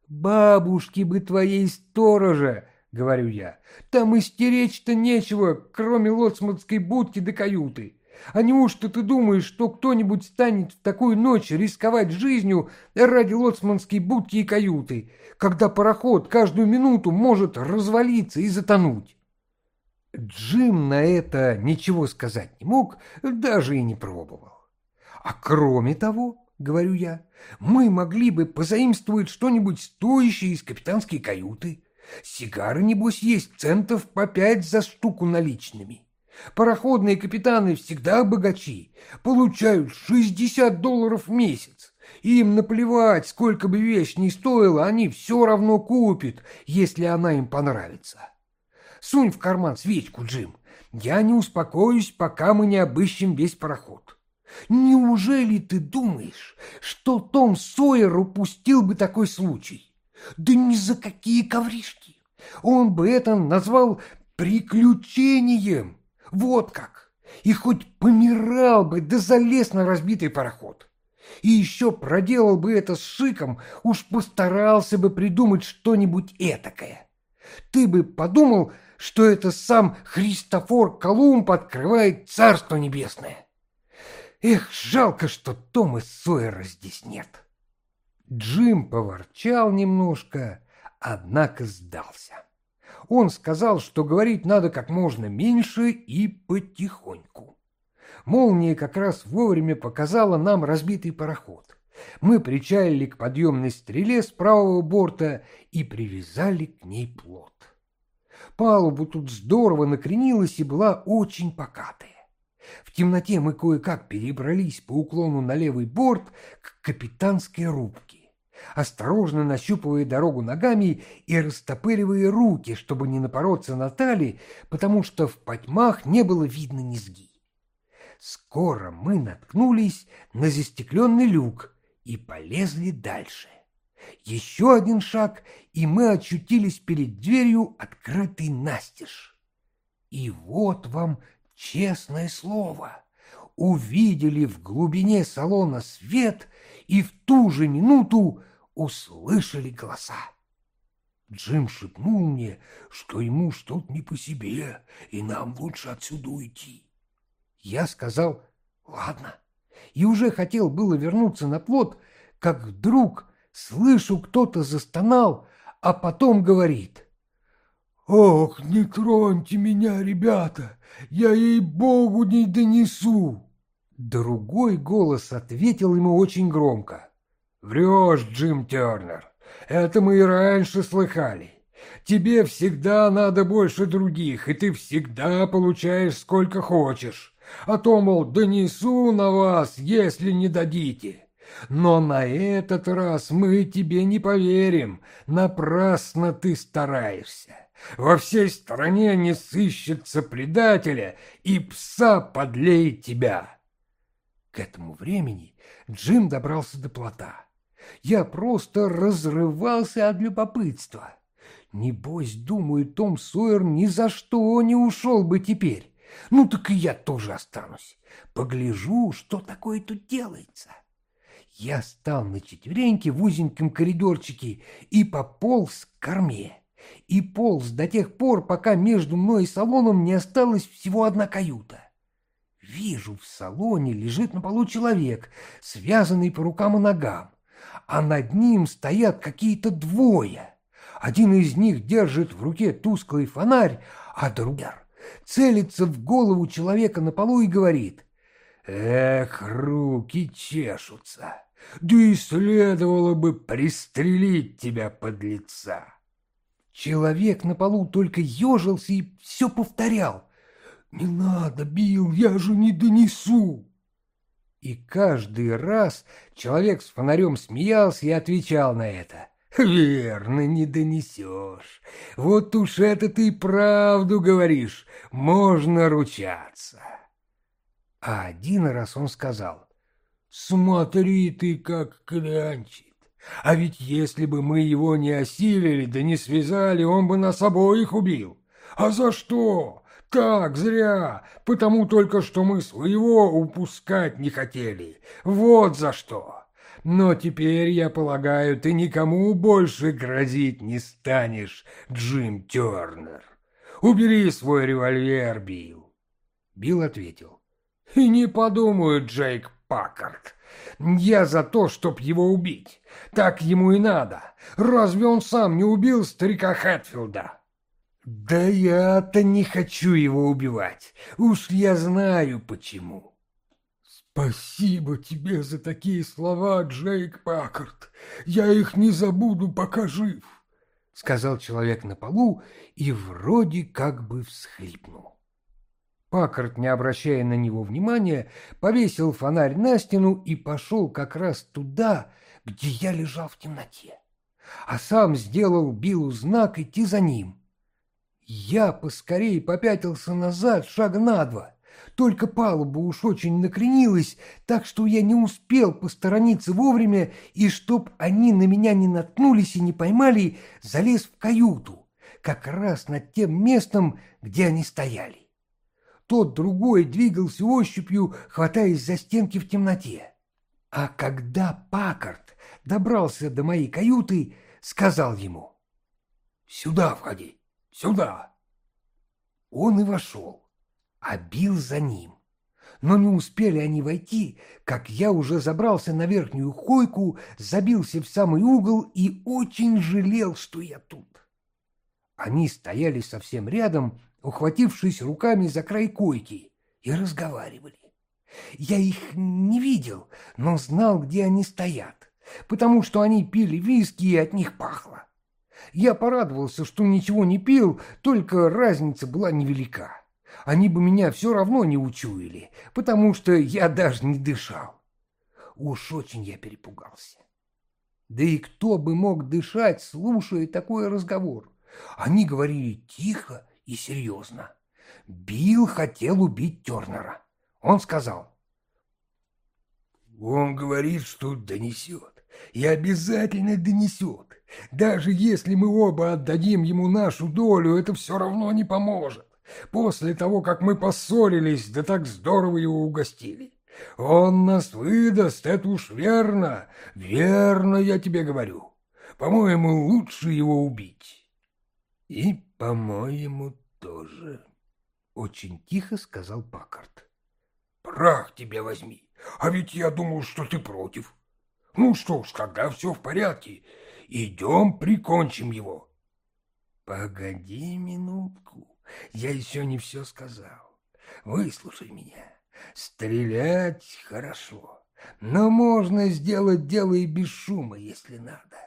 Бабушки бы твоей сторожа, — говорю я, — там истеречь-то нечего, кроме лоцманской будки до каюты. А неужто ты думаешь, что кто-нибудь станет в такую ночь рисковать жизнью ради лоцманской будки и каюты, когда пароход каждую минуту может развалиться и затонуть? Джим на это ничего сказать не мог, даже и не пробовал. А кроме того, говорю я, мы могли бы позаимствовать что-нибудь стоящее из капитанской каюты. Сигары, небось, есть центов по пять за штуку наличными. Пароходные капитаны всегда богачи, получают 60 долларов в месяц. Им наплевать, сколько бы вещь ни стоила, они все равно купят, если она им понравится. Сунь в карман свечку, Джим. Я не успокоюсь, пока мы не обыщем весь пароход. Неужели ты думаешь, что Том Сойер упустил бы такой случай? Да ни за какие ковришки. Он бы это назвал приключением. Вот как! И хоть помирал бы, да залез на разбитый пароход. И еще проделал бы это с шиком, уж постарался бы придумать что-нибудь этакое. Ты бы подумал, что это сам Христофор Колумб открывает Царство Небесное. Эх, жалко, что Тома Сойера здесь нет. Джим поворчал немножко, однако сдался он сказал, что говорить надо как можно меньше и потихоньку. Молния как раз вовремя показала нам разбитый пароход. Мы причалили к подъемной стреле с правого борта и привязали к ней плот. Палуба тут здорово накренилась и была очень покатая. В темноте мы кое-как перебрались по уклону на левый борт к капитанской рубке осторожно нащупывая дорогу ногами и растопыривая руки, чтобы не напороться на тали, потому что в потьмах не было видно низги. Скоро мы наткнулись на застекленный люк и полезли дальше. Еще один шаг, и мы очутились перед дверью, открытой настежь. И вот вам честное слово. Увидели в глубине салона свет, и в ту же минуту услышали голоса. Джим шепнул мне, что ему что-то не по себе, и нам лучше отсюда уйти. Я сказал «Ладно», и уже хотел было вернуться на плот, как вдруг слышу, кто-то застонал, а потом говорит «Ох, не троньте меня, ребята, я ей-богу не донесу!» Другой голос ответил ему очень громко Врешь, Джим Тернер. Это мы и раньше слыхали. Тебе всегда надо больше других, и ты всегда получаешь сколько хочешь. А то, мол, донесу на вас, если не дадите. Но на этот раз мы тебе не поверим. Напрасно ты стараешься. Во всей стране не сыщется предателя, и пса подлеет тебя. К этому времени Джим добрался до плота. Я просто разрывался от любопытства. Небось, думаю, Том Сойер ни за что не ушел бы теперь. Ну так и я тоже останусь. Погляжу, что такое тут делается. Я стал на четвереньке в узеньком коридорчике и пополз к корме. И полз до тех пор, пока между мной и салоном не осталась всего одна каюта. Вижу, в салоне лежит на полу человек, связанный по рукам и ногам а над ним стоят какие-то двое. Один из них держит в руке тусклый фонарь, а другой целится в голову человека на полу и говорит «Эх, руки чешутся, да и следовало бы пристрелить тебя под лица». Человек на полу только ежился и все повторял «Не надо, Билл, я же не донесу». И каждый раз человек с фонарем смеялся и отвечал на это. «Верно, не донесешь. Вот уж это ты правду говоришь, можно ручаться». А один раз он сказал, «Смотри ты, как клянчит. А ведь если бы мы его не осилили да не связали, он бы нас обоих убил. А за что? Так, зря, потому только что мы своего упускать не хотели. Вот за что. Но теперь, я полагаю, ты никому больше грозить не станешь, Джим Тернер. Убери свой револьвер, Билл. Билл ответил. И не подумают, Джейк Паккарт. Я за то, чтоб его убить. Так ему и надо. Разве он сам не убил старика Хэтфилда? Да я-то не хочу его убивать. Уж я знаю почему. Спасибо тебе за такие слова, Джейк Паккарт. Я их не забуду, пока жив. Сказал человек на полу и вроде как бы всхлипнул. Паккарт, не обращая на него внимания, повесил фонарь на стену и пошел как раз туда, где я лежал в темноте. А сам сделал Биллу знак идти за ним. Я поскорее попятился назад шаг на два. Только палуба уж очень накренилась, так что я не успел посторониться вовремя, и чтоб они на меня не наткнулись и не поймали, залез в каюту, как раз над тем местом, где они стояли. Тот другой двигался ощупью, хватаясь за стенки в темноте. А когда Паккарт добрался до моей каюты, сказал ему «Сюда входи, сюда». Он и вошел, а бил за ним. Но не успели они войти, как я уже забрался на верхнюю койку, забился в самый угол и очень жалел, что я тут. Они стояли совсем рядом, ухватившись руками за край койки, и разговаривали. Я их не видел, но знал, где они стоят, потому что они пили виски и от них пахло. Я порадовался, что ничего не пил, только разница была невелика. Они бы меня все равно не учуяли, потому что я даже не дышал. Уж очень я перепугался. Да и кто бы мог дышать, слушая такой разговор? Они говорили тихо и серьезно. Билл хотел убить Тернера. Он сказал. «Он говорит, что донесет, и обязательно донесет. Даже если мы оба отдадим ему нашу долю, это все равно не поможет. После того, как мы поссорились, да так здорово его угостили. Он нас выдаст, это уж верно, верно, я тебе говорю. По-моему, лучше его убить». «И, по-моему, тоже», — очень тихо сказал Паккарт. «Прах тебе возьми, а ведь я думал, что ты против. Ну что ж, когда все в порядке, идем прикончим его». «Погоди минутку, я еще не все сказал. Выслушай меня. Стрелять хорошо, но можно сделать дело и без шума, если надо.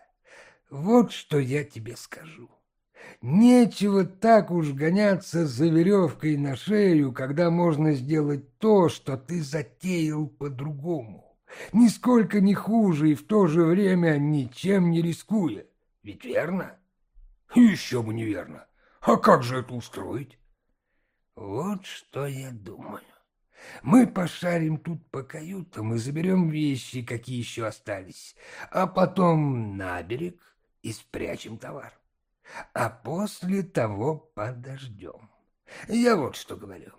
Вот что я тебе скажу». Нечего так уж гоняться за веревкой на шею, когда можно сделать то, что ты затеял по-другому. Нисколько не хуже и в то же время ничем не рискуя. Ведь верно? Еще бы неверно. А как же это устроить? Вот что я думаю. Мы пошарим тут по каютам и заберем вещи, какие еще остались, а потом на берег и спрячем товар а после того подождем. Я вот что говорю.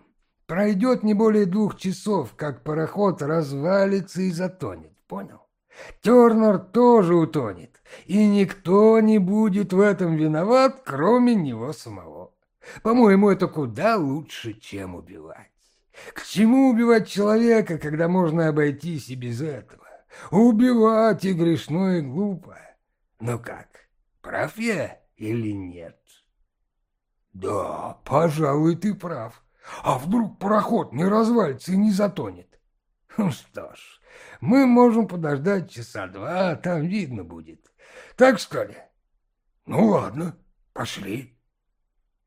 Пройдет не более двух часов, как пароход развалится и затонет, понял? Тернер тоже утонет, и никто не будет в этом виноват, кроме него самого. По-моему, это куда лучше, чем убивать. К чему убивать человека, когда можно обойтись и без этого? Убивать и грешно, и глупо. Ну как, прав я? или нет? Да, пожалуй, ты прав. А вдруг пароход не развалится и не затонет? Ну что ж, мы можем подождать часа два, там видно будет. Так что ли? Ну ладно, пошли.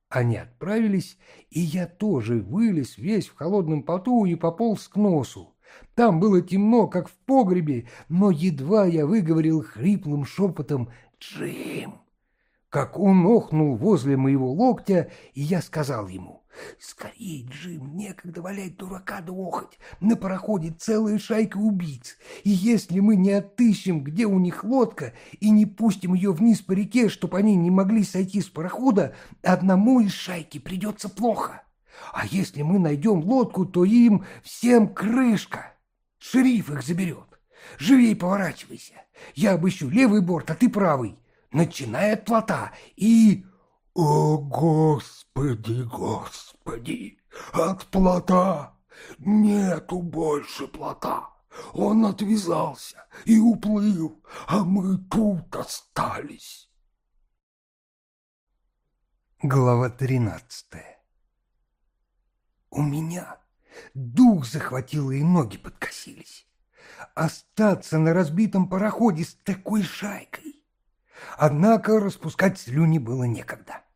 Они отправились, и я тоже вылез весь в холодном поту и пополз к носу. Там было темно, как в погребе, но едва я выговорил хриплым шепотом «Джим!» как он охнул возле моего локтя, и я сказал ему, «Скорей, Джим, некогда валять дурака да охоть, на пароходе целая шайка убийц, и если мы не отыщем, где у них лодка, и не пустим ее вниз по реке, чтобы они не могли сойти с парохода, одному из шайки придется плохо. А если мы найдем лодку, то им всем крышка. Шериф их заберет. Живей поворачивайся. Я обыщу левый борт, а ты правый» начиная от плота, и... О, Господи, Господи! От плота! Нету больше плота. Он отвязался и уплыл, а мы тут остались. Глава тринадцатая У меня дух захватило и ноги подкосились. Остаться на разбитом пароходе с такой шайкой. Однако распускать слюни было некогда.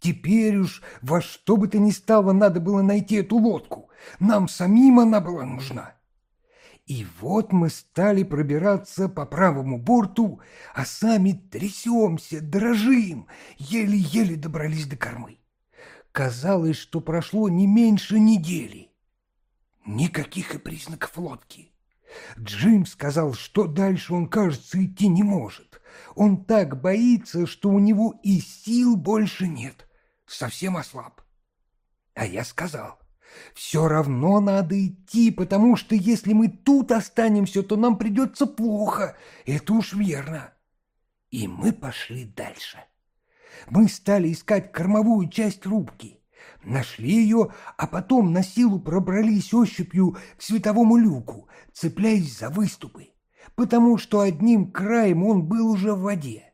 Теперь уж во что бы то ни стало надо было найти эту лодку. Нам самим она была нужна. И вот мы стали пробираться по правому борту, а сами трясемся, дрожим, еле-еле добрались до кормы. Казалось, что прошло не меньше недели. Никаких и признаков лодки. Джим сказал, что дальше он, кажется, идти не может. Он так боится, что у него и сил больше нет. Совсем ослаб. А я сказал, все равно надо идти, потому что если мы тут останемся, то нам придется плохо. Это уж верно. И мы пошли дальше. Мы стали искать кормовую часть рубки. Нашли ее, а потом на силу пробрались ощупью к световому люку, цепляясь за выступы, потому что одним краем он был уже в воде.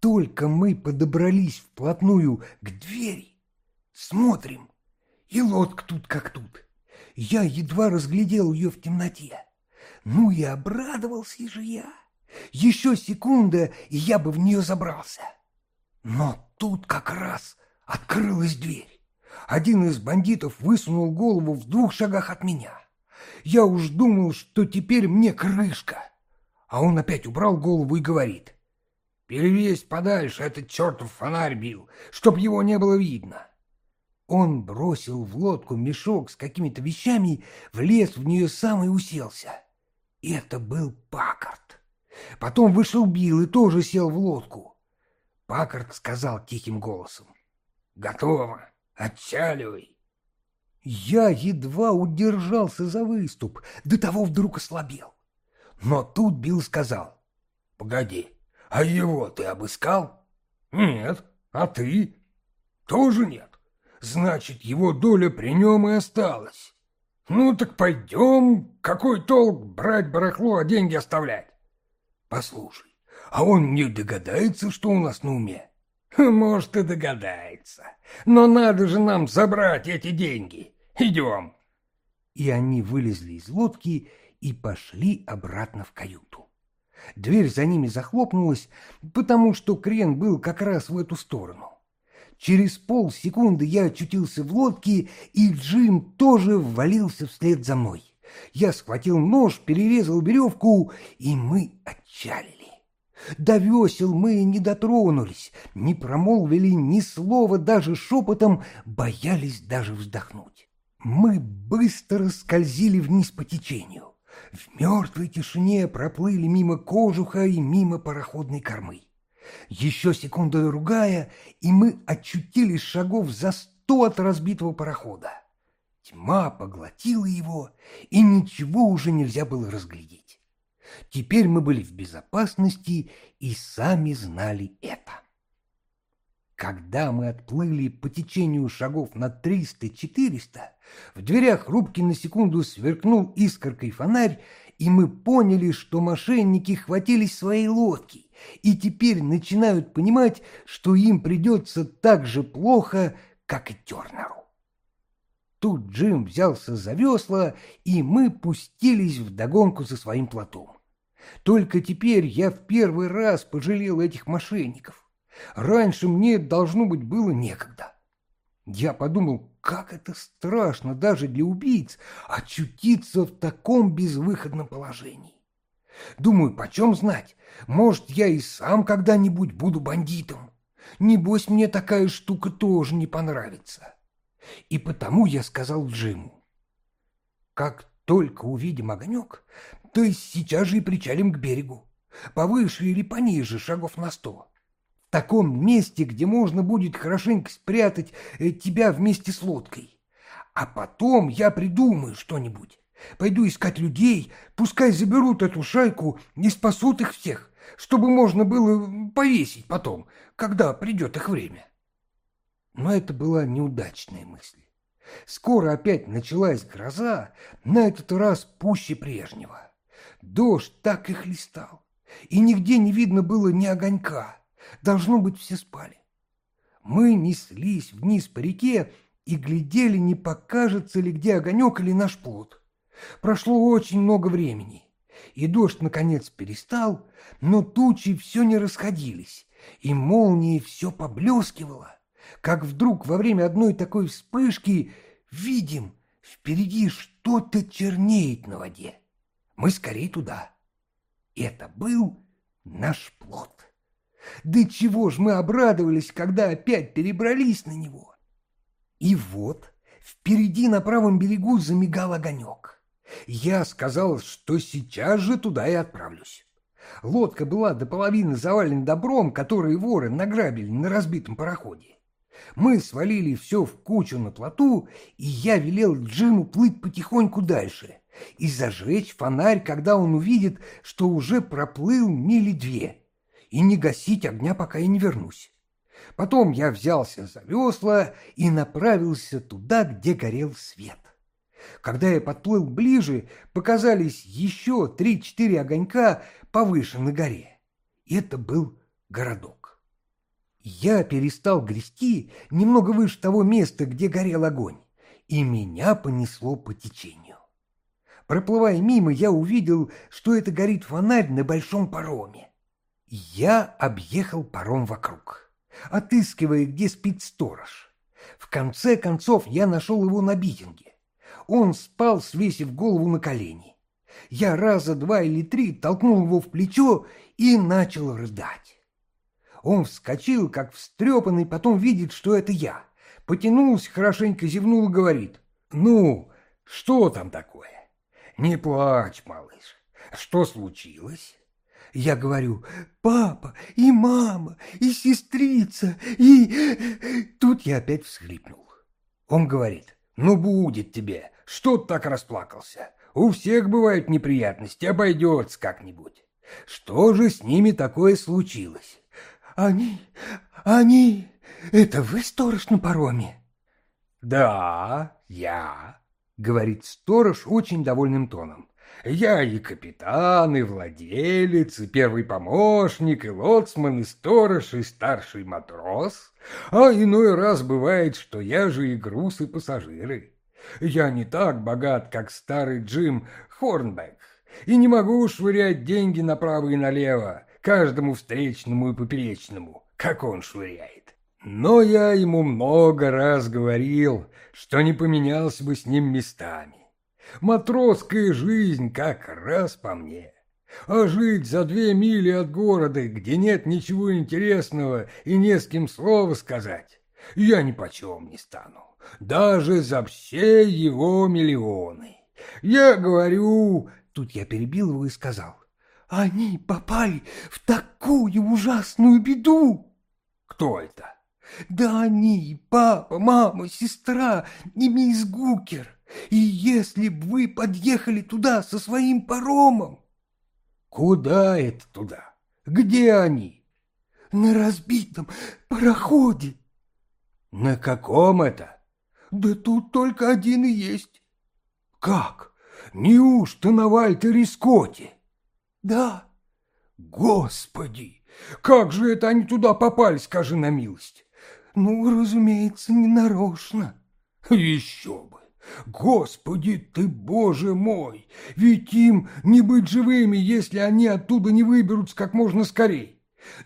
Только мы подобрались вплотную к двери, смотрим — и лодка тут как тут. Я едва разглядел ее в темноте. Ну и обрадовался же я. Еще секунда, и я бы в нее забрался. Но тут как раз открылась дверь. Один из бандитов высунул голову в двух шагах от меня. Я уж думал, что теперь мне крышка. А он опять убрал голову и говорит. «Перевесь подальше, этот чертов фонарь бил, чтоб его не было видно». Он бросил в лодку мешок с какими-то вещами, влез в нее сам и уселся. Это был Паккарт. Потом вышел Билл и тоже сел в лодку. Паккарт сказал тихим голосом. «Готово. Отчаливай». Я едва удержался за выступ, до того вдруг ослабел. Но тут Билл сказал. «Погоди, а его ты обыскал?» «Нет. А ты?» «Тоже нет. Значит, его доля при нем и осталась. Ну так пойдем, какой толк брать барахло, а деньги оставлять? Послушай, а он не догадается, что у нас на уме? [laughs] Может, и догадается. Но надо же нам забрать эти деньги. Идем. И они вылезли из лодки и пошли обратно в каюту. Дверь за ними захлопнулась, потому что крен был как раз в эту сторону. Через полсекунды я очутился в лодке, и Джим тоже ввалился вслед за мной. Я схватил нож, перерезал веревку, и мы отчалили. До весел мы не дотронулись, не промолвили ни слова, даже шепотом, боялись даже вздохнуть. Мы быстро скользили вниз по течению. В мертвой тишине проплыли мимо кожуха и мимо пароходной кормы. Еще секунда другая, и мы очутились шагов за сто от разбитого парохода. Тьма поглотила его, и ничего уже нельзя было разглядеть. Теперь мы были в безопасности и сами знали это. Когда мы отплыли по течению шагов на триста-четыреста, в дверях рубки на секунду сверкнул искоркой фонарь, и мы поняли, что мошенники хватились своей лодки и теперь начинают понимать, что им придется так же плохо, как и Тернеру. Тут Джим взялся за весла, и мы пустились в догонку за своим плотом. Только теперь я в первый раз пожалел этих мошенников. Раньше мне, должно быть, было некогда. Я подумал, как это страшно даже для убийц очутиться в таком безвыходном положении. Думаю, почем знать, может, я и сам когда-нибудь буду бандитом. Небось, мне такая штука тоже не понравится. И потому я сказал Джиму, как только увидим огонек, то сейчас же и причалим к берегу, повыше или пониже шагов на сто таком месте, где можно будет хорошенько спрятать э, тебя вместе с лодкой. А потом я придумаю что-нибудь. Пойду искать людей, пускай заберут эту шайку и спасут их всех, чтобы можно было повесить потом, когда придет их время. Но это была неудачная мысль. Скоро опять началась гроза, на этот раз пуще прежнего. Дождь так и хлестал, и нигде не видно было ни огонька. Должно быть, все спали. Мы неслись вниз по реке и глядели, не покажется ли где огонек или наш плод. Прошло очень много времени, и дождь, наконец, перестал, но тучи все не расходились, и молнии все поблескивало, как вдруг во время одной такой вспышки видим, впереди что-то чернеет на воде. Мы скорее туда. Это был наш плод. Да чего ж мы обрадовались, когда опять перебрались на него. И вот впереди на правом берегу замигал огонек. Я сказал, что сейчас же туда и отправлюсь. Лодка была до половины завалена добром, который воры награбили на разбитом пароходе. Мы свалили все в кучу на плоту, и я велел Джиму плыть потихоньку дальше и зажечь фонарь, когда он увидит, что уже проплыл мили две, и не гасить огня, пока я не вернусь. Потом я взялся за весла и направился туда, где горел свет. Когда я подплыл ближе, показались еще три-четыре огонька повыше на горе. Это был городок. Я перестал грести немного выше того места, где горел огонь, и меня понесло по течению. Проплывая мимо, я увидел, что это горит фонарь на большом пароме. Я объехал паром вокруг, отыскивая, где спит сторож. В конце концов я нашел его на битинге. Он спал, свесив голову на колени. Я раза два или три толкнул его в плечо и начал рыдать. Он вскочил, как встрепанный, потом видит, что это я. Потянулся, хорошенько зевнул и говорит. «Ну, что там такое?» «Не плачь, малыш. Что случилось?» Я говорю, папа и мама, и сестрица, и... Тут я опять всхлипнул. Он говорит, ну будет тебе, что ты так расплакался? У всех бывают неприятности, обойдется как-нибудь. Что же с ними такое случилось? Они, они... Это вы сторож на пароме? Да, я, говорит сторож очень довольным тоном. Я и капитан, и владелец, и первый помощник, и лоцман, и сторож, и старший матрос. А иной раз бывает, что я же и груз, и пассажиры. Я не так богат, как старый Джим Хорнбек, и не могу швырять деньги направо и налево, каждому встречному и поперечному, как он швыряет. Но я ему много раз говорил, что не поменялся бы с ним местами. Матросская жизнь как раз по мне. А жить за две мили от города, где нет ничего интересного и не с кем слова сказать, я ни почем не стану даже за все его миллионы. Я говорю, тут я перебил его и сказал, они попали в такую ужасную беду. Кто это? Да они, папа, мама, сестра и мисс Гукер. И если б вы подъехали туда со своим паромом... Куда это туда? Где они? На разбитом пароходе. На каком это? Да тут только один и есть. Как? Неужто на Вальтере Скотте? Да. Господи, как же это они туда попали, скажи на милость? Ну, разумеется, не нарочно. Еще бы. Господи ты, Боже мой! Ведь им не быть живыми, если они оттуда не выберутся как можно скорее.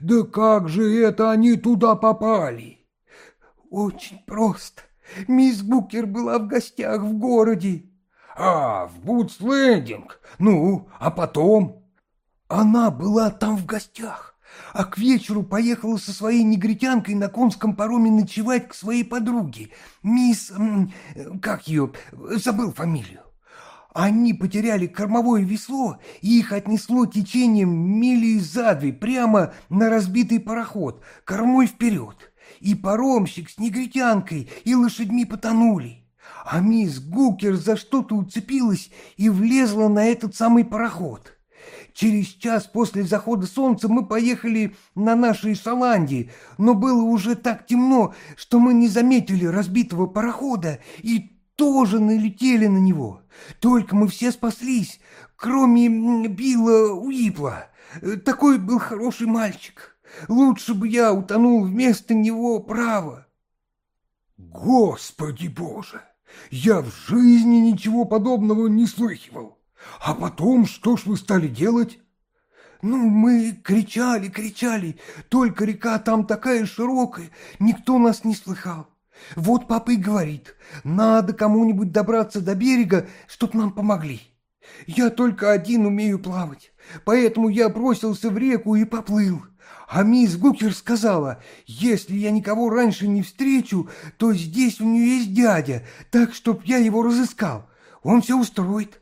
Да как же это они туда попали? Очень просто. Мисс Букер была в гостях в городе. А, в Бутслендинг. Ну, а потом? Она была там в гостях, а к вечеру поехала со своей негритянкой на конском пароме ночевать к своей подруге, мисс... как ее... забыл фамилию. Они потеряли кормовое весло, и их отнесло течением мили за две прямо на разбитый пароход, кормой вперед и паромщик с негритянкой, и лошадьми потонули. А мисс Гукер за что-то уцепилась и влезла на этот самый пароход. Через час после захода солнца мы поехали на нашей Шаланде, но было уже так темно, что мы не заметили разбитого парохода и тоже налетели на него. Только мы все спаслись, кроме Билла Уипла. Такой был хороший мальчик. Лучше бы я утонул вместо него, право. Господи Боже! Я в жизни ничего подобного не слыхивал. А потом что ж вы стали делать? Ну, мы кричали, кричали, только река там такая широкая, никто нас не слыхал. Вот папа и говорит, надо кому-нибудь добраться до берега, чтоб нам помогли. Я только один умею плавать, поэтому я бросился в реку и поплыл. А мисс Гукер сказала, если я никого раньше не встречу, то здесь у нее есть дядя, так, чтоб я его разыскал. Он все устроит.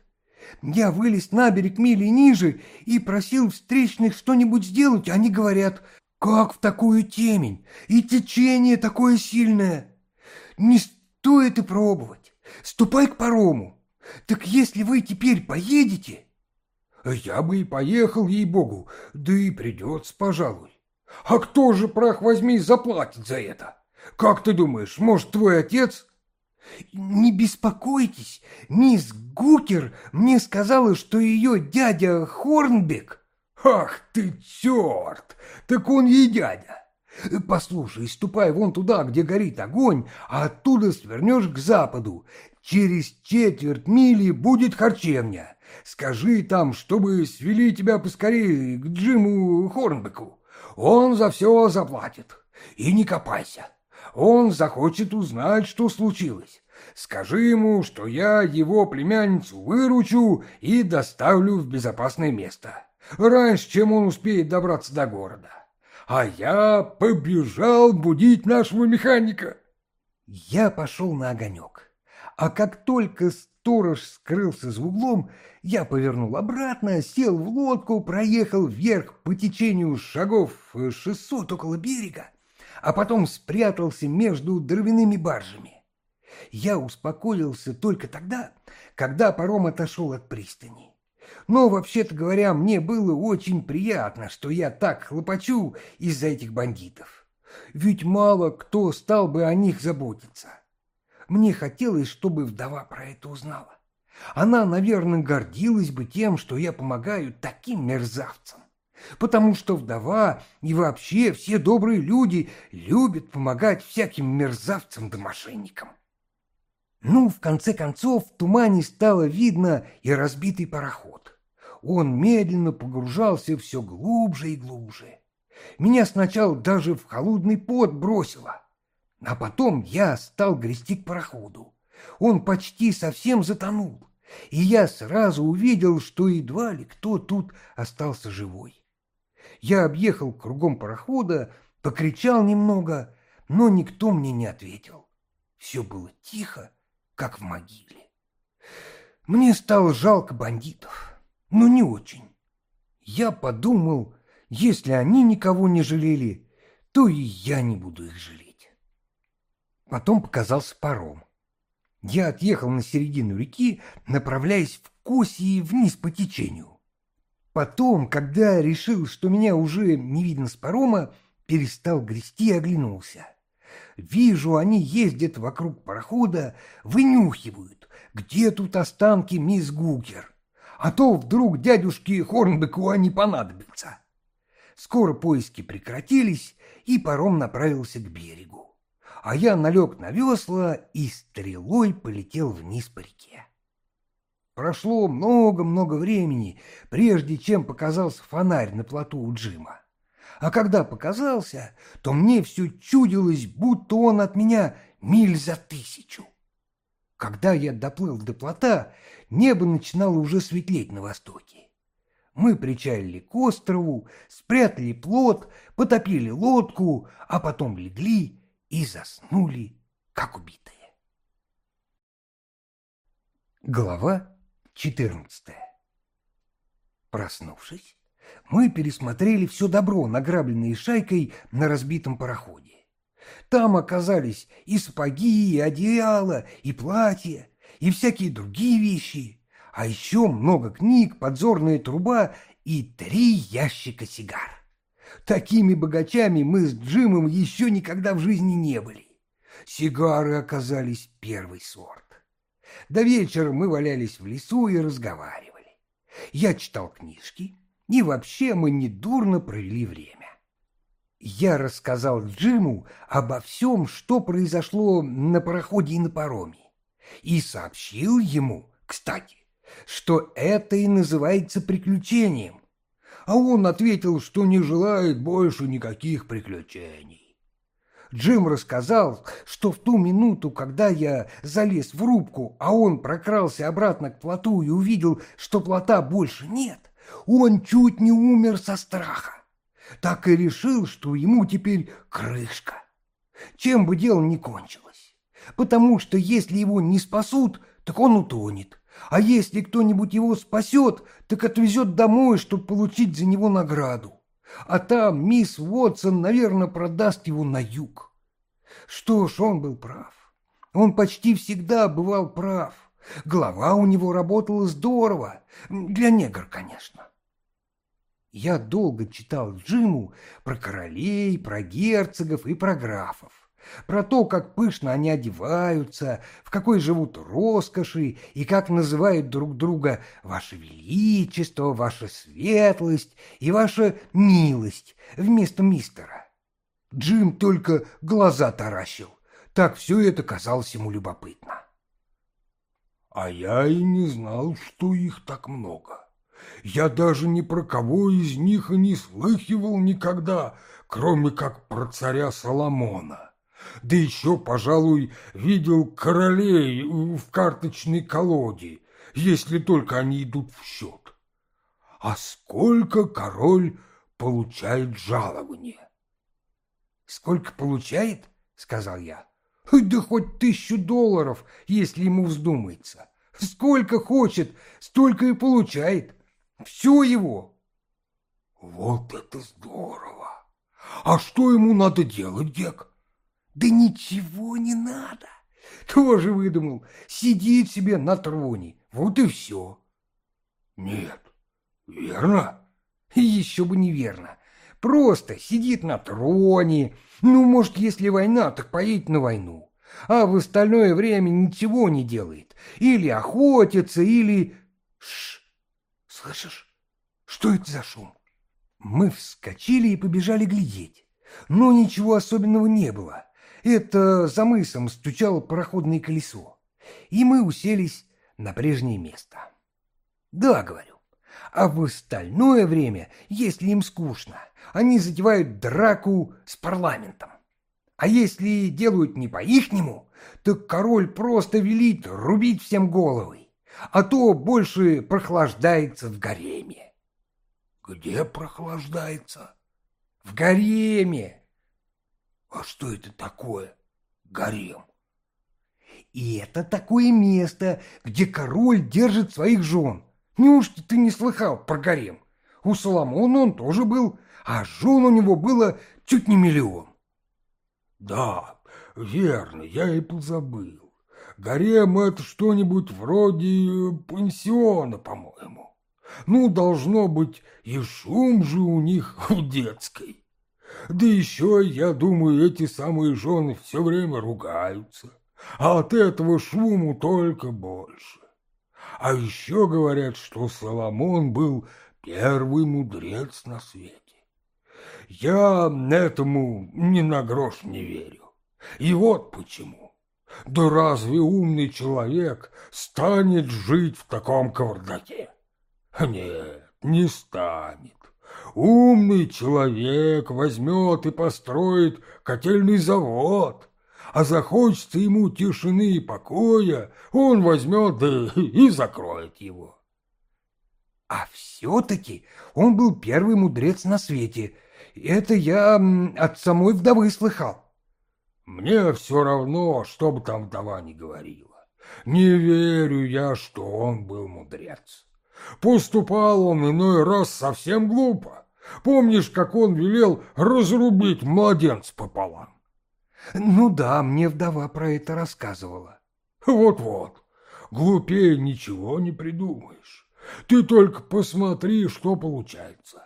Я вылез на берег мили ниже и просил встречных что-нибудь сделать, они говорят, как в такую темень, и течение такое сильное. Не стоит и пробовать, ступай к парому. Так если вы теперь поедете... Я бы и поехал, ей-богу, да и придется, пожалуй. А кто же, прах возьми, заплатит за это? Как ты думаешь, может, твой отец? Не беспокойтесь, мисс Гукер мне сказала, что ее дядя Хорнбек... Ах ты черт! Так он ей дядя. Послушай, ступай вон туда, где горит огонь, а оттуда свернешь к западу. Через четверть мили будет харчевня. Скажи там, чтобы свели тебя поскорее к Джиму Хорнбеку. Он за все заплатит. И не копайся. Он захочет узнать, что случилось. Скажи ему, что я его племянницу выручу и доставлю в безопасное место, раньше, чем он успеет добраться до города. А я побежал будить нашего механика. Я пошел на огонек, а как только сторож скрылся за углом, я повернул обратно, сел в лодку, проехал вверх по течению шагов шестьсот около берега, а потом спрятался между дровяными баржами. Я успокоился только тогда, когда паром отошел от пристани. Но, вообще-то говоря, мне было очень приятно, что я так хлопочу из-за этих бандитов. Ведь мало кто стал бы о них заботиться. Мне хотелось, чтобы вдова про это узнала. Она, наверное, гордилась бы тем, что я помогаю таким мерзавцам потому что вдова и вообще все добрые люди любят помогать всяким мерзавцам да мошенникам. Ну, в конце концов, в тумане стало видно и разбитый пароход. Он медленно погружался все глубже и глубже. Меня сначала даже в холодный пот бросило, а потом я стал грести к пароходу. Он почти совсем затонул, и я сразу увидел, что едва ли кто тут остался живой. Я объехал кругом парохода, покричал немного, но никто мне не ответил. Все было тихо, как в могиле. Мне стало жалко бандитов, но не очень. Я подумал, если они никого не жалели, то и я не буду их жалеть. Потом показался паром. Я отъехал на середину реки, направляясь в Косии вниз по течению. Потом, когда решил, что меня уже не видно с парома, перестал грести и оглянулся. Вижу, они ездят вокруг парохода, вынюхивают, где тут останки мисс Гукер. А то вдруг дядюшке Хорнбеку они понадобятся. Скоро поиски прекратились, и паром направился к берегу. А я налег на весла и стрелой полетел вниз по реке. Прошло много-много времени, прежде чем показался фонарь на плоту у Джима. А когда показался, то мне все чудилось, будто он от меня миль за тысячу. Когда я доплыл до плота, небо начинало уже светлеть на востоке. Мы причалили к острову, спрятали плот, потопили лодку, а потом легли и заснули, как убитые. Глава 14. Проснувшись, мы пересмотрели все добро, награбленное шайкой на разбитом пароходе. Там оказались и сапоги, и одеяло, и платья, и всякие другие вещи, а еще много книг, подзорная труба и три ящика сигар. Такими богачами мы с Джимом еще никогда в жизни не были. Сигары оказались первый сорт. До вечера мы валялись в лесу и разговаривали. Я читал книжки, и вообще мы недурно провели время. Я рассказал Джиму обо всем, что произошло на пароходе и на пароме, и сообщил ему, кстати, что это и называется приключением, а он ответил, что не желает больше никаких приключений. Джим рассказал, что в ту минуту, когда я залез в рубку, а он прокрался обратно к плоту и увидел, что плота больше нет, он чуть не умер со страха. Так и решил, что ему теперь крышка. Чем бы дело не кончилось. Потому что если его не спасут, так он утонет. А если кто-нибудь его спасет, так отвезет домой, чтобы получить за него награду. А там мисс Уотсон, наверное, продаст его на юг. Что ж, он был прав. Он почти всегда бывал прав. Голова у него работала здорово. Для негра, конечно. Я долго читал Джиму про королей, про герцогов и про графов, про то, как пышно они одеваются, в какой живут роскоши и как называют друг друга «Ваше Величество», «Ваша Светлость» и «Ваша Милость» вместо мистера. Джим только глаза таращил, так все это казалось ему любопытно. А я и не знал, что их так много. Я даже ни про кого из них и не слыхивал никогда, кроме как про царя Соломона. Да еще, пожалуй, видел королей в карточной колоде, если только они идут в счет. А сколько король получает жалования? Сколько получает? — сказал я. Да хоть тысячу долларов, если ему вздумается. Сколько хочет, столько и получает. Все его. Вот это здорово! А что ему надо делать, Гек? Да ничего не надо. Тоже выдумал. Сидит себе на троне. Вот и все. Нет, верно? Еще бы неверно. Просто сидит на троне. Ну, может, если война, так поедет на войну. А в остальное время ничего не делает. Или охотится, или... Шш! Слышишь, что это за шум? Мы вскочили и побежали глядеть. Но ничего особенного не было. Это за мысом стучало пароходное колесо. И мы уселись на прежнее место. Да, говорю. А в остальное время, если им скучно, они затевают драку с парламентом. А если делают не по-ихнему, то король просто велит рубить всем головы а то больше прохлаждается в гареме. Где прохлаждается? В гареме. А что это такое, гарем? И это такое место, где король держит своих жен. Неужто ты не слыхал про гарем? У Соломона он тоже был, а жен у него было чуть не миллион. Да, верно, я и позабыл. Гарем — это что-нибудь вроде пансиона, по-моему. Ну, должно быть, и шум же у них в детской. Да еще, я думаю, эти самые жены все время ругаются, а от этого шуму только больше. А еще говорят, что Соломон был первый мудрец на свете. Я этому ни на грош не верю. И вот почему. Да разве умный человек станет жить в таком кавардаке? Нет, не станет. Умный человек возьмет и построит котельный завод, а захочется ему тишины и покоя, он возьмет да и закроет его. А все-таки он был первый мудрец на свете. Это я от самой вдовы слыхал. Мне все равно, что бы там вдова не говорила. Не верю я, что он был мудрец. Поступал он иной раз совсем глупо. Помнишь, как он велел разрубить младенца пополам? Ну да, мне вдова про это рассказывала. Вот-вот, глупее ничего не придумаешь. Ты только посмотри, что получается.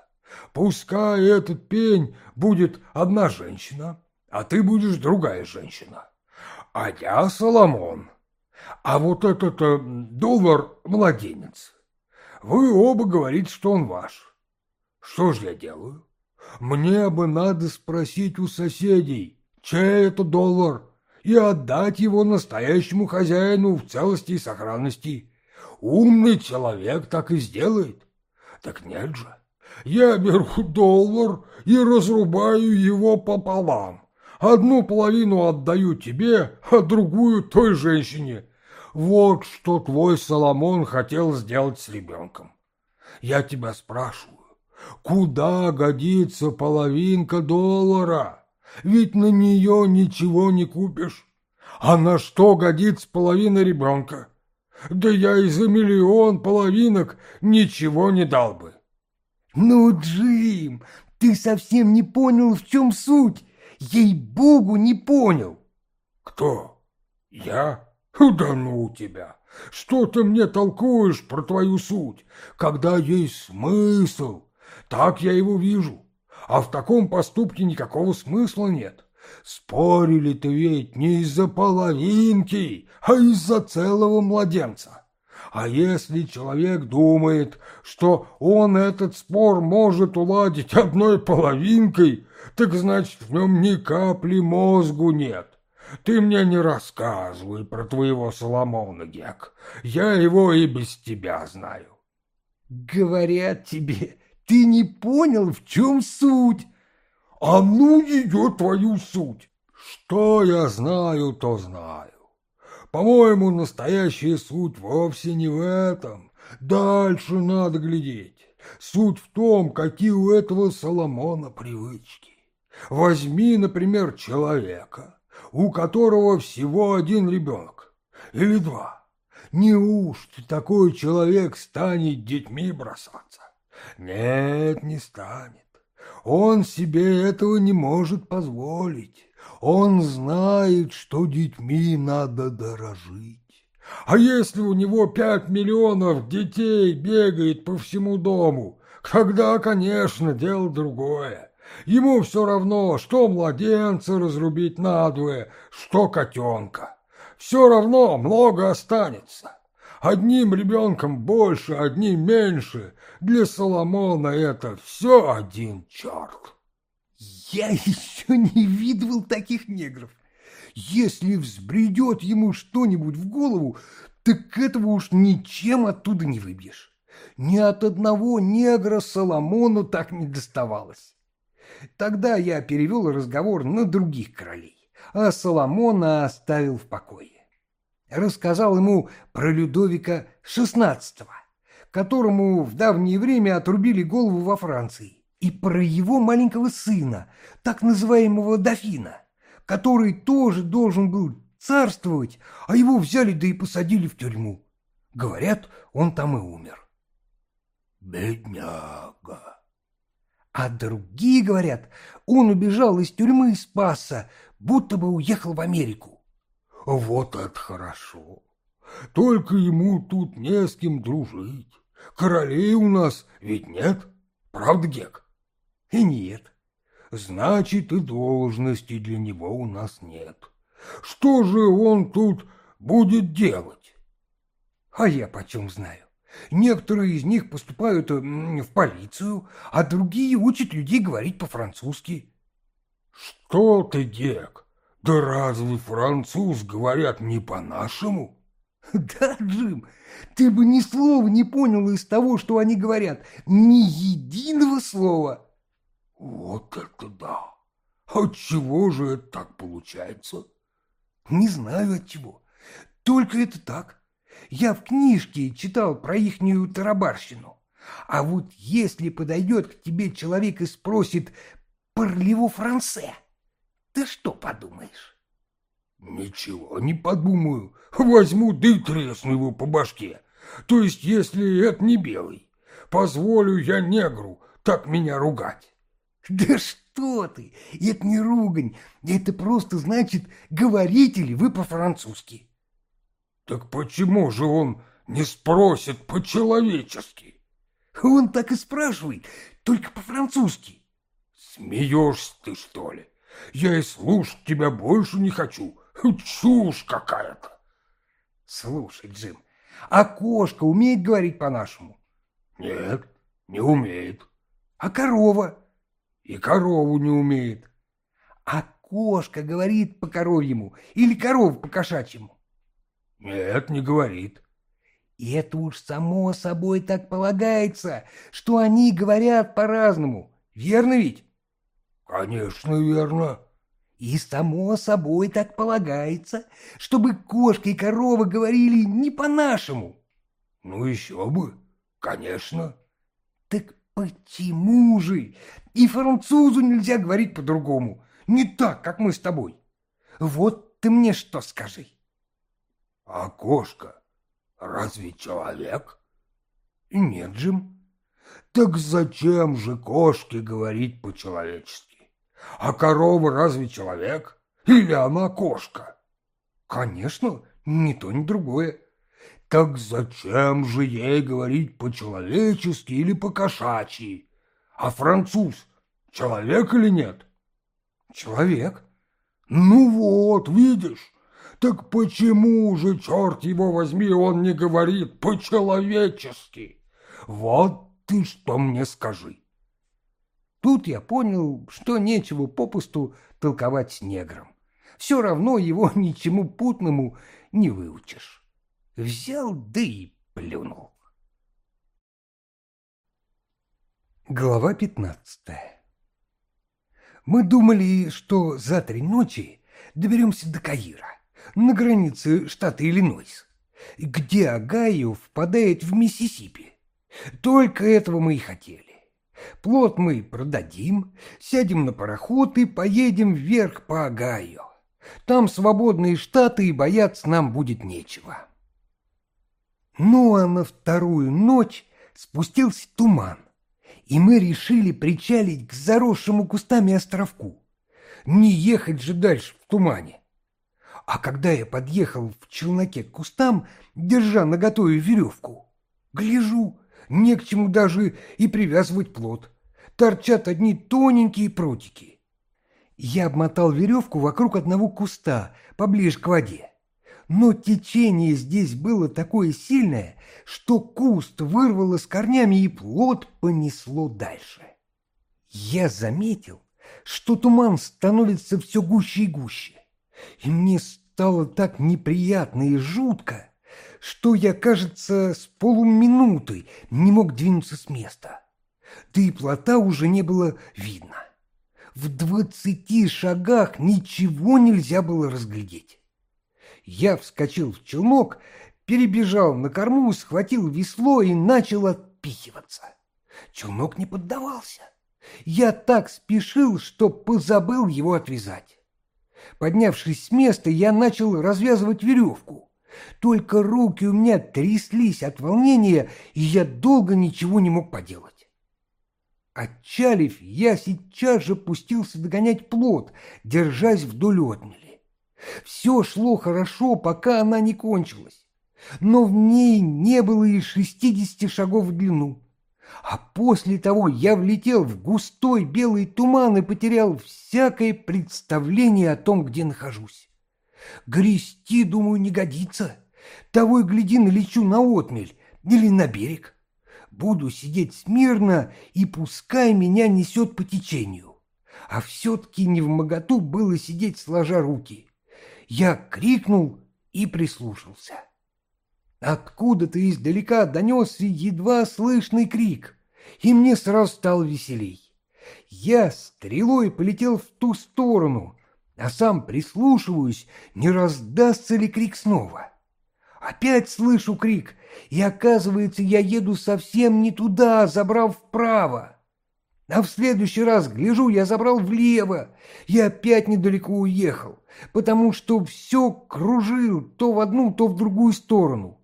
Пускай этот пень будет одна женщина, а ты будешь другая женщина. А я Соломон. А вот этот э, доллар – младенец. Вы оба говорите, что он ваш. Что же я делаю? Мне бы надо спросить у соседей, чей это доллар, и отдать его настоящему хозяину в целости и сохранности. Умный человек так и сделает. Так нет же. Я беру доллар и разрубаю его пополам. Одну половину отдаю тебе, а другую той женщине. Вот что твой Соломон хотел сделать с ребенком. Я тебя спрашиваю, куда годится половинка доллара? Ведь на нее ничего не купишь. А на что годится половина ребенка? Да я и за миллион половинок ничего не дал бы. Ну, Джим, ты совсем не понял, в чем суть. Ей-богу, не понял. Кто? Я? Да ну тебя! Что ты мне толкуешь про твою суть, когда есть смысл? Так я его вижу. А в таком поступке никакого смысла нет. Спорили-то ведь не из-за половинки, а из-за целого младенца. А если человек думает, что он этот спор может уладить одной половинкой, так значит в нем ни капли мозгу нет. Ты мне не рассказывай про твоего Соломона, Гек. Я его и без тебя знаю. Говорят тебе, ты не понял, в чем суть. А ну ее твою суть. Что я знаю, то знаю. По-моему, настоящая суть вовсе не в этом. Дальше надо глядеть. Суть в том, какие у этого Соломона привычки. Возьми, например, человека, у которого всего один ребенок или два. Неужто такой человек станет детьми бросаться? Нет, не станет. Он себе этого не может позволить. Он знает, что детьми надо дорожить. А если у него пять миллионов детей бегает по всему дому, тогда, конечно, дело другое. Ему все равно, что младенца разрубить надвое, что котенка. Все равно много останется. Одним ребенком больше, одним меньше. Для Соломона это все один черт. Я еще не видывал таких негров. Если взбредет ему что-нибудь в голову, так этого уж ничем оттуда не выбьешь. Ни от одного негра Соломону так не доставалось. Тогда я перевел разговор на других королей, а Соломона оставил в покое рассказал ему про Людовика XVI, которому в давнее время отрубили голову во Франции, и про его маленького сына, так называемого дофина, который тоже должен был царствовать, а его взяли да и посадили в тюрьму. Говорят, он там и умер. Бедняга. А другие говорят, он убежал из тюрьмы и спасся, будто бы уехал в Америку. Вот это хорошо. Только ему тут не с кем дружить. Королей у нас ведь нет, правда, Гек? И нет. Значит, и должности для него у нас нет. Что же он тут будет делать? А я почем знаю. Некоторые из них поступают в полицию, а другие учат людей говорить по-французски. Что ты, Гек? Да разве француз говорят не по-нашему? [laughs] Да, Джим, ты бы ни слова не понял из того, что они говорят. Ни единого слова. Вот это да! Отчего же это так получается? Не знаю от чего. Только это так. Я в книжке читал про ихнюю тарабарщину. А вот если подойдет к тебе человек и спросит «Парлево франце», ты что подумаешь? Ничего не подумаю. Возьму да и тресну его по башке. То есть, если это не белый, позволю я негру так меня ругать. Да что ты! Это не ругань, это просто значит, говорите ли вы по-французски. Так почему же он не спросит по-человечески? Он так и спрашивает, только по-французски. Смеешься ты, что ли? Я и слушать тебя больше не хочу. Чушь какая-то. Слушай, Джим, а кошка умеет говорить по-нашему? Нет, не умеет. А корова? И корову не умеет. А кошка говорит по коровьему или корова по кошачьему? Нет, не говорит. И это уж само собой так полагается, что они говорят по-разному. Верно ведь? Конечно, верно. И само собой так полагается, чтобы кошка и корова говорили не по-нашему. Ну еще бы, конечно. Так почему же и французу нельзя говорить по-другому, не так, как мы с тобой? Вот ты мне что скажи. А кошка разве человек? Нет, Джим. Так зачем же кошке говорить по-человечески? А корова разве человек? Или она кошка? Конечно, ни то, ни другое. Так зачем же ей говорить по-человечески или по-кошачьи? А француз человек или нет? Человек. Ну вот, видишь, так почему же, черт его возьми, он не говорит по-человечески? Вот ты что мне скажи. Тут я понял, что нечего попусту толковать с негром. Все равно его [laughs] ничему путному не выучишь. Взял, да и плюнул. Глава пятнадцатая Мы думали, что за три ночи доберемся до Каира, на границе штата Иллинойс, где Огайо впадает в Миссисипи. Только этого мы и хотели. Плод мы продадим, сядем на пароход и поедем вверх по Огайо. Там свободные штаты, и бояться нам будет нечего. Ну, а на вторую ночь спустился туман, и мы решили причалить к заросшему кустами островку. Не ехать же дальше в тумане. А когда я подъехал в челноке к кустам, держа наготове веревку, гляжу, не к чему даже и привязывать плод. Торчат одни тоненькие прутики. Я обмотал веревку вокруг одного куста, поближе к воде. Но течение здесь было такое сильное, что куст вырвало с корнями и плод понесло дальше. Я заметил, что туман становится все гуще и гуще, и мне стало так неприятно и жутко, что я, кажется, с полуминуты не мог двинуться с места. Да и плота уже не было видно. В двадцати шагах ничего нельзя было разглядеть. Я вскочил в челнок, перебежал на корму, схватил весло и начал отпихиваться. Челнок не поддавался. Я так спешил, что позабыл его отвязать. Поднявшись с места, я начал развязывать веревку. Только руки у меня тряслись от волнения, и я долго ничего не мог поделать. Отчалив, я сейчас же пустился догонять плод, держась вдоль отмели. Все шло хорошо, пока она не кончилась, но в ней не было и шестидесяти шагов в длину. А после того я влетел в густой белый туман и потерял всякое представление о том, где нахожусь. Грести, думаю, не годится. Того и гляди, налечу на отмель или на берег. Буду сидеть смирно, и пускай меня несет по течению. А все-таки не в моготу было сидеть сложа руки. Я крикнул и прислушался. Откуда-то издалека донесся едва слышный крик, и мне сразу стало веселей. Я стрелой полетел в ту сторону, а сам прислушиваюсь, не раздастся ли крик снова. Опять слышу крик, и оказывается, я еду совсем не туда, забрав вправо. А в следующий раз, гляжу, я забрал влево, и опять недалеко уехал, потому что все кружил то в одну, то в другую сторону.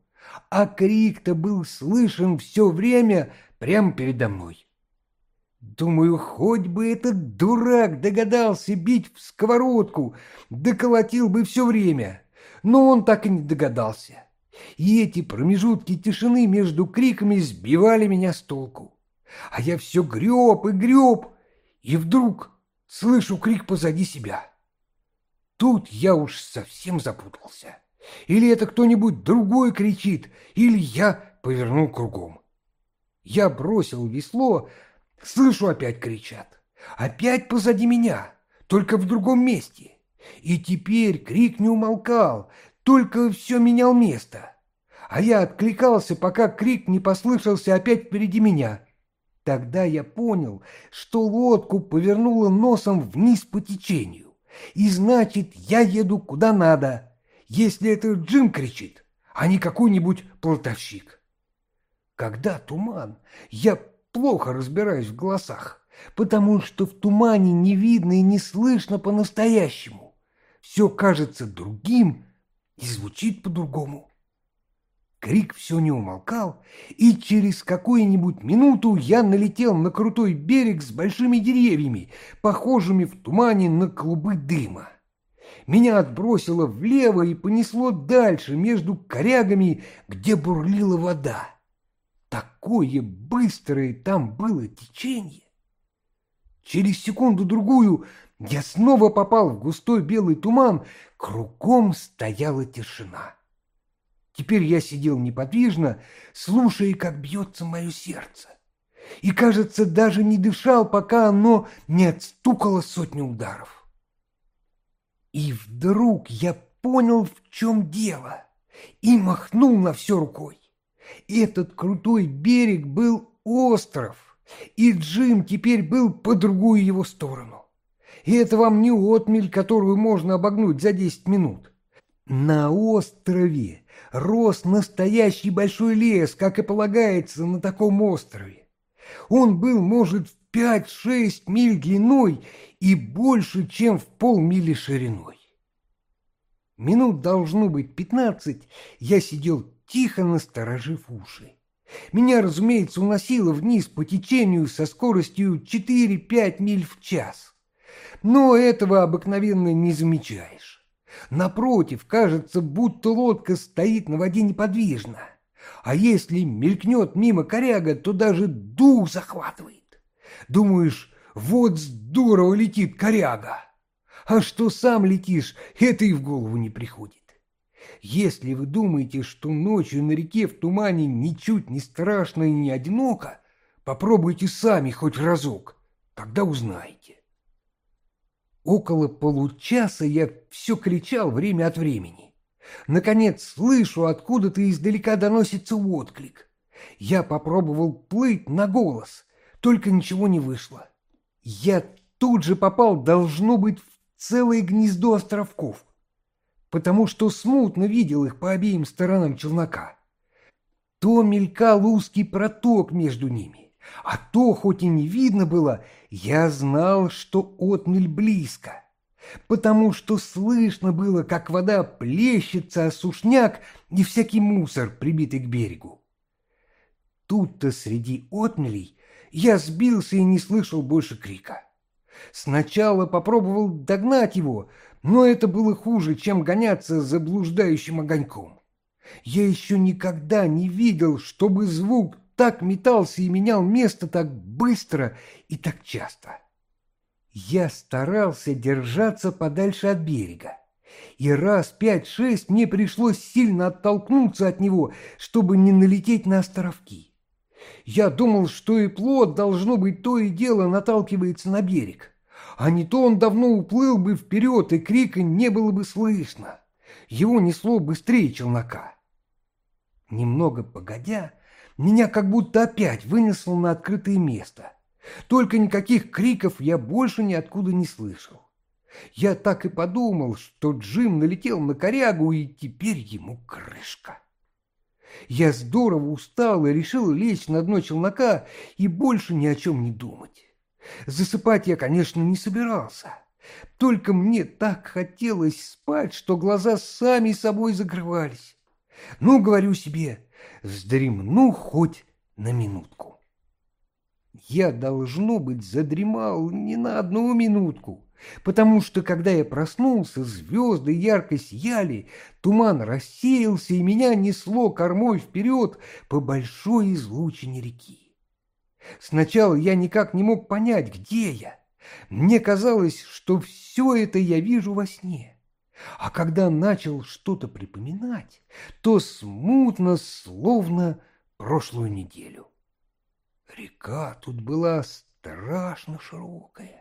А крик-то был слышен все время прямо передо мной. Думаю, хоть бы этот дурак догадался бить в сковородку, доколотил бы все время, но он так и не догадался. И эти промежутки тишины между криками сбивали меня с толку. А я все греб и греб, и вдруг слышу крик позади себя. Тут я уж совсем запутался. Или это кто-нибудь другой кричит, или я повернул кругом. Я бросил весло, слышу, опять кричат. Опять позади меня, только в другом месте. И теперь крик не умолкал, только все менял место. А я откликался, пока крик не послышался опять впереди меня. Тогда я понял, что лодку повернуло носом вниз по течению. И значит, я еду куда надо, если это Джим кричит, а не какой-нибудь плотовщик. Когда туман, я плохо разбираюсь в голосах, потому что в тумане не видно и не слышно по-настоящему. Все кажется другим и звучит по-другому. Крик все не умолкал, и через какую-нибудь минуту я налетел на крутой берег с большими деревьями, похожими в тумане на клубы дыма. Меня отбросило влево и понесло дальше, между корягами, где бурлила вода. Такое быстрое там было течение. Через секунду-другую я снова попал в густой белый туман, кругом стояла тишина. Теперь я сидел неподвижно, слушая, как бьется мое сердце. И, кажется, даже не дышал, пока оно не отстукало сотню ударов. И вдруг я понял, в чем дело, и махнул на все рукой. Этот крутой берег был остров, и Джим теперь был по другую его сторону. И это вам не отмель, которую можно обогнуть за десять минут. На острове рос настоящий большой лес, как и полагается на таком острове. Он был, может, в пять-шесть миль длиной и больше, чем в полмили шириной. Минут должно быть пятнадцать, я сидел тихо насторожив уши. Меня, разумеется, уносило вниз по течению со скоростью 4-5 миль в час. Но этого обыкновенно не замечаешь. Напротив, кажется, будто лодка стоит на воде неподвижно. А если мелькнет мимо коряга, то даже дух захватывает. Думаешь, вот здорово летит коряга. А что сам летишь, это и в голову не приходит. Если вы думаете, что ночью на реке в тумане ничуть не страшно и не одиноко, попробуйте сами хоть разок, тогда узнаете. Около получаса я все кричал время от времени. Наконец слышу, откуда-то издалека доносится отклик. Я попробовал плыть на голос, только ничего не вышло. Я тут же попал, должно быть, в целое гнездо островков потому что смутно видел их по обеим сторонам челнока. То мелькал узкий проток между ними, а то, хоть и не видно было, я знал, что отмель близко, потому что слышно было, как вода плещется о сушняк и всякий мусор, прибитый к берегу. Тут-то среди отмелей я сбился и не слышал больше крика. Сначала попробовал догнать его, но это было хуже, чем гоняться за блуждающим огоньком. Я еще никогда не видел, чтобы звук так метался и менял место так быстро и так часто. Я старался держаться подальше от берега, и раз пять-шесть мне пришлось сильно оттолкнуться от него, чтобы не налететь на островки. Я думал, что и плод должно быть то и дело наталкивается на берег а не то он давно уплыл бы вперед, и крика не было бы слышно. Его несло быстрее челнока. Немного погодя, меня как будто опять вынесло на открытое место. Только никаких криков я больше ниоткуда не слышал. Я так и подумал, что Джим налетел на корягу, и теперь ему крышка. Я здорово устал и решил лечь на дно челнока и больше ни о чем не думать. Засыпать я, конечно, не собирался. Только мне так хотелось спать, что глаза сами собой закрывались. Ну, говорю себе, вздремну хоть на минутку. Я, должно быть, задремал не на одну минутку, потому что, когда я проснулся, звезды ярко сияли, туман рассеялся, и меня несло кормой вперед по большой излучине реки. Сначала я никак не мог понять, где я. Мне казалось, что все это я вижу во сне. А когда начал что-то припоминать, то смутно, словно прошлую неделю. Река тут была страшно широкая,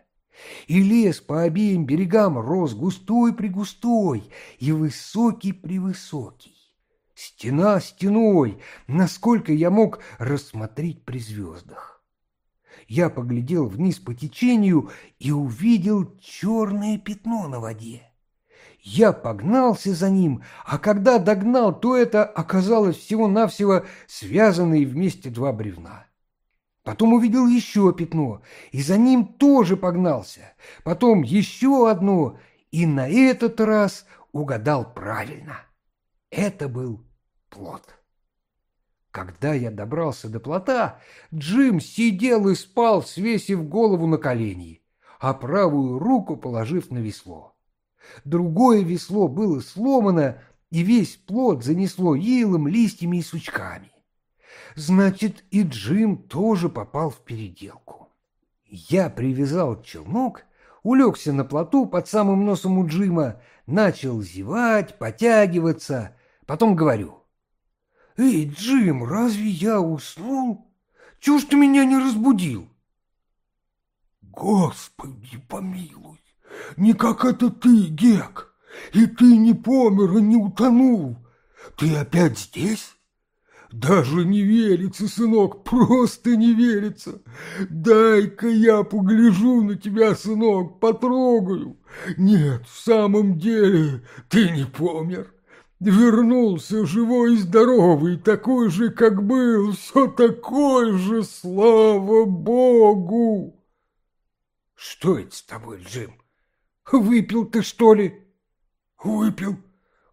и лес по обеим берегам рос густой-пригустой и высокий-превысокий. Стена стеной, насколько я мог рассмотреть при звездах. Я поглядел вниз по течению и увидел черное пятно на воде. Я погнался за ним, а когда догнал, то это оказалось всего-навсего связанные вместе два бревна. Потом увидел еще пятно, и за ним тоже погнался. Потом еще одно, и на этот раз угадал правильно. Это был плод. Когда я добрался до плота, Джим сидел и спал, свесив голову на колени, а правую руку положив на весло. Другое весло было сломано, и весь плод занесло илом, листьями и сучками. Значит, и Джим тоже попал в переделку. Я привязал челнок, улегся на плоту под самым носом у Джима, начал зевать, потягиваться, потом говорю. «Эй, Джим, разве я уснул? Чего ж ты меня не разбудил?» «Господи, помилуй, не как это ты, Гек, и ты не помер и не утонул. Ты опять здесь?» Даже не верится, сынок, просто не верится. Дай-ка я погляжу на тебя, сынок, потрогаю. Нет, в самом деле ты не помер. Вернулся живой и здоровый, такой же, как был, все такой же, слава Богу. Что это с тобой, Джим? Выпил ты, что ли? Выпил.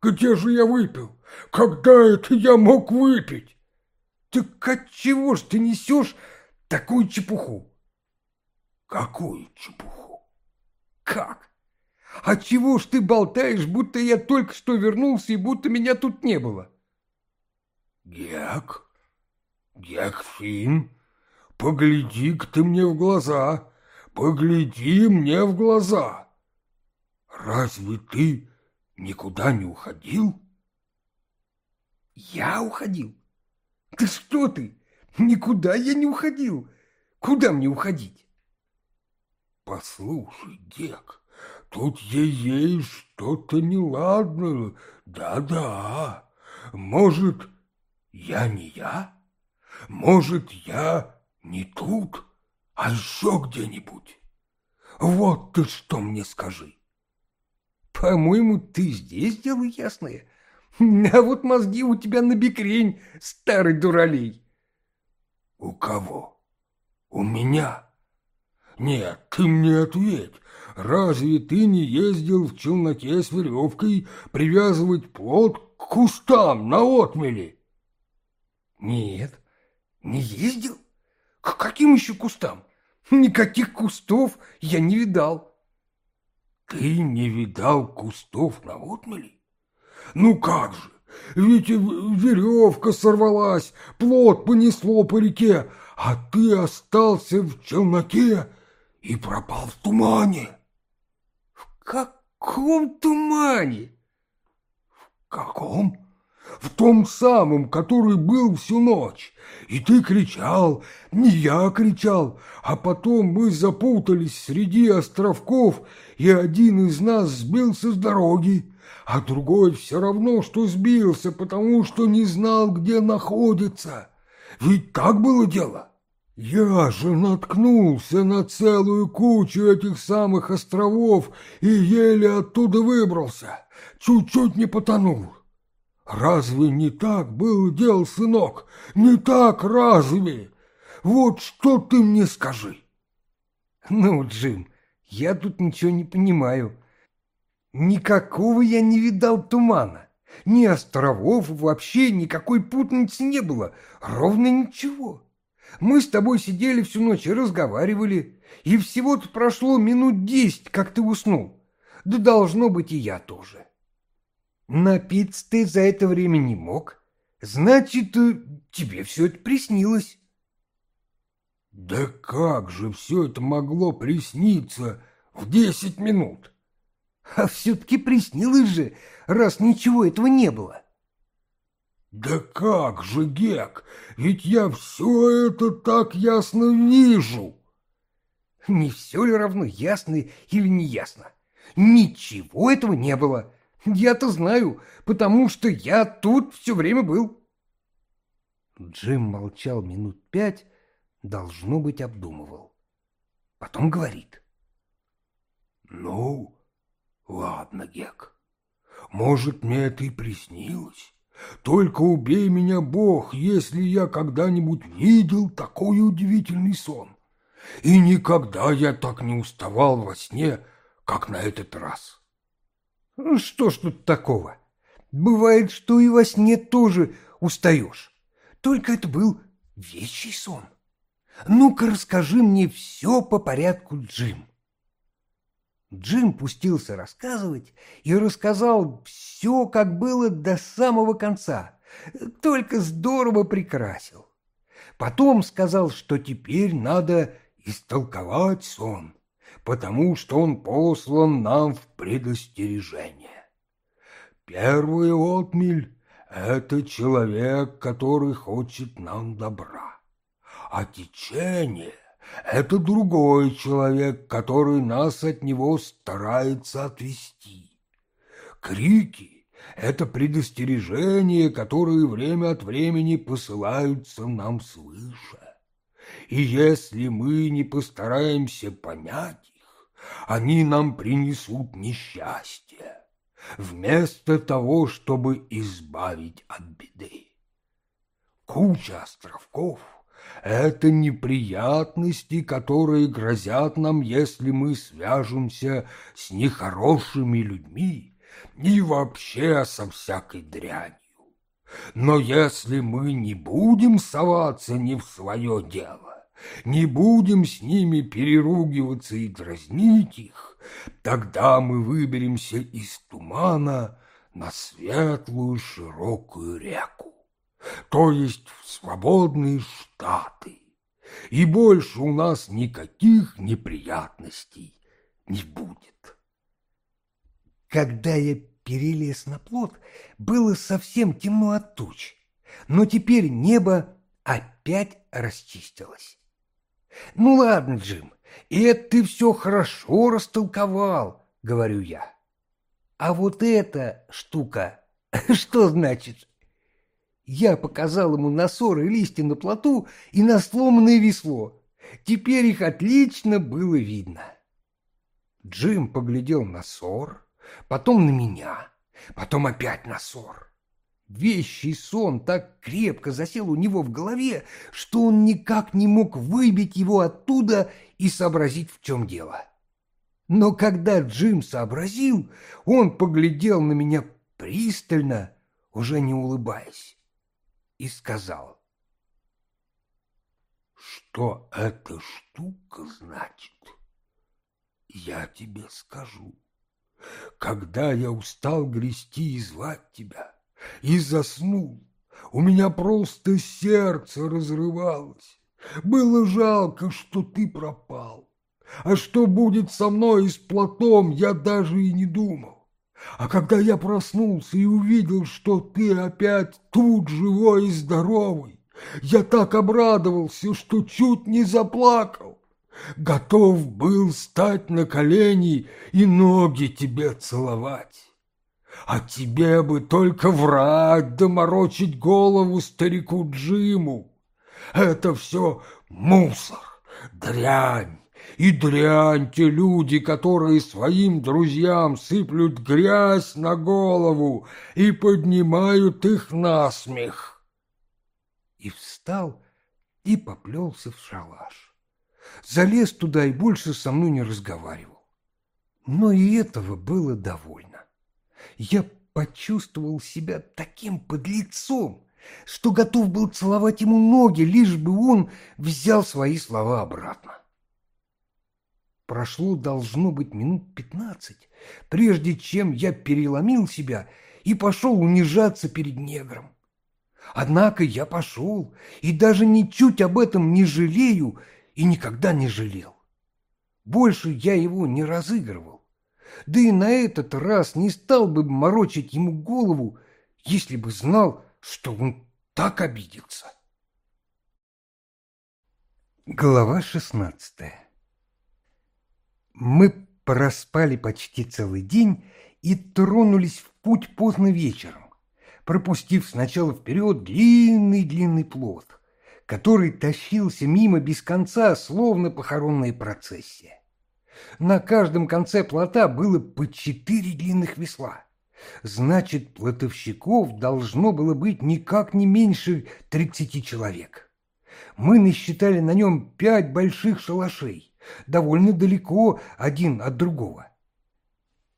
Где же я выпил? Когда это я мог выпить? Так отчего ж ты несешь такую чепуху? Какую чепуху? Как? Отчего ж ты болтаешь, будто я только что вернулся и будто меня тут не было? Гек, Гекфин, погляди-ка ты мне в глаза, погляди мне в глаза. Разве ты никуда не уходил? Я уходил? Да что ты? Никуда я не уходил. Куда мне уходить? Послушай, Гек, тут ей что-то неладное. Да-да. Может, я не я? Может, я не тут, а еще где-нибудь? Вот ты что мне скажи. По-моему, ты здесь дело ясное. А вот мозги у тебя на бекрень, старый дуралей. У кого? У меня? Нет, ты мне ответь. Разве ты не ездил в челноке с веревкой привязывать плод к кустам на отмели? Нет, не ездил. К каким еще кустам? Никаких кустов я не видал. Ты не видал кустов на отмели? Ну как же, ведь веревка сорвалась, плод понесло по реке, а ты остался в челноке и пропал в тумане. В каком тумане? В каком? В том самом, который был всю ночь. И ты кричал, не я кричал, а потом мы запутались среди островков, и один из нас сбился с дороги а другой все равно, что сбился, потому что не знал, где находится. Ведь так было дело. Я же наткнулся на целую кучу этих самых островов и еле оттуда выбрался, чуть-чуть не потонул. Разве не так был дел, сынок? Не так разве? Вот что ты мне скажи. Ну, Джим, я тут ничего не понимаю. Никакого я не видал тумана. Ни островов, вообще никакой путаницы не было. Ровно ничего. Мы с тобой сидели всю ночь и разговаривали, и всего-то прошло минут десять, как ты уснул. Да должно быть и я тоже. Напиться ты за это время не мог, значит, э, тебе все это приснилось. Да как же все это могло присниться в десять минут? А все-таки приснилось же, раз ничего этого не было. Да как же, Гек, ведь я все это так ясно вижу. Не все ли равно ясно или не ясно? Ничего этого не было. Я-то знаю, потому что я тут все время был. Джим молчал минут пять, должно быть, обдумывал. Потом говорит. «Ну, ладно, Гек, может, мне это и приснилось. Только убей меня, Бог, если я когда-нибудь видел такой удивительный сон. И никогда я так не уставал во сне, как на этот раз». «Что ж тут такого? Бывает, что и во сне тоже устаешь. Только это был вещий сон». Ну-ка расскажи мне все по порядку, Джим. Джим пустился рассказывать и рассказал все, как было до самого конца, только здорово прикрасил. Потом сказал, что теперь надо истолковать сон, потому что он послан нам в предостережение. Первый отмель — это человек, который хочет нам добра. А течение — это другой человек, который нас от него старается отвести. Крики — это предостережения, которые время от времени посылаются нам свыше. И если мы не постараемся понять их, они нам принесут несчастье, вместо того, чтобы избавить от беды. Куча островков — это неприятности, которые грозят нам, если мы свяжемся с нехорошими людьми и вообще со всякой дрянью. Но если мы не будем соваться не в свое дело, не будем с ними переругиваться и дразнить их, тогда мы выберемся из тумана на светлую широкую реку то есть в свободные штаты, и больше у нас никаких неприятностей не будет. Когда я перелез на плот, было совсем темно от туч, но теперь небо опять расчистилось. «Ну ладно, Джим, это ты все хорошо растолковал», — говорю я. «А вот эта штука, [laughs] что значит?» Я показал ему на ссоры листья на плоту и на сломанное весло. Теперь их отлично было видно. Джим поглядел на ссор, потом на меня, потом опять на ссор. Вещий сон так крепко засел у него в голове, что он никак не мог выбить его оттуда и сообразить, в чем дело. Но когда Джим сообразил, он поглядел на меня пристально, уже не улыбаясь и сказал. Что эта штука значит, я тебе скажу. Когда я устал грести и звать тебя, и заснул, у меня просто сердце разрывалось. Было жалко, что ты пропал. А что будет со мной и с плотом, я даже и не думал. А когда я проснулся и увидел, что ты опять тут живой и здоровый, я так обрадовался, что чуть не заплакал. Готов был стать на колени и ноги тебе целовать. А тебе бы только врать да морочить голову старику Джиму. Это все мусор, дрянь, и дрянь те люди, которые своим друзьям сыплют грязь на голову и поднимают их на смех. И встал и поплелся в шалаш. Залез туда и больше со мной не разговаривал. Но и этого было довольно. Я почувствовал себя таким подлецом, что готов был целовать ему ноги, лишь бы он взял свои слова обратно. Прошло, должно быть, минут пятнадцать, прежде чем я переломил себя и пошел унижаться перед негром. Однако я пошел, и даже ничуть об этом не жалею и никогда не жалел. Больше я его не разыгрывал. Да и на этот раз не стал бы морочить ему голову, если бы знал, что он так обиделся. Глава шестнадцатая Мы проспали почти целый день и тронулись в путь поздно вечером, пропустив сначала вперед длинный-длинный плод, который тащился мимо без конца, словно похоронная процессия. На каждом конце плота было по четыре длинных весла. Значит, плотовщиков должно было быть никак не меньше тридцати человек. Мы насчитали на нем пять больших шалашей, довольно далеко один от другого.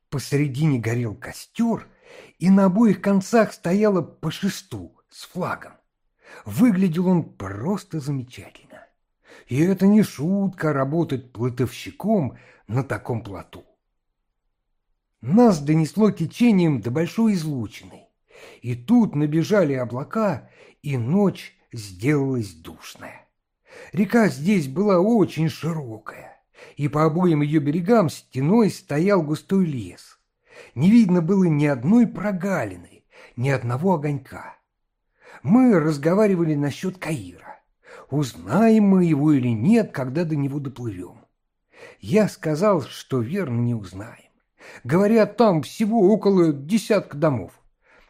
Посередине горел костер, и на обоих концах стояло по шесту с флагом. Выглядел он просто замечательно. И это не шутка работать плотовщиком на таком плоту. Нас донесло течением до большой излучины, и тут набежали облака, и ночь сделалась душная. Река здесь была очень широкая, и по обоим ее берегам стеной стоял густой лес. Не видно было ни одной прогалины, ни одного огонька. Мы разговаривали насчет Каира. Узнаем мы его или нет, когда до него доплывем. Я сказал, что верно не узнаем. Говорят, там всего около десятка домов.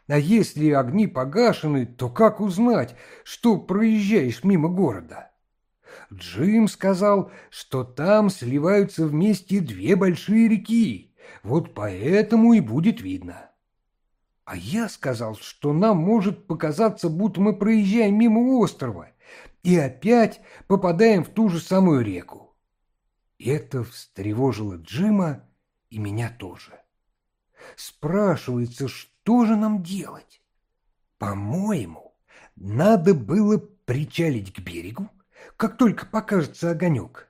А если огни погашены, то как узнать, что проезжаешь мимо города? Джим сказал, что там сливаются вместе две большие реки, вот поэтому и будет видно. А я сказал, что нам может показаться, будто мы проезжаем мимо острова и опять попадаем в ту же самую реку. Это встревожило Джима и меня тоже. Спрашивается, что же нам делать? По-моему, надо было причалить к берегу, как только покажется огонек,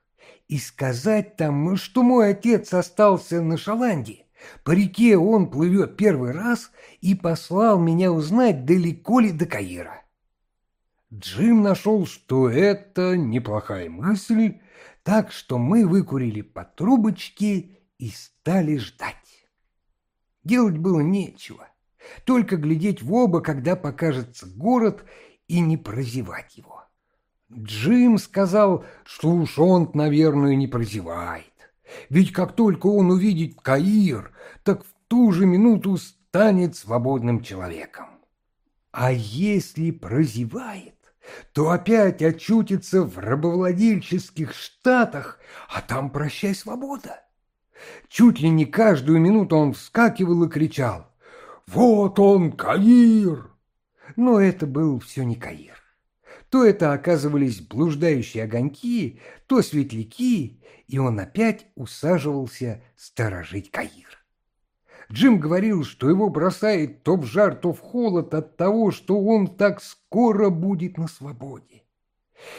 и сказать там, что мой отец остался на Шаланде. По реке он плывет первый раз и послал меня узнать, далеко ли до Каира. Джим нашел, что это неплохая мысль, так что мы выкурили по трубочке и стали ждать. Делать было нечего, только глядеть в оба, когда покажется город, и не прозевать его. Джим сказал, что уж он, наверное, не прозевает. Ведь как только он увидит Каир, так в ту же минуту станет свободным человеком. А если прозевает, то опять очутится в рабовладельческих штатах, а там прощай свобода. Чуть ли не каждую минуту он вскакивал и кричал «Вот он, Каир!» Но это был все не Каир. То это оказывались блуждающие огоньки, то светляки, и он опять усаживался сторожить Каир. Джим говорил, что его бросает то в жар, то в холод от того, что он так скоро будет на свободе.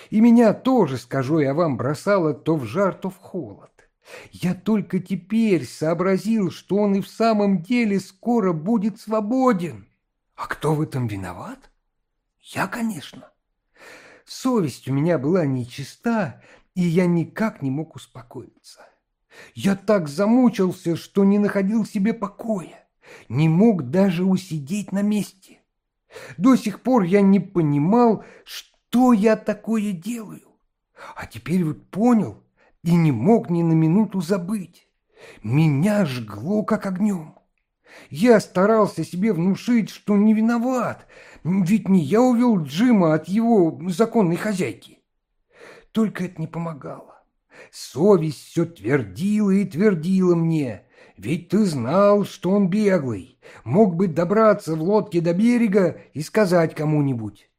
И меня тоже, скажу я вам, бросало то в жар, то в холод. Я только теперь сообразил, что он и в самом деле скоро будет свободен. А кто в этом виноват? Я, конечно. Совесть у меня была нечиста, и я никак не мог успокоиться. Я так замучился, что не находил себе покоя, не мог даже усидеть на месте. До сих пор я не понимал, что я такое делаю. А теперь вот понял, и не мог ни на минуту забыть. Меня жгло, как огнем. Я старался себе внушить, что не виноват, ведь не я увел Джима от его законной хозяйки. Только это не помогало. Совесть все твердила и твердила мне, ведь ты знал, что он беглый, мог бы добраться в лодке до берега и сказать кому-нибудь.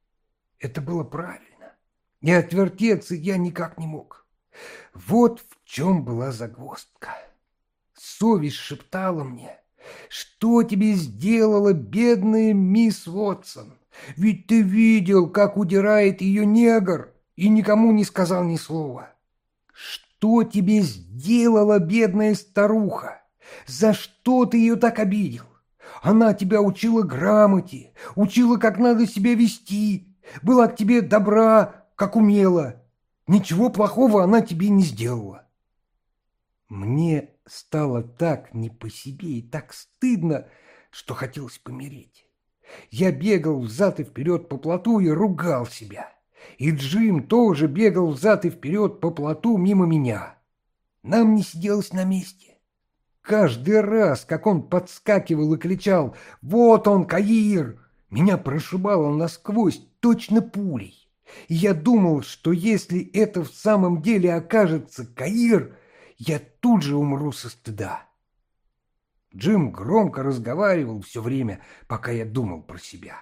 Это было правильно, и отвертеться я никак не мог. Вот в чем была загвоздка. Совесть шептала мне, что тебе сделала бедная мисс Уотсон? Ведь ты видел, как удирает ее негр, и никому не сказал ни слова. Что тебе сделала бедная старуха? За что ты ее так обидел? Она тебя учила грамоте, учила, как надо себя вести, была к тебе добра, как умела. Ничего плохого она тебе не сделала. Мне стало так не по себе и так стыдно, что хотелось помереть. Я бегал взад и вперед по плоту и ругал себя. И Джим тоже бегал взад и вперед по плоту мимо меня. Нам не сиделось на месте. Каждый раз, как он подскакивал и кричал «Вот он, Каир!», меня прошибало насквозь точно пулей. И я думал, что если это в самом деле окажется Каир, я тут же умру со стыда. Джим громко разговаривал все время, пока я думал про себя.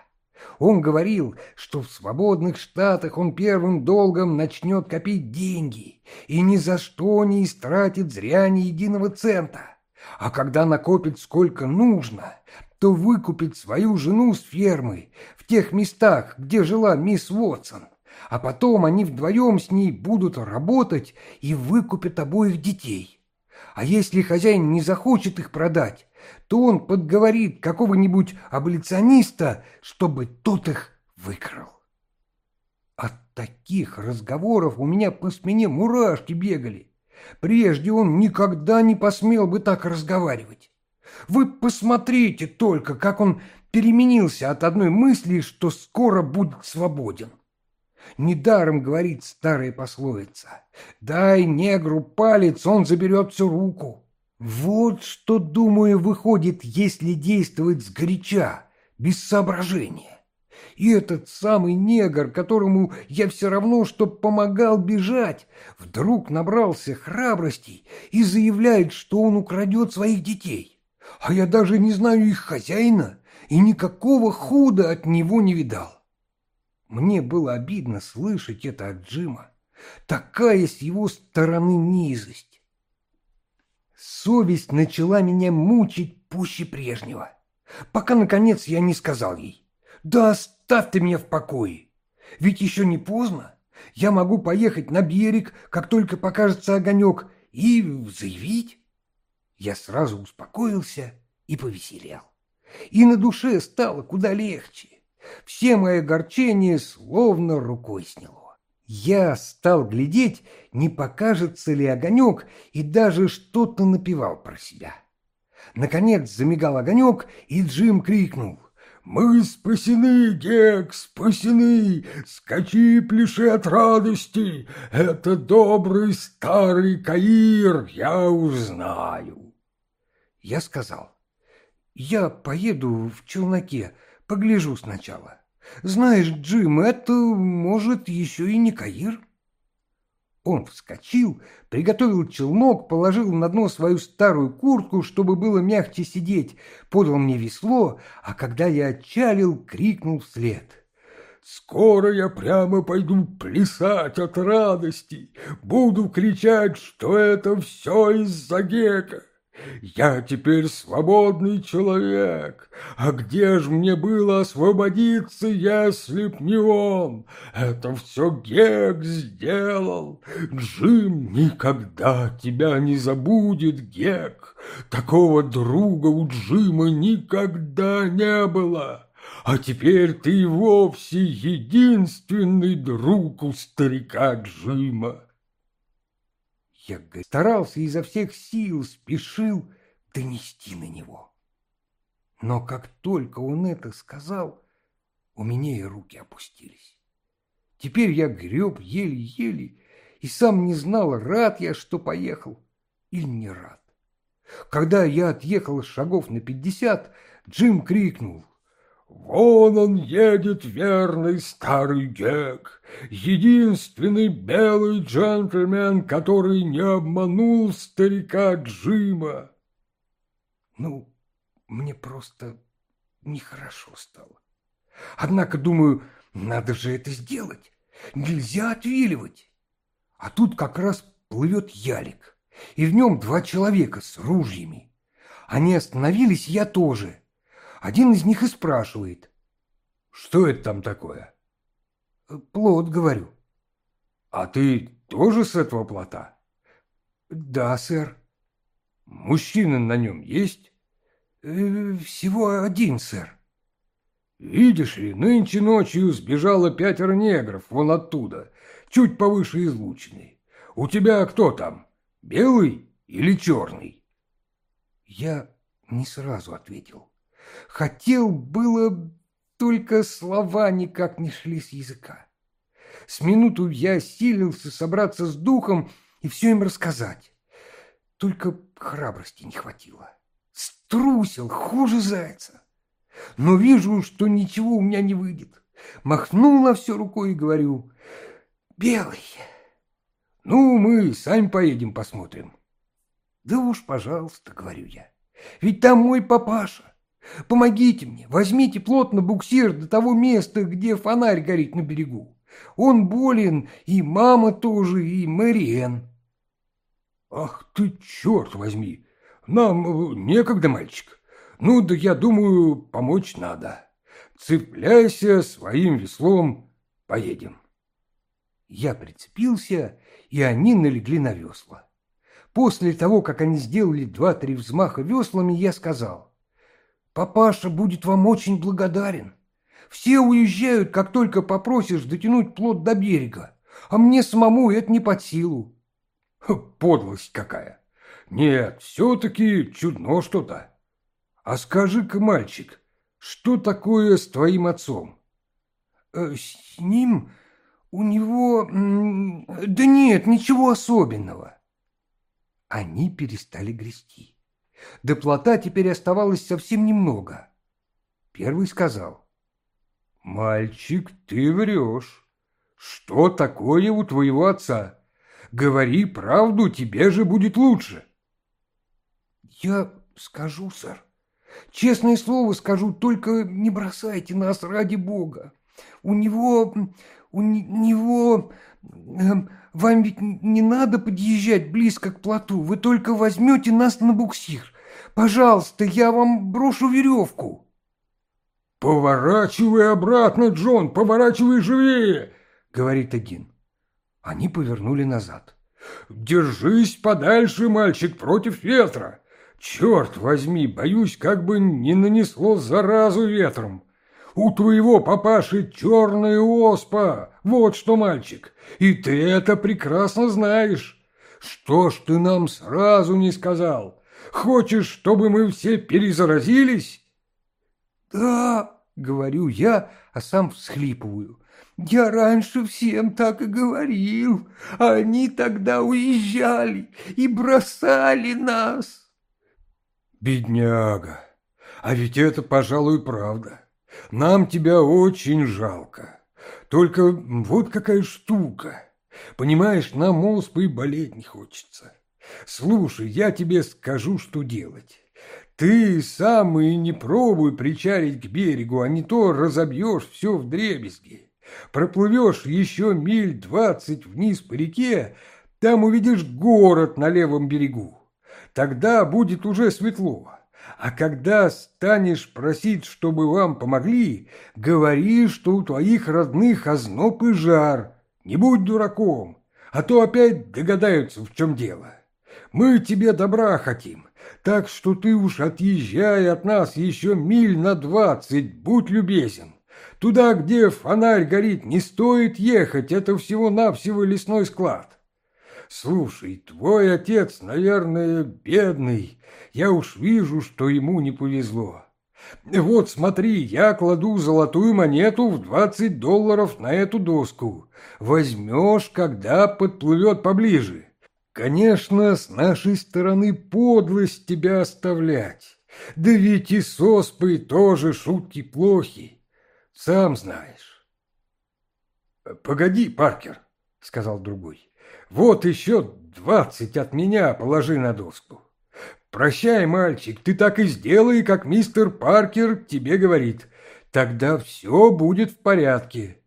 Он говорил, что в свободных штатах он первым долгом начнет копить деньги и ни за что не истратит зря ни единого цента. А когда накопит сколько нужно, то выкупит свою жену с фермы в тех местах, где жила мисс Уотсон. А потом они вдвоем с ней будут работать и выкупят обоих детей. А если хозяин не захочет их продать, то он подговорит какого-нибудь аболициониста, чтобы тот их выкрал. От таких разговоров у меня по спине мурашки бегали. Прежде он никогда не посмел бы так разговаривать. Вы посмотрите только, как он переменился от одной мысли, что скоро будет свободен. Недаром говорит старая пословица «Дай негру палец, он заберет всю руку». Вот что, думаю, выходит, если действовать сгоряча, без соображения. И этот самый негр, которому я все равно, что помогал бежать, вдруг набрался храбрости и заявляет, что он украдет своих детей. А я даже не знаю их хозяина и никакого худа от него не видал. Мне было обидно слышать это от Джима. Такая с его стороны низость. Совесть начала меня мучить пуще прежнего, пока, наконец, я не сказал ей, «Да оставь ты меня в покое, ведь еще не поздно, я могу поехать на берег, как только покажется огонек, и заявить». Я сразу успокоился и повеселел, и на душе стало куда легче. Все мои огорчения словно рукой сняло. Я стал глядеть, не покажется ли огонек, и даже что-то напевал про себя. Наконец замигал огонек, и Джим крикнул. «Мы спасены, Гек, спасены! Скачи, пляши от радости! Это добрый старый Каир, я узнаю!» Я сказал. «Я поеду в челноке, Погляжу сначала. Знаешь, Джим, это, может, еще и не Каир. Он вскочил, приготовил челнок, положил на дно свою старую куртку, чтобы было мягче сидеть, подал мне весло, а когда я отчалил, крикнул вслед. «Скоро я прямо пойду плясать от радости, буду кричать, что это все из-за Гека. Я теперь свободный человек, а где ж мне было освободиться, если б не он? Это все Гек сделал. Джим никогда тебя не забудет, Гек. Такого друга у Джима никогда не было. А теперь ты вовсе единственный друг у старика Джима. Я старался изо всех сил, спешил донести на него. Но как только он это сказал, у меня и руки опустились. Теперь я греб еле-еле и сам не знал, рад я, что поехал или не рад. Когда я отъехал шагов на пятьдесят, Джим крикнул Вон он едет, верный старый Гек, единственный белый джентльмен, который не обманул старика Джима. Ну, мне просто нехорошо стало. Однако, думаю, надо же это сделать. Нельзя отвиливать. А тут как раз плывет ялик, и в нем два человека с ружьями. Они остановились, я тоже. Один из них и спрашивает. Что это там такое? Плод, говорю. А ты тоже с этого плота? Да, сэр. Мужчина на нем есть? Э, всего один, сэр. Видишь ли, нынче ночью сбежало пятеро негров вон оттуда, чуть повыше излученной. У тебя кто там, белый или черный? Я не сразу ответил. Хотел было, только слова никак не шли с языка. С минуту я силился собраться с духом и все им рассказать. Только храбрости не хватило. Струсил, хуже зайца. Но вижу, что ничего у меня не выйдет. Махнул на все рукой и говорю, «Белый, ну, мы сами поедем посмотрим». «Да уж, пожалуйста», — говорю я, «ведь там мой папаша. Помогите мне, возьмите плотно буксир до того места, где фонарь горит на берегу. Он болен, и мама тоже, и Мэриэн». «Ах ты, черт возьми! Нам э, некогда, мальчик. Ну, да я думаю, помочь надо. Цепляйся своим веслом, поедем». Я прицепился, и они налегли на весла. После того, как они сделали два-три взмаха веслами, я сказал, «Папаша будет вам очень благодарен. Все уезжают, как только попросишь дотянуть плод до берега, а мне самому это не под силу». «Подлость какая! Нет, все-таки чудно что-то. А скажи-ка, мальчик, что такое с твоим отцом?» «Э, «С ним...» У него... Да нет, ничего особенного. Они перестали грести. До плота теперь оставалось совсем немного. Первый сказал. «Мальчик, ты врешь. Что такое у твоего отца? Говори правду, тебе же будет лучше». «Я скажу, сэр. Честное слово скажу, только не бросайте нас ради Бога. У него у него... вам ведь не надо подъезжать близко к плоту, вы только возьмете нас на буксир. Пожалуйста, я вам брошу веревку». «Поворачивай обратно, Джон, поворачивай живее!» — говорит один. Они повернули назад. «Держись подальше, мальчик, против ветра! Черт возьми, боюсь, как бы не нанесло заразу ветром!» У твоего папаши черная оспа, вот что, мальчик, и ты это прекрасно знаешь. Что ж ты нам сразу не сказал? Хочешь, чтобы мы все перезаразились? Да, говорю я, а сам всхлипываю. Я раньше всем так и говорил, а они тогда уезжали и бросали нас. Бедняга, а ведь это, пожалуй, правда. Нам тебя очень жалко. Только вот какая штука. Понимаешь, нам оспой болеть не хочется. Слушай, я тебе скажу, что делать. Ты сам и не пробуй причалить к берегу, а не то разобьешь все в дребезги. Проплывешь еще миль двадцать вниз по реке, там увидишь город на левом берегу. Тогда будет уже светло. А когда станешь просить, чтобы вам помогли, говори, что у твоих родных озноб и жар. Не будь дураком, а то опять догадаются, в чем дело. Мы тебе добра хотим, так что ты уж отъезжай от нас еще миль на двадцать, будь любезен. Туда, где фонарь горит, не стоит ехать, это всего-навсего лесной склад. Слушай, твой отец, наверное, бедный, я уж вижу, что ему не повезло. Вот смотри, я кладу золотую монету в двадцать долларов на эту доску. Возьмешь, когда подплывет поближе. Конечно, с нашей стороны подлость тебя оставлять. Да ведь и с оспой тоже шутки плохи. Сам знаешь. «Погоди, Паркер», — сказал другой. «Вот еще двадцать от меня положи на доску». «Прощай, мальчик, ты так и сделай, как мистер Паркер тебе говорит. Тогда все будет в порядке».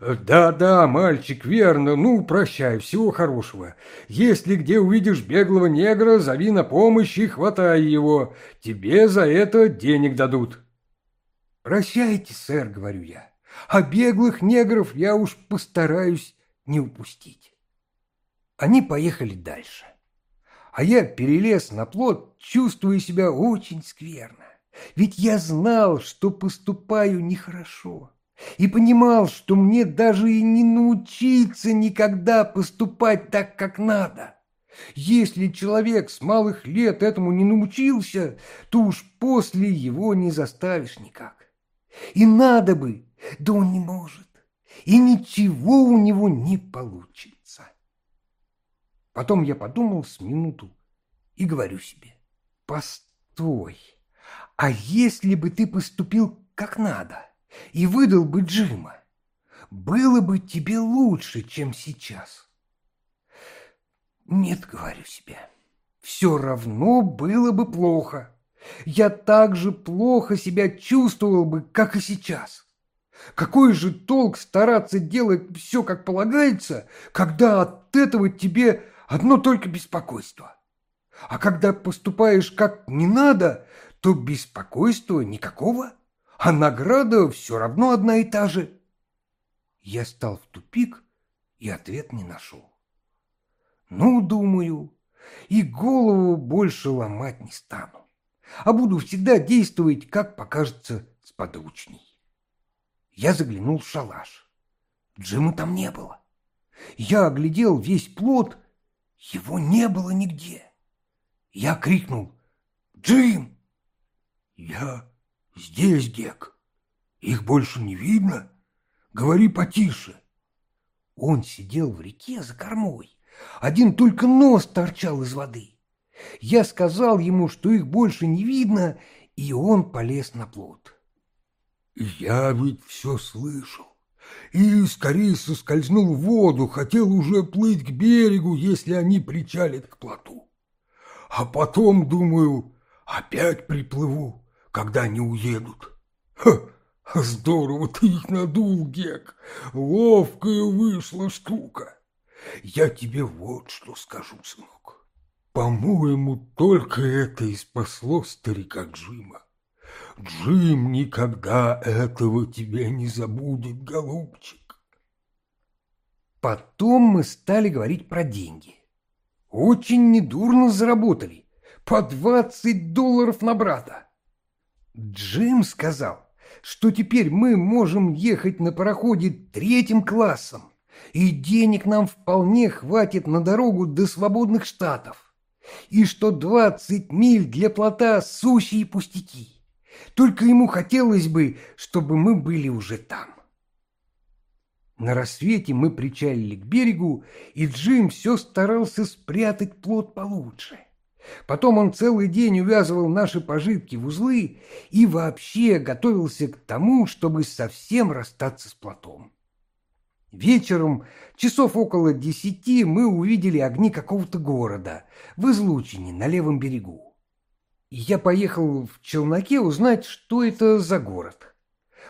«Да-да, мальчик, верно. Ну, прощай, всего хорошего. Если где увидишь беглого негра, зови на помощь и хватай его. Тебе за это денег дадут». «Прощайте, сэр», — говорю я, — «а беглых негров я уж постараюсь не упустить». Они поехали дальше, а я перелез на плот, чувствуя себя очень скверно, ведь я знал, что поступаю нехорошо и понимал, что мне даже и не научиться никогда поступать так, как надо. Если человек с малых лет этому не научился, то уж после его не заставишь никак. И надо бы, да он не может, и ничего у него не получится. Потом я подумал с минуту и говорю себе, постой, а если бы ты поступил как надо и выдал бы Джима, было бы тебе лучше, чем сейчас. Нет, говорю себе, все равно было бы плохо. Я так же плохо себя чувствовал бы, как и сейчас. Какой же толк стараться делать все, как полагается, когда от этого тебе одно только беспокойство? А когда поступаешь как не надо, то беспокойства никакого, а награда все равно одна и та же. Я стал в тупик и ответ не нашел. Ну, думаю, и голову больше ломать не стану, а буду всегда действовать, как покажется сподручней. Я заглянул в шалаш. Джима там не было. Я оглядел весь плод, его не было нигде. Я крикнул «Джим!» «Я здесь, Гек. Их больше не видно. Говори потише». Он сидел в реке за кормой. Один только нос торчал из воды. Я сказал ему, что их больше не видно, и он полез на плот. Я ведь все слышал. И скорее соскользнул в воду, хотел уже плыть к берегу, если они причалят к плоту. А потом, думаю, опять приплыву, когда они уедут. Ха! Здорово ты их надул, Гек. Ловкая вышла штука. Я тебе вот что скажу, сынок. По-моему, только это и спасло старика Джима. Джим никогда этого тебя не забудет, голубчик. Потом мы стали говорить про деньги. Очень недурно заработали. По двадцать долларов на брата. Джим сказал, что теперь мы можем ехать на пароходе третьим классом и денег нам вполне хватит на дорогу до свободных штатов, и что двадцать миль для плота сущие пустяки. Только ему хотелось бы, чтобы мы были уже там. На рассвете мы причалили к берегу, и Джим все старался спрятать плот получше. Потом он целый день увязывал наши пожитки в узлы и вообще готовился к тому, чтобы совсем расстаться с плотом. Вечером, часов около десяти, мы увидели огни какого-то города в излучине на левом берегу. Я поехал в челноке узнать, что это за город.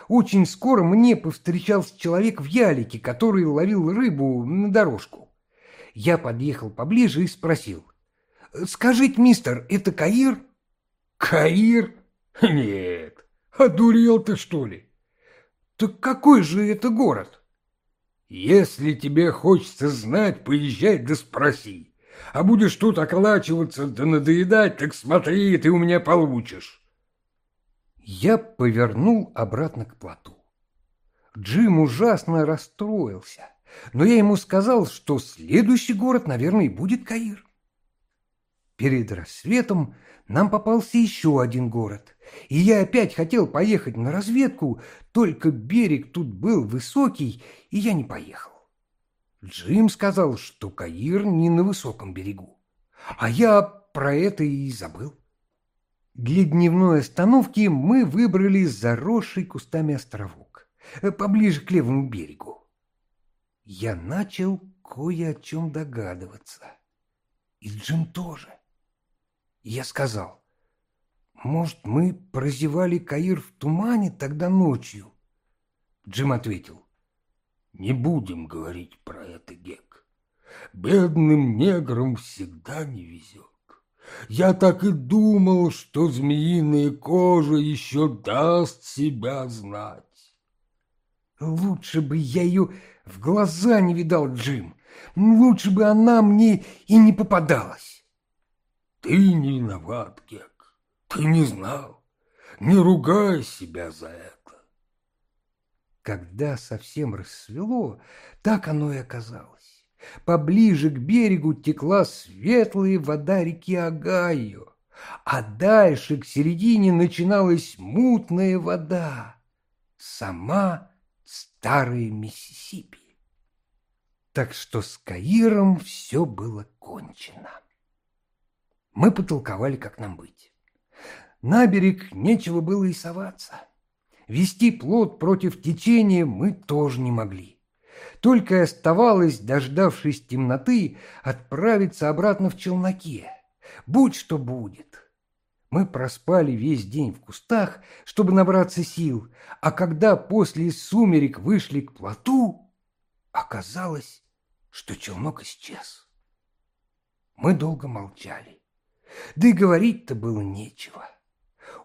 Очень скоро мне повстречался человек в ялике, который ловил рыбу на дорожку. Я подъехал поближе и спросил. «Скажите, мистер, это Каир?» «Каир? Нет. Одурел ты, что ли?» «Так какой же это город?» Если тебе хочется знать, поезжай да спроси. А будешь тут околачиваться да надоедать, так смотри, ты у меня получишь. Я повернул обратно к плоту. Джим ужасно расстроился, но я ему сказал, что следующий город, наверное, будет Каир. Перед рассветом нам попался еще один город, и я опять хотел поехать на разведку, только берег тут был высокий, и я не поехал. Джим сказал, что Каир не на высоком берегу, а я про это и забыл. Для дневной остановки мы выбрали заросший кустами островок, поближе к левому берегу. Я начал кое о чем догадываться. И Джим тоже. Я сказал, может, мы прозевали Каир в тумане тогда ночью? Джим ответил. Не будем говорить про это, Гек. Бедным неграм всегда не везет. Я так и думал, что змеиная кожа еще даст себя знать. Лучше бы я ее в глаза не видал, Джим. Лучше бы она мне и не попадалась. Ты не виноват, Гек. Ты не знал. Не ругай себя за это. Когда совсем рассвело, так оно и оказалось. Поближе к берегу текла светлая вода реки Огайо, а дальше к середине начиналась мутная вода, сама старая Миссисипи. Так что с Каиром все было кончено. Мы потолковали, как нам быть. На берег нечего было и соваться. Вести плод против течения мы тоже не могли. Только оставалось, дождавшись темноты, отправиться обратно в челноке. Будь что будет. Мы проспали весь день в кустах, чтобы набраться сил, а когда после сумерек вышли к плоту, оказалось, что челнок исчез. Мы долго молчали. Да и говорить-то было нечего.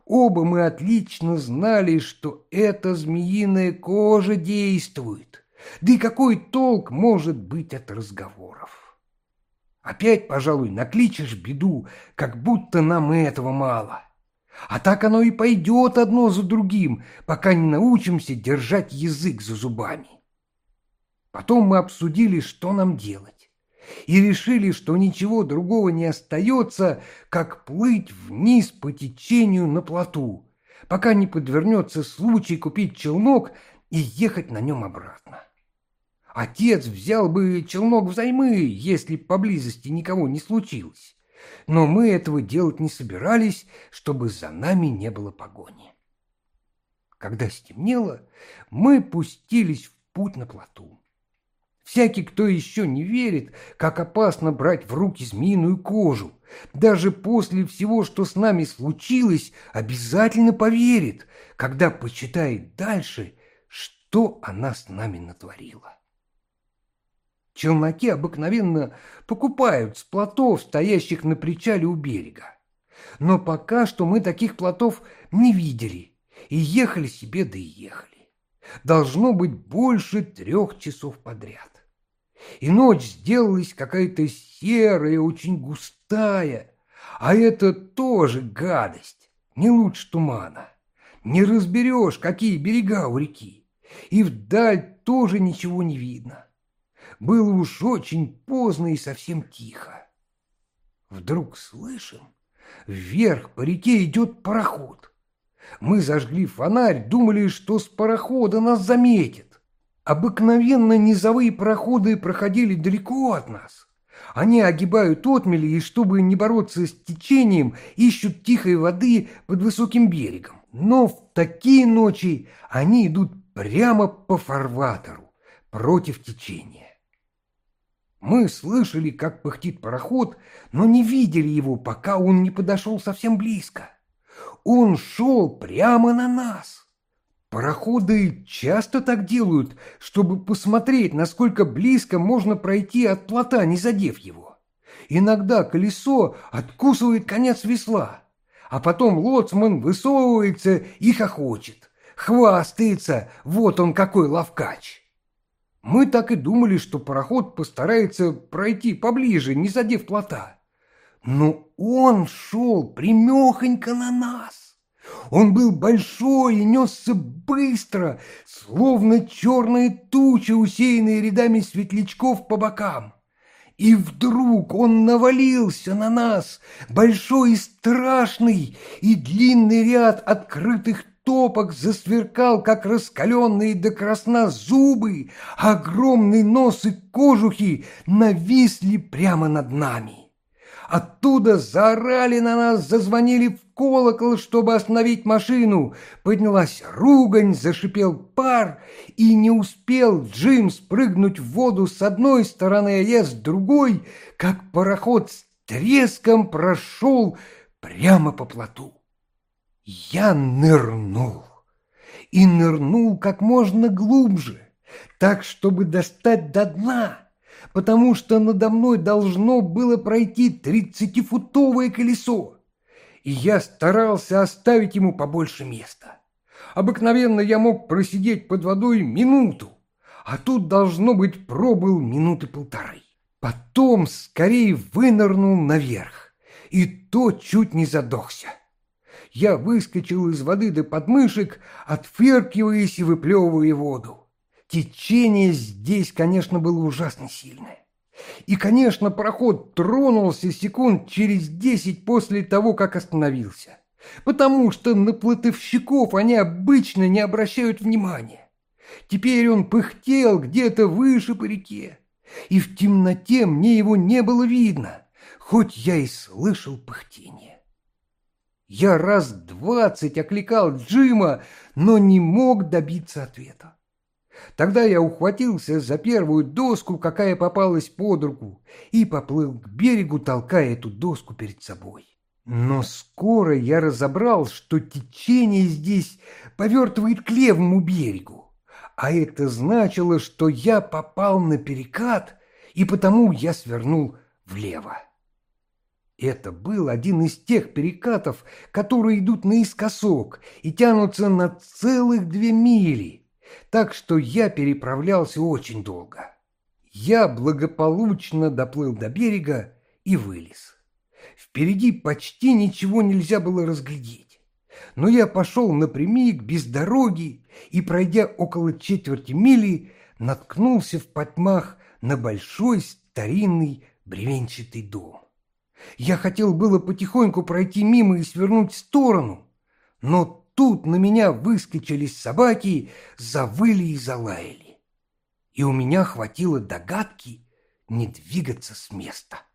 Оба мы отлично знали, что эта змеиная кожа действует. Да и какой толк может быть от разговоров? Опять, пожалуй, накличешь беду, как будто нам этого мало. А так оно и пойдет одно за другим, пока не научимся держать язык за зубами. Потом мы обсудили, что нам делать, и решили, что ничего другого не остается, как плыть вниз по течению на плоту, пока не подвернется случай купить челнок и ехать на нем обратно. Отец взял бы челнок взаймы, если поблизости никого не случилось. Но мы этого делать не собирались, чтобы за нами не было погони. Когда стемнело, мы пустились в путь на плоту. Всякий, кто еще не верит, как опасно брать в руки змеиную кожу, даже после всего, что с нами случилось, обязательно поверит, когда почитает дальше, что она с нами натворила. Челноки обыкновенно покупают с плотов, стоящих на причале у берега. Но пока что мы таких плотов не видели и ехали себе да и ехали. Должно быть больше трех часов подряд. И ночь сделалась какая-то серая, очень густая, а это тоже гадость, не лучше тумана. Не разберешь, какие берега у реки, и вдаль тоже ничего не видно было уж очень поздно и совсем тихо. Вдруг слышим, вверх по реке идет пароход. Мы зажгли фонарь, думали, что с парохода нас заметят. Обыкновенно низовые пароходы проходили далеко от нас. Они огибают отмели и, чтобы не бороться с течением, ищут тихой воды под высоким берегом. Но в такие ночи они идут прямо по фарватеру, против течения. Мы слышали, как пыхтит пароход, но не видели его, пока он не подошел совсем близко. Он шел прямо на нас. Пароходы часто так делают, чтобы посмотреть, насколько близко можно пройти от плота, не задев его. Иногда колесо откусывает конец весла, а потом лоцман высовывается и хохочет, хвастается, вот он какой ловкач. Мы так и думали, что пароход постарается пройти поближе, не задев плота. Но он шел примехонько на нас. Он был большой и несся быстро, словно черная туча, усеянная рядами светлячков по бокам. И вдруг он навалился на нас, большой и страшный, и длинный ряд открытых топок засверкал, как раскаленные до красна зубы, огромный нос и кожухи нависли прямо над нами. Оттуда заорали на нас, зазвонили в колокол, чтобы остановить машину. Поднялась ругань, зашипел пар, и не успел Джим спрыгнуть в воду с одной стороны, а я с другой, как пароход с треском прошел прямо по плоту. Я нырнул. И нырнул как можно глубже, так, чтобы достать до дна, потому что надо мной должно было пройти тридцатифутовое колесо, и я старался оставить ему побольше места. Обыкновенно я мог просидеть под водой минуту, а тут, должно быть, пробыл минуты полторы. Потом скорее вынырнул наверх, и то чуть не задохся. Я выскочил из воды до подмышек, отфыркиваясь и выплевывая воду. Течение здесь, конечно, было ужасно сильное. И, конечно, проход тронулся секунд через десять после того, как остановился. Потому что на плотовщиков они обычно не обращают внимания. Теперь он пыхтел где-то выше по реке, и в темноте мне его не было видно, хоть я и слышал пыхтение. Я раз двадцать окликал Джима, но не мог добиться ответа. Тогда я ухватился за первую доску, какая попалась под руку, и поплыл к берегу, толкая эту доску перед собой. Но скоро я разобрал, что течение здесь повертывает к левому берегу, а это значило, что я попал на перекат, и потому я свернул влево. Это был один из тех перекатов, которые идут наискосок и тянутся на целых две мили так что я переправлялся очень долго. Я благополучно доплыл до берега и вылез. Впереди почти ничего нельзя было разглядеть. Но я пошел напрямик, без дороги, и, пройдя около четверти мили, наткнулся в потьмах на большой старинный бревенчатый дом. Я хотел было потихоньку пройти мимо и свернуть в сторону, но тут на меня выскочили собаки, завыли и залаяли. И у меня хватило догадки не двигаться с места.